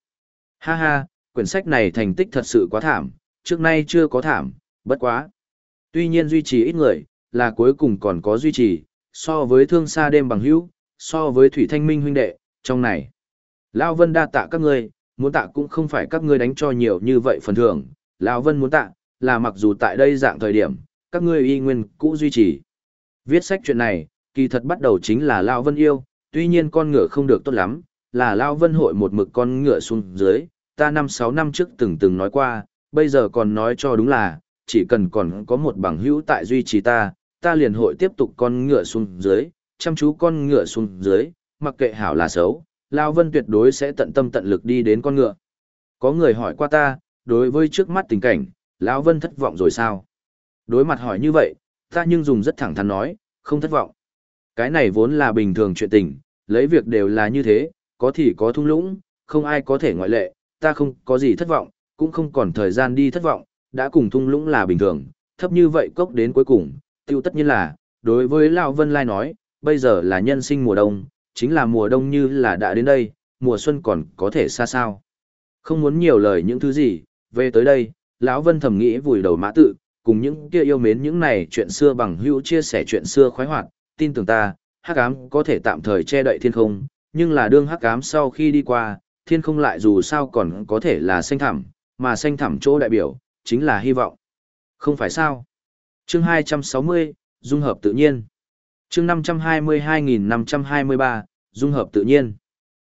Ha ha, quyển sách này thành tích thật sự quá thảm, trước nay chưa có thảm, bất quá. Tuy nhiên duy trì ít người, là cuối cùng còn có duy trì, so với thương xa đêm bằng hữu, so với thủy thanh minh huynh đệ, trong này. Lão Vân đa tạ các ngươi, muốn tạ cũng không phải các ngươi đánh cho nhiều như vậy phần thưởng, Lão Vân muốn tạ, là mặc dù tại đây dạng thời điểm, các ngươi y nguyên cũ duy trì. Viết sách chuyện này, kỳ thật bắt đầu chính là Lão Vân yêu, tuy nhiên con ngựa không được tốt lắm, là Lão Vân hội một mực con ngựa xuống dưới, ta năm sáu năm trước từng từng nói qua, bây giờ còn nói cho đúng là, chỉ cần còn có một bằng hữu tại duy trì ta, ta liền hội tiếp tục con ngựa xuống dưới, chăm chú con ngựa xuống dưới, mặc kệ hảo là xấu, Lao Vân tuyệt đối sẽ tận tâm tận lực đi đến con ngựa. Có người hỏi qua ta, đối với trước mắt tình cảnh, Lão Vân thất vọng rồi sao? Đối mặt hỏi như vậy, ta nhưng dùng rất thẳng thắn nói, không thất vọng. Cái này vốn là bình thường chuyện tình, lấy việc đều là như thế, có thì có thung lũng, không ai có thể ngoại lệ, ta không có gì thất vọng, cũng không còn thời gian đi thất vọng, đã cùng thung lũng là bình thường, thấp như vậy cốc đến cuối cùng, tiêu tất nhiên là, đối với Lão Vân Lai nói, bây giờ là nhân sinh mùa đông, chính là mùa đông như là đã đến đây, mùa xuân còn có thể xa sao. Không muốn nhiều lời những thứ gì, về tới đây, lão Vân thầm nghĩ vùi đầu mã tự, cùng những kia yêu mến những này chuyện xưa bằng hữu chia sẻ chuyện xưa khoái hoạt, tin tưởng ta, hắc ám có thể tạm thời che đậy thiên không, nhưng là đương hắc ám sau khi đi qua, thiên không lại dù sao còn có thể là xanh thẳm, mà xanh thẳm chỗ đại biểu, chính là hy vọng. Không phải sao? Chương 260, Dung hợp tự nhiên. Chương 522.523, Dung hợp tự nhiên.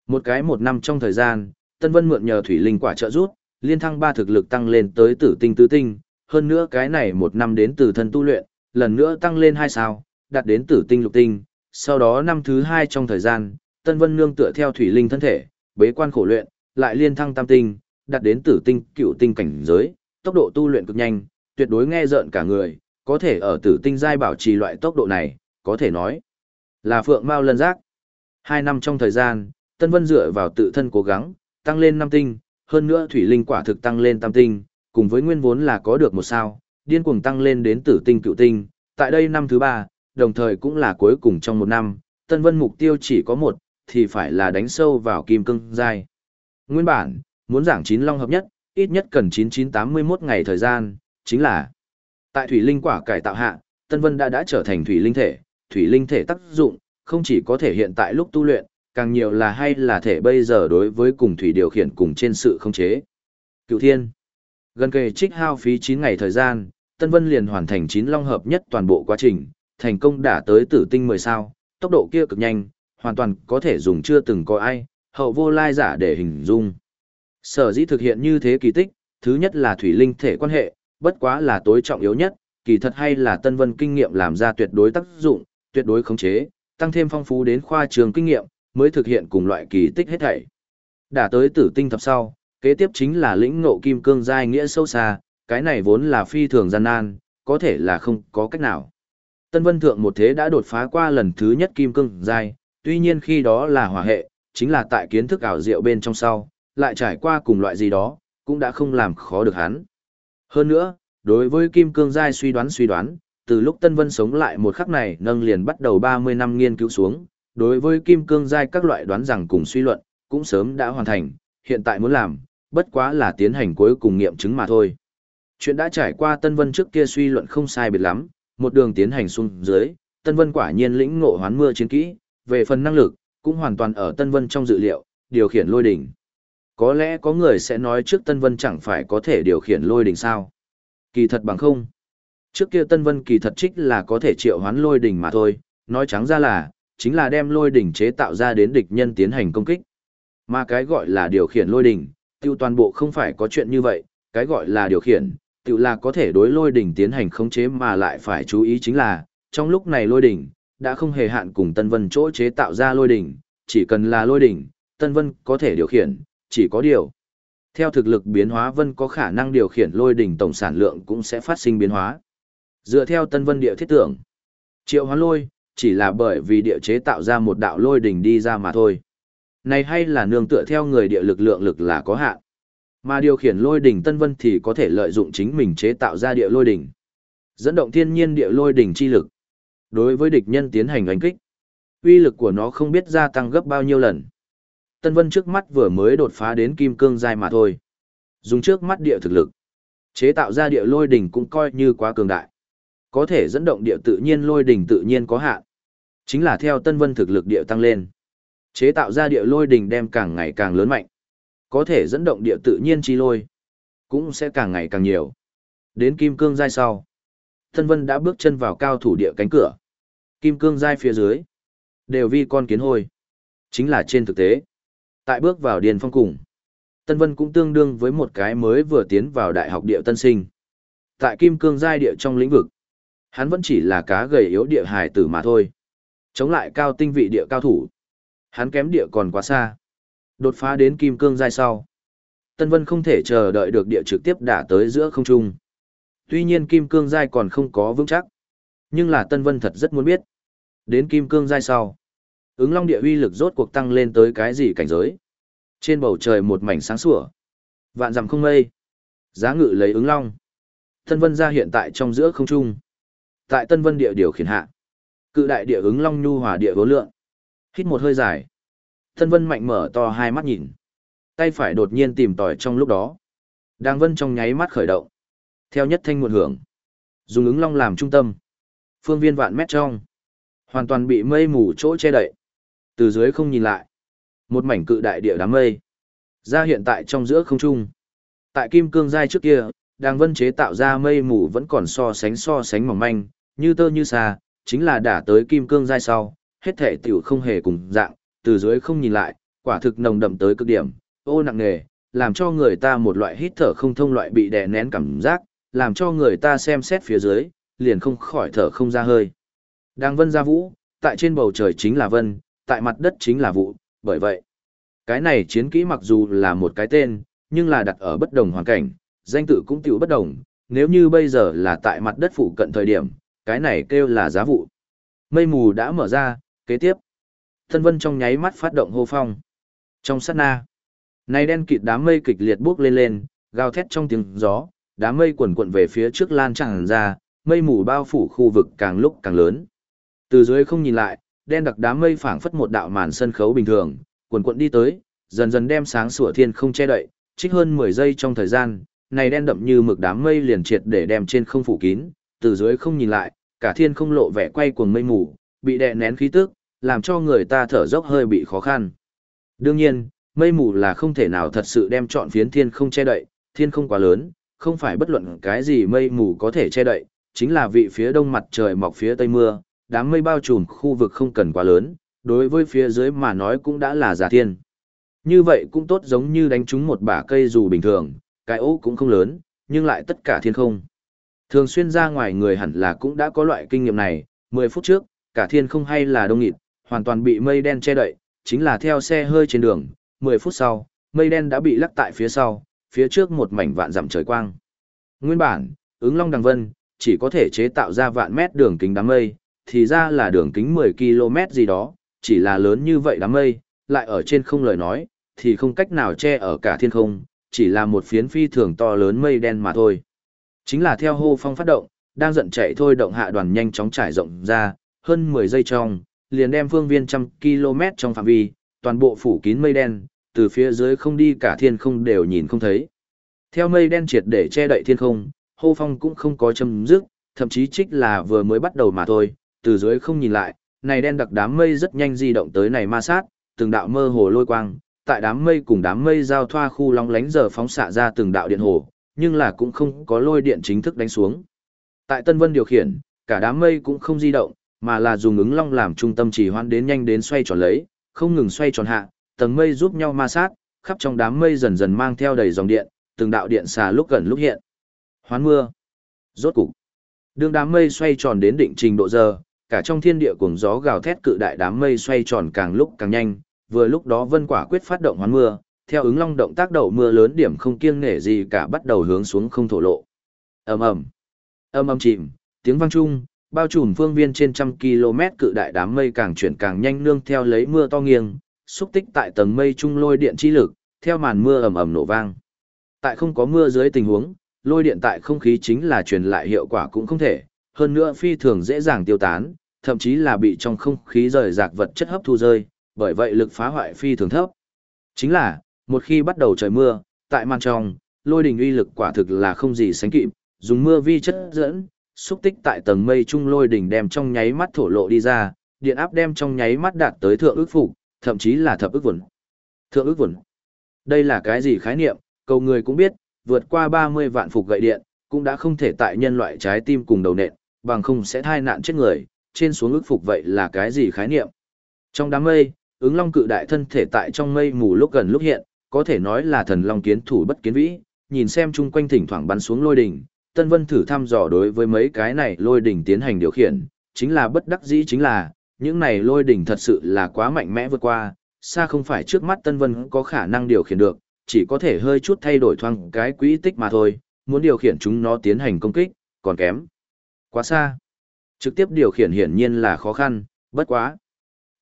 Một cái một năm trong thời gian, Tân Vân mượn nhờ thủy linh quả trợ rút, liên thăng ba thực lực tăng lên tới tử tinh tứ tinh, hơn nữa cái này một năm đến từ thân tu luyện, lần nữa tăng lên hai sao, đạt đến tử tinh lục tinh, sau đó năm thứ hai trong thời gian, Tân Vân nương tựa theo thủy linh thân thể, bế quan khổ luyện, lại liên thăng tam tinh, đạt đến tử tinh cựu tinh cảnh giới, tốc độ tu luyện cực nhanh, tuyệt đối nghe rợn cả người, có thể ở tử tinh giai bảo trì loại tốc độ này, có thể nói là phượng mao lân giác. Hai năm trong thời gian, Tân Vân dựa vào tự thân cố gắng, tăng lên năm tinh, hơn nữa thủy linh quả thực tăng lên tam tinh, cùng với nguyên vốn là có được một sao, điên cuồng tăng lên đến tử tinh cựu tinh, tại đây năm thứ ba, đồng thời cũng là cuối cùng trong một năm, Tân Vân mục tiêu chỉ có một, thì phải là đánh sâu vào kim cương giai. Nguyên bản, muốn giảng chín long hợp nhất, ít nhất cần 9981 ngày thời gian, chính là tại thủy linh quả cải tạo hạ, Tân Vân đã đã trở thành thủy linh thể, thủy linh thể tác dụng, không chỉ có thể hiện tại lúc tu luyện, càng nhiều là hay là thể bây giờ đối với cùng thủy điều khiển cùng trên sự không chế. Cựu thiên, gần kề trích hao phí 9 ngày thời gian, Tân Vân liền hoàn thành 9 long hợp nhất toàn bộ quá trình, thành công đã tới tử tinh 10 sao, tốc độ kia cực nhanh, hoàn toàn có thể dùng chưa từng có ai, hậu vô lai giả để hình dung. Sở dĩ thực hiện như thế kỳ tích, thứ nhất là thủy linh thể quan hệ, bất quá là tối trọng yếu nhất, kỳ thật hay là Tân Vân kinh nghiệm làm ra tuyệt đối tác dụng, tuyệt đối khống chế, tăng thêm phong phú đến khoa trường kinh nghiệm, mới thực hiện cùng loại kỳ tích hết thảy. Đã tới tử tinh thập sau, kế tiếp chính là lĩnh ngộ kim cương giai nghĩa sâu xa, cái này vốn là phi thường gian nan, có thể là không có cách nào. Tân Vân Thượng một thế đã đột phá qua lần thứ nhất kim cương giai, tuy nhiên khi đó là hỏa hệ, chính là tại kiến thức ảo diệu bên trong sau, lại trải qua cùng loại gì đó, cũng đã không làm khó được hắn. Hơn nữa, đối với kim cương giai suy đoán suy đoán, từ lúc Tân Vân sống lại một khắc này nâng liền bắt đầu 30 năm nghiên cứu xuống, đối với kim cương giai các loại đoán rằng cùng suy luận, cũng sớm đã hoàn thành, hiện tại muốn làm, bất quá là tiến hành cuối cùng nghiệm chứng mà thôi. Chuyện đã trải qua Tân Vân trước kia suy luận không sai biệt lắm, một đường tiến hành xuống dưới, Tân Vân quả nhiên lĩnh ngộ hoán mưa chiến kỹ, về phần năng lực, cũng hoàn toàn ở Tân Vân trong dự liệu, điều khiển lôi đỉnh. Có lẽ có người sẽ nói trước Tân Vân chẳng phải có thể điều khiển lôi đỉnh sao. Kỳ thật bằng không. Trước kia Tân Vân kỳ thật trích là có thể triệu hoán lôi đỉnh mà thôi, nói trắng ra là, chính là đem lôi đỉnh chế tạo ra đến địch nhân tiến hành công kích. Mà cái gọi là điều khiển lôi đỉnh, tiêu toàn bộ không phải có chuyện như vậy, cái gọi là điều khiển, tiêu là có thể đối lôi đỉnh tiến hành khống chế mà lại phải chú ý chính là, trong lúc này lôi đỉnh, đã không hề hạn cùng Tân Vân chỗ chế tạo ra lôi đỉnh, chỉ cần là lôi đỉnh, Tân Vân có thể điều khiển, chỉ có điều. Theo thực lực biến hóa Vân có khả năng điều khiển lôi đỉnh tổng sản lượng cũng sẽ phát sinh biến hóa. Dựa theo Tân Vân địa thiết tưởng, triệu hóa lôi, chỉ là bởi vì địa chế tạo ra một đạo lôi đỉnh đi ra mà thôi. Này hay là nương tựa theo người địa lực lượng lực là có hạn. Mà điều khiển lôi đỉnh Tân Vân thì có thể lợi dụng chính mình chế tạo ra địa lôi đỉnh. Dẫn động thiên nhiên địa lôi đỉnh chi lực. Đối với địch nhân tiến hành đánh kích, uy lực của nó không biết gia tăng gấp bao nhiêu lần. Tân Vân trước mắt vừa mới đột phá đến kim cương giai mà thôi. Dùng trước mắt địa thực lực, chế tạo ra địa lôi đỉnh cũng coi như quá cường đại. Có thể dẫn động địa tự nhiên lôi đỉnh tự nhiên có hạn. Chính là theo Tân Vân thực lực địa tăng lên, chế tạo ra địa lôi đỉnh đem càng ngày càng lớn mạnh. Có thể dẫn động địa tự nhiên chi lôi, cũng sẽ càng ngày càng nhiều. Đến kim cương giai sau, Tân Vân đã bước chân vào cao thủ địa cánh cửa. Kim cương giai phía dưới, đều vi con kiến hôi. Chính là trên thực tế. Tại bước vào điền phong cùng, Tân Vân cũng tương đương với một cái mới vừa tiến vào đại học địa tân sinh. Tại kim cương giai địa trong lĩnh vực, hắn vẫn chỉ là cá gầy yếu địa hài tử mà thôi. Chống lại cao tinh vị địa cao thủ. Hắn kém địa còn quá xa. Đột phá đến kim cương giai sau. Tân Vân không thể chờ đợi được địa trực tiếp đả tới giữa không trung. Tuy nhiên kim cương giai còn không có vững chắc. Nhưng là Tân Vân thật rất muốn biết. Đến kim cương giai sau. Ứng long địa uy lực rốt cuộc tăng lên tới cái gì cảnh giới. Trên bầu trời một mảnh sáng sủa. Vạn dặm không mây. Giá ngự lấy ứng long. Tân vân ra hiện tại trong giữa không trung. Tại tân vân địa điều khiển hạ. Cự đại địa ứng long nhu hòa địa vô lượng. Hít một hơi dài. Tân vân mạnh mở to hai mắt nhìn. Tay phải đột nhiên tìm tòi trong lúc đó. Đang vân trong nháy mắt khởi động. Theo nhất thanh một hưởng. Dùng ứng long làm trung tâm. Phương viên vạn mét trong. Hoàn toàn bị mây mù chỗ che đậy. Từ dưới không nhìn lại. Một mảnh cự đại địa đám mây. Ra hiện tại trong giữa không trung. Tại kim cương giai trước kia, đang vân chế tạo ra mây mù vẫn còn so sánh so sánh mỏng manh, như tơ như xa, chính là đã tới kim cương giai sau, hết thể tiểu không hề cùng dạng, từ dưới không nhìn lại, quả thực nồng đậm tới cực điểm, ô nặng nề, làm cho người ta một loại hít thở không thông loại bị đè nén cảm giác, làm cho người ta xem xét phía dưới, liền không khỏi thở không ra hơi. Đang vân ra vũ, tại trên bầu trời chính là vân, tại mặt đất chính là vụ, bởi vậy, cái này chiến kỹ mặc dù là một cái tên, nhưng là đặt ở bất đồng hoàn cảnh, danh tự cũng tiểu bất đồng, nếu như bây giờ là tại mặt đất phụ cận thời điểm, cái này kêu là giá vụ. Mây mù đã mở ra, kế tiếp. Thân vân trong nháy mắt phát động hô phong. Trong sát na, này đen kịt đám mây kịch liệt bước lên lên, gào thét trong tiếng gió, đám mây quần quận về phía trước lan tràn ra, mây mù bao phủ khu vực càng lúc càng lớn. Từ dưới không nhìn lại, đen đặc đám mây phảng phất một đạo màn sân khấu bình thường, cuồn cuộn đi tới, dần dần đem sáng sủa thiên không che đậy, trích hơn 10 giây trong thời gian, này đen đậm như mực đám mây liền triệt để đem trên không phủ kín, từ dưới không nhìn lại, cả thiên không lộ vẻ quay cuồng mây mù, bị đè nén khí tức, làm cho người ta thở dốc hơi bị khó khăn. Đương nhiên, mây mù là không thể nào thật sự đem trọn phiến thiên không che đậy, thiên không quá lớn, không phải bất luận cái gì mây mù có thể che đậy, chính là vị phía đông mặt trời mọc phía tây mưa, đám mây bao trùm khu vực không cần quá lớn, đối với phía dưới mà nói cũng đã là giả thiên. Như vậy cũng tốt giống như đánh trúng một bả cây dù bình thường, cái ố cũng không lớn, nhưng lại tất cả thiên không. Thường xuyên ra ngoài người hẳn là cũng đã có loại kinh nghiệm này, 10 phút trước, cả thiên không hay là đông nghịt, hoàn toàn bị mây đen che đậy, chính là theo xe hơi trên đường, 10 phút sau, mây đen đã bị lắc tại phía sau, phía trước một mảnh vạn dặm trời quang. Nguyên bản, ứng long đằng vân, chỉ có thể chế tạo ra vạn mét đường kính đám mây, thì ra là đường kính 10 km gì đó, chỉ là lớn như vậy đám mây, lại ở trên không lời nói, thì không cách nào che ở cả thiên không, chỉ là một phiến phi thường to lớn mây đen mà thôi. Chính là theo hô phong phát động, đang giận chạy thôi động hạ đoàn nhanh chóng trải rộng ra, hơn 10 giây trong, liền đem phương viên trăm km trong phạm vi, toàn bộ phủ kín mây đen, từ phía dưới không đi cả thiên không đều nhìn không thấy. Theo mây đen triệt để che đậy thiên không, hô phong cũng không có châm dứt, thậm chí trích là vừa mới bắt đầu mà thôi, từ dưới không nhìn lại, này đen đặc đám mây rất nhanh di động tới này ma sát, từng đạo mơ hồ lôi quang, tại đám mây cùng đám mây giao thoa khu long lánh giờ phóng xạ ra từng đạo điện hồ, nhưng là cũng không có lôi điện chính thức đánh xuống. Tại Tân Vân điều khiển, cả đám mây cũng không di động, mà là dùng ứng long làm trung tâm chỉ hoan đến nhanh đến xoay tròn lấy, không ngừng xoay tròn hạ, tầng mây giúp nhau ma sát, khắp trong đám mây dần dần mang theo đầy dòng điện, từng đạo điện xà lúc gần lúc hiện. Hoán mưa. Rốt cục. Đường đám mây xoay tròn đến định trình độ giờ, cả trong thiên địa cuồng gió gào thét cự đại đám mây xoay tròn càng lúc càng nhanh, vừa lúc đó Vân Quả quyết phát động hoán mưa, theo ứng long động tác đầu mưa lớn điểm không kiêng nể gì cả bắt đầu hướng xuống không thổ lộ. Ầm ầm. Ầm ầm chìm, tiếng vang chung, bao trùm phương viên trên trăm km cự đại đám mây càng chuyển càng nhanh nương theo lấy mưa to nghiêng, xúc tích tại tầng mây trung lôi điện chi lực, theo màn mưa ầm ầm nổ vang. Tại không có mưa dưới tình huống, lôi điện tại không khí chính là truyền lại hiệu quả cũng không thể, hơn nữa phi thường dễ dàng tiêu tán, thậm chí là bị trong không khí rời rạc vật chất hấp thu rơi, bởi vậy lực phá hoại phi thường thấp. Chính là, một khi bắt đầu trời mưa, tại màn trong, lôi đình uy lực quả thực là không gì sánh kịp, dùng mưa vi chất dẫn, xúc tích tại tầng mây trung lôi đỉnh đem trong nháy mắt thổ lộ đi ra, điện áp đem trong nháy mắt đạt tới thượng ước phục, thậm chí là thập ước vẩn. Thượng ước vẩn. Đây là cái gì khái niệm, cầu người cũng biết, vượt qua 30 vạn phục gậy điện, cũng đã không thể tại nhân loại trái tim cùng đầu nện, bằng không sẽ thai nạn chết người, trên xuống ước phục vậy là cái gì khái niệm. Trong đám mây, ứng long cự đại thân thể tại trong mây mù lúc gần lúc hiện, có thể nói là thần long kiến thủ bất kiến vĩ, nhìn xem chung quanh thỉnh thoảng bắn xuống lôi đỉnh, Tân Vân thử thăm dò đối với mấy cái này lôi đỉnh tiến hành điều khiển, chính là bất đắc dĩ chính là, những này lôi đỉnh thật sự là quá mạnh mẽ vượt qua, xa không phải trước mắt Tân Vân có khả năng điều khiển được, chỉ có thể hơi chút thay đổi thoang cái quỹ tích mà thôi, muốn điều khiển chúng nó tiến hành công kích, còn kém. Quá xa. Trực tiếp điều khiển hiển nhiên là khó khăn, Bất quá.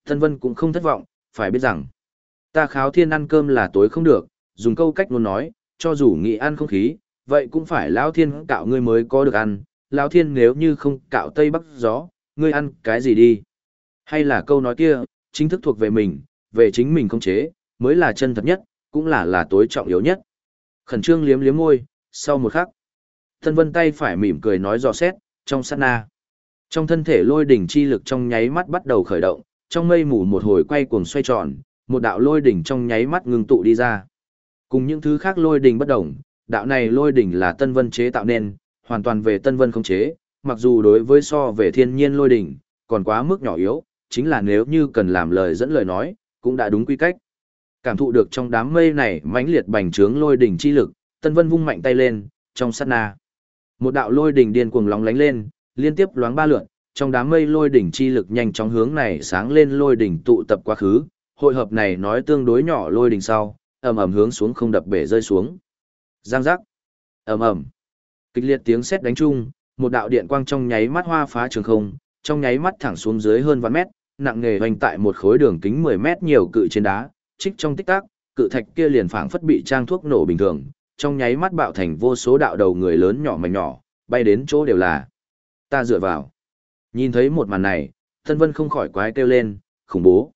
thân Vân cũng không thất vọng, phải biết rằng, ta kháo thiên ăn cơm là tối không được, dùng câu cách luôn nói, cho dù nghĩ ăn không khí, vậy cũng phải lão thiên cạo ngươi mới có được ăn, lão thiên nếu như không cạo tây bắc gió, ngươi ăn cái gì đi. Hay là câu nói kia, chính thức thuộc về mình, về chính mình không chế, mới là chân thật nhất, cũng là là tối trọng yếu nhất. Khẩn trương liếm liếm môi, sau một khắc, thân vân tay phải mỉm cười nói dò xét, trong sát na. Trong thân thể lôi đỉnh chi lực trong nháy mắt bắt đầu khởi động, trong mây mù một hồi quay cuồng xoay tròn, một đạo lôi đỉnh trong nháy mắt ngưng tụ đi ra. Cùng những thứ khác lôi đỉnh bất đồng, đạo này lôi đỉnh là Tân Vân chế tạo nên, hoàn toàn về Tân Vân không chế, mặc dù đối với so về thiên nhiên lôi đỉnh, còn quá mức nhỏ yếu, chính là nếu như cần làm lời dẫn lời nói, cũng đã đúng quy cách. Cảm thụ được trong đám mây này mãnh liệt bành trướng lôi đỉnh chi lực, Tân Vân vung mạnh tay lên, trong sát na. Một đạo lôi đỉnh điên cuồng lóng lánh lên, liên tiếp loáng ba lượn, trong đám mây lôi đỉnh chi lực nhanh chóng hướng này sáng lên lôi đỉnh tụ tập quá khứ, hội hợp này nói tương đối nhỏ lôi đỉnh sau, ầm ầm hướng xuống không đập bể rơi xuống. Giang giác. ầm ầm. Kịch liệt tiếng sét đánh chung, một đạo điện quang trong nháy mắt hoa phá trường không, trong nháy mắt thẳng xuống dưới hơn vạn mét, nặng nghề hoành tại một khối đường kính 10 mét nhiều cự trên đá, trích trong tích tắc, cự thạch kia liền phảng phất bị trang thuốc nổ bình thường, trong nháy mắt bạo thành vô số đạo đầu người lớn nhỏ mảnh nhỏ, bay đến chỗ đều là. Ta dựa vào. Nhìn thấy một màn này, Tân Vân không khỏi quái kêu lên, khủng bố.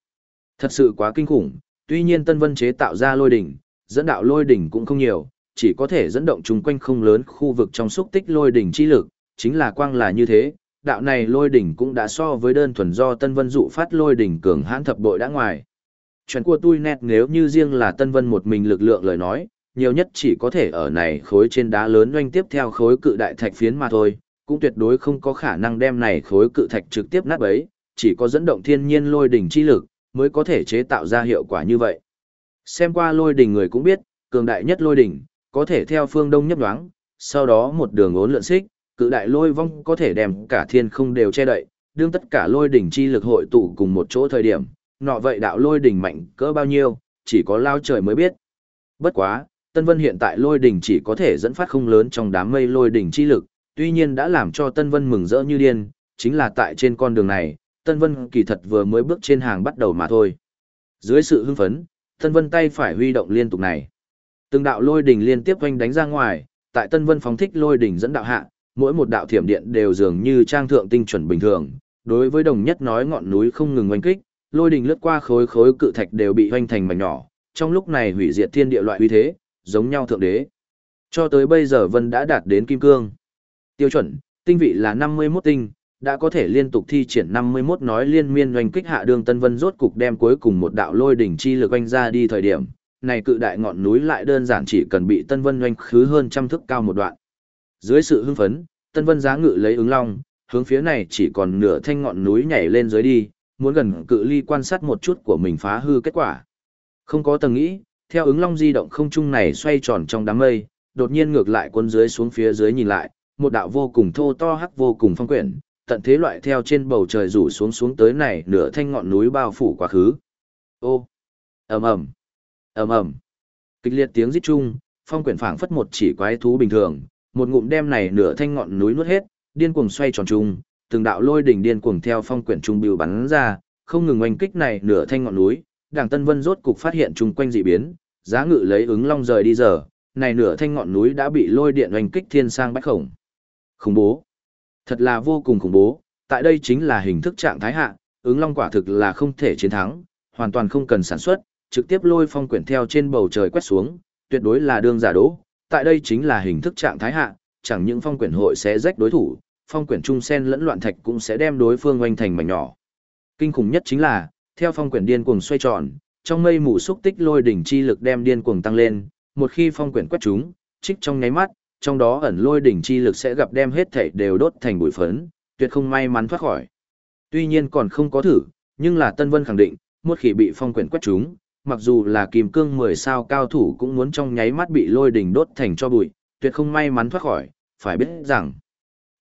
Thật sự quá kinh khủng, tuy nhiên Tân Vân chế tạo ra lôi đỉnh, dẫn đạo lôi đỉnh cũng không nhiều, chỉ có thể dẫn động chung quanh không lớn khu vực trong xúc tích lôi đỉnh chi lực, chính là quang là như thế, đạo này lôi đỉnh cũng đã so với đơn thuần do Tân Vân dụ phát lôi đỉnh cường hãn thập bội đã ngoài. Chuyện của tôi nét nếu như riêng là Tân Vân một mình lực lượng lời nói, nhiều nhất chỉ có thể ở này khối trên đá lớn doanh tiếp theo khối cự đại thạch phiến mà thôi, cũng tuyệt đối không có khả năng đem này khối cự thạch trực tiếp nát bấy, chỉ có dẫn động thiên nhiên lôi đỉnh chi lực, mới có thể chế tạo ra hiệu quả như vậy. Xem qua lôi đỉnh người cũng biết, cường đại nhất lôi đỉnh, có thể theo phương đông nhấp nhoáng, sau đó một đường ốn lượn xích, cự đại lôi vong có thể đem cả thiên không đều che đậy, đương tất cả lôi đỉnh chi lực hội tụ cùng một chỗ thời điểm, nọ vậy đạo lôi đỉnh mạnh cỡ bao nhiêu, chỉ có lao trời mới biết. Bất quá, Tân Vân hiện tại lôi đỉnh chỉ có thể dẫn phát không lớn trong đám mây lôi đỉnh chi lực, tuy nhiên đã làm cho Tân Vân mừng rỡ như điên, chính là tại trên con đường này, Tân Vân kỳ thật vừa mới bước trên hàng bắt đầu mà thôi. Dưới sự hưng phấn, Tân Vân tay phải huy động liên tục này. Từng đạo lôi đỉnh liên tiếp quanh đánh ra ngoài, tại Tân Vân phóng thích lôi đỉnh dẫn đạo hạ, mỗi một đạo thiểm điện đều dường như trang thượng tinh chuẩn bình thường. Đối với đồng nhất nói ngọn núi không ngừng oanh kích, lôi đỉnh lướt qua khối khối cự thạch đều bị hoanh thành mảnh nhỏ, trong lúc này hủy diệt thiên địa loại uy thế, giống nhau thượng đế. Cho tới bây giờ Vân đã đạt đến kim cương. Tiêu chuẩn, tinh vị là 51 tinh, đã có thể liên tục thi triển 51 nói liên miên oanh kích hạ đường Tân Vân rốt cục đem cuối cùng một đạo lôi đỉnh chi lực oanh ra đi thời điểm, này cự đại ngọn núi lại đơn giản chỉ cần bị Tân Vân oanh khứ hơn trăm thước cao một đoạn. Dưới sự hưng phấn, Tân Vân giá ngự lấy ứng long, hướng phía này chỉ còn nửa thanh ngọn núi nhảy lên dưới đi, muốn gần cự ly quan sát một chút của mình phá hư kết quả. Không có tầng nghĩ, theo ứng long di động không trung này xoay tròn trong đám mây, đột nhiên ngược lại quân dưới xuống phía dưới nhìn lại, một đạo vô cùng thô to hắc vô cùng phong quyển, tận thế loại theo trên bầu trời rủ xuống xuống tới này nửa thanh ngọn núi bao phủ quá khứ. Ô, ầm ầm, ầm ầm, kịch liệt tiếng rít chung, phong quyển phảng phất một chỉ quái thú bình thường, một ngụm đem này nửa thanh ngọn núi nuốt hết, điên cuồng xoay tròn chung, từng đạo lôi đỉnh điên cuồng theo phong quyển trung bưu bắn ra, không ngừng oanh kích này nửa thanh ngọn núi, Đảng Tân Vân rốt cục phát hiện chung quanh dị biến, giá ngự lấy ứng long rời đi giờ, này nửa thanh ngọn núi đã bị lôi điện oanh kích thiên sang bách khổng. Khủng bố. Thật là vô cùng khủng bố, tại đây chính là hình thức trạng thái hạ, ứng long quả thực là không thể chiến thắng, hoàn toàn không cần sản xuất, trực tiếp lôi phong quyển theo trên bầu trời quét xuống, tuyệt đối là đương giả đỗ. Tại đây chính là hình thức trạng thái hạ, chẳng những phong quyển hội sẽ rách đối thủ, phong quyển trung sen lẫn loạn thạch cũng sẽ đem đối phương oanh thành mảnh nhỏ. Kinh khủng nhất chính là, theo phong quyển điên cuồng xoay tròn, trong mây mù xúc tích lôi đỉnh chi lực đem điên cuồng tăng lên, một khi phong quyển quét chúng, trích trong nháy mắt, trong đó ẩn lôi đỉnh chi lực sẽ gặp đem hết thảy đều đốt thành bụi phấn, tuyệt không may mắn thoát khỏi. Tuy nhiên còn không có thử, nhưng là Tân Vân khẳng định, một khi bị phong quyển quét chúng, mặc dù là kim cương 10 sao cao thủ cũng muốn trong nháy mắt bị lôi đỉnh đốt thành cho bụi, tuyệt không may mắn thoát khỏi, phải biết rằng,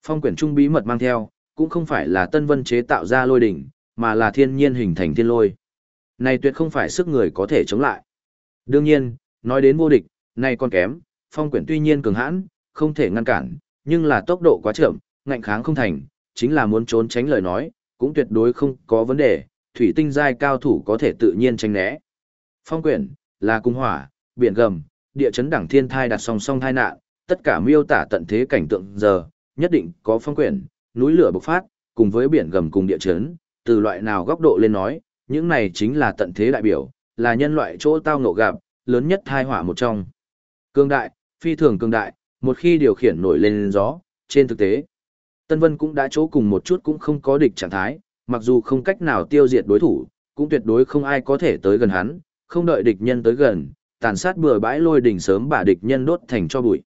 phong quyển trung bí mật mang theo, cũng không phải là Tân Vân chế tạo ra lôi đỉnh, mà là thiên nhiên hình thành thiên lôi. Này tuyệt không phải sức người có thể chống lại. Đương nhiên, nói đến vô địch, này còn kém, phong quyển tuy nhiên cường hãn, không thể ngăn cản, nhưng là tốc độ quá chậm, ngạnh kháng không thành, chính là muốn trốn tránh lời nói, cũng tuyệt đối không có vấn đề, thủy tinh giai cao thủ có thể tự nhiên tránh né. Phong quyển, là cung hỏa, biển gầm, địa chấn đẳng thiên thai đặt song song thai nạn, tất cả miêu tả tận thế cảnh tượng giờ, nhất định có phong quyển, núi lửa bộc phát, cùng với biển gầm cùng địa chấn, từ loại nào góc độ lên nói, những này chính là tận thế đại biểu, là nhân loại chỗ tao ngộ gặp, lớn nhất thai hỏa một trong. Cương đại, phi thường cương đại, một khi điều khiển nổi lên gió, trên thực tế, Tân Vân cũng đã chỗ cùng một chút cũng không có địch trạng thái, mặc dù không cách nào tiêu diệt đối thủ, cũng tuyệt đối không ai có thể tới gần hắn, không đợi địch nhân tới gần, tàn sát bừa bãi lôi đỉnh sớm bả địch nhân đốt thành cho bụi.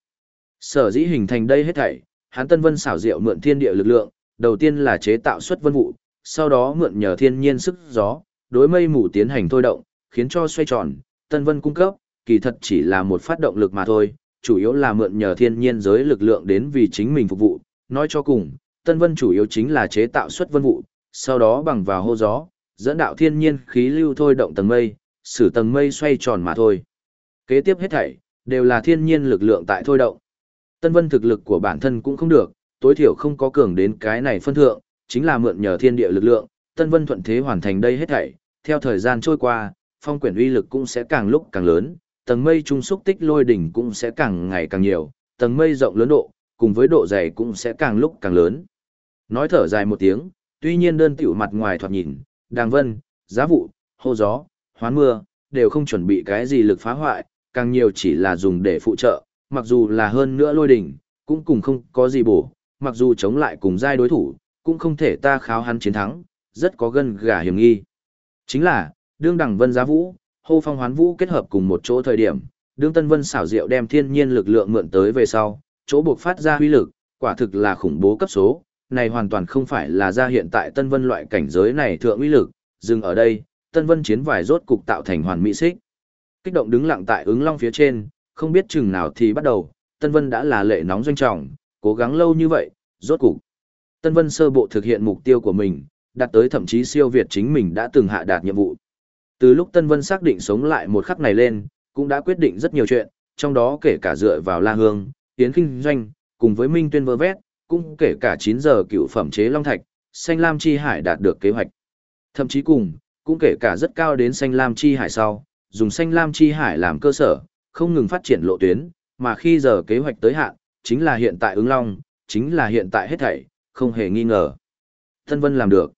Sở dĩ hình thành đây hết thảy, hắn Tân Vân xảo diệu mượn thiên địa lực lượng, đầu tiên là chế tạo xuất vân vụ, sau đó mượn nhờ thiên nhiên sức gió, đối mây mù tiến hành thôi động, khiến cho xoay tròn, Tân Vân cung cấp, kỳ thật chỉ là một phát động lực mà thôi, chủ yếu là mượn nhờ thiên nhiên giới lực lượng đến vì chính mình phục vụ, nói cho cùng, Tân Vân chủ yếu chính là chế tạo xuất vân vụ, sau đó bằng vào hô gió, dẫn đạo thiên nhiên khí lưu thôi động tầng mây, sử tầng mây xoay tròn mà thôi. Kế tiếp hết thảy, đều là thiên nhiên lực lượng tại thôi động. Tân Vân thực lực của bản thân cũng không được, tối thiểu không có cường đến cái này phân thượng, chính là mượn nhờ thiên địa lực lượng, Tân Vân thuận thế hoàn thành đây hết thảy, theo thời gian trôi qua, phong quyển uy lực cũng sẽ càng lúc càng lớn, tầng mây trung xúc tích lôi đỉnh cũng sẽ càng ngày càng nhiều, tầng mây rộng lớn độ, cùng với độ dày cũng sẽ càng lúc càng lớn. Nói thở dài một tiếng, tuy nhiên đơn tiểu mặt ngoài thoạt nhìn, đàng vân, giá vụ, hô gió, hoán mưa, đều không chuẩn bị cái gì lực phá hoại, càng nhiều chỉ là dùng để phụ trợ, mặc dù là hơn nữa lôi đỉnh, cũng cùng không có gì bổ, mặc dù chống lại cùng giai đối thủ, cũng không thể ta kháo hắn chiến thắng, rất có gân gà hiểm nghi. Chính là, đương đẳng vân giá vũ, hô phong hoán vũ kết hợp cùng một chỗ thời điểm, đương tân vân xảo diệu đem thiên nhiên lực lượng mượn tới về sau, chỗ buộc phát ra huy lực, quả thực là khủng bố cấp số, này hoàn toàn không phải là ra hiện tại tân vân loại cảnh giới này thượng uy lực, dừng ở đây, tân vân chiến vải rốt cục tạo thành hoàn mỹ xích. Kích động đứng lặng tại ứng long phía trên, không biết chừng nào thì bắt đầu, tân vân đã là lệ nóng doanh trọng, cố gắng lâu như vậy, rốt cục. Tân vân sơ bộ thực hiện mục tiêu của mình, đạt tới thậm chí siêu việt chính mình đã từng hạ đạt nhiệm vụ. Từ lúc Tân Vân xác định sống lại một khắc này lên, cũng đã quyết định rất nhiều chuyện, trong đó kể cả dựa vào La Hương, Tiến Kinh Doanh, cùng với Minh Tuyên Vơ Vét, cũng kể cả 9 giờ cựu phẩm chế Long Thạch, Xanh Lam Chi Hải đạt được kế hoạch. Thậm chí cùng, cũng kể cả rất cao đến Xanh Lam Chi Hải sau, dùng Xanh Lam Chi Hải làm cơ sở, không ngừng phát triển lộ tuyến, mà khi giờ kế hoạch tới hạn, chính là hiện tại ứng long, chính là hiện tại hết thảy, không hề nghi ngờ. Tân Vân làm được.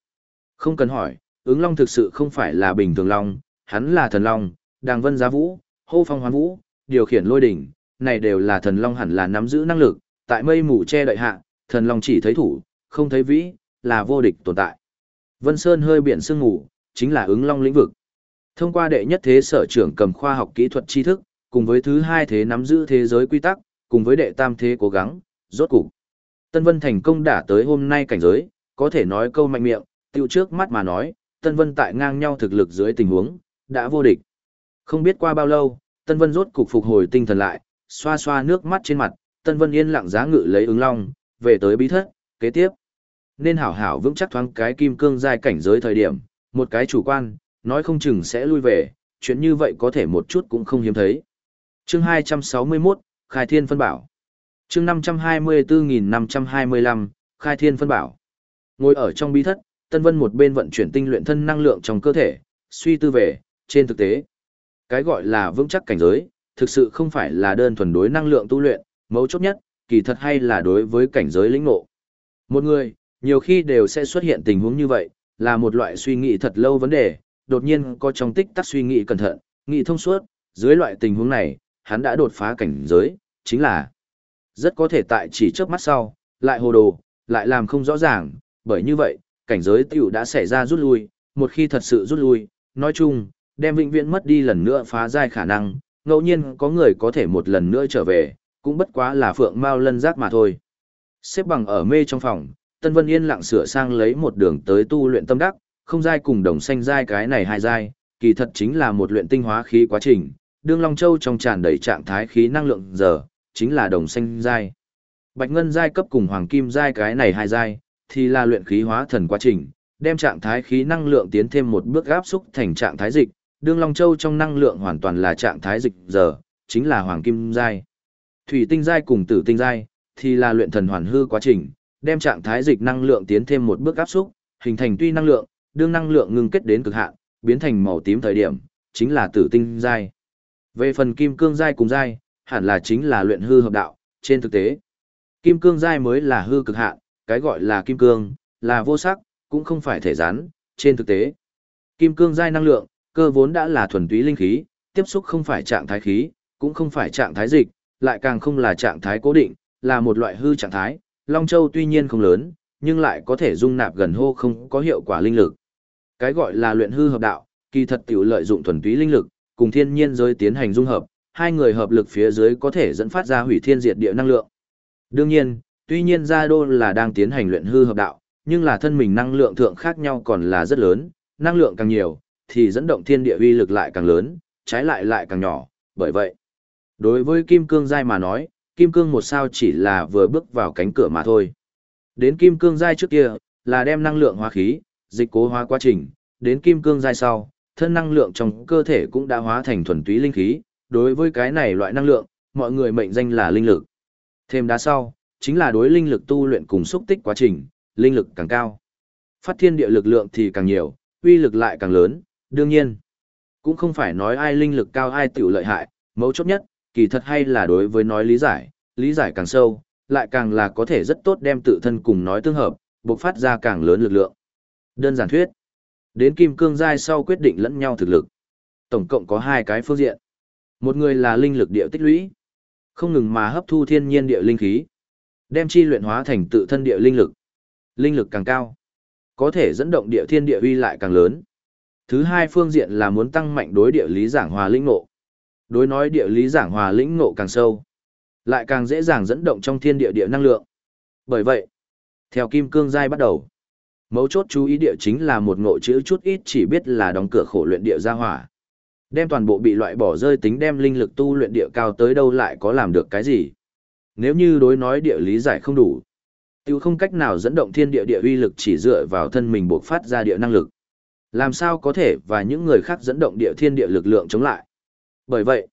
Không cần hỏi, ứng long thực sự không phải là bình thường long, hắn là thần long, đàng vân giá vũ, hô phong hoán vũ, điều khiển lôi đỉnh, này đều là thần long hẳn là nắm giữ năng lực, tại mây mù che đợi hạ, thần long chỉ thấy thủ, không thấy vĩ, là vô địch tồn tại. Vân Sơn hơi biển sương ngủ, chính là ứng long lĩnh vực. Thông qua đệ nhất thế sở trưởng cầm khoa học kỹ thuật tri thức, cùng với thứ hai thế nắm giữ thế giới quy tắc, cùng với đệ tam thế cố gắng, rốt cục. Tân Vân thành công đã tới hôm nay cảnh giới, có thể nói câu mạnh miệng, tiêu trước mắt mà nói, Tân Vân tại ngang nhau thực lực dưới tình huống, đã vô địch. Không biết qua bao lâu, Tân Vân rốt cục phục hồi tinh thần lại, xoa xoa nước mắt trên mặt, Tân Vân yên lặng giá ngự lấy ứng long, về tới bí thất, kế tiếp. Nên hảo hảo vững chắc thoáng cái kim cương giai cảnh giới thời điểm, một cái chủ quan, nói không chừng sẽ lui về, chuyện như vậy có thể một chút cũng không hiếm thấy. Chương 261, Khai Thiên Phân Bảo. Chương 524525, Khai Thiên Phân Bảo. Ngồi ở trong bí thất, Tân Vân một bên vận chuyển tinh luyện thân năng lượng trong cơ thể, suy tư về, trên thực tế. Cái gọi là vững chắc cảnh giới, thực sự không phải là đơn thuần đối năng lượng tu luyện, mấu chốt nhất, kỳ thật hay là đối với cảnh giới lĩnh ngộ. Một người, nhiều khi đều sẽ xuất hiện tình huống như vậy, là một loại suy nghĩ thật lâu vấn đề, đột nhiên có trong tích tắc suy nghĩ cẩn thận, nghĩ thông suốt, dưới loại tình huống này, hắn đã đột phá cảnh giới, chính là rất có thể tại chỉ trước mắt sau, lại hồ đồ, lại làm không rõ ràng, bởi như vậy, cảnh giới tiểu đã xảy ra rút lui, một khi thật sự rút lui, nói chung, đem vĩnh viễn mất đi lần nữa phá giai khả năng, ngẫu nhiên có người có thể một lần nữa trở về, cũng bất quá là phượng mao lân giác mà thôi. Xếp bằng ở mê trong phòng, Tân Vân Yên lặng sửa sang lấy một đường tới tu luyện tâm đắc, không giai cùng đồng xanh giai cái này hai giai, kỳ thật chính là một luyện tinh hóa khí quá trình, đương Long Châu trong tràn đầy trạng thái khí năng lượng giờ, chính là đồng xanh giai. Bạch ngân giai cấp cùng hoàng kim giai cái này hai giai, thì là luyện khí hóa thần quá trình, đem trạng thái khí năng lượng tiến thêm một bước áp xúc thành trạng thái dịch, đương Long Châu trong năng lượng hoàn toàn là trạng thái dịch giờ, chính là hoàng kim giai. Thủy tinh giai cùng tử tinh giai thì là luyện thần hoàn hư quá trình, đem trạng thái dịch năng lượng tiến thêm một bước áp xúc, hình thành tuy năng lượng, đương năng lượng ngưng kết đến cực hạn, biến thành màu tím thời điểm, chính là tử tinh giai. Về phần kim cương giai cùng giai, hẳn là chính là luyện hư hợp đạo, trên thực tế. Kim cương giai mới là hư cực hạn, cái gọi là kim cương, là vô sắc, cũng không phải thể rắn, trên thực tế. Kim cương giai năng lượng, cơ vốn đã là thuần túy linh khí, tiếp xúc không phải trạng thái khí, cũng không phải trạng thái dịch, lại càng không là trạng thái cố định, là một loại hư trạng thái. Long Châu tuy nhiên không lớn, nhưng lại có thể dung nạp gần hô không có hiệu quả linh lực. Cái gọi là luyện hư hợp đạo, kỳ thật tiểu lợi dụng thuần túy linh lực, cùng thiên nhiên giới tiến hành dung hợp, hai người hợp lực phía dưới có thể dẫn phát ra hủy thiên diệt địa năng lượng. Đương nhiên, tuy nhiên Gia Đô là đang tiến hành luyện hư hợp đạo, nhưng là thân mình năng lượng thượng khác nhau còn là rất lớn, năng lượng càng nhiều, thì dẫn động thiên địa uy lực lại càng lớn, trái lại lại càng nhỏ, bởi vậy. Đối với Kim Cương Giai mà nói, Kim Cương một sao chỉ là vừa bước vào cánh cửa mà thôi. Đến Kim Cương Giai trước kia, là đem năng lượng hóa khí, dịch cố hóa quá trình, đến Kim Cương Giai sau, thân năng lượng trong cơ thể cũng đã hóa thành thuần túy linh khí, đối với cái này loại năng lượng, mọi người mệnh danh là linh lực. Thêm đá sau, chính là đối linh lực tu luyện cùng xúc tích quá trình, linh lực càng cao. Phát thiên địa lực lượng thì càng nhiều, uy lực lại càng lớn, đương nhiên. Cũng không phải nói ai linh lực cao ai tiểu lợi hại, mấu chốt nhất, kỳ thật hay là đối với nói lý giải, lý giải càng sâu, lại càng là có thể rất tốt đem tự thân cùng nói tương hợp, bộc phát ra càng lớn lực lượng. Đơn giản thuyết, đến kim cương giai sau quyết định lẫn nhau thực lực. Tổng cộng có hai cái phương diện. Một người là linh lực địa tích lũy, không ngừng mà hấp thu thiên nhiên địa linh khí, đem chi luyện hóa thành tự thân địa linh lực. Linh lực càng cao, có thể dẫn động địa thiên địa uy lại càng lớn. Thứ hai phương diện là muốn tăng mạnh đối địa lý giảng hòa lĩnh ngộ. Đối nói địa lý giảng hòa lĩnh ngộ càng sâu, lại càng dễ dàng dẫn động trong thiên địa địa năng lượng. Bởi vậy, theo kim cương giai bắt đầu, mấu chốt chú ý địa chính là một ngộ chữ chút ít chỉ biết là đóng cửa khổ luyện địa gia hỏa. Đem toàn bộ bị loại bỏ rơi tính đem linh lực tu luyện địa cao tới đâu lại có làm được cái gì. Nếu như đối nói địa lý giải không đủ, tiêu không cách nào dẫn động thiên địa địa uy lực chỉ dựa vào thân mình buộc phát ra địa năng lực. Làm sao có thể và những người khác dẫn động địa thiên địa lực lượng chống lại. Bởi vậy,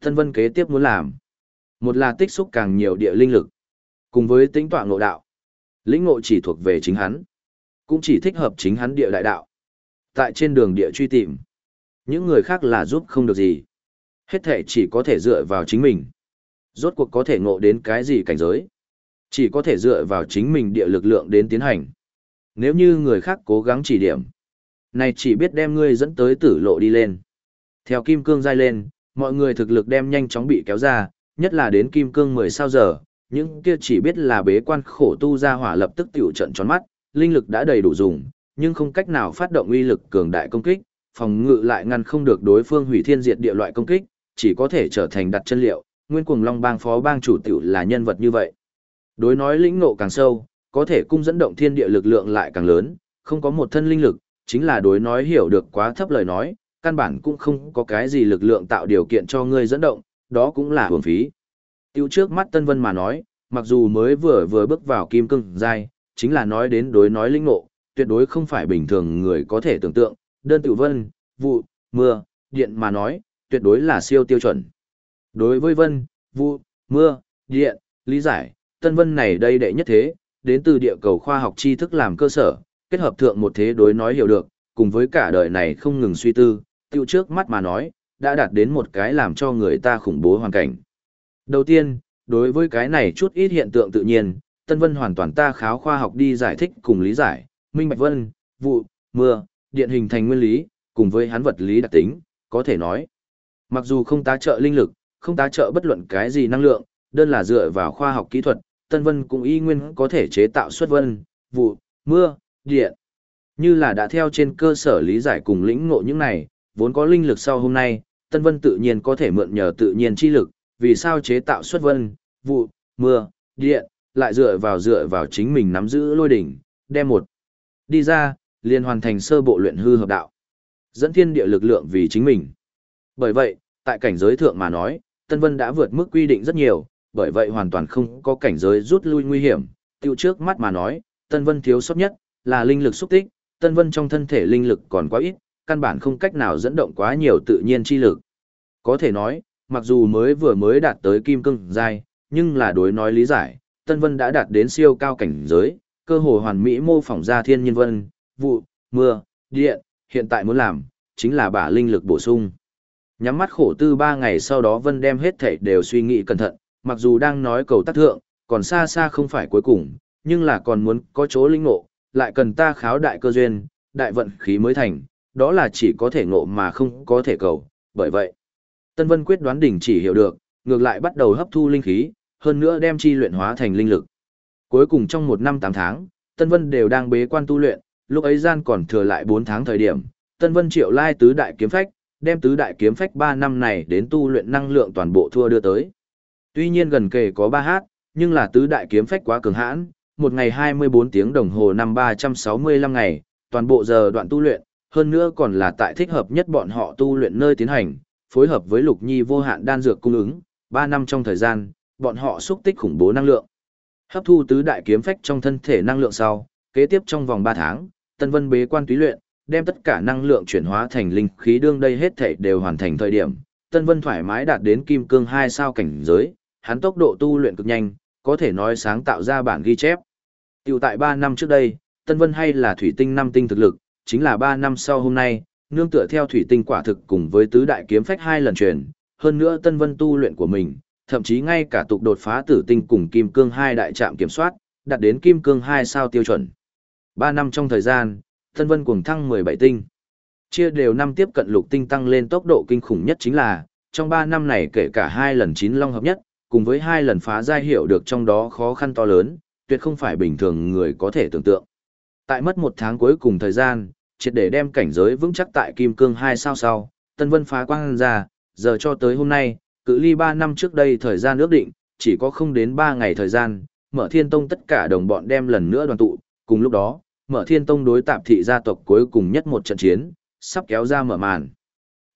thân vân kế tiếp muốn làm. Một là tích xúc càng nhiều địa linh lực, cùng với tính tọa ngộ đạo. Lĩnh ngộ chỉ thuộc về chính hắn, cũng chỉ thích hợp chính hắn địa đại đạo. Tại trên đường địa truy tìm, những người khác là giúp không được gì. Hết thể chỉ có thể dựa vào chính mình. Rốt cuộc có thể ngộ đến cái gì cảnh giới. Chỉ có thể dựa vào chính mình địa lực lượng đến tiến hành. Nếu như người khác cố gắng chỉ điểm, này chỉ biết đem ngươi dẫn tới tử lộ đi lên. Theo kim cương dai lên, mọi người thực lực đem nhanh chóng bị kéo ra, nhất là đến kim cương 10 sao giờ, những kia chỉ biết là bế quan khổ tu ra hỏa lập tức tiểu trận tròn mắt, linh lực đã đầy đủ dùng, nhưng không cách nào phát động uy lực cường đại công kích, phòng ngự lại ngăn không được đối phương hủy thiên diệt địa loại công kích, chỉ có thể trở thành đặt chân liệu, nguyên cuồng long bang phó bang chủ tiểu là nhân vật như vậy. Đối nói lĩnh ngộ càng sâu, có thể cung dẫn động thiên địa lực lượng lại càng lớn, không có một thân linh lực, chính là đối nói hiểu được quá thấp lời nói, căn bản cũng không có cái gì lực lượng tạo điều kiện cho ngươi dẫn động, đó cũng là hưởng phí. Tiêu trước mắt Tân Vân mà nói, mặc dù mới vừa vừa bước vào kim cương giai, chính là nói đến đối nói linh ngộ, tuyệt đối không phải bình thường người có thể tưởng tượng, đơn tự vân, vụ, mưa, điện mà nói, tuyệt đối là siêu tiêu chuẩn. Đối với vân, vụ, mưa, điện, lý giải, Tân Vân này đây đệ nhất thế, đến từ địa cầu khoa học tri thức làm cơ sở, kết hợp thượng một thế đối nói hiểu được, cùng với cả đời này không ngừng suy tư, tiêu trước mắt mà nói, đã đạt đến một cái làm cho người ta khủng bố hoàn cảnh. Đầu tiên, đối với cái này chút ít hiện tượng tự nhiên, Tân Vân hoàn toàn ta kháo khoa học đi giải thích cùng lý giải, minh bạch vân, vụ, mưa, điện hình thành nguyên lý, cùng với hắn vật lý đặc tính, có thể nói. Mặc dù không tá trợ linh lực, không tá trợ bất luận cái gì năng lượng, đơn là dựa vào khoa học kỹ thuật, Tân Vân cũng y nguyên có thể chế tạo xuất vân, vụ, mưa, điện. Như là đã theo trên cơ sở lý giải cùng lĩnh ngộ những này, vốn có linh lực sau hôm nay, Tân Vân tự nhiên có thể mượn nhờ tự nhiên chi lực, vì sao chế tạo xuất vân, vụ, mưa, điện, lại dựa vào dựa vào chính mình nắm giữ lôi đỉnh, đem một đi ra, liền hoàn thành sơ bộ luyện hư hợp đạo. Dẫn thiên địa lực lượng vì chính mình. Bởi vậy, tại cảnh giới thượng mà nói, Tân Vân đã vượt mức quy định rất nhiều, bởi vậy hoàn toàn không có cảnh giới rút lui nguy hiểm. Tiêu trước mắt mà nói, Tân Vân thiếu sót nhất là linh lực xúc tích, Tân Vân trong thân thể linh lực còn quá ít, căn bản không cách nào dẫn động quá nhiều tự nhiên chi lực. Có thể nói, mặc dù mới vừa mới đạt tới kim cương giai, nhưng là đối nói lý giải, Tân Vân đã đạt đến siêu cao cảnh giới, cơ hồ hoàn mỹ mô phỏng ra thiên nhiên vân, vụ, mưa, điện, hiện tại muốn làm, chính là bả linh lực bổ sung. Nhắm mắt khổ tư ba ngày sau đó Vân đem hết thảy đều suy nghĩ cẩn thận, mặc dù đang nói cầu tác thượng, còn xa xa không phải cuối cùng, nhưng là còn muốn có chỗ linh ngộ, lại cần ta kháo đại cơ duyên, đại vận khí mới thành, đó là chỉ có thể ngộ mà không có thể cầu, bởi vậy. Tân Vân quyết đoán đỉnh chỉ hiểu được, ngược lại bắt đầu hấp thu linh khí, hơn nữa đem chi luyện hóa thành linh lực. Cuối cùng trong một năm tám tháng, Tân Vân đều đang bế quan tu luyện, lúc ấy gian còn thừa lại bốn tháng thời điểm, Tân Vân triệu lai tứ đại kiếm phách, đem tứ đại kiếm phách ba năm này đến tu luyện năng lượng toàn bộ thua đưa tới. Tuy nhiên gần kề có ba hát, nhưng là tứ đại kiếm phách quá cường hãn, một ngày 24 tiếng đồng hồ năm 365 ngày, toàn bộ giờ đoạn tu luyện, hơn nữa còn là tại thích hợp nhất bọn họ tu luyện nơi tiến hành, phối hợp với Lục Nhi vô hạn đan dược cung ứng, 3 năm trong thời gian, bọn họ xúc tích khủng bố năng lượng. Hấp thu tứ đại kiếm phách trong thân thể năng lượng sau, kế tiếp trong vòng 3 tháng, Tân Vân bế quan túy luyện, đem tất cả năng lượng chuyển hóa thành linh khí đương đây hết thảy đều hoàn thành thời điểm, Tân Vân thoải mái đạt đến kim cương 2 sao cảnh giới, hắn tốc độ tu luyện cực nhanh, có thể nói sáng tạo ra bản ghi chép. Tiểu tại 3 năm trước đây, Tân Vân hay là thủy tinh năm tinh thực lực, chính là 3 năm sau hôm nay, nương tựa theo thủy tinh quả thực cùng với tứ đại kiếm phách hai lần truyền, hơn nữa Tân Vân tu luyện của mình, thậm chí ngay cả tục đột phá tử tinh cùng kim cương hai đại trạm kiểm soát, đạt đến kim cương 2 sao tiêu chuẩn. 3 năm trong thời gian, Tân Vân cuồng thăng 17 tinh. Chia đều năm tiếp cận lục tinh tăng lên tốc độ kinh khủng nhất chính là, trong 3 năm này kể cả hai lần chín long hợp nhất, cùng với hai lần phá giai hiểu được trong đó khó khăn to lớn, tuyệt không phải bình thường người có thể tưởng tượng. Tại mất một tháng cuối cùng thời gian, triệt để đem cảnh giới vững chắc tại Kim Cương 2 sao sau, Tân Vân phá quang ra, giờ cho tới hôm nay, cự ly 3 năm trước đây thời gian ước định, chỉ có không đến 3 ngày thời gian, mở thiên tông tất cả đồng bọn đem lần nữa đoàn tụ, cùng lúc đó, mở thiên tông đối tạp thị gia tộc cuối cùng nhất một trận chiến, sắp kéo ra mở màn.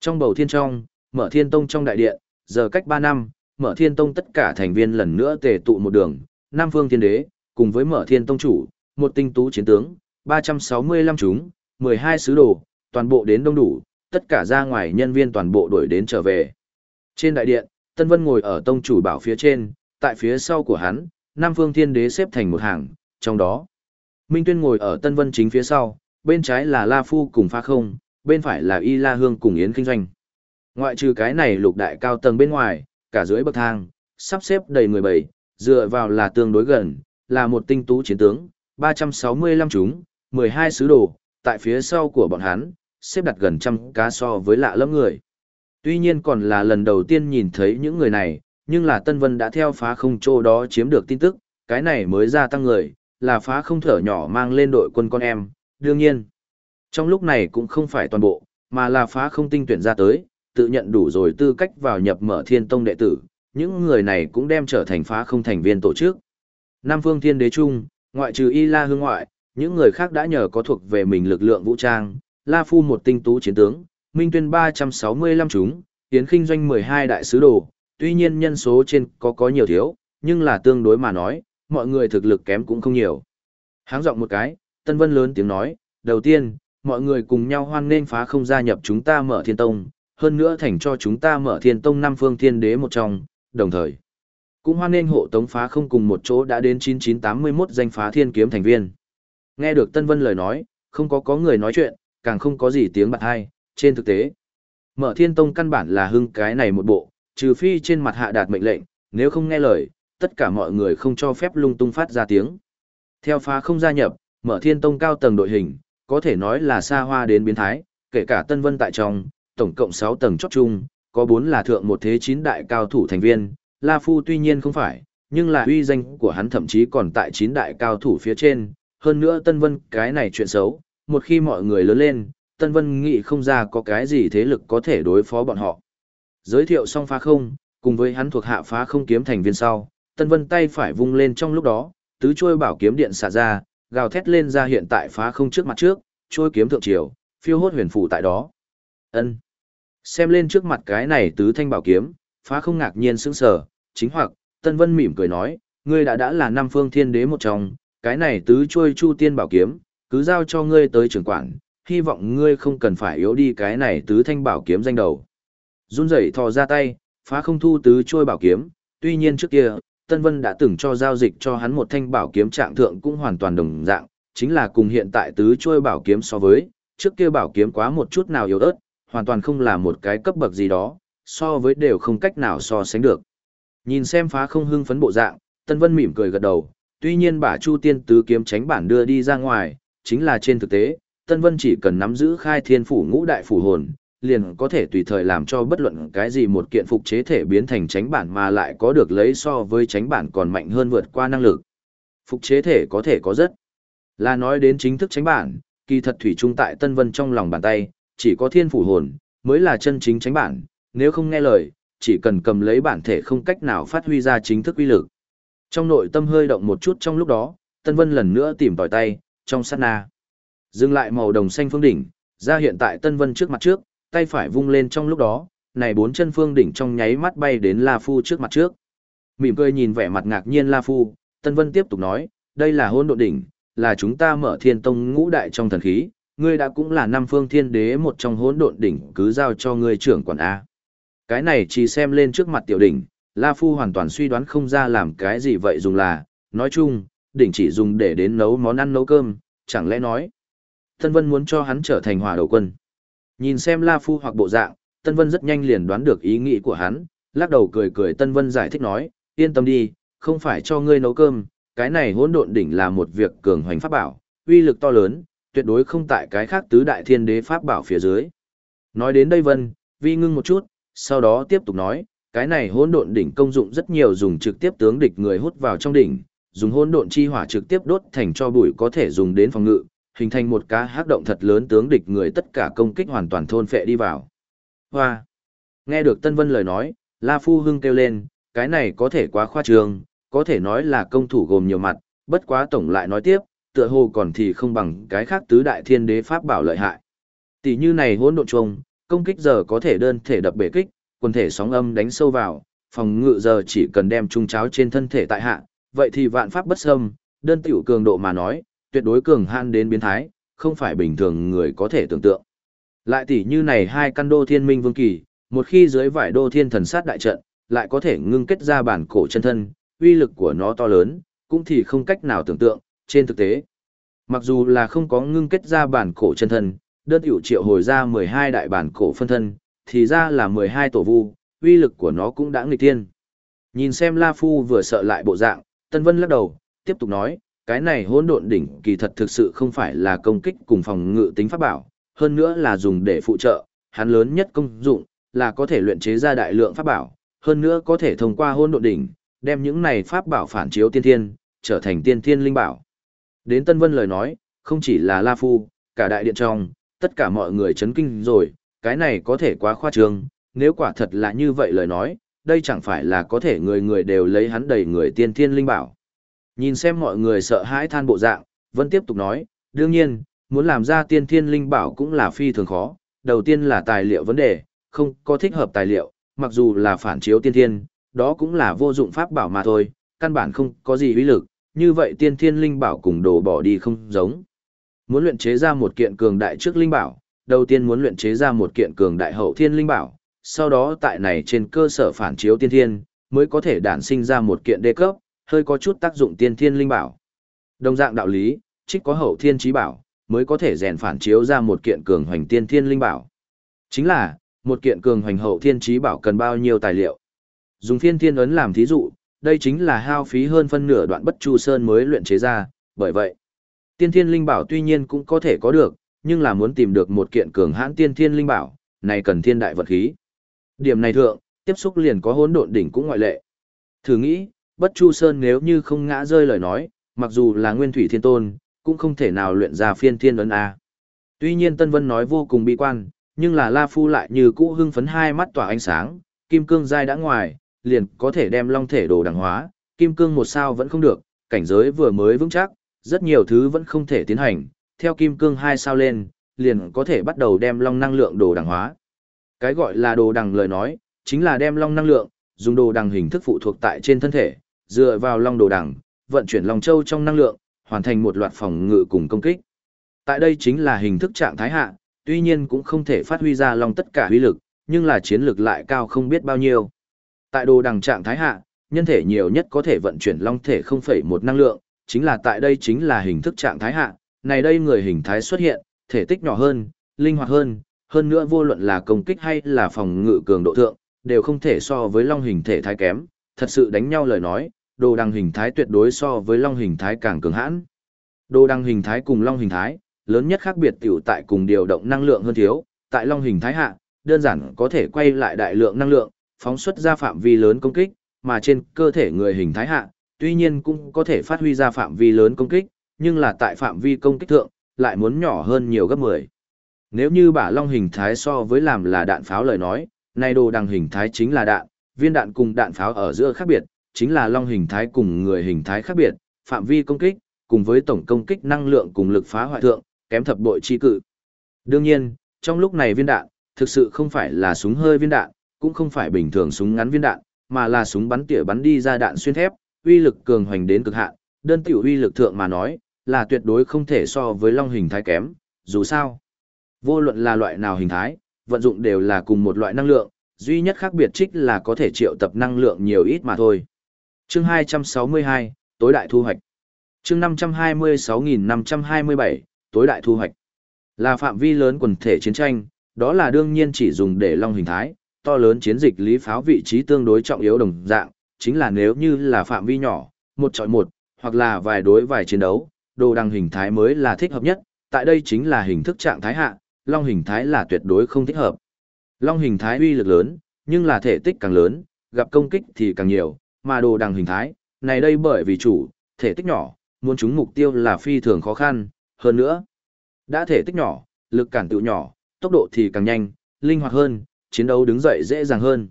Trong bầu thiên trong, mở thiên tông trong đại điện, giờ cách 3 năm, mở thiên tông tất cả thành viên lần nữa tề tụ một đường, Nam Phương Thiên Đế, cùng với mở thiên tông chủ, một tinh tú chiến tướng, 365 chúng, 12 sứ đồ, toàn bộ đến đông đủ, tất cả ra ngoài nhân viên toàn bộ đuổi đến trở về. Trên đại điện, Tân Vân ngồi ở tông chủ bảo phía trên, tại phía sau của hắn, Nam Phương Thiên Đế xếp thành một hàng, trong đó, Minh Tuyên ngồi ở Tân Vân chính phía sau, bên trái là La Phu cùng Pha Không, bên phải là Y La Hương cùng Yến Kinh Doanh. Ngoại trừ cái này lục đại cao tầng bên ngoài, cả dưới bậc thang, sắp xếp đầy người bảy, dựa vào là tương đối gần, là một tinh tú chiến tướng, 365 chúng, 12 sứ đồ, tại phía sau của bọn hắn, xếp đặt gần trăm cá so với lạ lẫm người. Tuy nhiên còn là lần đầu tiên nhìn thấy những người này, nhưng là Tân Vân đã theo phá không chỗ đó chiếm được tin tức, cái này mới gia tăng người, là phá không thở nhỏ mang lên đội quân con em, đương nhiên. Trong lúc này cũng không phải toàn bộ, mà là phá không tinh tuyển ra tới, tự nhận đủ rồi tư cách vào nhập mở thiên tông đệ tử, những người này cũng đem trở thành phá không thành viên tổ chức. Nam phương thiên đế trung, ngoại trừ y la hương ngoại, những người khác đã nhờ có thuộc về mình lực lượng vũ trang, La Phu một tinh tú chiến tướng, Minh Tuyên 365 chúng, Tiến Kinh doanh 12 đại sứ đồ, tuy nhiên nhân số trên có có nhiều thiếu, nhưng là tương đối mà nói, mọi người thực lực kém cũng không nhiều. Háng giọng một cái, Tân Vân lớn tiếng nói, đầu tiên, mọi người cùng nhau hoan nên phá không gia nhập chúng ta mở thiên tông, hơn nữa thành cho chúng ta mở thiên tông năm phương thiên đế một trong, đồng thời. Cũng hoan nên hộ tống phá không cùng một chỗ đã đến 9981 danh phá thiên kiếm thành viên. Nghe được Tân Vân lời nói, không có có người nói chuyện, càng không có gì tiếng bạc hay, trên thực tế. Mở thiên tông căn bản là hưng cái này một bộ, trừ phi trên mặt hạ đạt mệnh lệnh, nếu không nghe lời, tất cả mọi người không cho phép lung tung phát ra tiếng. Theo phá không gia nhập, mở thiên tông cao tầng đội hình, có thể nói là xa hoa đến biến thái, kể cả Tân Vân tại trong, tổng cộng 6 tầng chót chung, có 4 là thượng một thế 9 đại cao thủ thành viên, La Phu tuy nhiên không phải, nhưng là uy danh của hắn thậm chí còn tại 9 đại cao thủ phía trên, hơn nữa Tân Vân cái này chuyện xấu, một khi mọi người lớn lên, Tân Vân nghĩ không ra có cái gì thế lực có thể đối phó bọn họ. Giới thiệu xong phá không, cùng với hắn thuộc hạ phá không kiếm thành viên sau, Tân Vân tay phải vung lên trong lúc đó, tứ trôi bảo kiếm điện xả ra, gào thét lên ra hiện tại phá không trước mặt trước, trôi kiếm thượng triều, phiêu hốt huyền phủ tại đó. Ân. Xem lên trước mặt cái này tứ thanh bảo kiếm, phá không ngạc nhiên sững sờ, chính hoặc, Tân Vân mỉm cười nói, ngươi đã đã là năm phương thiên đế một trong, cái này tứ trôi chu tiên bảo kiếm, cứ giao cho ngươi tới trưởng quản, hy vọng ngươi không cần phải yếu đi cái này tứ thanh bảo kiếm danh đầu. Run rẩy thò ra tay, phá không thu tứ trôi bảo kiếm, tuy nhiên trước kia, Tân Vân đã từng cho giao dịch cho hắn một thanh bảo kiếm trạng thượng cũng hoàn toàn đồng dạng, chính là cùng hiện tại tứ trôi bảo kiếm so với, trước kia bảo kiếm quá một chút nào yếu ớt, hoàn toàn không là một cái cấp bậc gì đó, so với đều không cách nào so sánh được. Nhìn xem phá không hưng phấn bộ dạng, Tân Vân mỉm cười gật đầu, tuy nhiên bả Chu Tiên tứ kiếm tránh bản đưa đi ra ngoài, chính là trên thực tế, Tân Vân chỉ cần nắm giữ khai thiên phủ ngũ đại phủ hồn, liền có thể tùy thời làm cho bất luận cái gì một kiện phục chế thể biến thành tránh bản mà lại có được lấy so với tránh bản còn mạnh hơn vượt qua năng lực. Phục chế thể có thể có rất. Là nói đến chính thức tránh bản, kỳ thật thủy trung tại Tân Vân trong lòng bàn tay, chỉ có thiên phủ hồn, mới là chân chính tránh bản, nếu không nghe lời, chỉ cần cầm lấy bản thể không cách nào phát huy ra chính thức uy lực. Trong nội tâm hơi động một chút trong lúc đó, Tân Vân lần nữa tìm tòi tay, trong sát na. Dừng lại màu đồng xanh phương đỉnh, ra hiện tại Tân Vân trước mặt trước, tay phải vung lên trong lúc đó, này bốn chân phương đỉnh trong nháy mắt bay đến La Phu trước mặt trước. Mỉm cười nhìn vẻ mặt ngạc nhiên La Phu, Tân Vân tiếp tục nói, đây là hôn độ đỉnh, là chúng ta mở thiên tông ngũ đại trong thần khí, ngươi đã cũng là năm phương thiên đế một trong hỗn độn đỉnh cứ giao cho ngươi trưởng quản A. Cái này chỉ xem lên trước mặt tiểu đỉnh, La Phu hoàn toàn suy đoán không ra làm cái gì vậy dùng là, nói chung, đỉnh chỉ dùng để đến nấu món ăn nấu cơm, chẳng lẽ nói. Tân Vân muốn cho hắn trở thành hỏa đầu quân. Nhìn xem La Phu hoặc bộ dạng, Tân Vân rất nhanh liền đoán được ý nghĩ của hắn, lắc đầu cười cười Tân Vân giải thích nói, yên tâm đi, không phải cho ngươi nấu cơm, cái này hỗn độn đỉnh là một việc cường hoành pháp bảo, uy lực to lớn, tuyệt đối không tại cái khác tứ đại thiên đế pháp bảo phía dưới. Nói đến đây Vân, vi ngưng một chút, sau đó tiếp tục nói, cái này hỗn độn đỉnh công dụng rất nhiều dùng trực tiếp tướng địch người hút vào trong đỉnh, dùng hỗn độn chi hỏa trực tiếp đốt thành cho bụi có thể dùng đến phòng ngự, hình thành một cá hắc động thật lớn tướng địch người tất cả công kích hoàn toàn thôn phệ đi vào. Hoa! Nghe được Tân Vân lời nói, La Phu Hưng kêu lên, cái này có thể quá khoa trương, có thể nói là công thủ gồm nhiều mặt, bất quá tổng lại nói tiếp, tựa hồ còn thì không bằng cái khác tứ đại thiên đế pháp bảo lợi hại. Tỷ như này hỗn độn trùng, công kích giờ có thể đơn thể đập bể kích, quần thể sóng âm đánh sâu vào, phòng ngự giờ chỉ cần đem trung cháo trên thân thể tại hạ, vậy thì vạn pháp bất xâm, đơn tiểu cường độ mà nói, tuyệt đối cường han đến biến thái, không phải bình thường người có thể tưởng tượng. Lại tỷ như này hai căn đô thiên minh vương kỳ, một khi dưới vải đô thiên thần sát đại trận, lại có thể ngưng kết ra bản cổ chân thân, uy lực của nó to lớn, cũng thì không cách nào tưởng tượng, trên thực tế. Mặc dù là không có ngưng kết ra bản cổ chân thân, đơn tiểu triệu hồi ra 12 đại bản cổ phân thân, thì ra là 12 tổ vu, uy lực của nó cũng đã nghịch tiên. Nhìn xem La Phu vừa sợ lại bộ dạng, Tân Vân lắc đầu, tiếp tục nói, cái này hỗn độn đỉnh kỳ thật thực sự không phải là công kích cùng phòng ngự tính pháp bảo, hơn nữa là dùng để phụ trợ, hắn lớn nhất công dụng là có thể luyện chế ra đại lượng pháp bảo, hơn nữa có thể thông qua hỗn độn đỉnh, đem những này pháp bảo phản chiếu tiên thiên, trở thành tiên thiên linh bảo. Đến Tân Vân lời nói, không chỉ là La Phu, cả đại điện trong, tất cả mọi người chấn kinh rồi, cái này có thể quá khoa trương, nếu quả thật là như vậy lời nói, đây chẳng phải là có thể người người đều lấy hắn đầy người tiên thiên linh bảo. Nhìn xem mọi người sợ hãi than bộ dạng, Vân tiếp tục nói, đương nhiên, muốn làm ra tiên thiên linh bảo cũng là phi thường khó, đầu tiên là tài liệu vấn đề, không có thích hợp tài liệu, mặc dù là phản chiếu tiên thiên, đó cũng là vô dụng pháp bảo mà thôi, căn bản không có gì uy lực, như vậy tiên thiên linh bảo cùng đồ bỏ đi không giống. Muốn luyện chế ra một kiện cường đại trước linh bảo, đầu tiên muốn luyện chế ra một kiện cường đại hậu thiên linh bảo, sau đó tại này trên cơ sở phản chiếu tiên thiên, mới có thể đản sinh ra một kiện đê cấp, hơi có chút tác dụng tiên thiên linh bảo. Đồng dạng đạo lý, trích có hậu thiên trí bảo, mới có thể rèn phản chiếu ra một kiện cường hoành tiên thiên linh bảo. Chính là, một kiện cường hoành hậu thiên trí bảo cần bao nhiêu tài liệu. Dùng thiên thiên ấn làm thí dụ, đây chính là hao phí hơn phân nửa đoạn bất chu sơn mới luyện chế ra, bởi vậy, tiên thiên linh bảo tuy nhiên cũng có thể có được, nhưng là muốn tìm được một kiện cường hãn tiên thiên linh bảo, này cần thiên đại vật khí. Điểm này thượng, tiếp xúc liền có hỗn độn đỉnh cũng ngoại lệ. Thử nghĩ, bất chu sơn nếu như không ngã rơi lời nói, mặc dù là nguyên thủy thiên tôn, cũng không thể nào luyện ra phiên thiên ấn A. Tuy nhiên Tân Vân nói vô cùng bi quan, nhưng là La Phu lại như cũ hưng phấn hai mắt tỏa ánh sáng, kim cương dai đã ngoài, liền có thể đem long thể đồ đẳng hóa, kim cương một sao vẫn không được, cảnh giới vừa mới vững chắc, rất nhiều thứ vẫn không thể tiến hành, theo kim cương hai sao lên, liền có thể bắt đầu đem long năng lượng đồ đẳng hóa. Cái gọi là đồ đẳng lời nói, chính là đem long năng lượng, dùng đồ đẳng hình thức phụ thuộc tại trên thân thể, dựa vào long đồ đẳng, vận chuyển long châu trong năng lượng, hoàn thành một loạt phòng ngự cùng công kích. Tại đây chính là hình thức trạng thái hạ, tuy nhiên cũng không thể phát huy ra long tất cả uy lực, nhưng là chiến lực lại cao không biết bao nhiêu. Tại đồ đẳng trạng thái hạ, nhân thể nhiều nhất có thể vận chuyển long thể 0,1 năng lượng, chính là tại đây chính là hình thức trạng thái hạ, này đây người hình thái xuất hiện, thể tích nhỏ hơn, linh hoạt hơn, hơn nữa vô luận là công kích hay là phòng ngự cường độ thượng, đều không thể so với long hình thể thái kém, thật sự đánh nhau lời nói, đồ đằng hình thái tuyệt đối so với long hình thái càng cường hãn. Đồ đằng hình thái cùng long hình thái, lớn nhất khác biệt tiểu tại cùng điều động năng lượng hơn thiếu, tại long hình thái hạ, đơn giản có thể quay lại đại lượng năng lượng, phóng xuất ra phạm vi lớn công kích, mà trên cơ thể người hình thái hạ, tuy nhiên cũng có thể phát huy ra phạm vi lớn công kích, nhưng là tại phạm vi công kích thượng, lại muốn nhỏ hơn nhiều gấp 10. Nếu như bả long hình thái so với làm là đạn pháo lời nói, nay đồ đằng hình thái chính là đạn, viên đạn cùng đạn pháo ở giữa khác biệt, chính là long hình thái cùng người hình thái khác biệt, phạm vi công kích, cùng với tổng công kích năng lượng cùng lực phá hoại thượng, kém thập bội chi cự. Đương nhiên, trong lúc này viên đạn, thực sự không phải là súng hơi viên đạn, cũng không phải bình thường súng ngắn viên đạn, mà là súng bắn tỉa bắn đi ra đạn xuyên thép, uy lực cường hoành đến cực hạn, đơn tiểu uy lực thượng mà nói, là tuyệt đối không thể so với long hình thái kém, dù sao. Vô luận là loại nào hình thái, vận dụng đều là cùng một loại năng lượng, duy nhất khác biệt trích là có thể triệu tập năng lượng nhiều ít mà thôi. Chương 262, tối đại thu hoạch. Chương 526.527, tối đại thu hoạch. Là phạm vi lớn quần thể chiến tranh, đó là đương nhiên chỉ dùng để long hình thái, to lớn chiến dịch lý pháo vị trí tương đối trọng yếu đồng dạng, chính là nếu như là phạm vi nhỏ, một chọi một, hoặc là vài đối vài chiến đấu, đồ đằng hình thái mới là thích hợp nhất, tại đây chính là hình thức trạng thái hạ, long hình thái là tuyệt đối không thích hợp. Long hình thái uy lực lớn, nhưng là thể tích càng lớn, gặp công kích thì càng nhiều, mà đồ đằng hình thái, này đây bởi vì chủ, thể tích nhỏ, muốn trúng mục tiêu là phi thường khó khăn, hơn nữa. Đã thể tích nhỏ, lực cản tự nhỏ, tốc độ thì càng nhanh, linh hoạt hơn, chiến đấu đứng dậy dễ dàng hơn.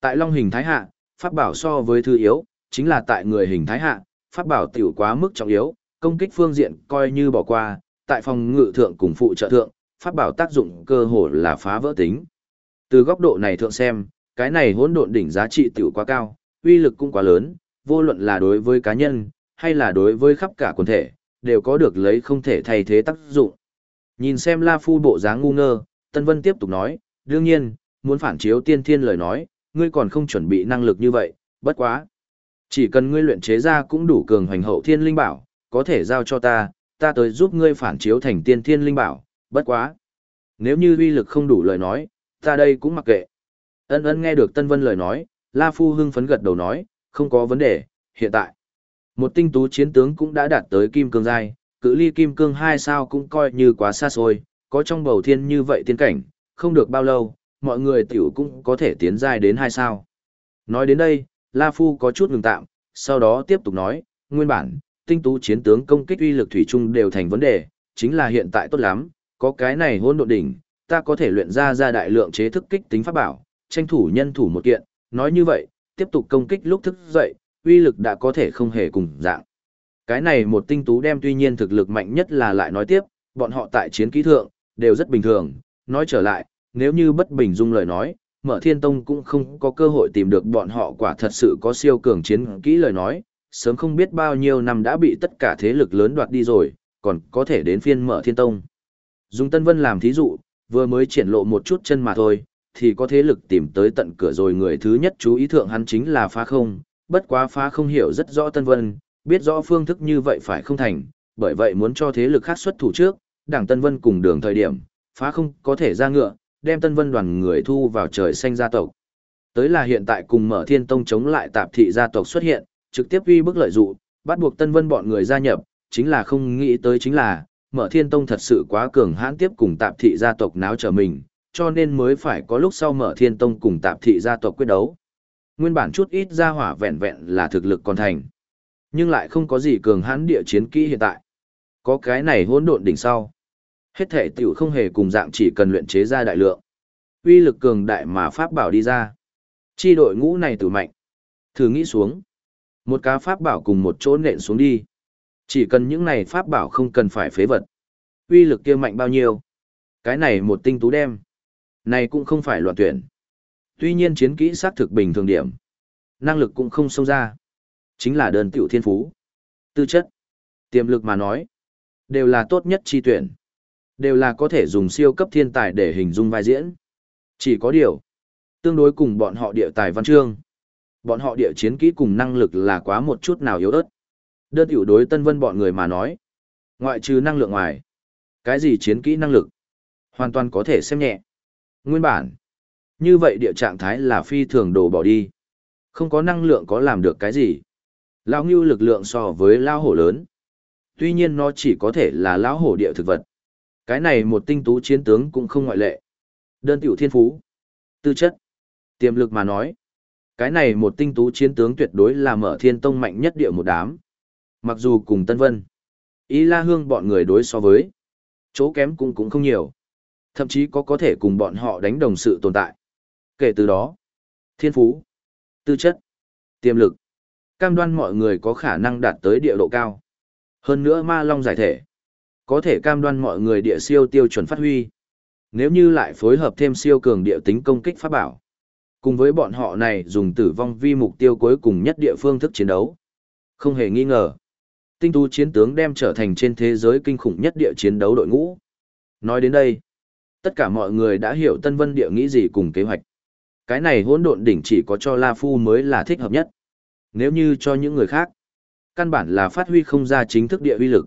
Tại long hình thái hạ, pháp bảo so với thư yếu, chính là tại người hình thái hạ, pháp bảo tiểu quá mức trọng yếu, công kích phương diện coi như bỏ qua, tại phòng ngự thượng cùng phụ trợ thượng, pháp bảo tác dụng cơ hồ là phá vỡ tính. Từ góc độ này thượng xem, cái này hỗn độn đỉnh giá trị tiểu quá cao, uy lực cũng quá lớn, vô luận là đối với cá nhân, hay là đối với khắp cả quần thể, đều có được lấy không thể thay thế tác dụng. Nhìn xem La Phu bộ dáng ngu ngơ, Tân Vân tiếp tục nói, đương nhiên, muốn phản chiếu tiên thiên lời nói, ngươi còn không chuẩn bị năng lực như vậy, bất quá. Chỉ cần ngươi luyện chế ra cũng đủ cường hoành hậu thiên linh bảo, có thể giao cho ta, ta tới giúp ngươi phản chiếu thành tiên thiên linh bảo, bất quá. Nếu như uy lực không đủ lời nói, ta đây cũng mặc kệ. Ân ân nghe được Tân Vân lời nói, La Phu hưng phấn gật đầu nói, không có vấn đề, hiện tại. Một tinh tú chiến tướng cũng đã đạt tới kim cương giai, cự ly kim cương hai sao cũng coi như quá xa xôi, có trong bầu thiên như vậy tiên cảnh, không được bao lâu, mọi người tiểu cũng có thể tiến giai đến hai sao. Nói đến đây, La Phu có chút ngừng tạm, sau đó tiếp tục nói, nguyên bản, tinh tú chiến tướng công kích uy lực thủy chung đều thành vấn đề, chính là hiện tại tốt lắm, có cái này hôn độn đỉnh, ta có thể luyện ra ra đại lượng chế thức kích tính pháp bảo, tranh thủ nhân thủ một kiện, nói như vậy, tiếp tục công kích lúc thức dậy, uy lực đã có thể không hề cùng dạng. Cái này một tinh tú đem tuy nhiên thực lực mạnh nhất là lại nói tiếp, bọn họ tại chiến kỹ thượng, đều rất bình thường, nói trở lại, nếu như bất bình dung lời nói, mở thiên tông cũng không có cơ hội tìm được bọn họ quả thật sự có siêu cường chiến kỹ lời nói, sớm không biết bao nhiêu năm đã bị tất cả thế lực lớn đoạt đi rồi, còn có thể đến phiên mở thiên tông. Dùng Tân Vân làm thí dụ, vừa mới triển lộ một chút chân mà thôi, thì có thế lực tìm tới tận cửa rồi người thứ nhất chú ý thượng hắn chính là phá không, bất quá phá không hiểu rất rõ Tân Vân, biết rõ phương thức như vậy phải không thành, bởi vậy muốn cho thế lực khác xuất thủ trước, đảng Tân Vân cùng đường thời điểm, phá không có thể ra ngựa, đem Tân Vân đoàn người thu vào trời xanh gia tộc. Tới là hiện tại cùng mở thiên tông chống lại tạp thị gia tộc xuất hiện, trực tiếp uy bức lợi dụ, bắt buộc Tân Vân bọn người gia nhập, chính là không nghĩ tới chính là, mở thiên tông thật sự quá cường hãn tiếp cùng tạp thị gia tộc náo trở mình, cho nên mới phải có lúc sau mở thiên tông cùng tạp thị gia tộc quyết đấu. Nguyên bản chút ít gia hỏa vẹn vẹn là thực lực còn thành, nhưng lại không có gì cường hãn địa chiến kỹ hiện tại. Có cái này hỗn độn đỉnh sau. Hết thể tiểu không hề cùng dạng chỉ cần luyện chế ra đại lượng. Uy lực cường đại mà pháp bảo đi ra. Chi đội ngũ này tử mạnh. Thử nghĩ xuống. Một cá pháp bảo cùng một chỗ nện xuống đi. Chỉ cần những này pháp bảo không cần phải phế vật. Uy lực kia mạnh bao nhiêu? Cái này một tinh tú đem. Này cũng không phải loạn tuyển. Tuy nhiên chiến kỹ xác thực bình thường điểm. Năng lực cũng không xông ra. Chính là đơn tiểu thiên phú. Tư chất. Tiềm lực mà nói. Đều là tốt nhất chi tuyển. Đều là có thể dùng siêu cấp thiên tài để hình dung vai diễn. Chỉ có điều. Tương đối cùng bọn họ địa tài văn chương. Bọn họ địa chiến kỹ cùng năng lực là quá một chút nào yếu ớt. Đơn tiểu đối tân vân bọn người mà nói. Ngoại trừ năng lượng ngoài. Cái gì chiến kỹ năng lực? Hoàn toàn có thể xem nhẹ. Nguyên bản. Như vậy địa trạng thái là phi thường đồ bỏ đi. Không có năng lượng có làm được cái gì. Lão ngưu lực lượng so với lão hổ lớn. Tuy nhiên nó chỉ có thể là lão hổ địa thực vật. Cái này một tinh tú chiến tướng cũng không ngoại lệ. Đơn tiểu thiên phú. Tư chất. Tiềm lực mà nói. Cái này một tinh tú chiến tướng tuyệt đối là mở thiên tông mạnh nhất địa một đám. Mặc dù cùng Tân Vân. Ý la hương bọn người đối so với. Chỗ kém cũng cũng không nhiều. Thậm chí có có thể cùng bọn họ đánh đồng sự tồn tại. Kể từ đó. Thiên phú. Tư chất. Tiềm lực. Cam đoan mọi người có khả năng đạt tới địa độ cao. Hơn nữa ma long giải thể. Có thể cam đoan mọi người địa siêu tiêu chuẩn phát huy. Nếu như lại phối hợp thêm siêu cường địa tính công kích pháp bảo. Cùng với bọn họ này dùng tử vong vi mục tiêu cuối cùng nhất địa phương thức chiến đấu. Không hề nghi ngờ. Tinh tú chiến tướng đem trở thành trên thế giới kinh khủng nhất địa chiến đấu đội ngũ. Nói đến đây, tất cả mọi người đã hiểu Tân Vân địa nghĩ gì cùng kế hoạch. Cái này hỗn độn đỉnh chỉ có cho La Phu mới là thích hợp nhất. Nếu như cho những người khác, căn bản là phát huy không ra chính thức địa uy lực.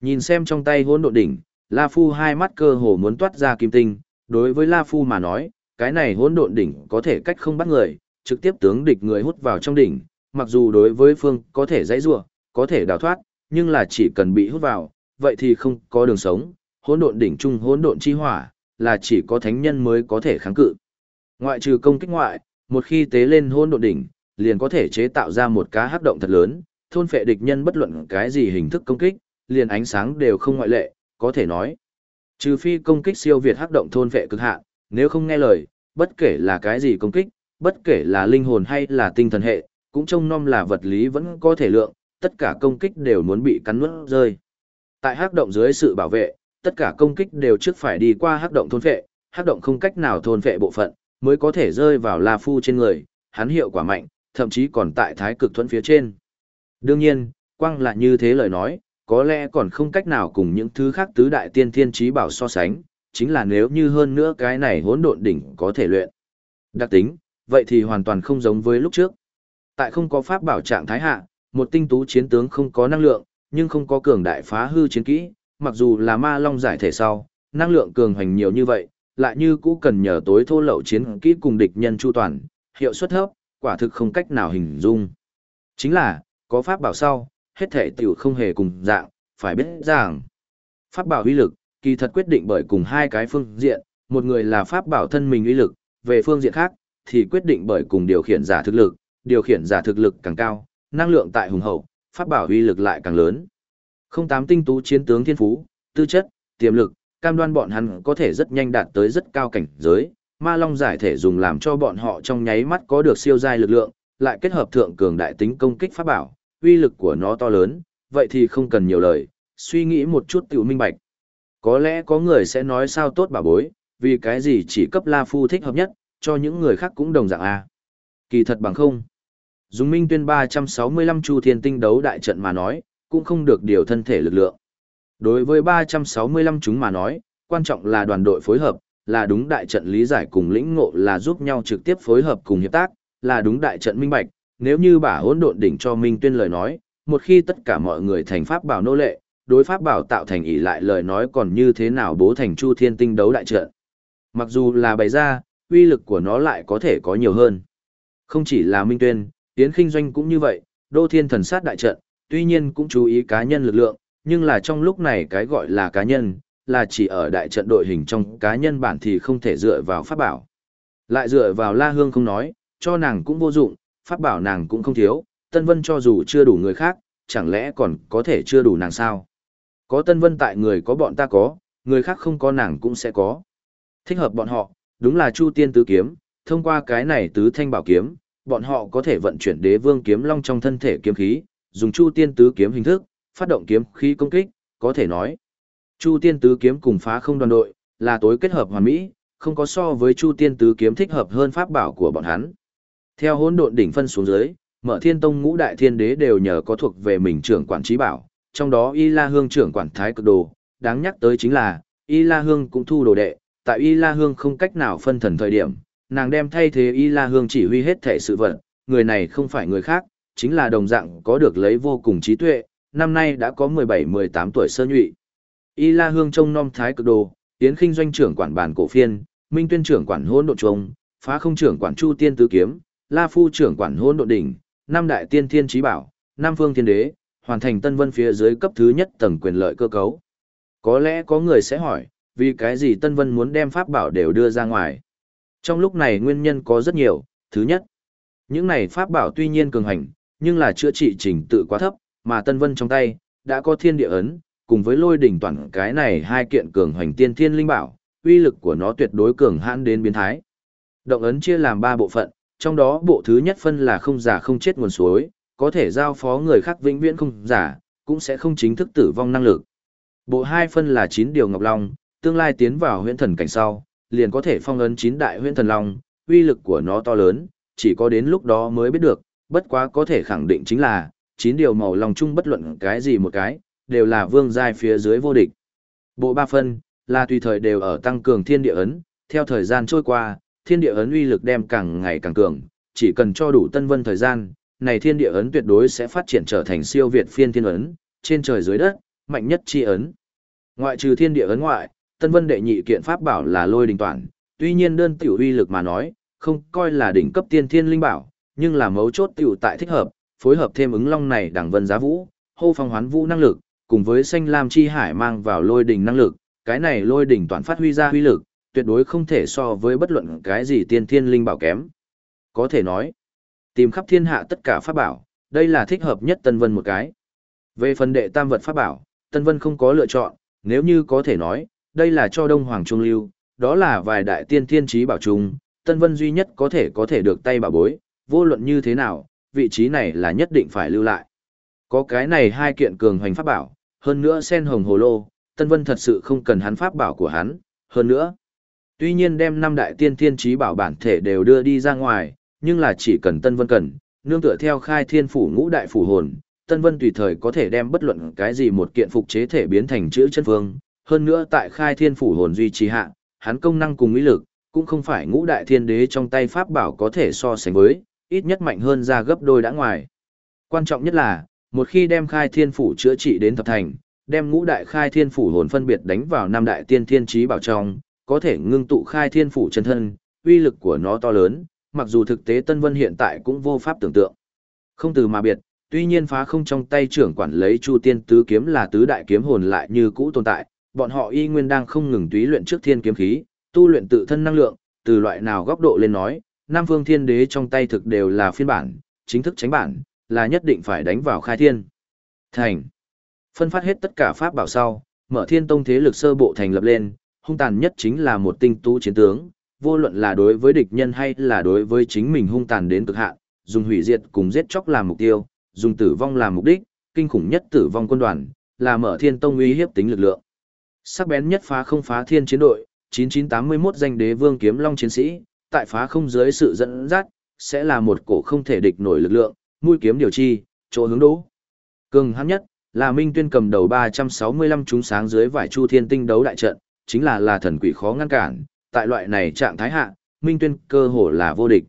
Nhìn xem trong tay hỗn độn đỉnh, La Phu hai mắt cơ hồ muốn toát ra kim tinh, đối với La Phu mà nói, cái này hỗn độn đỉnh có thể cách không bắt người, trực tiếp tướng địch người hút vào trong đỉnh, mặc dù đối với phương có thể dãy rủa, có thể đào thoát, nhưng là chỉ cần bị hút vào, vậy thì không có đường sống, hỗn độn đỉnh trung hỗn độn chi hỏa, là chỉ có thánh nhân mới có thể kháng cự. Ngoại trừ công kích ngoại, một khi tế lên hôn độn đỉnh, liền có thể chế tạo ra một cá hắc động thật lớn, thôn phệ địch nhân bất luận cái gì hình thức công kích, liền ánh sáng đều không ngoại lệ, có thể nói. Trừ phi công kích siêu việt hắc động thôn phệ cực hạn, nếu không nghe lời, bất kể là cái gì công kích, bất kể là linh hồn hay là tinh thần hệ, cũng trông nom là vật lý vẫn có thể lượng, tất cả công kích đều muốn bị cắn nuốt rơi. Tại hắc động dưới sự bảo vệ, tất cả công kích đều trước phải đi qua hắc động thôn phệ, hắc động không cách nào thôn phệ bộ phận, mới có thể rơi vào La Phu trên người, hắn hiệu quả mạnh, thậm chí còn tại thái cực thuẫn phía trên. Đương nhiên, quang là như thế lời nói, có lẽ còn không cách nào cùng những thứ khác tứ đại tiên thiên trí bảo so sánh, chính là nếu như hơn nữa cái này hỗn độn đỉnh có thể luyện. Đặc tính, vậy thì hoàn toàn không giống với lúc trước. Tại không có pháp bảo trạng thái hạ, một tinh tú chiến tướng không có năng lượng, nhưng không có cường đại phá hư chiến kỹ, mặc dù là ma long giải thể sau, năng lượng cường hành nhiều như vậy, lại như cũ cần nhờ tối thô lậu chiến kỹ cùng địch nhân chu toàn, hiệu suất thấp, quả thực không cách nào hình dung. Chính là, có pháp bảo sau, hết thể tiểu không hề cùng dạng, phải biết rằng, pháp bảo uy lực, kỳ thật quyết định bởi cùng hai cái phương diện, một người là pháp bảo thân mình uy lực, về phương diện khác, thì quyết định bởi cùng điều khiển giả thực lực, điều khiển giả thực lực càng cao, năng lượng tại hùng hậu, pháp bảo uy lực lại càng lớn. Không tám tinh tú chiến tướng thiên phú, tư chất, tiềm lực, cam đoan bọn hắn có thể rất nhanh đạt tới rất cao cảnh giới, ma long giải thể dùng làm cho bọn họ trong nháy mắt có được siêu giai lực lượng, lại kết hợp thượng cường đại tính công kích pháp bảo, uy lực của nó to lớn, vậy thì không cần nhiều lời, suy nghĩ một chút tiểu minh bạch. Có lẽ có người sẽ nói sao tốt bà bối, vì cái gì chỉ cấp La Phu thích hợp nhất, cho những người khác cũng đồng dạng A. Kỳ thật bằng không. Dùng minh tuyên 365 chu thiên tinh đấu đại trận mà nói, cũng không được điều thân thể lực lượng. Đối với 365 chúng mà nói, quan trọng là đoàn đội phối hợp, là đúng đại trận lý giải cùng lĩnh ngộ là giúp nhau trực tiếp phối hợp cùng hiệp tác, là đúng đại trận minh bạch, nếu như bả hỗn độn đỉnh cho Minh Tuyên lời nói, một khi tất cả mọi người thành pháp bảo nô lệ, đối pháp bảo tạo thành ỷ lại lời nói còn như thế nào bố thành Chu Thiên Tinh đấu đại trận. Mặc dù là bày ra, uy lực của nó lại có thể có nhiều hơn. Không chỉ là Minh Tuyên, Tiến kinh Doanh cũng như vậy, Đô Thiên Thần Sát đại trận, tuy nhiên cũng chú ý cá nhân lực lượng, nhưng là trong lúc này cái gọi là cá nhân, là chỉ ở đại trận đội hình trong cá nhân bản thì không thể dựa vào pháp bảo. Lại dựa vào La Hương không nói, cho nàng cũng vô dụng, pháp bảo nàng cũng không thiếu, Tân Vân cho dù chưa đủ người khác, chẳng lẽ còn có thể chưa đủ nàng sao? Có Tân Vân tại người có bọn ta có, người khác không có nàng cũng sẽ có. Thích hợp bọn họ, đúng là Chu Tiên Tứ Kiếm, thông qua cái này Tứ Thanh Bảo Kiếm, bọn họ có thể vận chuyển đế vương kiếm long trong thân thể kiếm khí, dùng Chu Tiên Tứ Kiếm hình thức, phát động kiếm khí công kích, có thể nói. Chu Tiên Tứ Kiếm cùng phá không đoàn đội, là tối kết hợp hoàn mỹ, không có so với Chu Tiên Tứ Kiếm thích hợp hơn pháp bảo của bọn hắn. Theo hỗn độn đỉnh phân xuống dưới, Mở Thiên Tông ngũ đại thiên đế đều nhờ có thuộc về mình trưởng quản trí bảo, trong đó Y La Hương trưởng quản thái cực đồ, đáng nhắc tới chính là, Y La Hương cũng thu đồ đệ, tại Y La Hương không cách nào phân thần thời điểm, nàng đem thay thế Y La Hương chỉ huy hết thể sự vật, người này không phải người khác, chính là đồng dạng có được lấy vô cùng trí tuệ, năm nay đã có 17-18 tuổi sơ nhụy. Y La Hương trông nom thái cực đồ, Tiến Khinh doanh trưởng quản bản cổ phiên, Minh Tuyên trưởng quản hỗn độn trông, Phá Không trưởng quản Chu Tiên tứ kiếm, La Phu trưởng quản hỗn độn đỉnh, năm đại tiên thiên chí bảo, năm phương thiên đế, hoàn thành Tân Vân phía dưới cấp thứ nhất tầng quyền lợi cơ cấu. Có lẽ có người sẽ hỏi, vì cái gì Tân Vân muốn đem pháp bảo đều đưa ra ngoài? Trong lúc này nguyên nhân có rất nhiều, thứ nhất, những này pháp bảo tuy nhiên cường hành, nhưng là chữa trị trình tự quá thấp, mà Tân Vân trong tay đã có thiên địa ấn, cùng với lôi đỉnh toàn cái này hai kiện cường hoành tiên thiên linh bảo, uy lực của nó tuyệt đối cường hãn đến biến thái. Động ấn chia làm ba bộ phận, trong đó bộ thứ nhất phân là không giả không chết nguồn suối, có thể giao phó người khác vĩnh viễn không giả, cũng sẽ không chính thức tử vong năng lực. Bộ hai phân là chín điều ngọc long, tương lai tiến vào huyễn thần cảnh sau, liền có thể phong ấn chín đại huyễn thần long, uy lực của nó to lớn, chỉ có đến lúc đó mới biết được, bất quá có thể khẳng định chính là, chín điều màu lòng chung bất luận cái gì một cái, đều là vương giai phía dưới vô địch. Bộ ba phân, là tùy thời đều ở tăng cường thiên địa ấn, theo thời gian trôi qua, thiên địa ấn uy lực đem càng ngày càng cường, chỉ cần cho đủ tân vân thời gian, này thiên địa ấn tuyệt đối sẽ phát triển trở thành siêu việt phiên thiên ấn, trên trời dưới đất, mạnh nhất chi ấn. Ngoại trừ thiên địa ấn ngoại, tân vân đệ nhị kiện pháp bảo là lôi đình toàn, tuy nhiên đơn tiểu uy lực mà nói, không coi là đỉnh cấp tiên thiên linh bảo, nhưng là mấu chốt tiểu tại thích hợp, phối hợp thêm ứng long này đẳng vân giá vũ, hô phong hoán vũ năng lực, cùng với xanh lam chi hải mang vào lôi đỉnh năng lực, cái này lôi đỉnh toàn phát huy ra huy lực, tuyệt đối không thể so với bất luận cái gì tiên thiên linh bảo kém. Có thể nói, tìm khắp thiên hạ tất cả pháp bảo, đây là thích hợp nhất Tân Vân một cái. Về phần đệ tam vật pháp bảo, Tân Vân không có lựa chọn, nếu như có thể nói, đây là cho Đông Hoàng Trung Lưu, đó là vài đại tiên thiên trí bảo trùng, Tân Vân duy nhất có thể có thể được tay bảo bối, vô luận như thế nào, vị trí này là nhất định phải lưu lại. Có cái này hai kiện cường hoành pháp bảo, hơn nữa sen hồng hồ lô, Tân Vân thật sự không cần hắn pháp bảo của hắn, hơn nữa. Tuy nhiên đem năm đại tiên thiên trí bảo bản thể đều đưa đi ra ngoài, nhưng là chỉ cần Tân Vân cần, nương tựa theo khai thiên phủ ngũ đại phủ hồn, Tân Vân tùy thời có thể đem bất luận cái gì một kiện phục chế thể biến thành chữ chân vương. hơn nữa tại khai thiên phủ hồn duy trì hạ, hắn công năng cùng ý lực, cũng không phải ngũ đại thiên đế trong tay pháp bảo có thể so sánh với, ít nhất mạnh hơn ra gấp đôi đã ngoài. Quan trọng nhất là, một khi đem khai thiên phủ chữa trị đến thập thành, đem ngũ đại khai thiên phủ hồn phân biệt đánh vào năm đại tiên thiên trí bảo trong, có thể ngưng tụ khai thiên phủ chân thân, uy lực của nó to lớn, mặc dù thực tế Tân Vân hiện tại cũng vô pháp tưởng tượng. Không từ mà biệt, tuy nhiên phá không trong tay trưởng quản lấy Chu Tiên tứ kiếm là tứ đại kiếm hồn lại như cũ tồn tại, bọn họ y nguyên đang không ngừng túy luyện trước thiên kiếm khí, tu luyện tự thân năng lượng, từ loại nào góc độ lên nói, Nam Phương Thiên Đế trong tay thực đều là phiên bản, chính thức tránh bản, là nhất định phải đánh vào khai thiên. Thành. Phân phát hết tất cả pháp bảo sau, mở thiên tông thế lực sơ bộ thành lập lên, hung tàn nhất chính là một tinh tú chiến tướng, vô luận là đối với địch nhân hay là đối với chính mình hung tàn đến cực hạn, dùng hủy diệt cùng giết chóc làm mục tiêu, dùng tử vong làm mục đích, kinh khủng nhất tử vong quân đoàn, là mở thiên tông uy hiếp tính lực lượng. Sắc bén nhất phá không phá thiên chiến đội, 9981 danh đế vương kiếm long chiến sĩ, tại phá không dưới sự dẫn dắt, sẽ là một cổ không thể địch nổi lực lượng, mũi kiếm điều chi, chỗ hướng đố. Cường hãn nhất, là Minh Tuyên cầm đầu 365 chúng sáng dưới vải chu thiên tinh đấu đại trận, chính là là thần quỷ khó ngăn cản, tại loại này trạng thái hạ, Minh Tuyên cơ hồ là vô địch.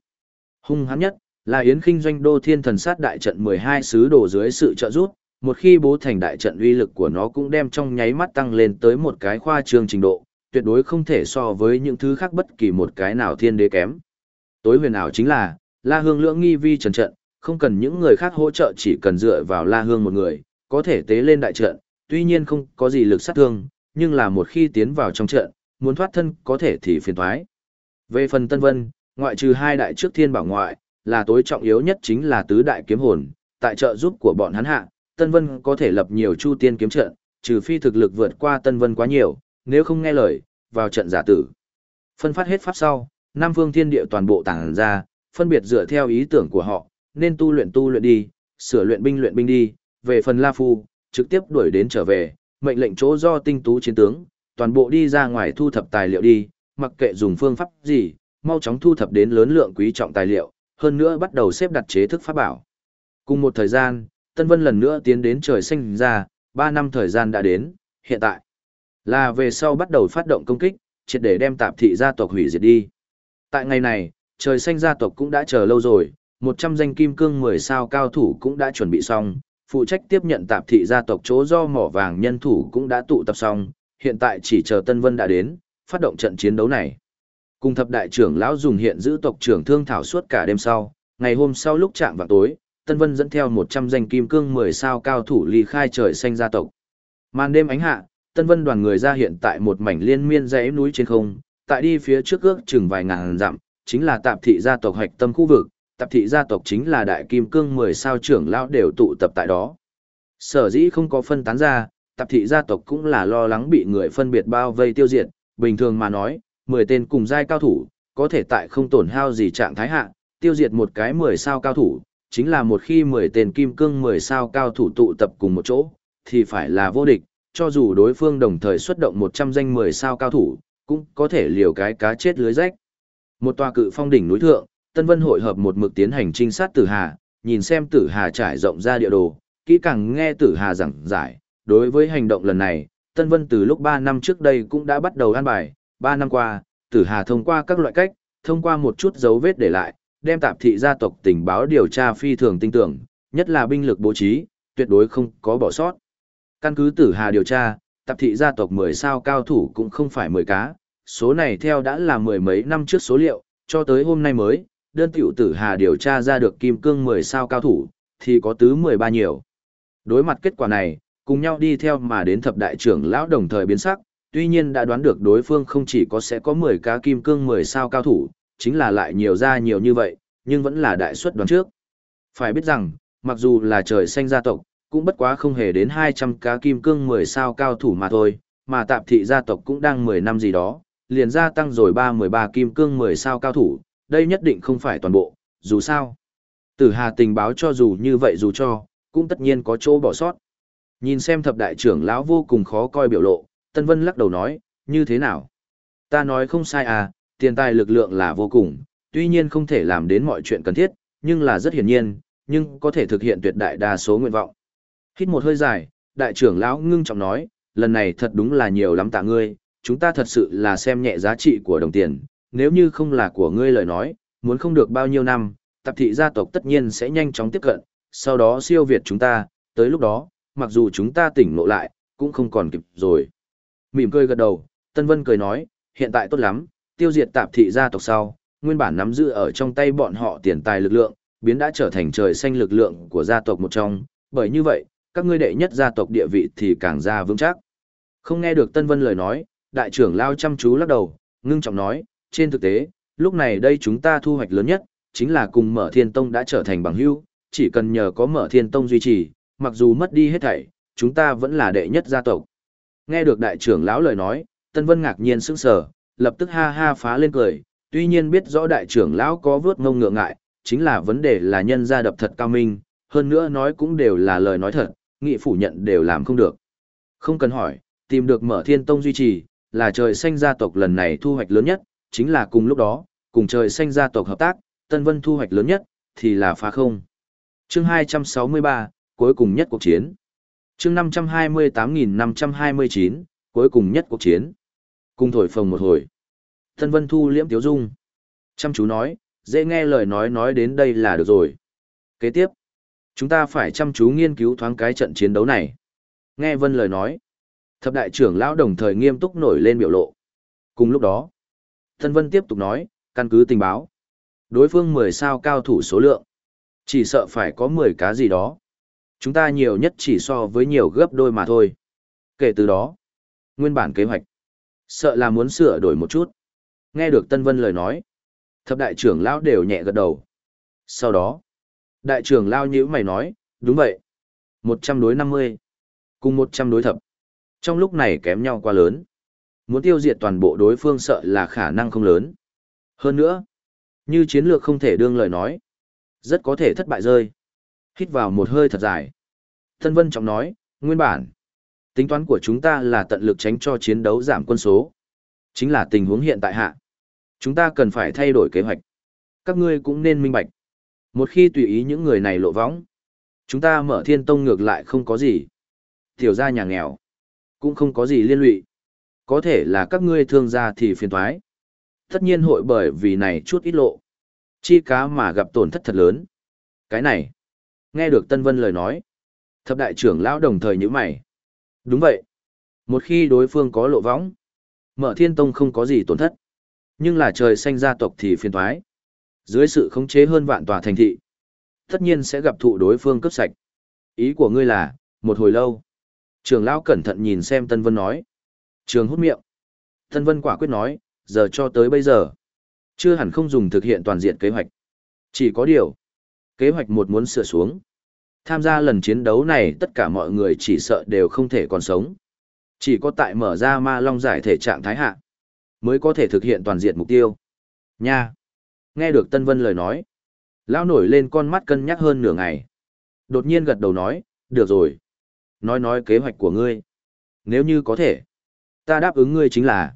Hung hãn nhất, là Yến Kinh doanh đô thiên thần sát đại trận 12 sứ đổ dưới sự trợ giúp, một khi bố thành đại trận uy lực của nó cũng đem trong nháy mắt tăng lên tới một cái khoa trương trình độ, tuyệt đối không thể so với những thứ khác bất kỳ một cái nào thiên đế kém. Tối huyền ảo chính là, La Hương lưỡng nghi vi trần trận, không cần những người khác hỗ trợ chỉ cần dựa vào La Hương một người, có thể tế lên đại trận, tuy nhiên không có gì lực sát thương, nhưng là một khi tiến vào trong trận, muốn thoát thân có thể thì phiền thoái. Về phần Tân Vân, ngoại trừ hai đại trước thiên bảo ngoại, là tối trọng yếu nhất chính là tứ đại kiếm hồn, tại trợ giúp của bọn hắn hạ, Tân Vân có thể lập nhiều chu tiên kiếm trận, trừ phi thực lực vượt qua Tân Vân quá nhiều, nếu không nghe lời, vào trận giả tử. Phân phát hết pháp sau, Nam Phương Thiên Địa toàn bộ tàng ra, phân biệt dựa theo ý tưởng của họ, nên tu luyện tu luyện đi, sửa luyện binh luyện binh đi, về phần La Phu, trực tiếp đuổi đến trở về, mệnh lệnh chỗ do tinh tú chiến tướng, toàn bộ đi ra ngoài thu thập tài liệu đi, mặc kệ dùng phương pháp gì, mau chóng thu thập đến lớn lượng quý trọng tài liệu, hơn nữa bắt đầu xếp đặt chế thức pháp bảo. Cùng một thời gian, Tân Vân lần nữa tiến đến trời xanh ra, 3 năm thời gian đã đến, hiện tại là về sau bắt đầu phát động công kích, triệt để đem tạp thị gia tộc hủy diệt đi. Tại ngày này, trời xanh gia tộc cũng đã chờ lâu rồi, 100 danh kim cương 10 sao cao thủ cũng đã chuẩn bị xong, phụ trách tiếp nhận tạp thị gia tộc chỗ do mỏ vàng nhân thủ cũng đã tụ tập xong, hiện tại chỉ chờ Tân Vân đã đến, phát động trận chiến đấu này. Cùng thập đại trưởng lão dùng hiện giữ tộc trưởng thương thảo suốt cả đêm sau, ngày hôm sau lúc chạm vào tối, Tân Vân dẫn theo 100 danh kim cương 10 sao cao thủ ly khai trời xanh gia tộc. Màn đêm ánh hạ, Tân Vân đoàn người ra hiện tại một mảnh liên miên dãy núi trên không, tại đi phía trước ước chừng vài ngàn dặm, chính là tạp thị gia tộc hoạch tâm khu vực, tạp thị gia tộc chính là đại kim cương 10 sao trưởng lão đều tụ tập tại đó. Sở dĩ không có phân tán ra, tạp thị gia tộc cũng là lo lắng bị người phân biệt bao vây tiêu diệt, bình thường mà nói, 10 tên cùng giai cao thủ, có thể tại không tổn hao gì trạng thái hạ, tiêu diệt một cái 10 sao cao thủ, chính là một khi 10 tên kim cương 10 sao cao thủ tụ tập cùng một chỗ, thì phải là vô địch, cho dù đối phương đồng thời xuất động 100 danh 10 sao cao thủ, cũng có thể liều cái cá chết lưới rách. Một tòa cự phong đỉnh núi thượng, Tân Vân hội hợp một mực tiến hành trinh sát Tử Hà, nhìn xem Tử Hà trải rộng ra địa đồ, kỹ càng nghe Tử Hà giảng giải, đối với hành động lần này, Tân Vân từ lúc 3 năm trước đây cũng đã bắt đầu an bài, 3 năm qua, Tử Hà thông qua các loại cách, thông qua một chút dấu vết để lại, đem tạp thị gia tộc tình báo điều tra phi thường tinh tưởng, nhất là binh lực bố trí, tuyệt đối không có bỏ sót. Căn cứ Tử Hà điều tra, tạp thị gia tộc 10 sao cao thủ cũng không phải 10 cá, số này theo đã là mười mấy năm trước số liệu, cho tới hôm nay mới, đơn tiểu Tử Hà điều tra ra được kim cương 10 sao cao thủ, thì có tứ 13 nhiều. Đối mặt kết quả này, cùng nhau đi theo mà đến thập đại trưởng lão đồng thời biến sắc, tuy nhiên đã đoán được đối phương không chỉ có sẽ có 10 cá kim cương 10 sao cao thủ, chính là lại nhiều ra nhiều như vậy, nhưng vẫn là đại suất đoán trước. Phải biết rằng, mặc dù là trời xanh gia tộc, cũng bất quá không hề đến 200 cá kim cương 10 sao cao thủ mà thôi, mà tạp thị gia tộc cũng đang 10 năm gì đó, liền gia tăng rồi 3-13 kim cương 10 sao cao thủ, đây nhất định không phải toàn bộ, dù sao. Tử Hà tình báo cho dù như vậy dù cho, cũng tất nhiên có chỗ bỏ sót. Nhìn xem thập đại trưởng lão vô cùng khó coi biểu lộ, Tân Vân lắc đầu nói, như thế nào? Ta nói không sai à, tiền tài lực lượng là vô cùng, tuy nhiên không thể làm đến mọi chuyện cần thiết, nhưng là rất hiển nhiên, nhưng có thể thực hiện tuyệt đại đa số nguyện vọng. Hít một hơi dài, đại trưởng lão ngưng trọng nói, lần này thật đúng là nhiều lắm tạ ngươi, chúng ta thật sự là xem nhẹ giá trị của đồng tiền, nếu như không là của ngươi lời nói, muốn không được bao nhiêu năm, tạp thị gia tộc tất nhiên sẽ nhanh chóng tiếp cận, sau đó siêu việt chúng ta, tới lúc đó, mặc dù chúng ta tỉnh ngộ lại, cũng không còn kịp rồi. Mỉm cười gật đầu, Tân Vân cười nói, hiện tại tốt lắm, tiêu diệt tạp thị gia tộc sau, nguyên bản nắm giữ ở trong tay bọn họ tiền tài lực lượng, biến đã trở thành trời xanh lực lượng của gia tộc một trong, bởi như vậy, các ngươi đệ nhất gia tộc địa vị thì càng ra vững chắc. Không nghe được Tân Vân lời nói, đại trưởng lao chăm chú lắc đầu, ngưng trọng nói, trên thực tế, lúc này đây chúng ta thu hoạch lớn nhất, chính là cùng mở thiên tông đã trở thành bằng hữu, chỉ cần nhờ có mở thiên tông duy trì, mặc dù mất đi hết thảy, chúng ta vẫn là đệ nhất gia tộc. Nghe được đại trưởng lão lời nói, Tân Vân ngạc nhiên sững sờ, lập tức ha ha phá lên cười, tuy nhiên biết rõ đại trưởng lão có vớt ngông ngựa ngại, chính là vấn đề là nhân gia đập thật cao minh, hơn nữa nói cũng đều là lời nói thật, nghị phủ nhận đều làm không được. Không cần hỏi, tìm được mở thiên tông duy trì, là trời xanh gia tộc lần này thu hoạch lớn nhất, chính là cùng lúc đó, cùng trời xanh gia tộc hợp tác, Tân Vân thu hoạch lớn nhất, thì là phá không. chương 263, cuối cùng nhất cuộc chiến. chương 528.529, cuối cùng nhất cuộc chiến. Cùng thổi phồng một hồi. Tân Vân thu liễm tiếu dung. Chăm chú nói, dễ nghe lời nói nói đến đây là được rồi. Kế tiếp, chúng ta phải chăm chú nghiên cứu thoáng cái trận chiến đấu này. Nghe Vân lời nói. Thập đại trưởng lão đồng thời nghiêm túc nổi lên biểu lộ. Cùng lúc đó, Tân Vân tiếp tục nói, căn cứ tình báo. Đối phương 10 sao cao thủ số lượng. Chỉ sợ phải có 10 cá gì đó. Chúng ta nhiều nhất chỉ so với nhiều gấp đôi mà thôi. Kể từ đó, nguyên bản kế hoạch. Sợ là muốn sửa đổi một chút. Nghe được Tân Vân lời nói. Thập đại trưởng lão đều nhẹ gật đầu. Sau đó, đại trưởng lao nhữ mày nói, đúng vậy. 100 đối 50. Cùng 100 đối thập. Trong lúc này kém nhau quá lớn. Muốn tiêu diệt toàn bộ đối phương sợ là khả năng không lớn. Hơn nữa, như chiến lược không thể đương lời nói. Rất có thể thất bại rơi. Hít vào một hơi thật dài. Thân Vân Trọng nói, nguyên bản. Tính toán của chúng ta là tận lực tránh cho chiến đấu giảm quân số. Chính là tình huống hiện tại hạ. Chúng ta cần phải thay đổi kế hoạch. Các ngươi cũng nên minh bạch. Một khi tùy ý những người này lộ võng, chúng ta mở thiên tông ngược lại không có gì. Tiểu gia nhà nghèo, cũng không có gì liên lụy. Có thể là các ngươi thương gia thì phiền thoái. Tất nhiên hội bởi vì này chút ít lộ. Chi cá mà gặp tổn thất thật lớn. Cái này, nghe được Tân Vân lời nói. Thập đại trưởng lão đồng thời như mày. Đúng vậy. Một khi đối phương có lộ võng, mở thiên tông không có gì tổn thất. Nhưng là trời xanh gia tộc thì phiền thoái. Dưới sự khống chế hơn vạn tòa thành thị, tất nhiên sẽ gặp thụ đối phương cướp sạch. Ý của ngươi là, một hồi lâu. Trường lão cẩn thận nhìn xem Tân Vân nói. Trường hút miệng. Tân Vân quả quyết nói, giờ cho tới bây giờ. Chưa hẳn không dùng thực hiện toàn diện kế hoạch. Chỉ có điều. Kế hoạch một muốn sửa xuống. Tham gia lần chiến đấu này tất cả mọi người chỉ sợ đều không thể còn sống. Chỉ có tại mở ra ma long giải thể trạng thái hạ, mới có thể thực hiện toàn diện mục tiêu. Nha! Nghe được Tân Vân lời nói. Lão nổi lên con mắt cân nhắc hơn nửa ngày. Đột nhiên gật đầu nói, được rồi. Nói nói kế hoạch của ngươi. Nếu như có thể, ta đáp ứng ngươi chính là.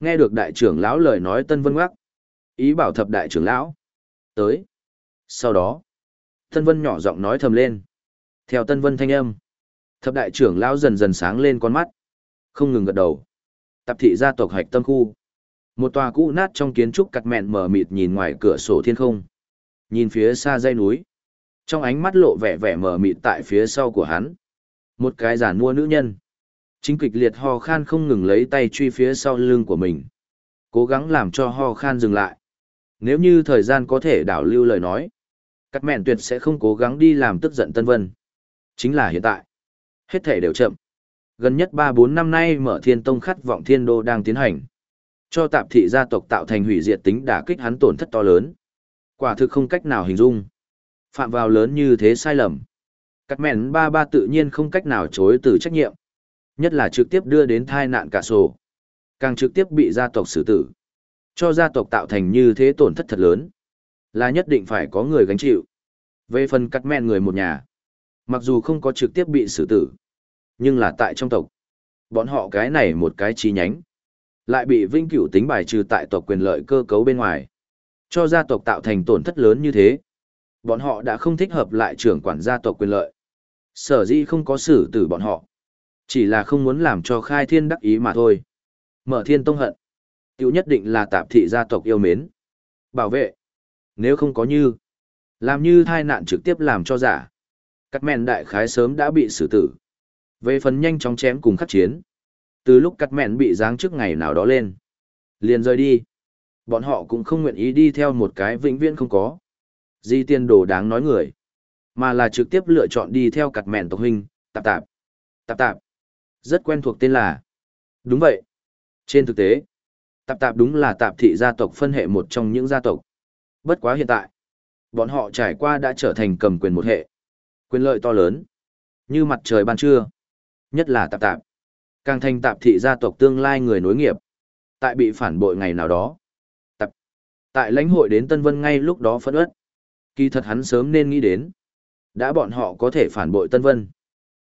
Nghe được đại trưởng lão lời nói Tân Vân ngoắc. Ý bảo thập đại trưởng lão. Tới. Sau đó, Tân Vân nhỏ giọng nói thầm lên. Theo Tân Vân thanh âm, thập đại trưởng lão dần dần sáng lên con mắt. Không ngừng gật đầu. Tập thị gia tộc hạch tâm khu. Một tòa cũ nát trong kiến trúc cặt mẹn mở mịt nhìn ngoài cửa sổ thiên không. Nhìn phía xa dây núi. Trong ánh mắt lộ vẻ vẻ mở mịt tại phía sau của hắn. Một cái giản mua nữ nhân. Chính kịch liệt ho khan không ngừng lấy tay truy phía sau lưng của mình. Cố gắng làm cho ho khan dừng lại. Nếu như thời gian có thể đảo lưu lời nói. Cắt mẹn tuyệt sẽ không cố gắng đi làm tức giận Tân Vân. Chính là hiện tại. Hết thể đều chậm. Gần nhất 3-4 năm nay mở thiên tông khát vọng thiên đô đang tiến hành. Cho tạp thị gia tộc tạo thành hủy diệt tính đả kích hắn tổn thất to lớn. Quả thực không cách nào hình dung. Phạm vào lớn như thế sai lầm. Cắt mẹn ba ba tự nhiên không cách nào chối từ trách nhiệm. Nhất là trực tiếp đưa đến thai nạn cả sổ. Càng trực tiếp bị gia tộc xử tử. Cho gia tộc tạo thành như thế tổn thất thật lớn. Là nhất định phải có người gánh chịu. Về phần cắt mẹn người một nhà. Mặc dù không có trực tiếp bị xử tử. Nhưng là tại trong tộc. Bọn họ cái này một cái chi nhánh. Lại bị vinh cửu tính bài trừ tại tộc quyền lợi cơ cấu bên ngoài. Cho gia tộc tạo thành tổn thất lớn như thế. Bọn họ đã không thích hợp lại trưởng quản gia tộc quyền lợi. Sở dĩ không có xử tử bọn họ. Chỉ là không muốn làm cho khai thiên đắc ý mà thôi. Mở thiên tông hận. Tiểu nhất định là tạp thị gia tộc yêu mến. Bảo vệ. Nếu không có như. Làm như thai nạn trực tiếp làm cho giả. Cắt mẹn đại khái sớm đã bị xử tử. Về phần nhanh chóng chém cùng khắc chiến. Từ lúc cắt mẹn bị giáng trước ngày nào đó lên. Liền rời đi. Bọn họ cũng không nguyện ý đi theo một cái vĩnh viễn không có. Di tiên đồ đáng nói người. Mà là trực tiếp lựa chọn đi theo cặt mẹn tộc huynh, tạp tạp. Tạp tạp. Rất quen thuộc tên là. Đúng vậy. Trên thực tế, tạp tạp đúng là tạp thị gia tộc phân hệ một trong những gia tộc. Bất quá hiện tại, bọn họ trải qua đã trở thành cầm quyền một hệ. Quyền lợi to lớn. Như mặt trời ban trưa. Nhất là tạp tạp. Càng thành tạp thị gia tộc tương lai người nối nghiệp. Tại bị phản bội ngày nào đó. Tập. Tại lãnh hội đến Tân Vân ngay lúc đó phẫn ớt. Kỳ thật hắn sớm nên nghĩ đến. Đã bọn họ có thể phản bội Tân Vân.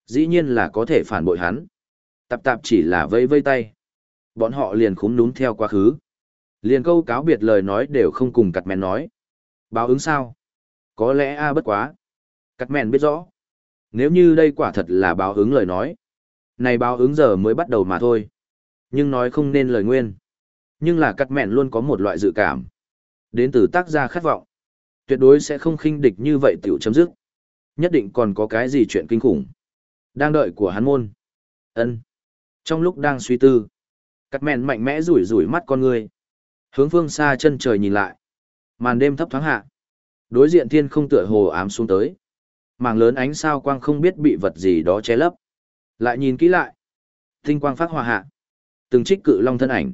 Dĩ nhiên là có thể phản bội hắn. Tạp tạp chỉ là vây vây tay. Bọn họ liền khúm núm theo quá khứ. Liền câu cáo biệt lời nói đều không cùng cặt mẹn nói. Báo ứng sao? Có lẽ a à bất quá. Cặt mẹn biết rõ. Nếu như đây quả thật là báo ứng lời nói. Này báo ứng giờ mới bắt đầu mà thôi. Nhưng nói không nên lời nguyên. Nhưng là cắt mẹn luôn có một loại dự cảm. Đến từ tác gia khát vọng. Tuyệt đối sẽ không khinh địch như vậy tiểu chấm dứt. Nhất định còn có cái gì chuyện kinh khủng. Đang đợi của hắn môn. ân Trong lúc đang suy tư. Cắt mẹn mạnh mẽ rủi rủi mắt con người. Hướng phương xa chân trời nhìn lại. Màn đêm thấp thoáng hạ. Đối diện thiên không tựa hồ ám xuống tới màng lớn ánh sao quang không biết bị vật gì đó che lấp. Lại nhìn kỹ lại. Tinh quang phát hòa hạ. Từng trích cự long thân ảnh.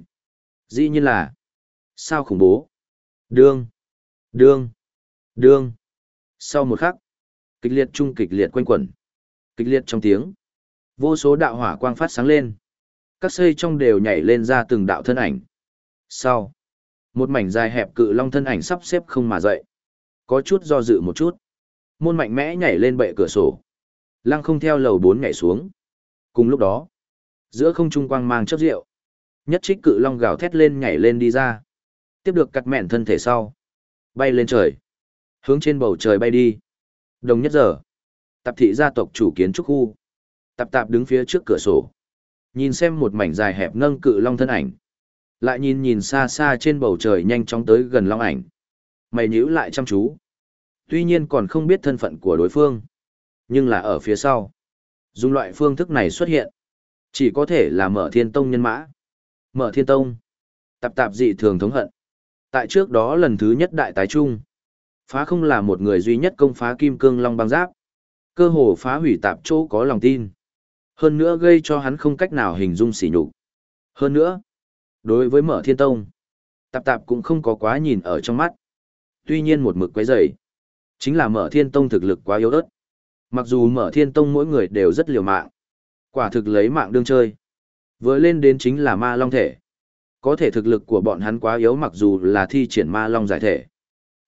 Dĩ nhiên là. Sao khủng bố. Đương. Đương. Đương. Sau một khắc. Kịch liệt trung kịch liệt quanh quẩn. Kịch liệt trong tiếng. Vô số đạo hỏa quang phát sáng lên. Các xây trong đều nhảy lên ra từng đạo thân ảnh. Sau. Một mảnh dài hẹp cự long thân ảnh sắp xếp không mà dậy. Có chút do dự một chút môn mạnh mẽ nhảy lên bệ cửa sổ. Lăng không theo lầu bốn nhảy xuống. Cùng lúc đó, giữa không trung quang mang chấp rượu. Nhất trích cự long gào thét lên nhảy lên đi ra. Tiếp được cắt mẹn thân thể sau. Bay lên trời. Hướng trên bầu trời bay đi. Đồng nhất giờ. Tạp thị gia tộc chủ kiến trúc khu. Tạp tạp đứng phía trước cửa sổ. Nhìn xem một mảnh dài hẹp nâng cự long thân ảnh. Lại nhìn nhìn xa xa trên bầu trời nhanh chóng tới gần long ảnh. Mày nhíu lại chăm chú tuy nhiên còn không biết thân phận của đối phương. Nhưng là ở phía sau. Dùng loại phương thức này xuất hiện, chỉ có thể là mở thiên tông nhân mã. Mở thiên tông. Tạp tạp dị thường thống hận. Tại trước đó lần thứ nhất đại tái trung, phá không là một người duy nhất công phá kim cương long băng giáp. Cơ hồ phá hủy tạp chỗ có lòng tin. Hơn nữa gây cho hắn không cách nào hình dung sỉ nhục. Hơn nữa, đối với mở thiên tông, tạp tạp cũng không có quá nhìn ở trong mắt. Tuy nhiên một mực quấy rầy, chính là mở thiên tông thực lực quá yếu ớt. Mặc dù mở thiên tông mỗi người đều rất liều mạng. Quả thực lấy mạng đương chơi. Vừa lên đến chính là ma long thể. Có thể thực lực của bọn hắn quá yếu mặc dù là thi triển ma long giải thể.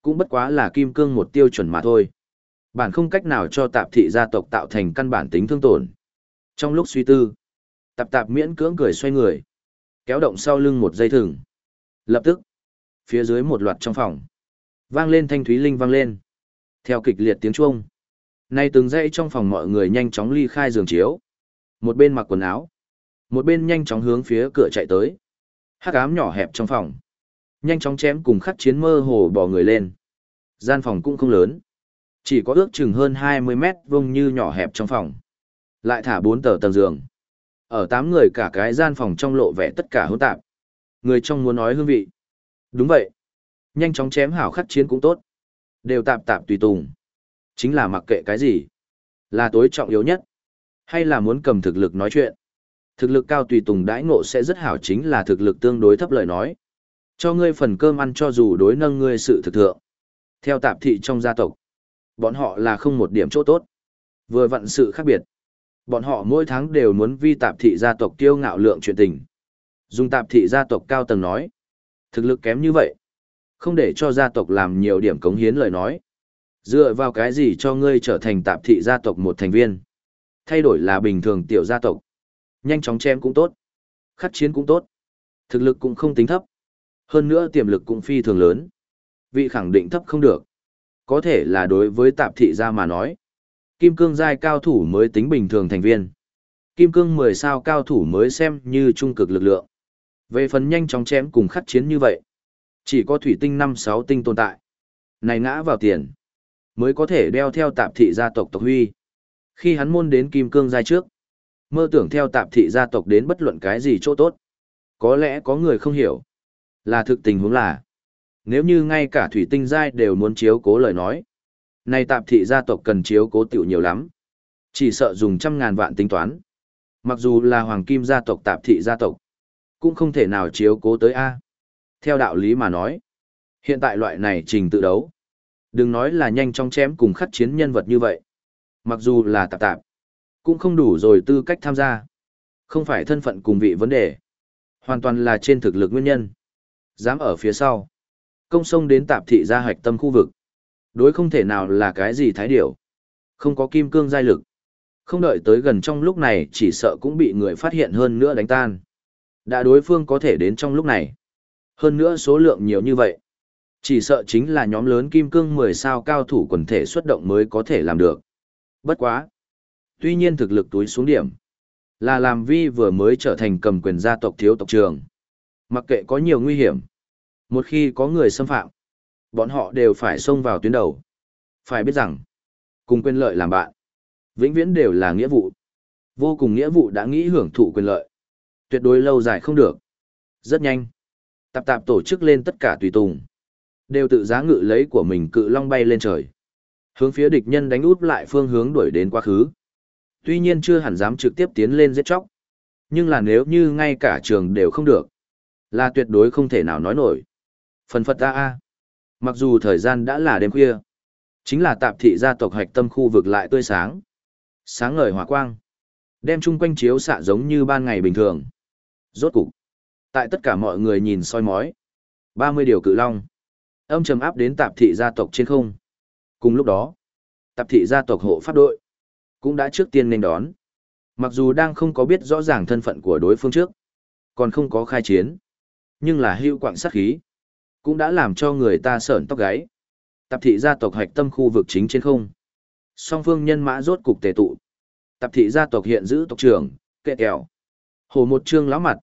Cũng bất quá là kim cương một tiêu chuẩn mà thôi. Bản không cách nào cho tạp thị gia tộc tạo thành căn bản tính thương tổn. Trong lúc suy tư, tạp tạp miễn cưỡng cười xoay người. Kéo động sau lưng một dây thừng. Lập tức, phía dưới một loạt trong phòng. Vang lên thanh thúy linh vang lên. Theo kịch liệt tiếng chuông. Nay từng dãy trong phòng mọi người nhanh chóng ly khai giường chiếu. Một bên mặc quần áo. Một bên nhanh chóng hướng phía cửa chạy tới. Hắc ám nhỏ hẹp trong phòng. Nhanh chóng chém cùng khắc chiến mơ hồ bò người lên. Gian phòng cũng không lớn. Chỉ có ước chừng hơn 20 mét vuông như nhỏ hẹp trong phòng. Lại thả bốn tờ tầng giường. Ở tám người cả cái gian phòng trong lộ vẻ tất cả hỗn tạp. Người trong muốn nói hương vị. Đúng vậy. Nhanh chóng chém hảo khắc chiến cũng tốt. Đều tạp tạp tùy tùng. Chính là mặc kệ cái gì. Là tối trọng yếu nhất. Hay là muốn cầm thực lực nói chuyện. Thực lực cao tùy tùng đãi ngộ sẽ rất hảo chính là thực lực tương đối thấp lời nói. Cho ngươi phần cơm ăn cho dù đối nâng ngươi sự thực thượng. Theo tạp thị trong gia tộc, bọn họ là không một điểm chỗ tốt. Vừa vặn sự khác biệt. Bọn họ mỗi tháng đều muốn vi tạp thị gia tộc tiêu ngạo lượng chuyện tình. Dùng tạp thị gia tộc cao tầng nói. Thực lực kém như vậy. Không để cho gia tộc làm nhiều điểm cống hiến lời nói. Dựa vào cái gì cho ngươi trở thành tạp thị gia tộc một thành viên. Thay đổi là bình thường tiểu gia tộc. Nhanh chóng chém cũng tốt. Khắc chiến cũng tốt. Thực lực cũng không tính thấp. Hơn nữa tiềm lực cũng phi thường lớn. Vị khẳng định thấp không được. Có thể là đối với tạp thị gia mà nói. Kim cương giai cao thủ mới tính bình thường thành viên. Kim cương 10 sao cao thủ mới xem như trung cực lực lượng. Về phần nhanh chóng chém cùng khắc chiến như vậy. Chỉ có thủy tinh 5-6 tinh tồn tại. Này ngã vào tiền. Mới có thể đeo theo tạp thị gia tộc tộc huy. Khi hắn môn đến kim cương giai trước. Mơ tưởng theo tạp thị gia tộc đến bất luận cái gì chỗ tốt. Có lẽ có người không hiểu. Là thực tình huống là. Nếu như ngay cả thủy tinh giai đều muốn chiếu cố lời nói. Này tạp thị gia tộc cần chiếu cố tiểu nhiều lắm. Chỉ sợ dùng trăm ngàn vạn tính toán. Mặc dù là hoàng kim gia tộc tạp thị gia tộc. Cũng không thể nào chiếu cố tới A. Theo đạo lý mà nói. Hiện tại loại này trình tự đấu. Đừng nói là nhanh chóng chém cùng khắc chiến nhân vật như vậy. Mặc dù là tạp tạp. Cũng không đủ rồi tư cách tham gia. Không phải thân phận cùng vị vấn đề. Hoàn toàn là trên thực lực nguyên nhân. Dám ở phía sau. Công sông đến tạp thị gia hạch tâm khu vực. Đối không thể nào là cái gì thái điểu. Không có kim cương giai lực. Không đợi tới gần trong lúc này, chỉ sợ cũng bị người phát hiện hơn nữa đánh tan. Đã đối phương có thể đến trong lúc này. Hơn nữa số lượng nhiều như vậy. Chỉ sợ chính là nhóm lớn kim cương 10 sao cao thủ quần thể xuất động mới có thể làm được. Bất quá. Tuy nhiên thực lực túi xuống điểm. Là làm vi vừa mới trở thành cầm quyền gia tộc thiếu tộc trường. Mặc kệ có nhiều nguy hiểm. Một khi có người xâm phạm. Bọn họ đều phải xông vào tuyến đầu. Phải biết rằng. Cùng quyền lợi làm bạn. Vĩnh viễn đều là nghĩa vụ. Vô cùng nghĩa vụ đã nghĩ hưởng thụ quyền lợi. Tuyệt đối lâu dài không được. Rất nhanh. Tạp tạp tổ chức lên tất cả tùy tùng. Đều tự giá ngự lấy của mình cự long bay lên trời. Hướng phía địch nhân đánh út lại phương hướng đuổi đến quá khứ. Tuy nhiên chưa hẳn dám trực tiếp tiến lên giết chóc. Nhưng là nếu như ngay cả trường đều không được. Là tuyệt đối không thể nào nói nổi. Phần phật ta a. Mặc dù thời gian đã là đêm khuya. Chính là tạp thị gia tộc hạch tâm khu vực lại tươi sáng. Sáng ngời hỏa quang. Đem chung quanh chiếu xạ giống như ban ngày bình thường. Rốt cục. Tại tất cả mọi người nhìn soi mói. 30 điều cự long. Âm trầm áp đến tạp thị gia tộc trên không. Cùng lúc đó, tạp thị gia tộc hộ pháp đội cũng đã trước tiên nên đón. Mặc dù đang không có biết rõ ràng thân phận của đối phương trước, còn không có khai chiến, nhưng là hưu quạng sát khí, cũng đã làm cho người ta sởn tóc gáy. Tạp thị gia tộc hạch tâm khu vực chính trên không. Song phương nhân mã rốt cục tề tụ. Tạp thị gia tộc hiện giữ tộc trưởng, kệ kẹo. Hồ một trương lão mặt.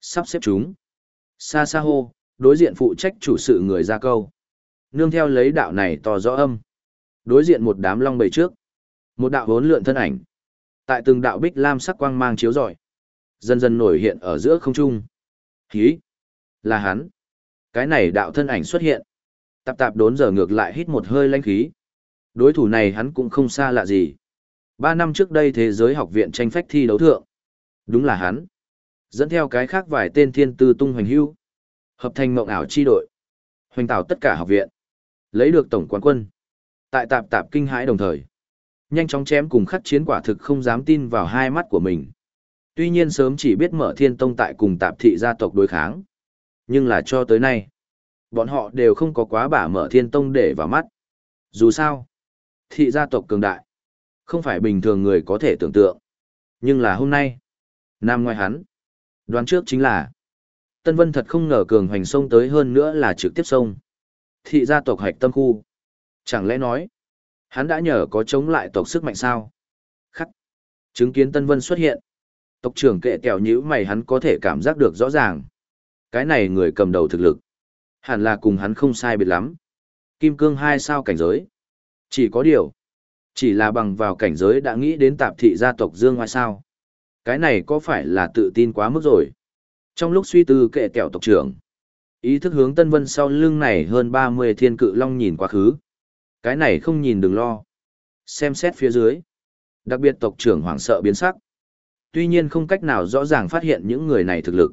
Sắp xếp chúng. Xa xa hô, đối diện phụ trách chủ sự người ra câu. Nương theo lấy đạo này to rõ âm. Đối diện một đám long bầy trước. Một đạo hốn lượn thân ảnh. Tại từng đạo bích lam sắc quang mang chiếu rọi, dần dần nổi hiện ở giữa không trung. Hí! Là hắn. Cái này đạo thân ảnh xuất hiện. Tạp tạp đốn giờ ngược lại hít một hơi lanh khí. Đối thủ này hắn cũng không xa lạ gì. Ba năm trước đây thế giới học viện tranh phách thi đấu thượng. Đúng là hắn. Dẫn theo cái khác vài tên thiên tư tung hoành hưu. Hợp thành mộng ảo chi đội. Hoành tạo tất cả học viện. Lấy được tổng quán quân. Tại tạp tạp kinh hãi đồng thời. Nhanh chóng chém cùng khắc chiến quả thực không dám tin vào hai mắt của mình. Tuy nhiên sớm chỉ biết mở thiên tông tại cùng tạp thị gia tộc đối kháng. Nhưng là cho tới nay. Bọn họ đều không có quá bả mở thiên tông để vào mắt. Dù sao. Thị gia tộc cường đại. Không phải bình thường người có thể tưởng tượng. Nhưng là hôm nay. Nam ngoài hắn. Đoán trước chính là. Tân Vân thật không ngờ cường hoành sông tới hơn nữa là trực tiếp sông. Thị gia tộc hạch tâm khu. Chẳng lẽ nói. Hắn đã nhờ có chống lại tộc sức mạnh sao? Khắc. Chứng kiến Tân Vân xuất hiện. Tộc trưởng kệ kẹo nhữ mày hắn có thể cảm giác được rõ ràng. Cái này người cầm đầu thực lực. Hẳn là cùng hắn không sai biệt lắm. Kim cương hai sao cảnh giới. Chỉ có điều. Chỉ là bằng vào cảnh giới đã nghĩ đến tạp thị gia tộc Dương Ngoại sao. Cái này có phải là tự tin quá mức rồi? Trong lúc suy tư kệ kẹo tộc trưởng, ý thức hướng Tân Vân sau lưng này hơn 30 thiên cự long nhìn quá khứ. Cái này không nhìn đừng lo. Xem xét phía dưới. Đặc biệt tộc trưởng hoảng sợ biến sắc. Tuy nhiên không cách nào rõ ràng phát hiện những người này thực lực.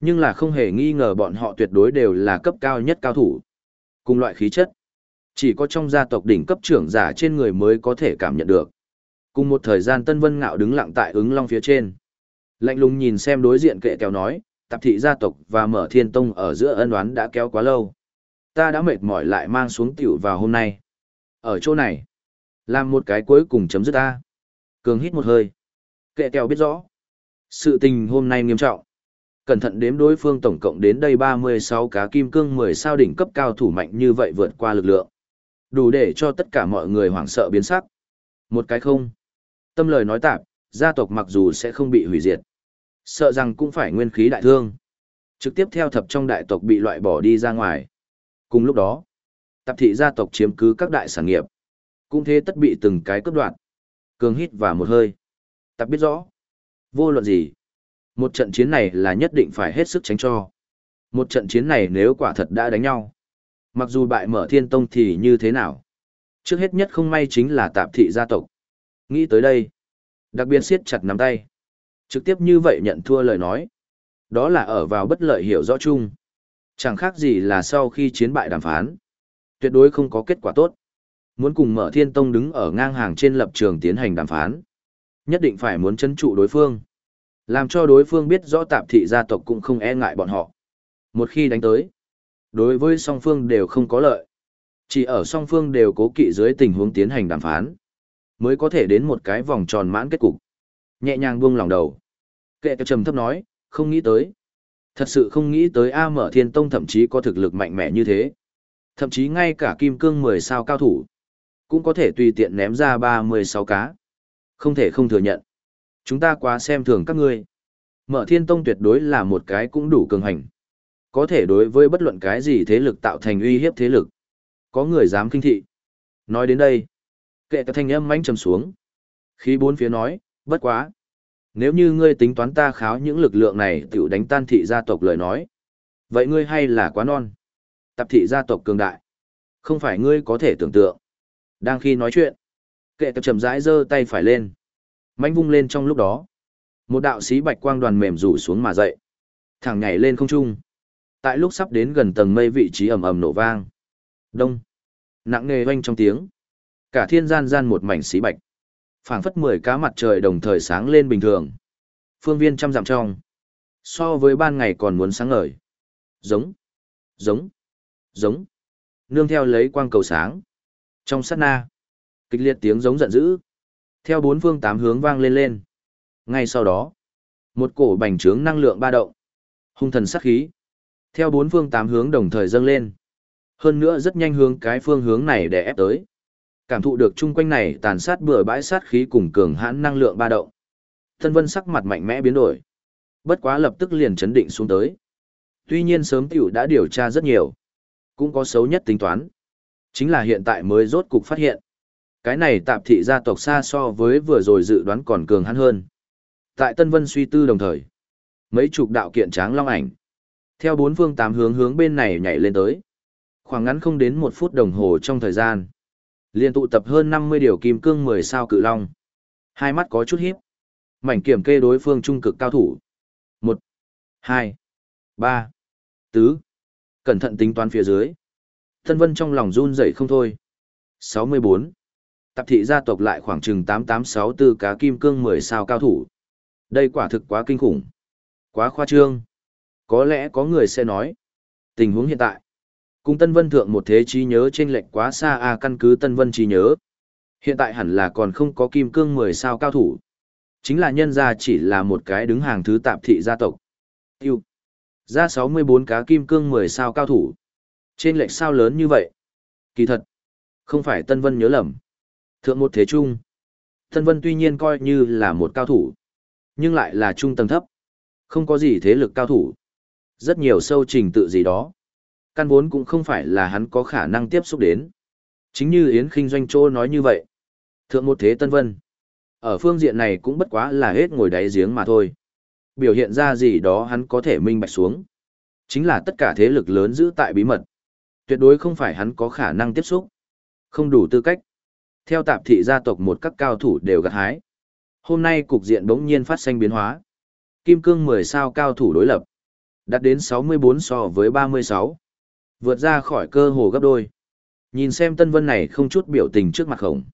Nhưng là không hề nghi ngờ bọn họ tuyệt đối đều là cấp cao nhất cao thủ. Cùng loại khí chất. Chỉ có trong gia tộc đỉnh cấp trưởng giả trên người mới có thể cảm nhận được. Cùng một thời gian Tân Vân Ngạo đứng lặng tại ứng long phía trên. Lạnh lùng nhìn xem đối diện kệ kéo nói, tạp thị gia tộc và mở thiên tông ở giữa ân oán đã kéo quá lâu. Ta đã mệt mỏi lại mang xuống tiểu vào hôm nay. Ở chỗ này, làm một cái cuối cùng chấm dứt ta. Cường hít một hơi. Kệ kèo biết rõ. Sự tình hôm nay nghiêm trọng. Cẩn thận đếm đối phương tổng cộng đến đây 36 cá kim cương 10 sao đỉnh cấp cao thủ mạnh như vậy vượt qua lực lượng. Đủ để cho tất cả mọi người hoảng sợ biến sắc. Một cái không. Tâm lời nói tạp, gia tộc mặc dù sẽ không bị hủy diệt. Sợ rằng cũng phải nguyên khí đại thương. Trực tiếp theo thập trong đại tộc bị loại bỏ đi ra ngoài. Cùng lúc đó, tạp thị gia tộc chiếm cứ các đại sản nghiệp. Cũng thế tất bị từng cái cướp đoạt. Cường hít và một hơi. Tạp biết rõ. Vô luận gì. Một trận chiến này là nhất định phải hết sức tránh cho. Một trận chiến này nếu quả thật đã đánh nhau. Mặc dù bại mở thiên tông thì như thế nào. Trước hết nhất không may chính là tạp thị gia tộc. Nghĩ tới đây. Đặc biệt siết chặt nắm tay. Trực tiếp như vậy nhận thua lời nói. Đó là ở vào bất lợi hiểu rõ chung. Chẳng khác gì là sau khi chiến bại đàm phán. Tuyệt đối không có kết quả tốt. Muốn cùng mở thiên tông đứng ở ngang hàng trên lập trường tiến hành đàm phán. Nhất định phải muốn chân trụ đối phương. Làm cho đối phương biết rõ tạp thị gia tộc cũng không e ngại bọn họ. Một khi đánh tới, đối với song phương đều không có lợi. Chỉ ở song phương đều cố kỵ dưới tình huống tiến hành đàm phán, mới có thể đến một cái vòng tròn mãn kết cục. Nhẹ nhàng buông lòng đầu. Kệ trầm thấp nói, không nghĩ tới. Thật sự không nghĩ tới A mở thiên tông thậm chí có thực lực mạnh mẽ như thế. Thậm chí ngay cả kim cương 10 sao cao thủ. Cũng có thể tùy tiện ném ra 36 cá. Không thể không thừa nhận. Chúng ta quá xem thường các ngươi. Mở thiên tông tuyệt đối là một cái cũng đủ cường hành. Có thể đối với bất luận cái gì thế lực tạo thành uy hiếp thế lực. Có người dám kinh thị. Nói đến đây. Kệ cả thanh âm mánh trầm xuống. Khí bốn phía nói, bất quá. Nếu như ngươi tính toán ta kháo những lực lượng này tiểu đánh tan thị gia tộc lời nói. Vậy ngươi hay là quá non. Tập thị gia tộc cường đại. Không phải ngươi có thể tưởng tượng. Đang khi nói chuyện. Kệ tập chậm rãi giơ tay phải lên. Mánh vung lên trong lúc đó. Một đạo sĩ bạch quang đoàn mềm rủ xuống mà dậy. Thẳng nhảy lên không trung. Tại lúc sắp đến gần tầng mây vị trí ầm ầm nổ vang. Đông. Nặng nề vang trong tiếng. Cả thiên gian gian một mảnh sĩ bạch phảng phất mười cá mặt trời đồng thời sáng lên bình thường. Phương viên trăm dặm trong. So với ban ngày còn muốn sáng ngời. Giống. Giống. Giống. Nương theo lấy quang cầu sáng. Trong sát na. Kịch liệt tiếng giống giận dữ. Theo bốn phương tám hướng vang lên lên. Ngay sau đó, một cổ bành trướng năng lượng ba động. Hung thần sát khí. Theo bốn phương tám hướng đồng thời dâng lên. Hơn nữa rất nhanh hướng cái phương hướng này để ép tới. Cảm thụ được chung quanh này tàn sát bừa bãi sát khí cùng cường hãn năng lượng ba động. Thân vân sắc mặt mạnh mẽ biến đổi. Bất quá lập tức liền chấn định xuống tới. Tuy nhiên sớm tiểu đã điều tra rất nhiều. Cũng có xấu nhất tính toán. Chính là hiện tại mới rốt cục phát hiện. Cái này tạp thị gia tộc xa so với vừa rồi dự đoán còn cường hãn hơn. Tại Tân Vân suy tư đồng thời, mấy chục đạo kiện tráng long ảnh. Theo bốn phương tám hướng hướng bên này nhảy lên tới. Khoảng ngắn không đến một phút đồng hồ trong thời gian. Liên tụ tập hơn 50 điều kim cương 10 sao cự long. Hai mắt có chút hiếp. Mảnh kiểm kê đối phương trung cực cao thủ. Một, hai, ba, tứ. Cẩn thận tính toán phía dưới. Thân Vân trong lòng run rẩy không thôi. 64. Tạp thị gia tộc lại khoảng chừng 8864 cá kim cương 10 sao cao thủ. Đây quả thực quá kinh khủng. Quá khoa trương. Có lẽ có người sẽ nói. Tình huống hiện tại. Cùng Tân Vân thượng một thế trí nhớ trên lệch quá xa a, căn cứ Tân Vân trí nhớ. Hiện tại hẳn là còn không có kim cương 10 sao cao thủ. Chính là nhân gia chỉ là một cái đứng hàng thứ tạp thị gia tộc. Tiêu. Ra 64 cá kim cương 10 sao cao thủ. Trên lệch sao lớn như vậy. Kỳ thật. Không phải Tân Vân nhớ lầm. Thượng một thế trung. Tân Vân tuy nhiên coi như là một cao thủ. Nhưng lại là trung tầng thấp. Không có gì thế lực cao thủ. Rất nhiều sâu trình tự gì đó. Căn vốn cũng không phải là hắn có khả năng tiếp xúc đến. Chính như Yến Kinh Doanh Chô nói như vậy. Thượng một thế Tân Vân. Ở phương diện này cũng bất quá là hết ngồi đáy giếng mà thôi. Biểu hiện ra gì đó hắn có thể minh bạch xuống. Chính là tất cả thế lực lớn giữ tại bí mật. Tuyệt đối không phải hắn có khả năng tiếp xúc. Không đủ tư cách. Theo tạp thị gia tộc một các cao thủ đều gặt hái. Hôm nay cục diện bỗng nhiên phát sinh biến hóa. Kim cương 10 sao cao thủ đối lập. Đạt đến 64 so với 36. Vượt ra khỏi cơ hồ gấp đôi. Nhìn xem tân vân này không chút biểu tình trước mặt khổng.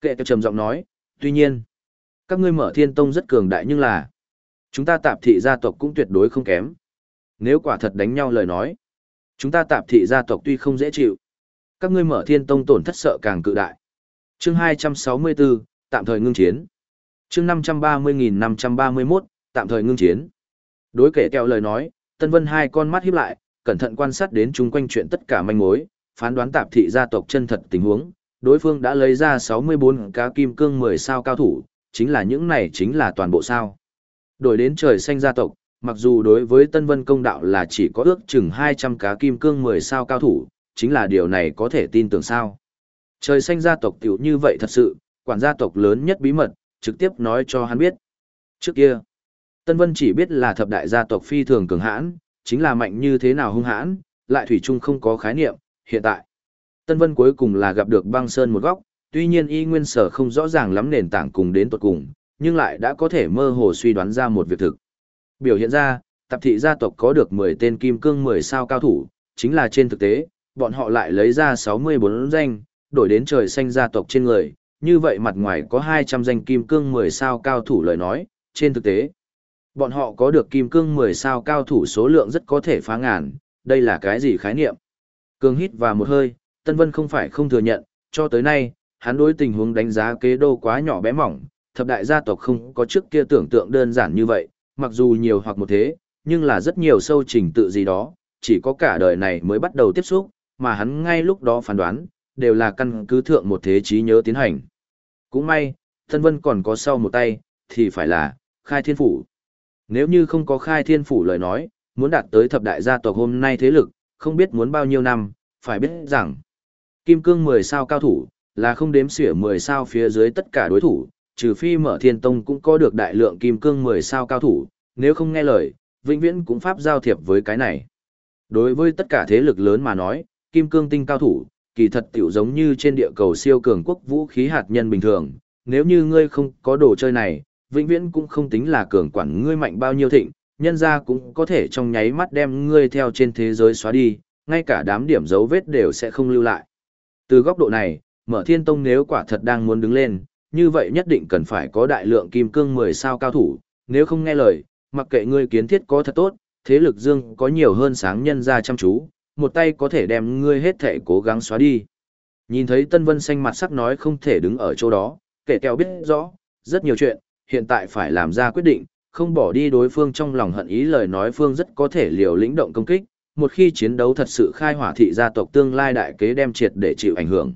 Kệ trầm giọng nói, tuy nhiên, các ngươi mở thiên tông rất cường đại nhưng là, chúng ta tạp thị gia tộc cũng tuyệt đối không kém. Nếu quả thật đánh nhau lời nói, chúng ta tạp thị gia tộc tuy không dễ chịu, các ngươi mở thiên tông tổn thất sợ càng cự đại. Chương 264, tạm thời ngưng chiến. Chương 530.531, tạm thời ngưng chiến. Đối kể kẹo lời nói, Tân Vân hai con mắt híp lại, cẩn thận quan sát đến chung quanh chuyện tất cả manh mối, phán đoán tạp thị gia tộc chân thật tình huống, đối phương đã lấy ra 64 cá kim cương 10 sao cao thủ, chính là những này chính là toàn bộ sao. Đổi đến trời xanh gia tộc, mặc dù đối với Tân Vân công đạo là chỉ có ước chừng 200 cá kim cương 10 sao cao thủ, chính là điều này có thể tin tưởng sao. Trời xanh gia tộc tiểu như vậy thật sự, quản gia tộc lớn nhất bí mật, trực tiếp nói cho hắn biết. Trước kia, Tân Vân chỉ biết là thập đại gia tộc phi thường cường hãn, chính là mạnh như thế nào hung hãn, lại thủy chung không có khái niệm, hiện tại. Tân Vân cuối cùng là gặp được băng sơn một góc, tuy nhiên y nguyên sở không rõ ràng lắm nền tảng cùng đến tuột cùng, nhưng lại đã có thể mơ hồ suy đoán ra một việc thực. Biểu hiện ra, tập thị gia tộc có được 10 tên kim cương 10 sao cao thủ, chính là trên thực tế, bọn họ lại lấy ra 64 danh, đổi đến trời xanh gia tộc trên người, như vậy mặt ngoài có 200 danh kim cương 10 sao cao thủ lời nói, trên thực tế, bọn họ có được kim cương 10 sao cao thủ số lượng rất có thể phá ngàn, đây là cái gì khái niệm? Cương hít và một hơi, Tân Vân không phải không thừa nhận, cho tới nay, hắn đối tình huống đánh giá kế đô quá nhỏ bé mỏng, thập đại gia tộc không có trước kia tưởng tượng đơn giản như vậy, mặc dù nhiều hoặc một thế, nhưng là rất nhiều sâu trình tự gì đó, chỉ có cả đời này mới bắt đầu tiếp xúc, mà hắn ngay lúc đó phán đoán, đều là căn cứ thượng một thế trí nhớ tiến hành. Cũng may, Tân Vân còn có sau một tay, thì phải là, khai thiên phủ. Nếu như không có khai thiên phủ lời nói, muốn đạt tới thập đại gia tộc hôm nay thế lực, không biết muốn bao nhiêu năm, phải biết rằng, Kim cương 10 sao cao thủ, là không đếm xỉa 10 sao phía dưới tất cả đối thủ, trừ phi mở thiên tông cũng có được đại lượng kim cương 10 sao cao thủ, nếu không nghe lời, vĩnh viễn cũng pháp giao thiệp với cái này. Đối với tất cả thế lực lớn mà nói, kim cương tinh cao thủ, kỳ thật tiểu giống như trên địa cầu siêu cường quốc vũ khí hạt nhân bình thường, nếu như ngươi không có đồ chơi này, vĩnh viễn cũng không tính là cường quản ngươi mạnh bao nhiêu thịnh, nhân ra cũng có thể trong nháy mắt đem ngươi theo trên thế giới xóa đi, ngay cả đám điểm dấu vết đều sẽ không lưu lại. Từ góc độ này, mở thiên tông nếu quả thật đang muốn đứng lên, như vậy nhất định cần phải có đại lượng kim cương 10 sao cao thủ, nếu không nghe lời, mặc kệ ngươi kiến thiết có thật tốt, thế lực dương có nhiều hơn sáng nhân ra chăm chú, một tay có thể đem ngươi hết thể cố gắng xóa đi. Nhìn thấy Tân Vân xanh mặt sắc nói không thể đứng ở chỗ đó, kể kèo biết rõ, rất nhiều chuyện, hiện tại phải làm ra quyết định, không bỏ đi đối phương trong lòng hận ý lời nói phương rất có thể liều lĩnh động công kích, một khi chiến đấu thật sự khai hỏa thị gia tộc tương lai đại kế đem triệt để chịu ảnh hưởng.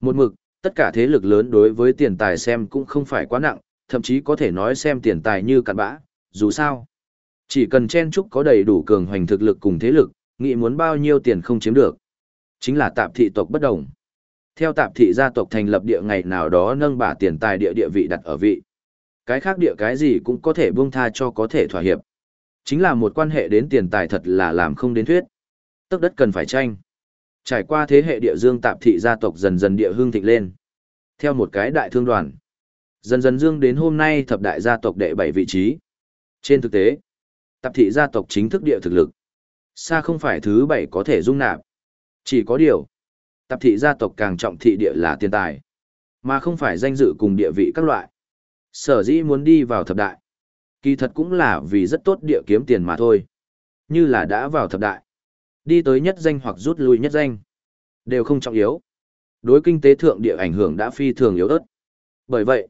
Một mực, tất cả thế lực lớn đối với tiền tài xem cũng không phải quá nặng, thậm chí có thể nói xem tiền tài như cặn bã, dù sao. Chỉ cần chen trúc có đầy đủ cường hoành thực lực cùng thế lực, nghĩ muốn bao nhiêu tiền không chiếm được. Chính là tạm thị tộc bất đồng. Theo tạp thị gia tộc thành lập địa ngày nào đó nâng bả tiền tài địa địa vị đặt ở vị. Cái khác địa cái gì cũng có thể buông tha cho có thể thỏa hiệp. Chính là một quan hệ đến tiền tài thật là làm không đến thuyết. Tức đất cần phải tranh. Trải qua thế hệ địa dương tạp thị gia tộc dần dần địa hương thịnh lên. Theo một cái đại thương đoàn. Dần dần dương đến hôm nay thập đại gia tộc đệ bảy vị trí. Trên thực tế, tạp thị gia tộc chính thức địa thực lực. Xa không phải thứ bảy có thể dung nạp. Chỉ có điều, tạp thị gia tộc càng trọng thị địa là tiền tài, mà không phải danh dự cùng địa vị các loại. Sở dĩ muốn đi vào thập đại, kỳ thật cũng là vì rất tốt địa kiếm tiền mà thôi. Như là đã vào thập đại, đi tới nhất danh hoặc rút lui nhất danh, đều không trọng yếu. Đối kinh tế thượng địa ảnh hưởng đã phi thường yếu ớt. Bởi vậy,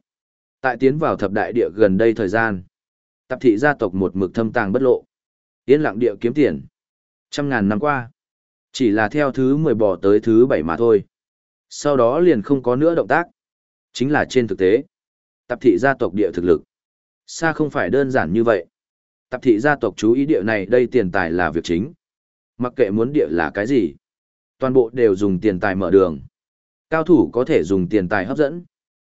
tại tiến vào thập đại địa gần đây thời gian, tạp thị gia tộc một mực thâm tàng bất lộ. Yên lặng địa kiếm tiền. Trăm ngàn năm qua, chỉ là theo thứ 10 bỏ tới thứ bảy mà thôi. Sau đó liền không có nữa động tác. Chính là trên thực tế. Tạp thị gia tộc địa thực lực. Xa không phải đơn giản như vậy. Tạp thị gia tộc chú ý địa này đây tiền tài là việc chính. Mặc kệ muốn địa là cái gì. Toàn bộ đều dùng tiền tài mở đường. Cao thủ có thể dùng tiền tài hấp dẫn.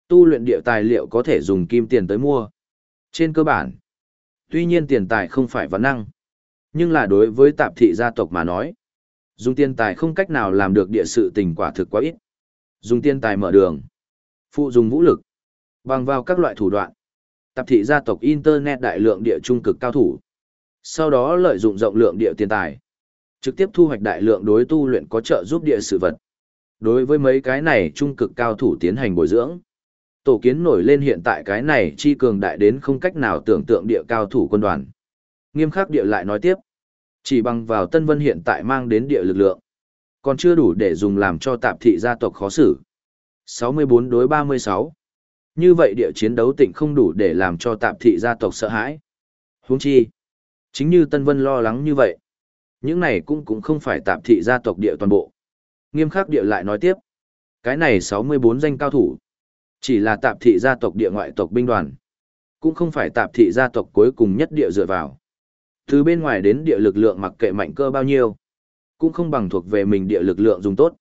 Tu luyện địa tài liệu có thể dùng kim tiền tới mua. Trên cơ bản. Tuy nhiên tiền tài không phải vấn năng. Nhưng là đối với tạp thị gia tộc mà nói, dùng tiền tài không cách nào làm được địa sự tình quả thực quá ít. Dùng tiền tài mở đường, phụ dùng vũ lực, bằng vào các loại thủ đoạn. Tạp thị gia tộc Internet đại lượng địa trung cực cao thủ. Sau đó lợi dụng rộng lượng địa tiền tài, trực tiếp thu hoạch đại lượng đối tu luyện có trợ giúp địa sự vật. Đối với mấy cái này trung cực cao thủ tiến hành bồi dưỡng. Tổ kiến nổi lên hiện tại cái này chi cường đại đến không cách nào tưởng tượng địa cao thủ quân đoàn. Nghiêm khắc địa lại nói tiếp. Chỉ bằng vào Tân Vân hiện tại mang đến địa lực lượng. Còn chưa đủ để dùng làm cho tạp thị gia tộc khó xử. 64 đối 36. Như vậy địa chiến đấu tỉnh không đủ để làm cho tạp thị gia tộc sợ hãi. huống chi. Chính như Tân Vân lo lắng như vậy. Những này cũng cũng không phải tạp thị gia tộc địa toàn bộ. Nghiêm khắc địa lại nói tiếp. Cái này 64 danh cao thủ. Chỉ là tạp thị gia tộc địa ngoại tộc binh đoàn. Cũng không phải tạp thị gia tộc cuối cùng nhất địa dựa vào. Từ bên ngoài đến địa lực lượng mặc kệ mạnh cơ bao nhiêu, cũng không bằng thuộc về mình địa lực lượng dùng tốt.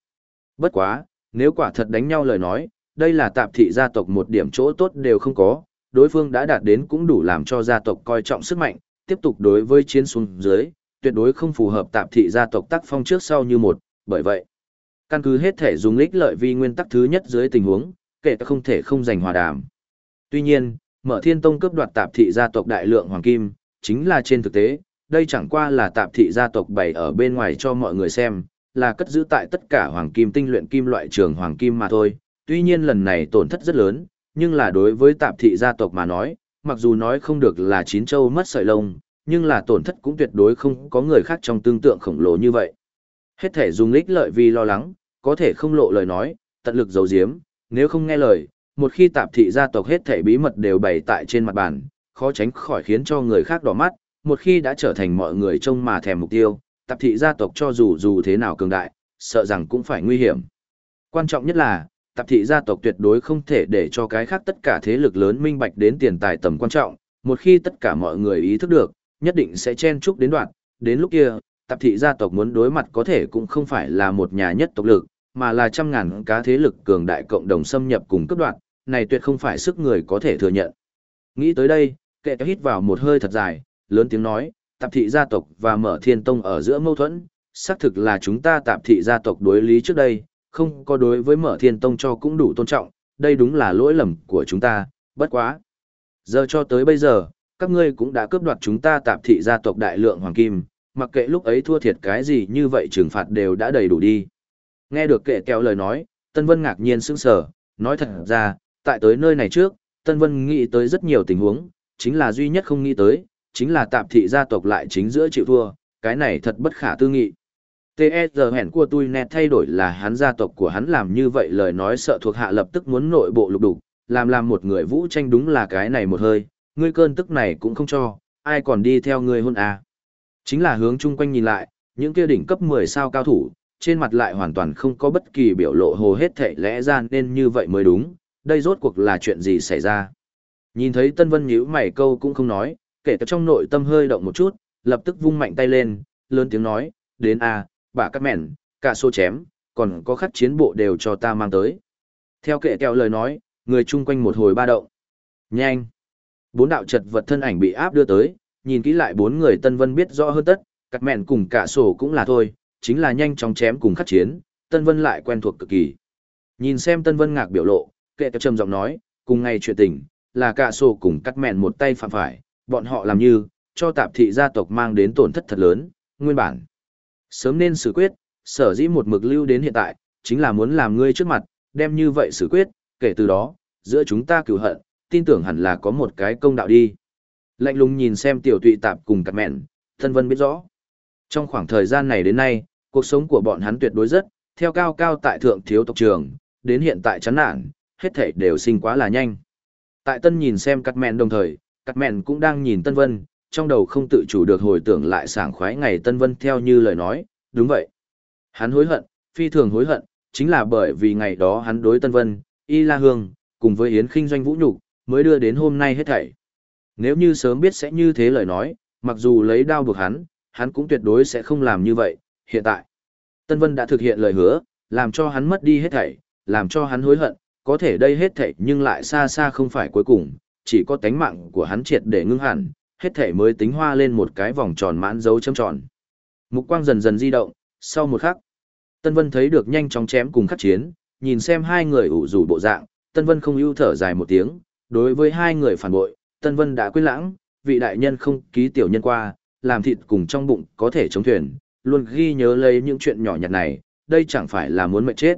Bất quá, nếu quả thật đánh nhau lời nói, đây là tạp thị gia tộc một điểm chỗ tốt đều không có, đối phương đã đạt đến cũng đủ làm cho gia tộc coi trọng sức mạnh, tiếp tục đối với chiến xuống dưới, tuyệt đối không phù hợp tạp thị gia tộc tác phong trước sau như một, bởi vậy, căn cứ hết thể dùng ích lợi vi nguyên tắc thứ nhất dưới tình huống, kể cả không thể không giành hòa đàm. Tuy nhiên, mở thiên tông cướp đoạt tạp thị gia tộc đại lượng hoàng kim, chính là trên thực tế, đây chẳng qua là tạp thị gia tộc bày ở bên ngoài cho mọi người xem, là cất giữ tại tất cả hoàng kim tinh luyện kim loại trường hoàng kim mà thôi. Tuy nhiên lần này tổn thất rất lớn, nhưng là đối với tạp thị gia tộc mà nói, mặc dù nói không được là chín châu mất sợi lông, nhưng là tổn thất cũng tuyệt đối không có người khác trong tương tượng khổng lồ như vậy. Hết thể dùng lích lợi vì lo lắng, có thể không lộ lời nói, tận lực giấu giếm, nếu không nghe lời, một khi tạp thị gia tộc hết thể bí mật đều bày tại trên mặt bàn, khó tránh khỏi khiến cho người khác đỏ mắt, một khi đã trở thành mọi người trông mà thèm mục tiêu, tạp thị gia tộc cho dù dù thế nào cường đại, sợ rằng cũng phải nguy hiểm. Quan trọng nhất là, tạp thị gia tộc tuyệt đối không thể để cho cái khác tất cả thế lực lớn minh bạch đến tiền tài tầm quan trọng, một khi tất cả mọi người ý thức được, nhất định sẽ chen chúc đến đoạn, đến lúc kia, tạp thị gia tộc muốn đối mặt có thể cũng không phải là một nhà nhất tộc lực, mà là trăm ngàn cá thế lực cường đại cộng đồng xâm nhập cùng cấp đoạn, này tuyệt không phải sức người có thể thừa nhận. Nghĩ tới đây, kệ hít vào một hơi thật dài, lớn tiếng nói, tạp thị gia tộc và mở thiên tông ở giữa mâu thuẫn, xác thực là chúng ta tạp thị gia tộc đối lý trước đây, không có đối với mở thiên tông cho cũng đủ tôn trọng, đây đúng là lỗi lầm của chúng ta, bất quá. Giờ cho tới bây giờ, các ngươi cũng đã cướp đoạt chúng ta tạp thị gia tộc đại lượng hoàng kim, mặc kệ lúc ấy thua thiệt cái gì như vậy trừng phạt đều đã đầy đủ đi. Nghe được kệ kéo lời nói, Tân Vân ngạc nhiên sững sờ, nói thật ra, tại tới nơi này trước, Tân Vân nghĩ tới rất nhiều tình huống, chính là duy nhất không nghĩ tới, chính là tạp thị gia tộc lại chính giữa chịu thua, cái này thật bất khả tư nghị. T.E.G. hẹn của tôi nét thay đổi là hắn gia tộc của hắn làm như vậy lời nói sợ thuộc hạ lập tức muốn nội bộ lục đục, làm làm một người vũ tranh đúng là cái này một hơi, ngươi cơn tức này cũng không cho, ai còn đi theo ngươi hôn à. Chính là hướng chung quanh nhìn lại, những kia đỉnh cấp 10 sao cao thủ, trên mặt lại hoàn toàn không có bất kỳ biểu lộ hồ hết thệ lẽ ra nên như vậy mới đúng, đây rốt cuộc là chuyện gì xảy ra. Nhìn thấy Tân Vân nhíu mày câu cũng không nói, kể cả trong nội tâm hơi động một chút, lập tức vung mạnh tay lên, lớn tiếng nói, đến a, bà cắt mẹn, cả xô chém, còn có khắc chiến bộ đều cho ta mang tới. Theo kệ kẹo lời nói, người chung quanh một hồi ba động. Nhanh! Bốn đạo chật vật thân ảnh bị áp đưa tới, nhìn kỹ lại bốn người Tân Vân biết rõ hơn tất, cắt mẹn cùng cả sổ cũng là thôi, chính là nhanh chóng chém cùng khắc chiến, Tân Vân lại quen thuộc cực kỳ. Nhìn xem Tân Vân ngạc biểu lộ, kệ kẹo trầm giọng nói, cùng ngày chuyện tình, là cả sổ cùng cắt mẹn một tay phạm phải, bọn họ làm như, cho tạp thị gia tộc mang đến tổn thất thật lớn, nguyên bản. Sớm nên xử quyết, sở dĩ một mực lưu đến hiện tại, chính là muốn làm ngươi trước mặt, đem như vậy xử quyết, kể từ đó, giữa chúng ta cửu hận, tin tưởng hẳn là có một cái công đạo đi. Lạnh lùng nhìn xem tiểu tụy tạp cùng cặt mẹn, thân vân biết rõ. Trong khoảng thời gian này đến nay, cuộc sống của bọn hắn tuyệt đối rất, theo cao cao tại thượng thiếu tộc trường, đến hiện tại chán nản, hết thảy đều sinh quá là nhanh. Tại tân nhìn xem cắt mẹn đồng thời, cắt mẹn cũng đang nhìn tân vân, trong đầu không tự chủ được hồi tưởng lại sảng khoái ngày tân vân theo như lời nói, đúng vậy. Hắn hối hận, phi thường hối hận, chính là bởi vì ngày đó hắn đối tân vân, y la hương, cùng với yến Kinh doanh vũ nhục mới đưa đến hôm nay hết thảy. Nếu như sớm biết sẽ như thế lời nói, mặc dù lấy đao buộc hắn, hắn cũng tuyệt đối sẽ không làm như vậy, hiện tại. Tân Vân đã thực hiện lời hứa, làm cho hắn mất đi hết thảy, làm cho hắn hối hận, có thể đây hết thảy nhưng lại xa xa không phải cuối cùng, chỉ có tánh mạng của hắn triệt để ngưng hẳn, hết thể mới tính hoa lên một cái vòng tròn mãn dấu chấm tròn. Mục quang dần dần di động, sau một khắc, Tân Vân thấy được nhanh chóng chém cùng khắc chiến, nhìn xem hai người ủ rủ bộ dạng, Tân Vân không ưu thở dài một tiếng, đối với hai người phản bội, Tân Vân đã quên lãng, vị đại nhân không ký tiểu nhân qua, làm thịt cùng trong bụng có thể chống thuyền, luôn ghi nhớ lấy những chuyện nhỏ nhặt này, đây chẳng phải là muốn mệnh chết.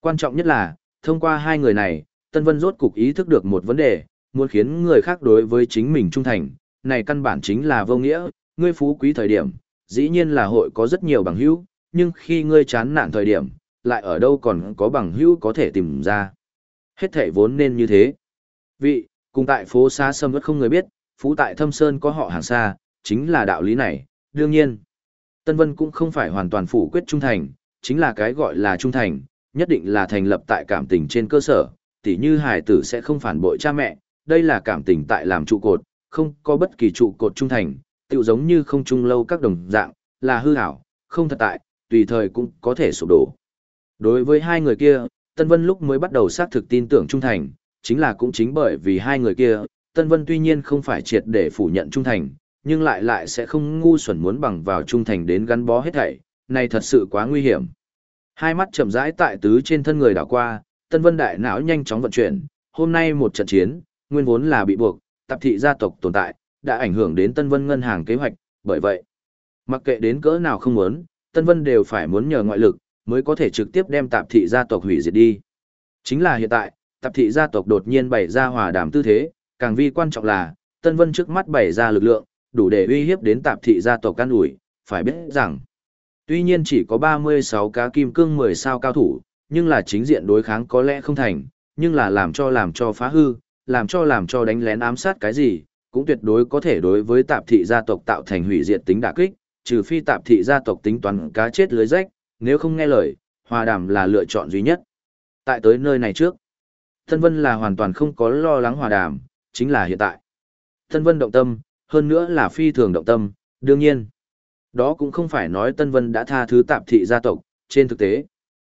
Quan trọng nhất là, thông qua hai người này, Tân Vân rốt cục ý thức được một vấn đề, muốn khiến người khác đối với chính mình trung thành, này căn bản chính là vô nghĩa, ngươi phú quý thời điểm, dĩ nhiên là hội có rất nhiều bằng hữu, nhưng khi ngươi chán nản thời điểm, lại ở đâu còn có bằng hữu có thể tìm ra. Hết thể vốn nên như thế. Vị, cùng tại phố xa sâm vẫn không người biết, phú tại thâm sơn có họ hàng xa, chính là đạo lý này, đương nhiên. Tân Vân cũng không phải hoàn toàn phủ quyết trung thành, chính là cái gọi là trung thành, nhất định là thành lập tại cảm tình trên cơ sở, tỉ như hải tử sẽ không phản bội cha mẹ, đây là cảm tình tại làm trụ cột, không có bất kỳ trụ cột trung thành, tự giống như không trung lâu các đồng dạng, là hư ảo, không thật tại, tùy thời cũng có thể sụp đổ. Đối với hai người kia, Tân Vân lúc mới bắt đầu xác thực tin tưởng trung thành, chính là cũng chính bởi vì hai người kia, Tân Vân tuy nhiên không phải triệt để phủ nhận trung thành, nhưng lại lại sẽ không ngu xuẩn muốn bằng vào trung thành đến gắn bó hết thảy, này thật sự quá nguy hiểm. Hai mắt chậm rãi tại tứ trên thân người đảo qua, Tân Vân đại não nhanh chóng vận chuyển, hôm nay một trận chiến, nguyên vốn là bị buộc, tập thị gia tộc tồn tại, đã ảnh hưởng đến Tân Vân ngân hàng kế hoạch, bởi vậy, mặc kệ đến cỡ nào không muốn, Tân Vân đều phải muốn nhờ ngoại lực, mới có thể trực tiếp đem tạp thị gia tộc hủy diệt đi. Chính là hiện tại, tạp thị gia tộc đột nhiên bày ra hòa đàm tư thế, càng vi quan trọng là, Tân Vân trước mắt bày ra lực lượng, đủ để uy hiếp đến tạp thị gia tộc can ủi, phải biết rằng, tuy nhiên chỉ có 36 cá kim cương 10 sao cao thủ, nhưng là chính diện đối kháng có lẽ không thành, nhưng là làm cho làm cho phá hư, làm cho làm cho đánh lén ám sát cái gì, cũng tuyệt đối có thể đối với tạp thị gia tộc tạo thành hủy diệt tính đả kích, trừ phi tạp thị gia tộc tính toán cá chết lưới rách, nếu không nghe lời, hòa đàm là lựa chọn duy nhất. Tại tới nơi này trước, Tân Vân là hoàn toàn không có lo lắng hòa đàm, chính là hiện tại. Tân Vân động tâm, hơn nữa là phi thường động tâm, đương nhiên. Đó cũng không phải nói Tân Vân đã tha thứ tạp thị gia tộc, trên thực tế.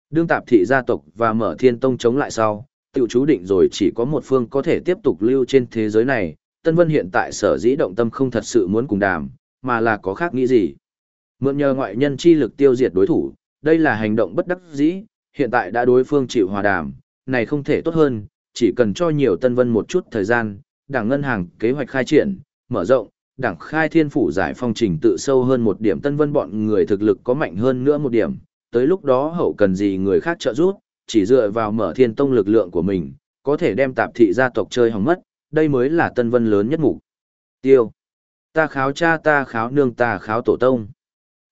Đương tạp thị gia tộc và mở thiên tông chống lại sau, tự chú định rồi chỉ có một phương có thể tiếp tục lưu trên thế giới này. Tân Vân hiện tại sở dĩ động tâm không thật sự muốn cùng đàm, mà là có khác nghĩ gì. Mượn nhờ ngoại nhân chi lực tiêu diệt đối thủ, đây là hành động bất đắc dĩ, hiện tại đã đối phương chịu hòa đàm, này không thể tốt hơn, chỉ cần cho nhiều Tân Vân một chút thời gian, đảng ngân hàng kế hoạch khai triển, mở rộng, đảng khai thiên phủ giải phong trình tự sâu hơn một điểm Tân Vân bọn người thực lực có mạnh hơn nữa một điểm, tới lúc đó hậu cần gì người khác trợ giúp, chỉ dựa vào mở thiên tông lực lượng của mình, có thể đem tạp thị gia tộc chơi hỏng mất, đây mới là Tân Vân lớn nhất mục. Tiêu. Ta kháo cha ta kháo nương ta kháo tổ tông.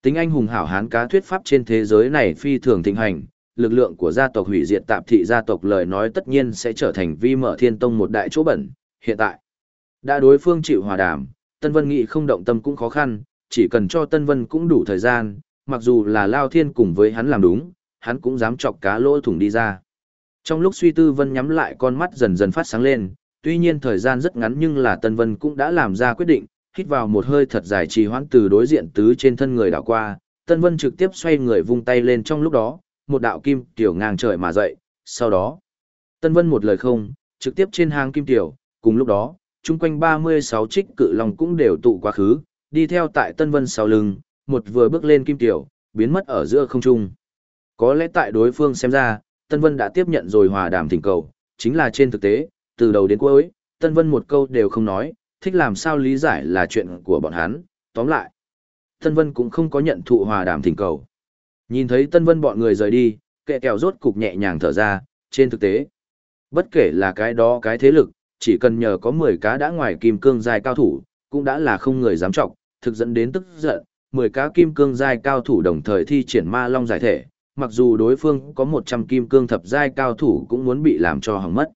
Tính anh hùng hảo hán cá thuyết pháp trên thế giới này phi thường thịnh hành, lực lượng của gia tộc hủy diệt tạp thị gia tộc lời nói tất nhiên sẽ trở thành vi mở thiên tông một đại chỗ bẩn. Hiện tại, đã đối phương chịu hòa đàm, Tân Vân nghĩ không động tâm cũng khó khăn, chỉ cần cho Tân Vân cũng đủ thời gian, mặc dù là Lao Thiên cùng với hắn làm đúng, hắn cũng dám chọc cá lỗ thủng đi ra. Trong lúc suy tư Vân nhắm lại con mắt dần dần phát sáng lên, tuy nhiên thời gian rất ngắn nhưng là Tân Vân cũng đã làm ra quyết định, hít vào một hơi thật dài trì hoãn từ đối diện tứ trên thân người đảo qua, Tân Vân trực tiếp xoay người vung tay lên trong lúc đó, một đạo kim tiểu ngang trời mà dậy, sau đó, Tân Vân một lời không, trực tiếp trên hang kim tiểu, cùng lúc đó, chung quanh 36 trích cự long cũng đều tụ quá khứ, đi theo tại Tân Vân sau lưng, một vừa bước lên kim tiểu, biến mất ở giữa không trung. Có lẽ tại đối phương xem ra, Tân Vân đã tiếp nhận rồi hòa đàm thỉnh cầu, chính là trên thực tế, từ đầu đến cuối, Tân Vân một câu đều không nói, thích làm sao lý giải là chuyện của bọn hắn, tóm lại. Tân Vân cũng không có nhận thụ hòa đàm thỉnh cầu. Nhìn thấy Tân Vân bọn người rời đi, kệ kèo rốt cục nhẹ nhàng thở ra, trên thực tế. Bất kể là cái đó cái thế lực, chỉ cần nhờ có 10 cá đã ngoài kim cương dài cao thủ, cũng đã là không người dám trọng, thực dẫn đến tức giận, 10 cá kim cương giai cao thủ đồng thời thi triển ma long giải thể, mặc dù đối phương có 100 kim cương thập giai cao thủ cũng muốn bị làm cho hỏng mất.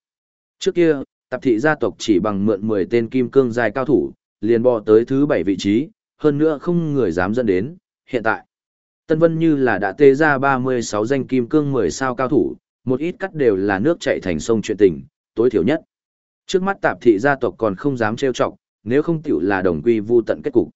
Trước kia, tạp thị gia tộc chỉ bằng mượn 10 tên kim cương giai cao thủ, liền bò tới thứ 7 vị trí, hơn nữa không người dám dẫn đến, hiện tại. Tân Vân như là đã tê ra 36 danh kim cương 10 sao cao thủ, một ít cắt đều là nước chạy thành sông chuyện tình, tối thiểu nhất. Trước mắt tạp thị gia tộc còn không dám trêu chọc, nếu không tiểu là đồng quy vu tận kết cục.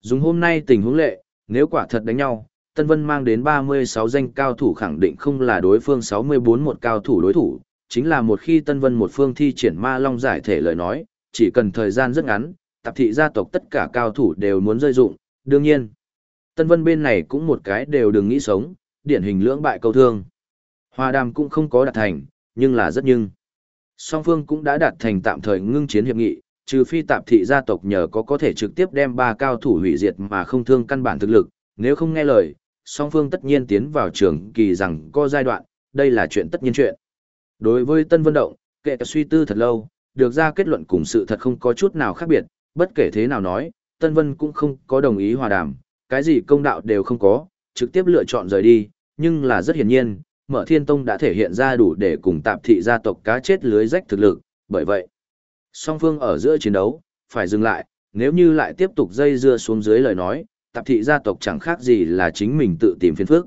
Dùng hôm nay tình huống lệ, nếu quả thật đánh nhau, Tân Vân mang đến 36 danh cao thủ khẳng định không là đối phương 64 một cao thủ đối thủ, chính là một khi Tân Vân một phương thi triển ma long giải thể lời nói, chỉ cần thời gian rất ngắn, tạp thị gia tộc tất cả cao thủ đều muốn rơi dụng, đương nhiên. Tân Vân bên này cũng một cái đều đừng nghĩ sống, điển hình lưỡng bại câu thương. Hòa đàm cũng không có đạt thành, nhưng là rất nhưng. Song phương cũng đã đạt thành tạm thời ngưng chiến hiệp nghị, trừ phi tạp thị gia tộc nhờ có có thể trực tiếp đem ba cao thủ hủy diệt mà không thương căn bản thực lực, nếu không nghe lời, song phương tất nhiên tiến vào trường kỳ rằng có giai đoạn, đây là chuyện tất nhiên chuyện. Đối với Tân Vân Động, kệ suy tư thật lâu, được ra kết luận cùng sự thật không có chút nào khác biệt, bất kể thế nào nói, Tân Vân cũng không có đồng ý hòa đàm, cái gì công đạo đều không có, trực tiếp lựa chọn rời đi, nhưng là rất hiển nhiên, Mở Thiên Tông đã thể hiện ra đủ để cùng tạp thị gia tộc cá chết lưới rách thực lực, bởi vậy, song phương ở giữa chiến đấu, phải dừng lại, nếu như lại tiếp tục dây dưa xuống dưới lời nói, tạp thị gia tộc chẳng khác gì là chính mình tự tìm phiền phức.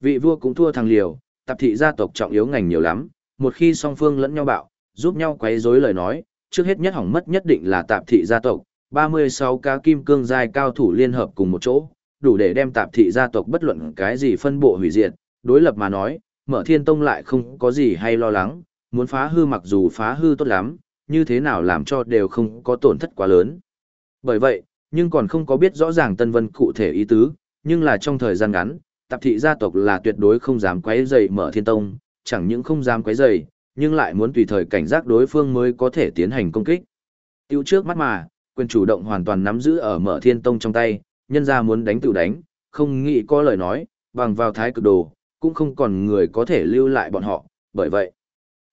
Vị vua cũng thua thằng liều, tạp thị gia tộc trọng yếu ngành nhiều lắm, một khi song phương lẫn nhau bạo, giúp nhau quấy rối lời nói, trước hết nhất hỏng mất nhất định là tạp thị gia tộc, 36 cá kim cương giai cao thủ liên hợp cùng một chỗ, đủ để đem tạp thị gia tộc bất luận cái gì phân bộ hủy diệt, đối lập mà nói, mở thiên tông lại không có gì hay lo lắng, muốn phá hư mặc dù phá hư tốt lắm, như thế nào làm cho đều không có tổn thất quá lớn. Bởi vậy, nhưng còn không có biết rõ ràng Tân Vân cụ thể ý tứ, nhưng là trong thời gian ngắn, tạp thị gia tộc là tuyệt đối không dám quấy rầy mở thiên tông, chẳng những không dám quấy rầy, nhưng lại muốn tùy thời cảnh giác đối phương mới có thể tiến hành công kích. Tiêu trước mắt mà, quyền chủ động hoàn toàn nắm giữ ở mở thiên tông trong tay, nhân ra muốn đánh tự đánh, không nghĩ có lời nói, bằng vào thái cực đồ, cũng không còn người có thể lưu lại bọn họ, bởi vậy,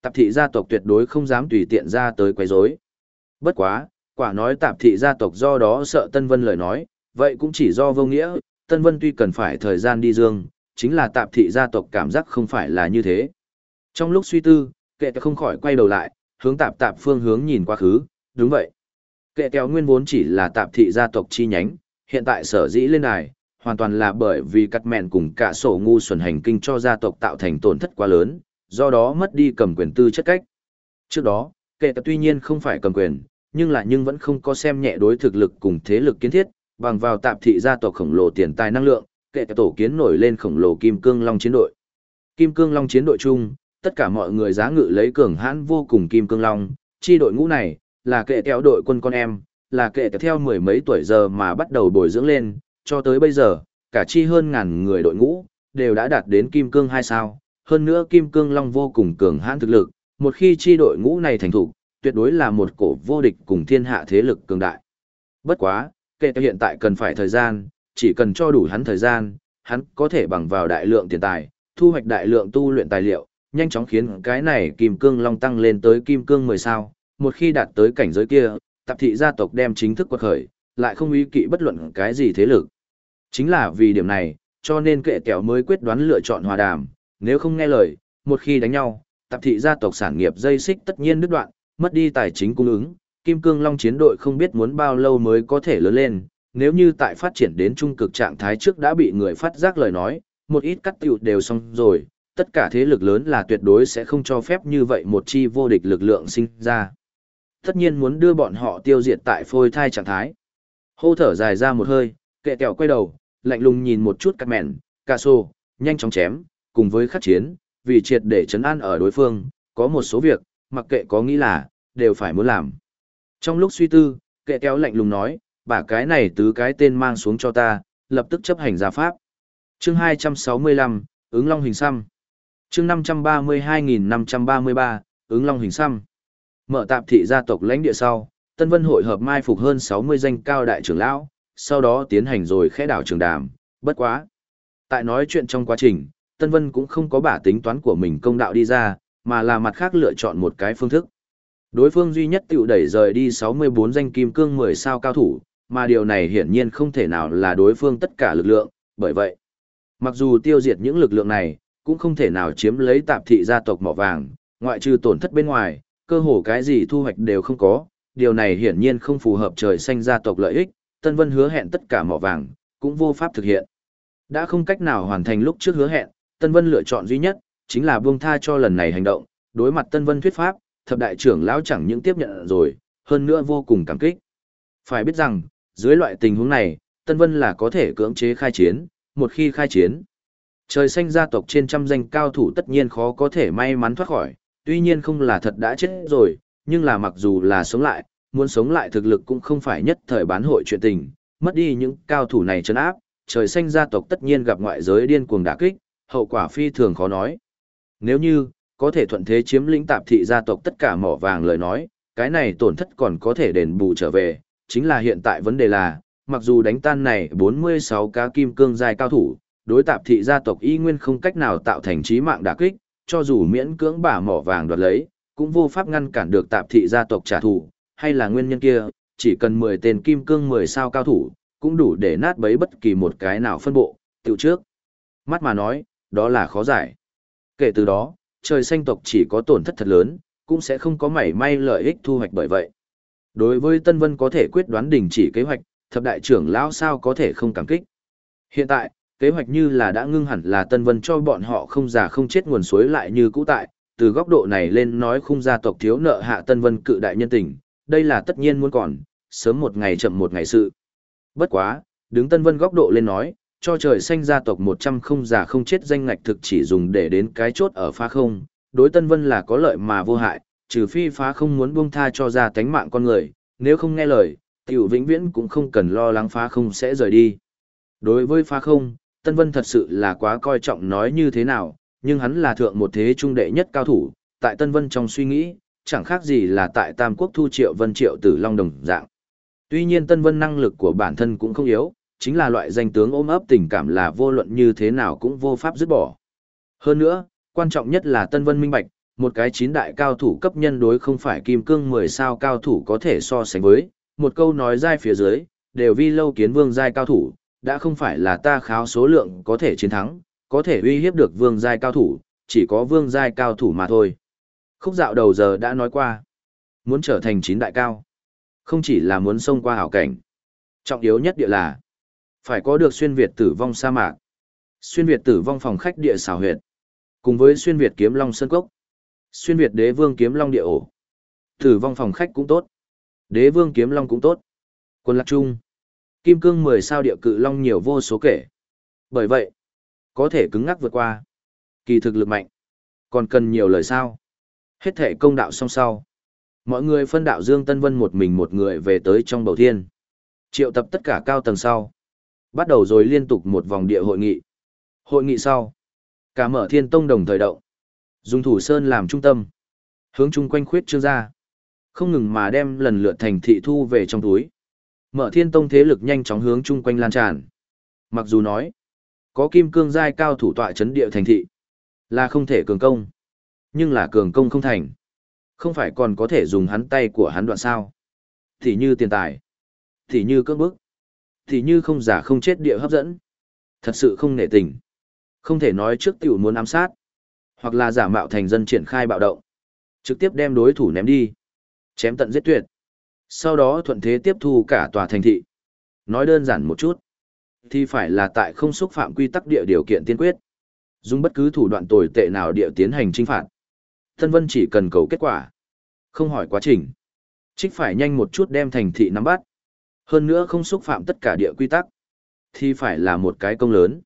tạp thị gia tộc tuyệt đối không dám tùy tiện ra tới quấy rối. Bất quá, quả nói tạp thị gia tộc do đó sợ Tân Vân lời nói, vậy cũng chỉ do vô nghĩa, Tân Vân tuy cần phải thời gian đi dương, chính là tạp thị gia tộc cảm giác không phải là như thế. Trong lúc suy tư, kệ không khỏi quay đầu lại, hướng tạp tạp phương hướng nhìn quá khứ, đúng vậy. Kệ kéo nguyên vốn chỉ là tạp thị gia tộc chi nhánh, hiện tại sở dĩ lên đài, hoàn toàn là bởi vì cắt mẹn cùng cả sổ ngu xuẩn hành kinh cho gia tộc tạo thành tổn thất quá lớn, do đó mất đi cầm quyền tư chất cách. Trước đó, kệ tuy nhiên không phải cầm quyền, nhưng là nhưng vẫn không có xem nhẹ đối thực lực cùng thế lực kiến thiết, bằng vào tạp thị gia tộc khổng lồ tiền tài năng lượng, kệ tổ kiến nổi lên khổng lồ Kim Cương Long chiến đội. Kim Cương Long chiến đội chung, tất cả mọi người giá ngự lấy cường hãn vô cùng Kim Cương Long, chi đội ngũ này, là kệ kéo đội quân con em, là kệ theo mười mấy tuổi giờ mà bắt đầu bồi dưỡng lên, cho tới bây giờ, cả chi hơn ngàn người đội ngũ, đều đã đạt đến Kim Cương 2 sao, hơn nữa Kim Cương Long vô cùng cường hãn thực lực, một khi chi đội ngũ này thành thủ, tuyệt đối là một cổ vô địch cùng thiên hạ thế lực cường đại. Bất quá, kệ hiện tại cần phải thời gian, chỉ cần cho đủ hắn thời gian, hắn có thể bằng vào đại lượng tiền tài, thu hoạch đại lượng tu luyện tài liệu, nhanh chóng khiến cái này kim cương long tăng lên tới kim cương 10 sao. Một khi đạt tới cảnh giới kia, tạp thị gia tộc đem chính thức quật khởi, lại không ý kỵ bất luận cái gì thế lực. Chính là vì điểm này, cho nên kệ kẹo mới quyết đoán lựa chọn hòa đàm, nếu không nghe lời, một khi đánh nhau, tạp thị gia tộc sản nghiệp dây xích tất nhiên đứt đoạn, mất đi tài chính cung ứng, Kim Cương Long chiến đội không biết muốn bao lâu mới có thể lớn lên, nếu như tại phát triển đến trung cực trạng thái trước đã bị người phát giác lời nói, một ít cắt tiểu đều xong rồi, tất cả thế lực lớn là tuyệt đối sẽ không cho phép như vậy một chi vô địch lực lượng sinh ra. Tất nhiên muốn đưa bọn họ tiêu diệt tại phôi thai trạng thái. Hô thở dài ra một hơi, kệ kẹo quay đầu, lạnh lùng nhìn một chút cắt mẹn, cà sô, nhanh chóng chém, cùng với khắc chiến, vì triệt để chấn an ở đối phương, có một số việc, mặc kệ có nghĩ là, đều phải muốn làm. Trong lúc suy tư, kệ kéo lạnh lùng nói, bả cái này tứ cái tên mang xuống cho ta, lập tức chấp hành ra pháp. Chương 265, ứng long hình xăm. Chương 532533, ứng long hình xăm. Mở tạp thị gia tộc lãnh địa sau, Tân Vân hội hợp mai phục hơn 60 danh cao đại trưởng lão, sau đó tiến hành rồi khẽ đảo trường đàm, bất quá. Tại nói chuyện trong quá trình, Tân Vân cũng không có bả tính toán của mình công đạo đi ra, mà là mặt khác lựa chọn một cái phương thức. Đối phương duy nhất tiểu đẩy rời đi 64 danh kim cương 10 sao cao thủ, mà điều này hiển nhiên không thể nào là đối phương tất cả lực lượng, bởi vậy, mặc dù tiêu diệt những lực lượng này, cũng không thể nào chiếm lấy tạp thị gia tộc mỏ vàng, ngoại trừ tổn thất bên ngoài, cơ hồ cái gì thu hoạch đều không có, điều này hiển nhiên không phù hợp trời xanh gia tộc lợi ích, Tân Vân hứa hẹn tất cả mỏ vàng, cũng vô pháp thực hiện. Đã không cách nào hoàn thành lúc trước hứa hẹn, Tân Vân lựa chọn duy nhất, chính là buông tha cho lần này hành động, đối mặt Tân Vân thuyết pháp, thập đại trưởng lão chẳng những tiếp nhận rồi, hơn nữa vô cùng cảm kích. Phải biết rằng, dưới loại tình huống này, Tân Vân là có thể cưỡng chế khai chiến, một khi khai chiến. Trời xanh gia tộc trên trăm danh cao thủ tất nhiên khó có thể may mắn thoát khỏi, tuy nhiên không là thật đã chết rồi, nhưng là mặc dù là sống lại, muốn sống lại thực lực cũng không phải nhất thời bán hội chuyện tình, mất đi những cao thủ này trấn áp, trời xanh gia tộc tất nhiên gặp ngoại giới điên cuồng đả kích, hậu quả phi thường khó nói. Nếu như, có thể thuận thế chiếm lĩnh tạp thị gia tộc tất cả mỏ vàng lời nói, cái này tổn thất còn có thể đền bù trở về, chính là hiện tại vấn đề là, mặc dù đánh tan này 46 cá kim cương dài cao thủ, đối tạp thị gia tộc y nguyên không cách nào tạo thành trí mạng đả kích, cho dù miễn cưỡng bả mỏ vàng đoạt lấy, cũng vô pháp ngăn cản được tạp thị gia tộc trả thù, hay là nguyên nhân kia, chỉ cần 10 tên kim cương 10 sao cao thủ, cũng đủ để nát bấy bất kỳ một cái nào phân bộ, tiểu trước. Mắt mà nói, đó là khó giải. Kể từ đó, trời xanh tộc chỉ có tổn thất thật lớn, cũng sẽ không có mảy may lợi ích thu hoạch bởi vậy. Đối với Tân Vân có thể quyết đoán đình chỉ kế hoạch, thập đại trưởng lão sao có thể không cảm kích. Hiện tại, kế hoạch như là đã ngưng hẳn là Tân Vân cho bọn họ không già không chết nguồn suối lại như cũ tại, từ góc độ này lên nói khung gia tộc thiếu nợ hạ Tân Vân cự đại nhân tình, đây là tất nhiên muốn còn, sớm một ngày chậm một ngày sự. Bất quá, đứng Tân Vân góc độ lên nói, cho trời xanh gia tộc 100 không già không chết danh ngạch thực chỉ dùng để đến cái chốt ở phá không, đối Tân Vân là có lợi mà vô hại, trừ phi phá không muốn buông tha cho ra tánh mạng con người, nếu không nghe lời, tiểu vĩnh viễn cũng không cần lo lắng phá không sẽ rời đi. Đối với phá không, Tân Vân thật sự là quá coi trọng nói như thế nào, nhưng hắn là thượng một thế trung đệ nhất cao thủ, tại Tân Vân trong suy nghĩ, chẳng khác gì là tại Tam Quốc thu triệu vân triệu tử long đồng dạng. Tuy nhiên Tân Vân năng lực của bản thân cũng không yếu, chính là loại danh tướng ôm ấp tình cảm là vô luận như thế nào cũng vô pháp dứt bỏ. Hơn nữa, quan trọng nhất là Tân Vân minh bạch, một cái chín đại cao thủ cấp nhân đối không phải kim cương 10 sao cao thủ có thể so sánh với, một câu nói dai phía dưới, đều vi lâu kiến vương giai cao thủ, đã không phải là ta kháo số lượng có thể chiến thắng, có thể uy hiếp được vương giai cao thủ, chỉ có vương giai cao thủ mà thôi. Khúc dạo đầu giờ đã nói qua, muốn trở thành chín đại cao, không chỉ là muốn xông qua hảo cảnh. Trọng yếu nhất địa là, phải có được xuyên Việt tử vong sa mạc, xuyên Việt tử vong phòng khách địa xảo huyệt, cùng với xuyên Việt kiếm long sơn cốc, xuyên Việt đế vương kiếm long địa ổ, tử vong phòng khách cũng tốt, đế vương kiếm long cũng tốt. Quân lạc trung, kim cương 10 sao địa cự long nhiều vô số kể. Bởi vậy, có thể cứng ngắc vượt qua. Kỳ thực lực mạnh. Còn cần nhiều lời sao. Hết thể công đạo song sau. Mọi người phân đạo Dương Tân Vân một mình một người về tới trong bầu thiên. Triệu tập tất cả cao tầng sau. Bắt đầu rồi liên tục một vòng địa hội nghị. Hội nghị sau. Cả mở thiên tông đồng thời động. Dùng thủ sơn làm trung tâm. Hướng chung quanh khuyết trương ra. Không ngừng mà đem lần lượt thành thị thu về trong túi. Mở thiên tông thế lực nhanh chóng hướng chung quanh lan tràn. Mặc dù nói, có kim cương giai cao thủ tọa chấn địa thành thị, là không thể cường công. Nhưng là cường công không thành. Không phải còn có thể dùng hắn tay của hắn đoạn sao. Thì như tiền tài, thì như cưỡng bức, thì như không giả không chết địa hấp dẫn. Thật sự không nể tình. Không thể nói trước tiểu muốn ám sát, hoặc là giả mạo thành dân triển khai bạo động. Trực tiếp đem đối thủ ném đi. Chém tận giết tuyệt. Sau đó thuận thế tiếp thu cả tòa thành thị. Nói đơn giản một chút thì phải là tại không xúc phạm quy tắc địa điều kiện tiên quyết. Dùng bất cứ thủ đoạn tồi tệ nào địa tiến hành trinh phạt. Tân Vân chỉ cần cầu kết quả, không hỏi quá trình. Trích phải nhanh một chút đem thành thị nắm bắt. Hơn nữa không xúc phạm tất cả địa quy tắc, thì phải là một cái công lớn.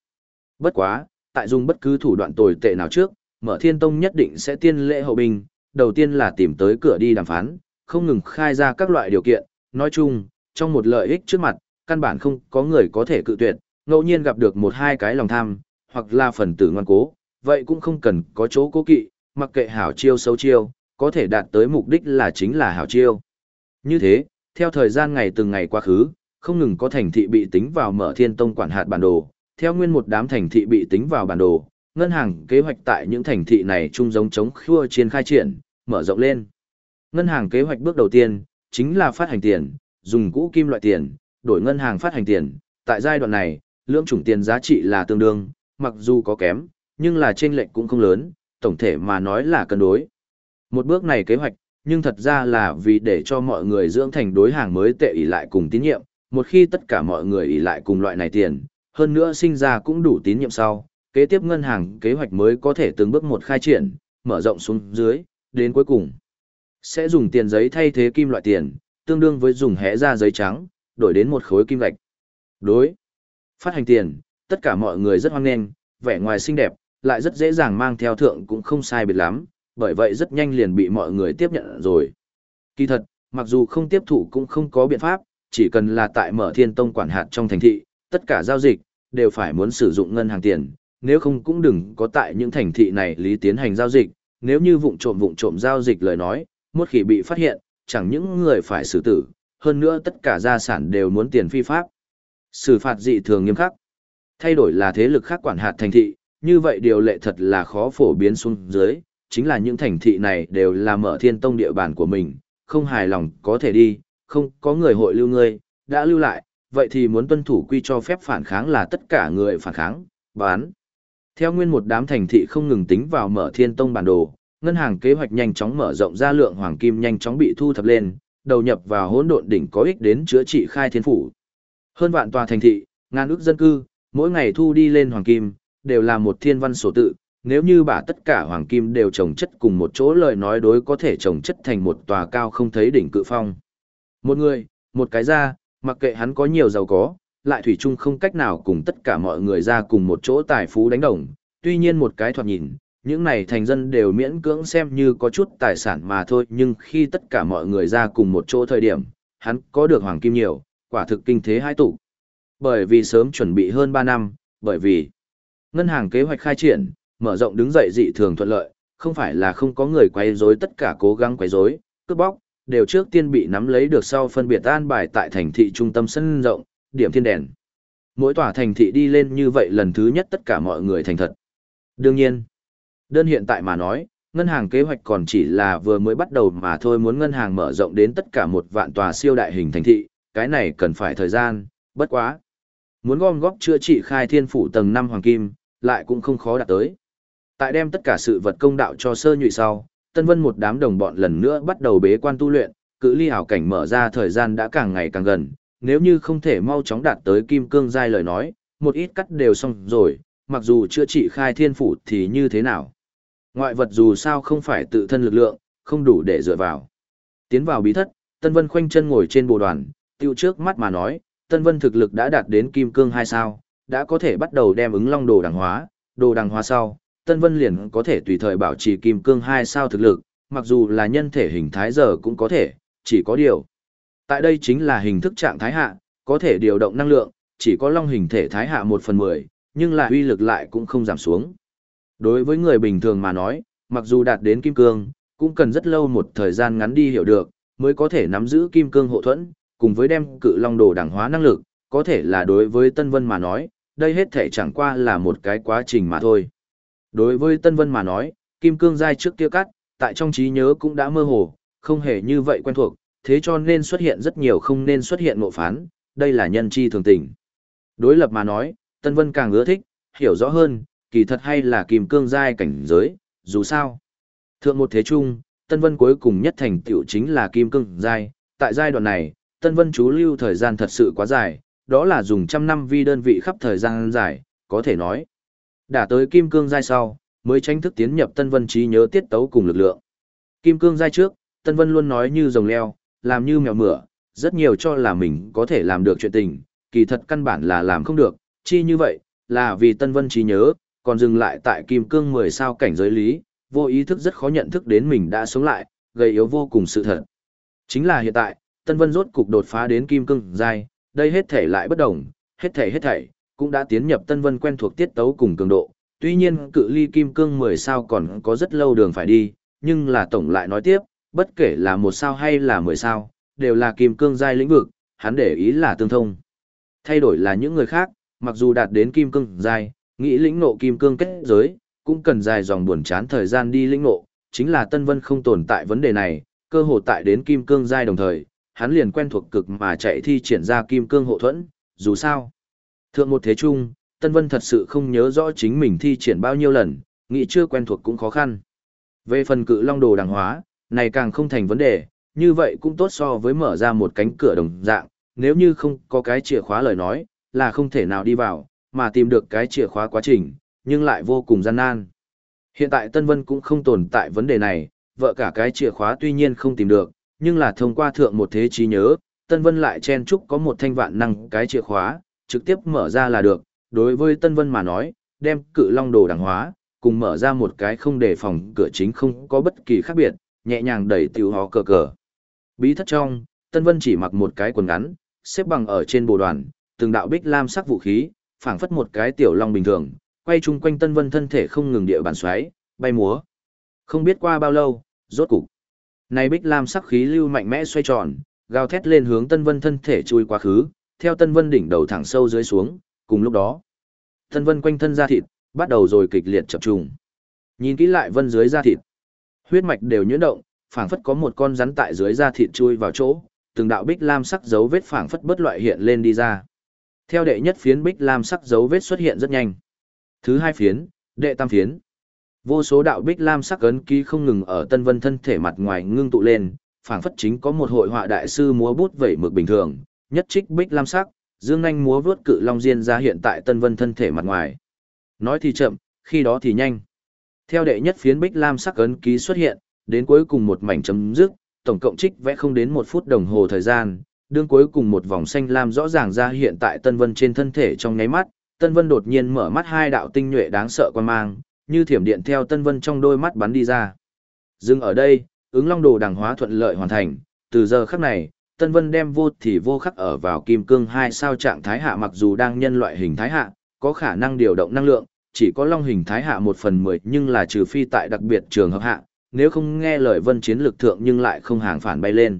Bất quá, tại dùng bất cứ thủ đoạn tồi tệ nào trước, mở thiên tông nhất định sẽ tiên lễ hậu binh, đầu tiên là tìm tới cửa đi đàm phán, không ngừng khai ra các loại điều kiện, nói chung, trong một lợi ích trước mặt, căn bản không có người có thể cự tuyệt, ngẫu nhiên gặp được một hai cái lòng tham, hoặc là phần tử ngoan cố, vậy cũng không cần có chỗ cố kỵ, mặc kệ hảo chiêu xấu chiêu, có thể đạt tới mục đích là chính là hảo chiêu. Như thế, theo thời gian ngày từng ngày quá khứ, không ngừng có thành thị bị tính vào mở thiên tông quản hạt bản đồ, theo nguyên một đám thành thị bị tính vào bản đồ, ngân hàng kế hoạch tại những thành thị này chung giống chống khua chiến khai triển, mở rộng lên. Ngân hàng kế hoạch bước đầu tiên, chính là phát hành tiền, dùng cũ kim loại tiền, đổi ngân hàng phát hành tiền. Tại giai đoạn này, lượng chủng tiền giá trị là tương đương, mặc dù có kém, nhưng là chênh lệch cũng không lớn, tổng thể mà nói là cân đối. Một bước này kế hoạch, nhưng thật ra là vì để cho mọi người dưỡng thành đối hàng mới tệ ỷ lại cùng tín nhiệm, một khi tất cả mọi người ỷ lại cùng loại này tiền, hơn nữa sinh ra cũng đủ tín nhiệm sau, kế tiếp ngân hàng kế hoạch mới có thể từng bước một khai triển, mở rộng xuống dưới, đến cuối cùng. Sẽ dùng tiền giấy thay thế kim loại tiền, tương đương với dùng hẽ ra giấy trắng, đổi đến một khối kim gạch. Đối. Phát hành tiền, tất cả mọi người rất hoan nghênh, vẻ ngoài xinh đẹp, lại rất dễ dàng mang theo thượng cũng không sai biệt lắm, bởi vậy rất nhanh liền bị mọi người tiếp nhận rồi. Kỳ thật, mặc dù không tiếp thụ cũng không có biện pháp, chỉ cần là tại mở thiên tông quản hạt trong thành thị, tất cả giao dịch, đều phải muốn sử dụng ngân hàng tiền, nếu không cũng đừng có tại những thành thị này lý tiến hành giao dịch, nếu như vụng trộm vụng trộm giao dịch lời nói, một khi bị phát hiện, chẳng những người phải xử tử, hơn nữa tất cả gia sản đều muốn tiền phi pháp. Xử phạt dị thường nghiêm khắc. Thay đổi là thế lực khác quản hạt thành thị, như vậy điều lệ thật là khó phổ biến xuống dưới, chính là những thành thị này đều là mở thiên tông địa bàn của mình, không hài lòng có thể đi, không có người hội lưu ngươi, đã lưu lại, vậy thì muốn tuân thủ quy cho phép phản kháng là tất cả người phản kháng, bán. Theo nguyên một đám thành thị không ngừng tính vào mở thiên tông bản đồ, ngân hàng kế hoạch nhanh chóng mở rộng ra lượng hoàng kim nhanh chóng bị thu thập lên, đầu nhập vào hỗn độn đỉnh có ích đến chữa trị khai thiên phủ. Hơn vạn tòa thành thị, ngàn ước dân cư, mỗi ngày thu đi lên hoàng kim, đều là một thiên văn sổ tự, nếu như bà tất cả hoàng kim đều trồng chất cùng một chỗ lời nói đối có thể trồng chất thành một tòa cao không thấy đỉnh cự phong. Một người, một cái ra, mặc kệ hắn có nhiều giàu có, lại thủy chung không cách nào cùng tất cả mọi người ra cùng một chỗ tài phú đánh đồng, tuy nhiên một cái thoạt nhìn, những này thành dân đều miễn cưỡng xem như có chút tài sản mà thôi nhưng khi tất cả mọi người ra cùng một chỗ thời điểm, hắn có được hoàng kim nhiều, quả thực kinh thế hai tụ. Bởi vì sớm chuẩn bị hơn 3 năm, bởi vì ngân hàng kế hoạch khai triển, mở rộng đứng dậy dị thường thuận lợi, không phải là không có người quấy rối tất cả cố gắng quấy rối, cướp bóc, đều trước tiên bị nắm lấy được sau phân biệt an bài tại thành thị trung tâm sân rộng, điểm thiên đèn. Mỗi tòa thành thị đi lên như vậy lần thứ nhất tất cả mọi người thành thật. Đương nhiên, đơn hiện tại mà nói, ngân hàng kế hoạch còn chỉ là vừa mới bắt đầu mà thôi muốn ngân hàng mở rộng đến tất cả một vạn tòa siêu đại hình thành thị, cái này cần phải thời gian, bất quá. Muốn gom góp chữa trị khai thiên phủ tầng 5 hoàng kim, lại cũng không khó đạt tới. Tại đem tất cả sự vật công đạo cho sơ nhụy sau, Tân Vân một đám đồng bọn lần nữa bắt đầu bế quan tu luyện, cự ly hảo cảnh mở ra thời gian đã càng ngày càng gần, nếu như không thể mau chóng đạt tới kim cương giai lời nói, một ít cắt đều xong rồi, mặc dù chữa trị khai thiên phủ thì như thế nào. Ngoại vật dù sao không phải tự thân lực lượng, không đủ để dựa vào. Tiến vào bí thất, Tân Vân khoanh chân ngồi trên bồ đoàn, tiêu trước mắt mà nói, Tân Vân thực lực đã đạt đến kim cương hai sao, đã có thể bắt đầu đem ứng long đồ đằng hóa, đồ đằng hóa sau, Tân Vân liền có thể tùy thời bảo trì kim cương hai sao thực lực, mặc dù là nhân thể hình thái giờ cũng có thể, chỉ có điều. Tại đây chính là hình thức trạng thái hạ, có thể điều động năng lượng, chỉ có long hình thể thái hạ một phần mười, nhưng là uy lực lại cũng không giảm xuống. Đối với người bình thường mà nói, mặc dù đạt đến kim cương, cũng cần rất lâu một thời gian ngắn đi hiểu được, mới có thể nắm giữ kim cương hộ thuẫn, cùng với đem cự long đồ đẳng hóa năng lực, có thể là đối với Tân Vân mà nói, đây hết thể chẳng qua là một cái quá trình mà thôi. Đối với Tân Vân mà nói, kim cương giai trước kia cắt, tại trong trí nhớ cũng đã mơ hồ, không hề như vậy quen thuộc, thế cho nên xuất hiện rất nhiều không nên xuất hiện ngộ phán, đây là nhân chi thường tình. Đối lập mà nói, Tân Vân càng ưa thích, hiểu rõ hơn, kỳ thật hay là kim cương giai cảnh giới, dù sao. Thượng một thế trung, Tân Vân cuối cùng nhất thành tựu chính là kim cương giai, tại giai đoạn này, Tân Vân chú lưu thời gian thật sự quá dài, đó là dùng trăm năm vi đơn vị khắp thời gian dài, có thể nói. Đã tới kim cương giai sau, mới tranh thức tiến nhập Tân Vân trí nhớ tiết tấu cùng lực lượng. Kim cương giai trước, Tân Vân luôn nói như rồng leo, làm như mèo mửa, rất nhiều cho là mình có thể làm được chuyện tình, kỳ thật căn bản là làm không được, chi như vậy, là vì Tân Vân trí nhớ, còn dừng lại tại kim cương 10 sao cảnh giới lý, vô ý thức rất khó nhận thức đến mình đã sống lại, gây yếu vô cùng sự thật. Chính là hiện tại, Tân Vân rốt cục đột phá đến kim cương giai, đây hết thể lại bất đồng, hết thể hết thảy cũng đã tiến nhập Tân Vân quen thuộc tiết tấu cùng cường độ. Tuy nhiên cự ly kim cương 10 sao còn có rất lâu đường phải đi, nhưng là tổng lại nói tiếp, bất kể là một sao hay là 10 sao, đều là kim cương giai lĩnh vực, hắn để ý là tương thông. Thay đổi là những người khác, mặc dù đạt đến kim cương giai, nghĩ lĩnh ngộ kim cương kết giới, cũng cần dài dòng buồn chán thời gian đi lĩnh ngộ, chính là Tân Vân không tồn tại vấn đề này, cơ hội tại đến kim cương giai đồng thời, hắn liền quen thuộc cực mà chạy thi triển ra kim cương hộ thuẫn, dù sao. Thượng một thế trung, Tân Vân thật sự không nhớ rõ chính mình thi triển bao nhiêu lần, nghĩ chưa quen thuộc cũng khó khăn. Về phần cự long đồ đàng hóa, này càng không thành vấn đề, như vậy cũng tốt so với mở ra một cánh cửa đồng dạng, nếu như không có cái chìa khóa lời nói, là không thể nào đi vào, mà tìm được cái chìa khóa quá trình, nhưng lại vô cùng gian nan. Hiện tại Tân Vân cũng không tồn tại vấn đề này, vợ cả cái chìa khóa tuy nhiên không tìm được, nhưng là thông qua thượng một thế trí nhớ, Tân Vân lại chen chúc có một thanh vạn năng cái chìa khóa, trực tiếp mở ra là được. Đối với Tân Vân mà nói, đem cự long đồ đẳng hóa, cùng mở ra một cái không đề phòng cửa chính không có bất kỳ khác biệt, nhẹ nhàng đẩy tiểu họ cờ cờ. Bí thất trong, Tân Vân chỉ mặc một cái quần ngắn, xếp bằng ở trên bồ đoàn, từng đạo bích lam sắc vũ khí, phảng phất một cái tiểu long bình thường, quay chung quanh Tân Vân thân thể không ngừng địa bàn xoáy, bay múa. Không biết qua bao lâu, rốt cục. Này bích lam sắc khí lưu mạnh mẽ xoay tròn, gào thét lên hướng Tân Vân thân thể chui quá khứ, theo Tân Vân đỉnh đầu thẳng sâu dưới xuống, cùng lúc đó, Tân Vân quanh thân da thịt, bắt đầu rồi kịch liệt chập trùng. Nhìn kỹ lại Vân dưới da thịt, huyết mạch đều nhuyễn động, phảng phất có một con rắn tại dưới da thịt chui vào chỗ, từng đạo bích lam sắc dấu vết phảng phất bất loại hiện lên đi ra. Theo đệ nhất phiến bích lam sắc dấu vết xuất hiện rất nhanh. Thứ hai phiến, đệ tam phiến. Vô số đạo bích lam sắc ấn ký không ngừng ở Tân Vân thân thể mặt ngoài ngưng tụ lên, phảng phất chính có một hội họa đại sư múa bút vẩy mực bình thường, nhất trích bích lam sắc, dương nhanh múa vớt cự long diên ra hiện tại Tân Vân thân thể mặt ngoài. Nói thì chậm, khi đó thì nhanh. Theo đệ nhất phiến bích lam sắc ấn ký xuất hiện, đến cuối cùng một mảnh chấm dứt, tổng cộng trích vẽ không đến một phút đồng hồ thời gian, đương cuối cùng một vòng xanh lam rõ ràng ra hiện tại Tân Vân trên thân thể trong nháy mắt, Tân Vân đột nhiên mở mắt hai đạo tinh nhuệ đáng sợ quan mang, như thiểm điện theo Tân Vân trong đôi mắt bắn đi ra. Dừng ở đây, ứng long đồ đằng hóa thuận lợi hoàn thành, từ giờ khắc này, Tân Vân đem vô thì vô khắc ở vào kim cương hai sao trạng thái hạ mặc dù đang nhân loại hình thái hạ, có khả năng điều động năng lượng, chỉ có long hình thái hạ một phần mười nhưng là trừ phi tại đặc biệt trường hợp hạ, nếu không nghe lời vân chiến lực thượng nhưng lại không hàng phản bay lên.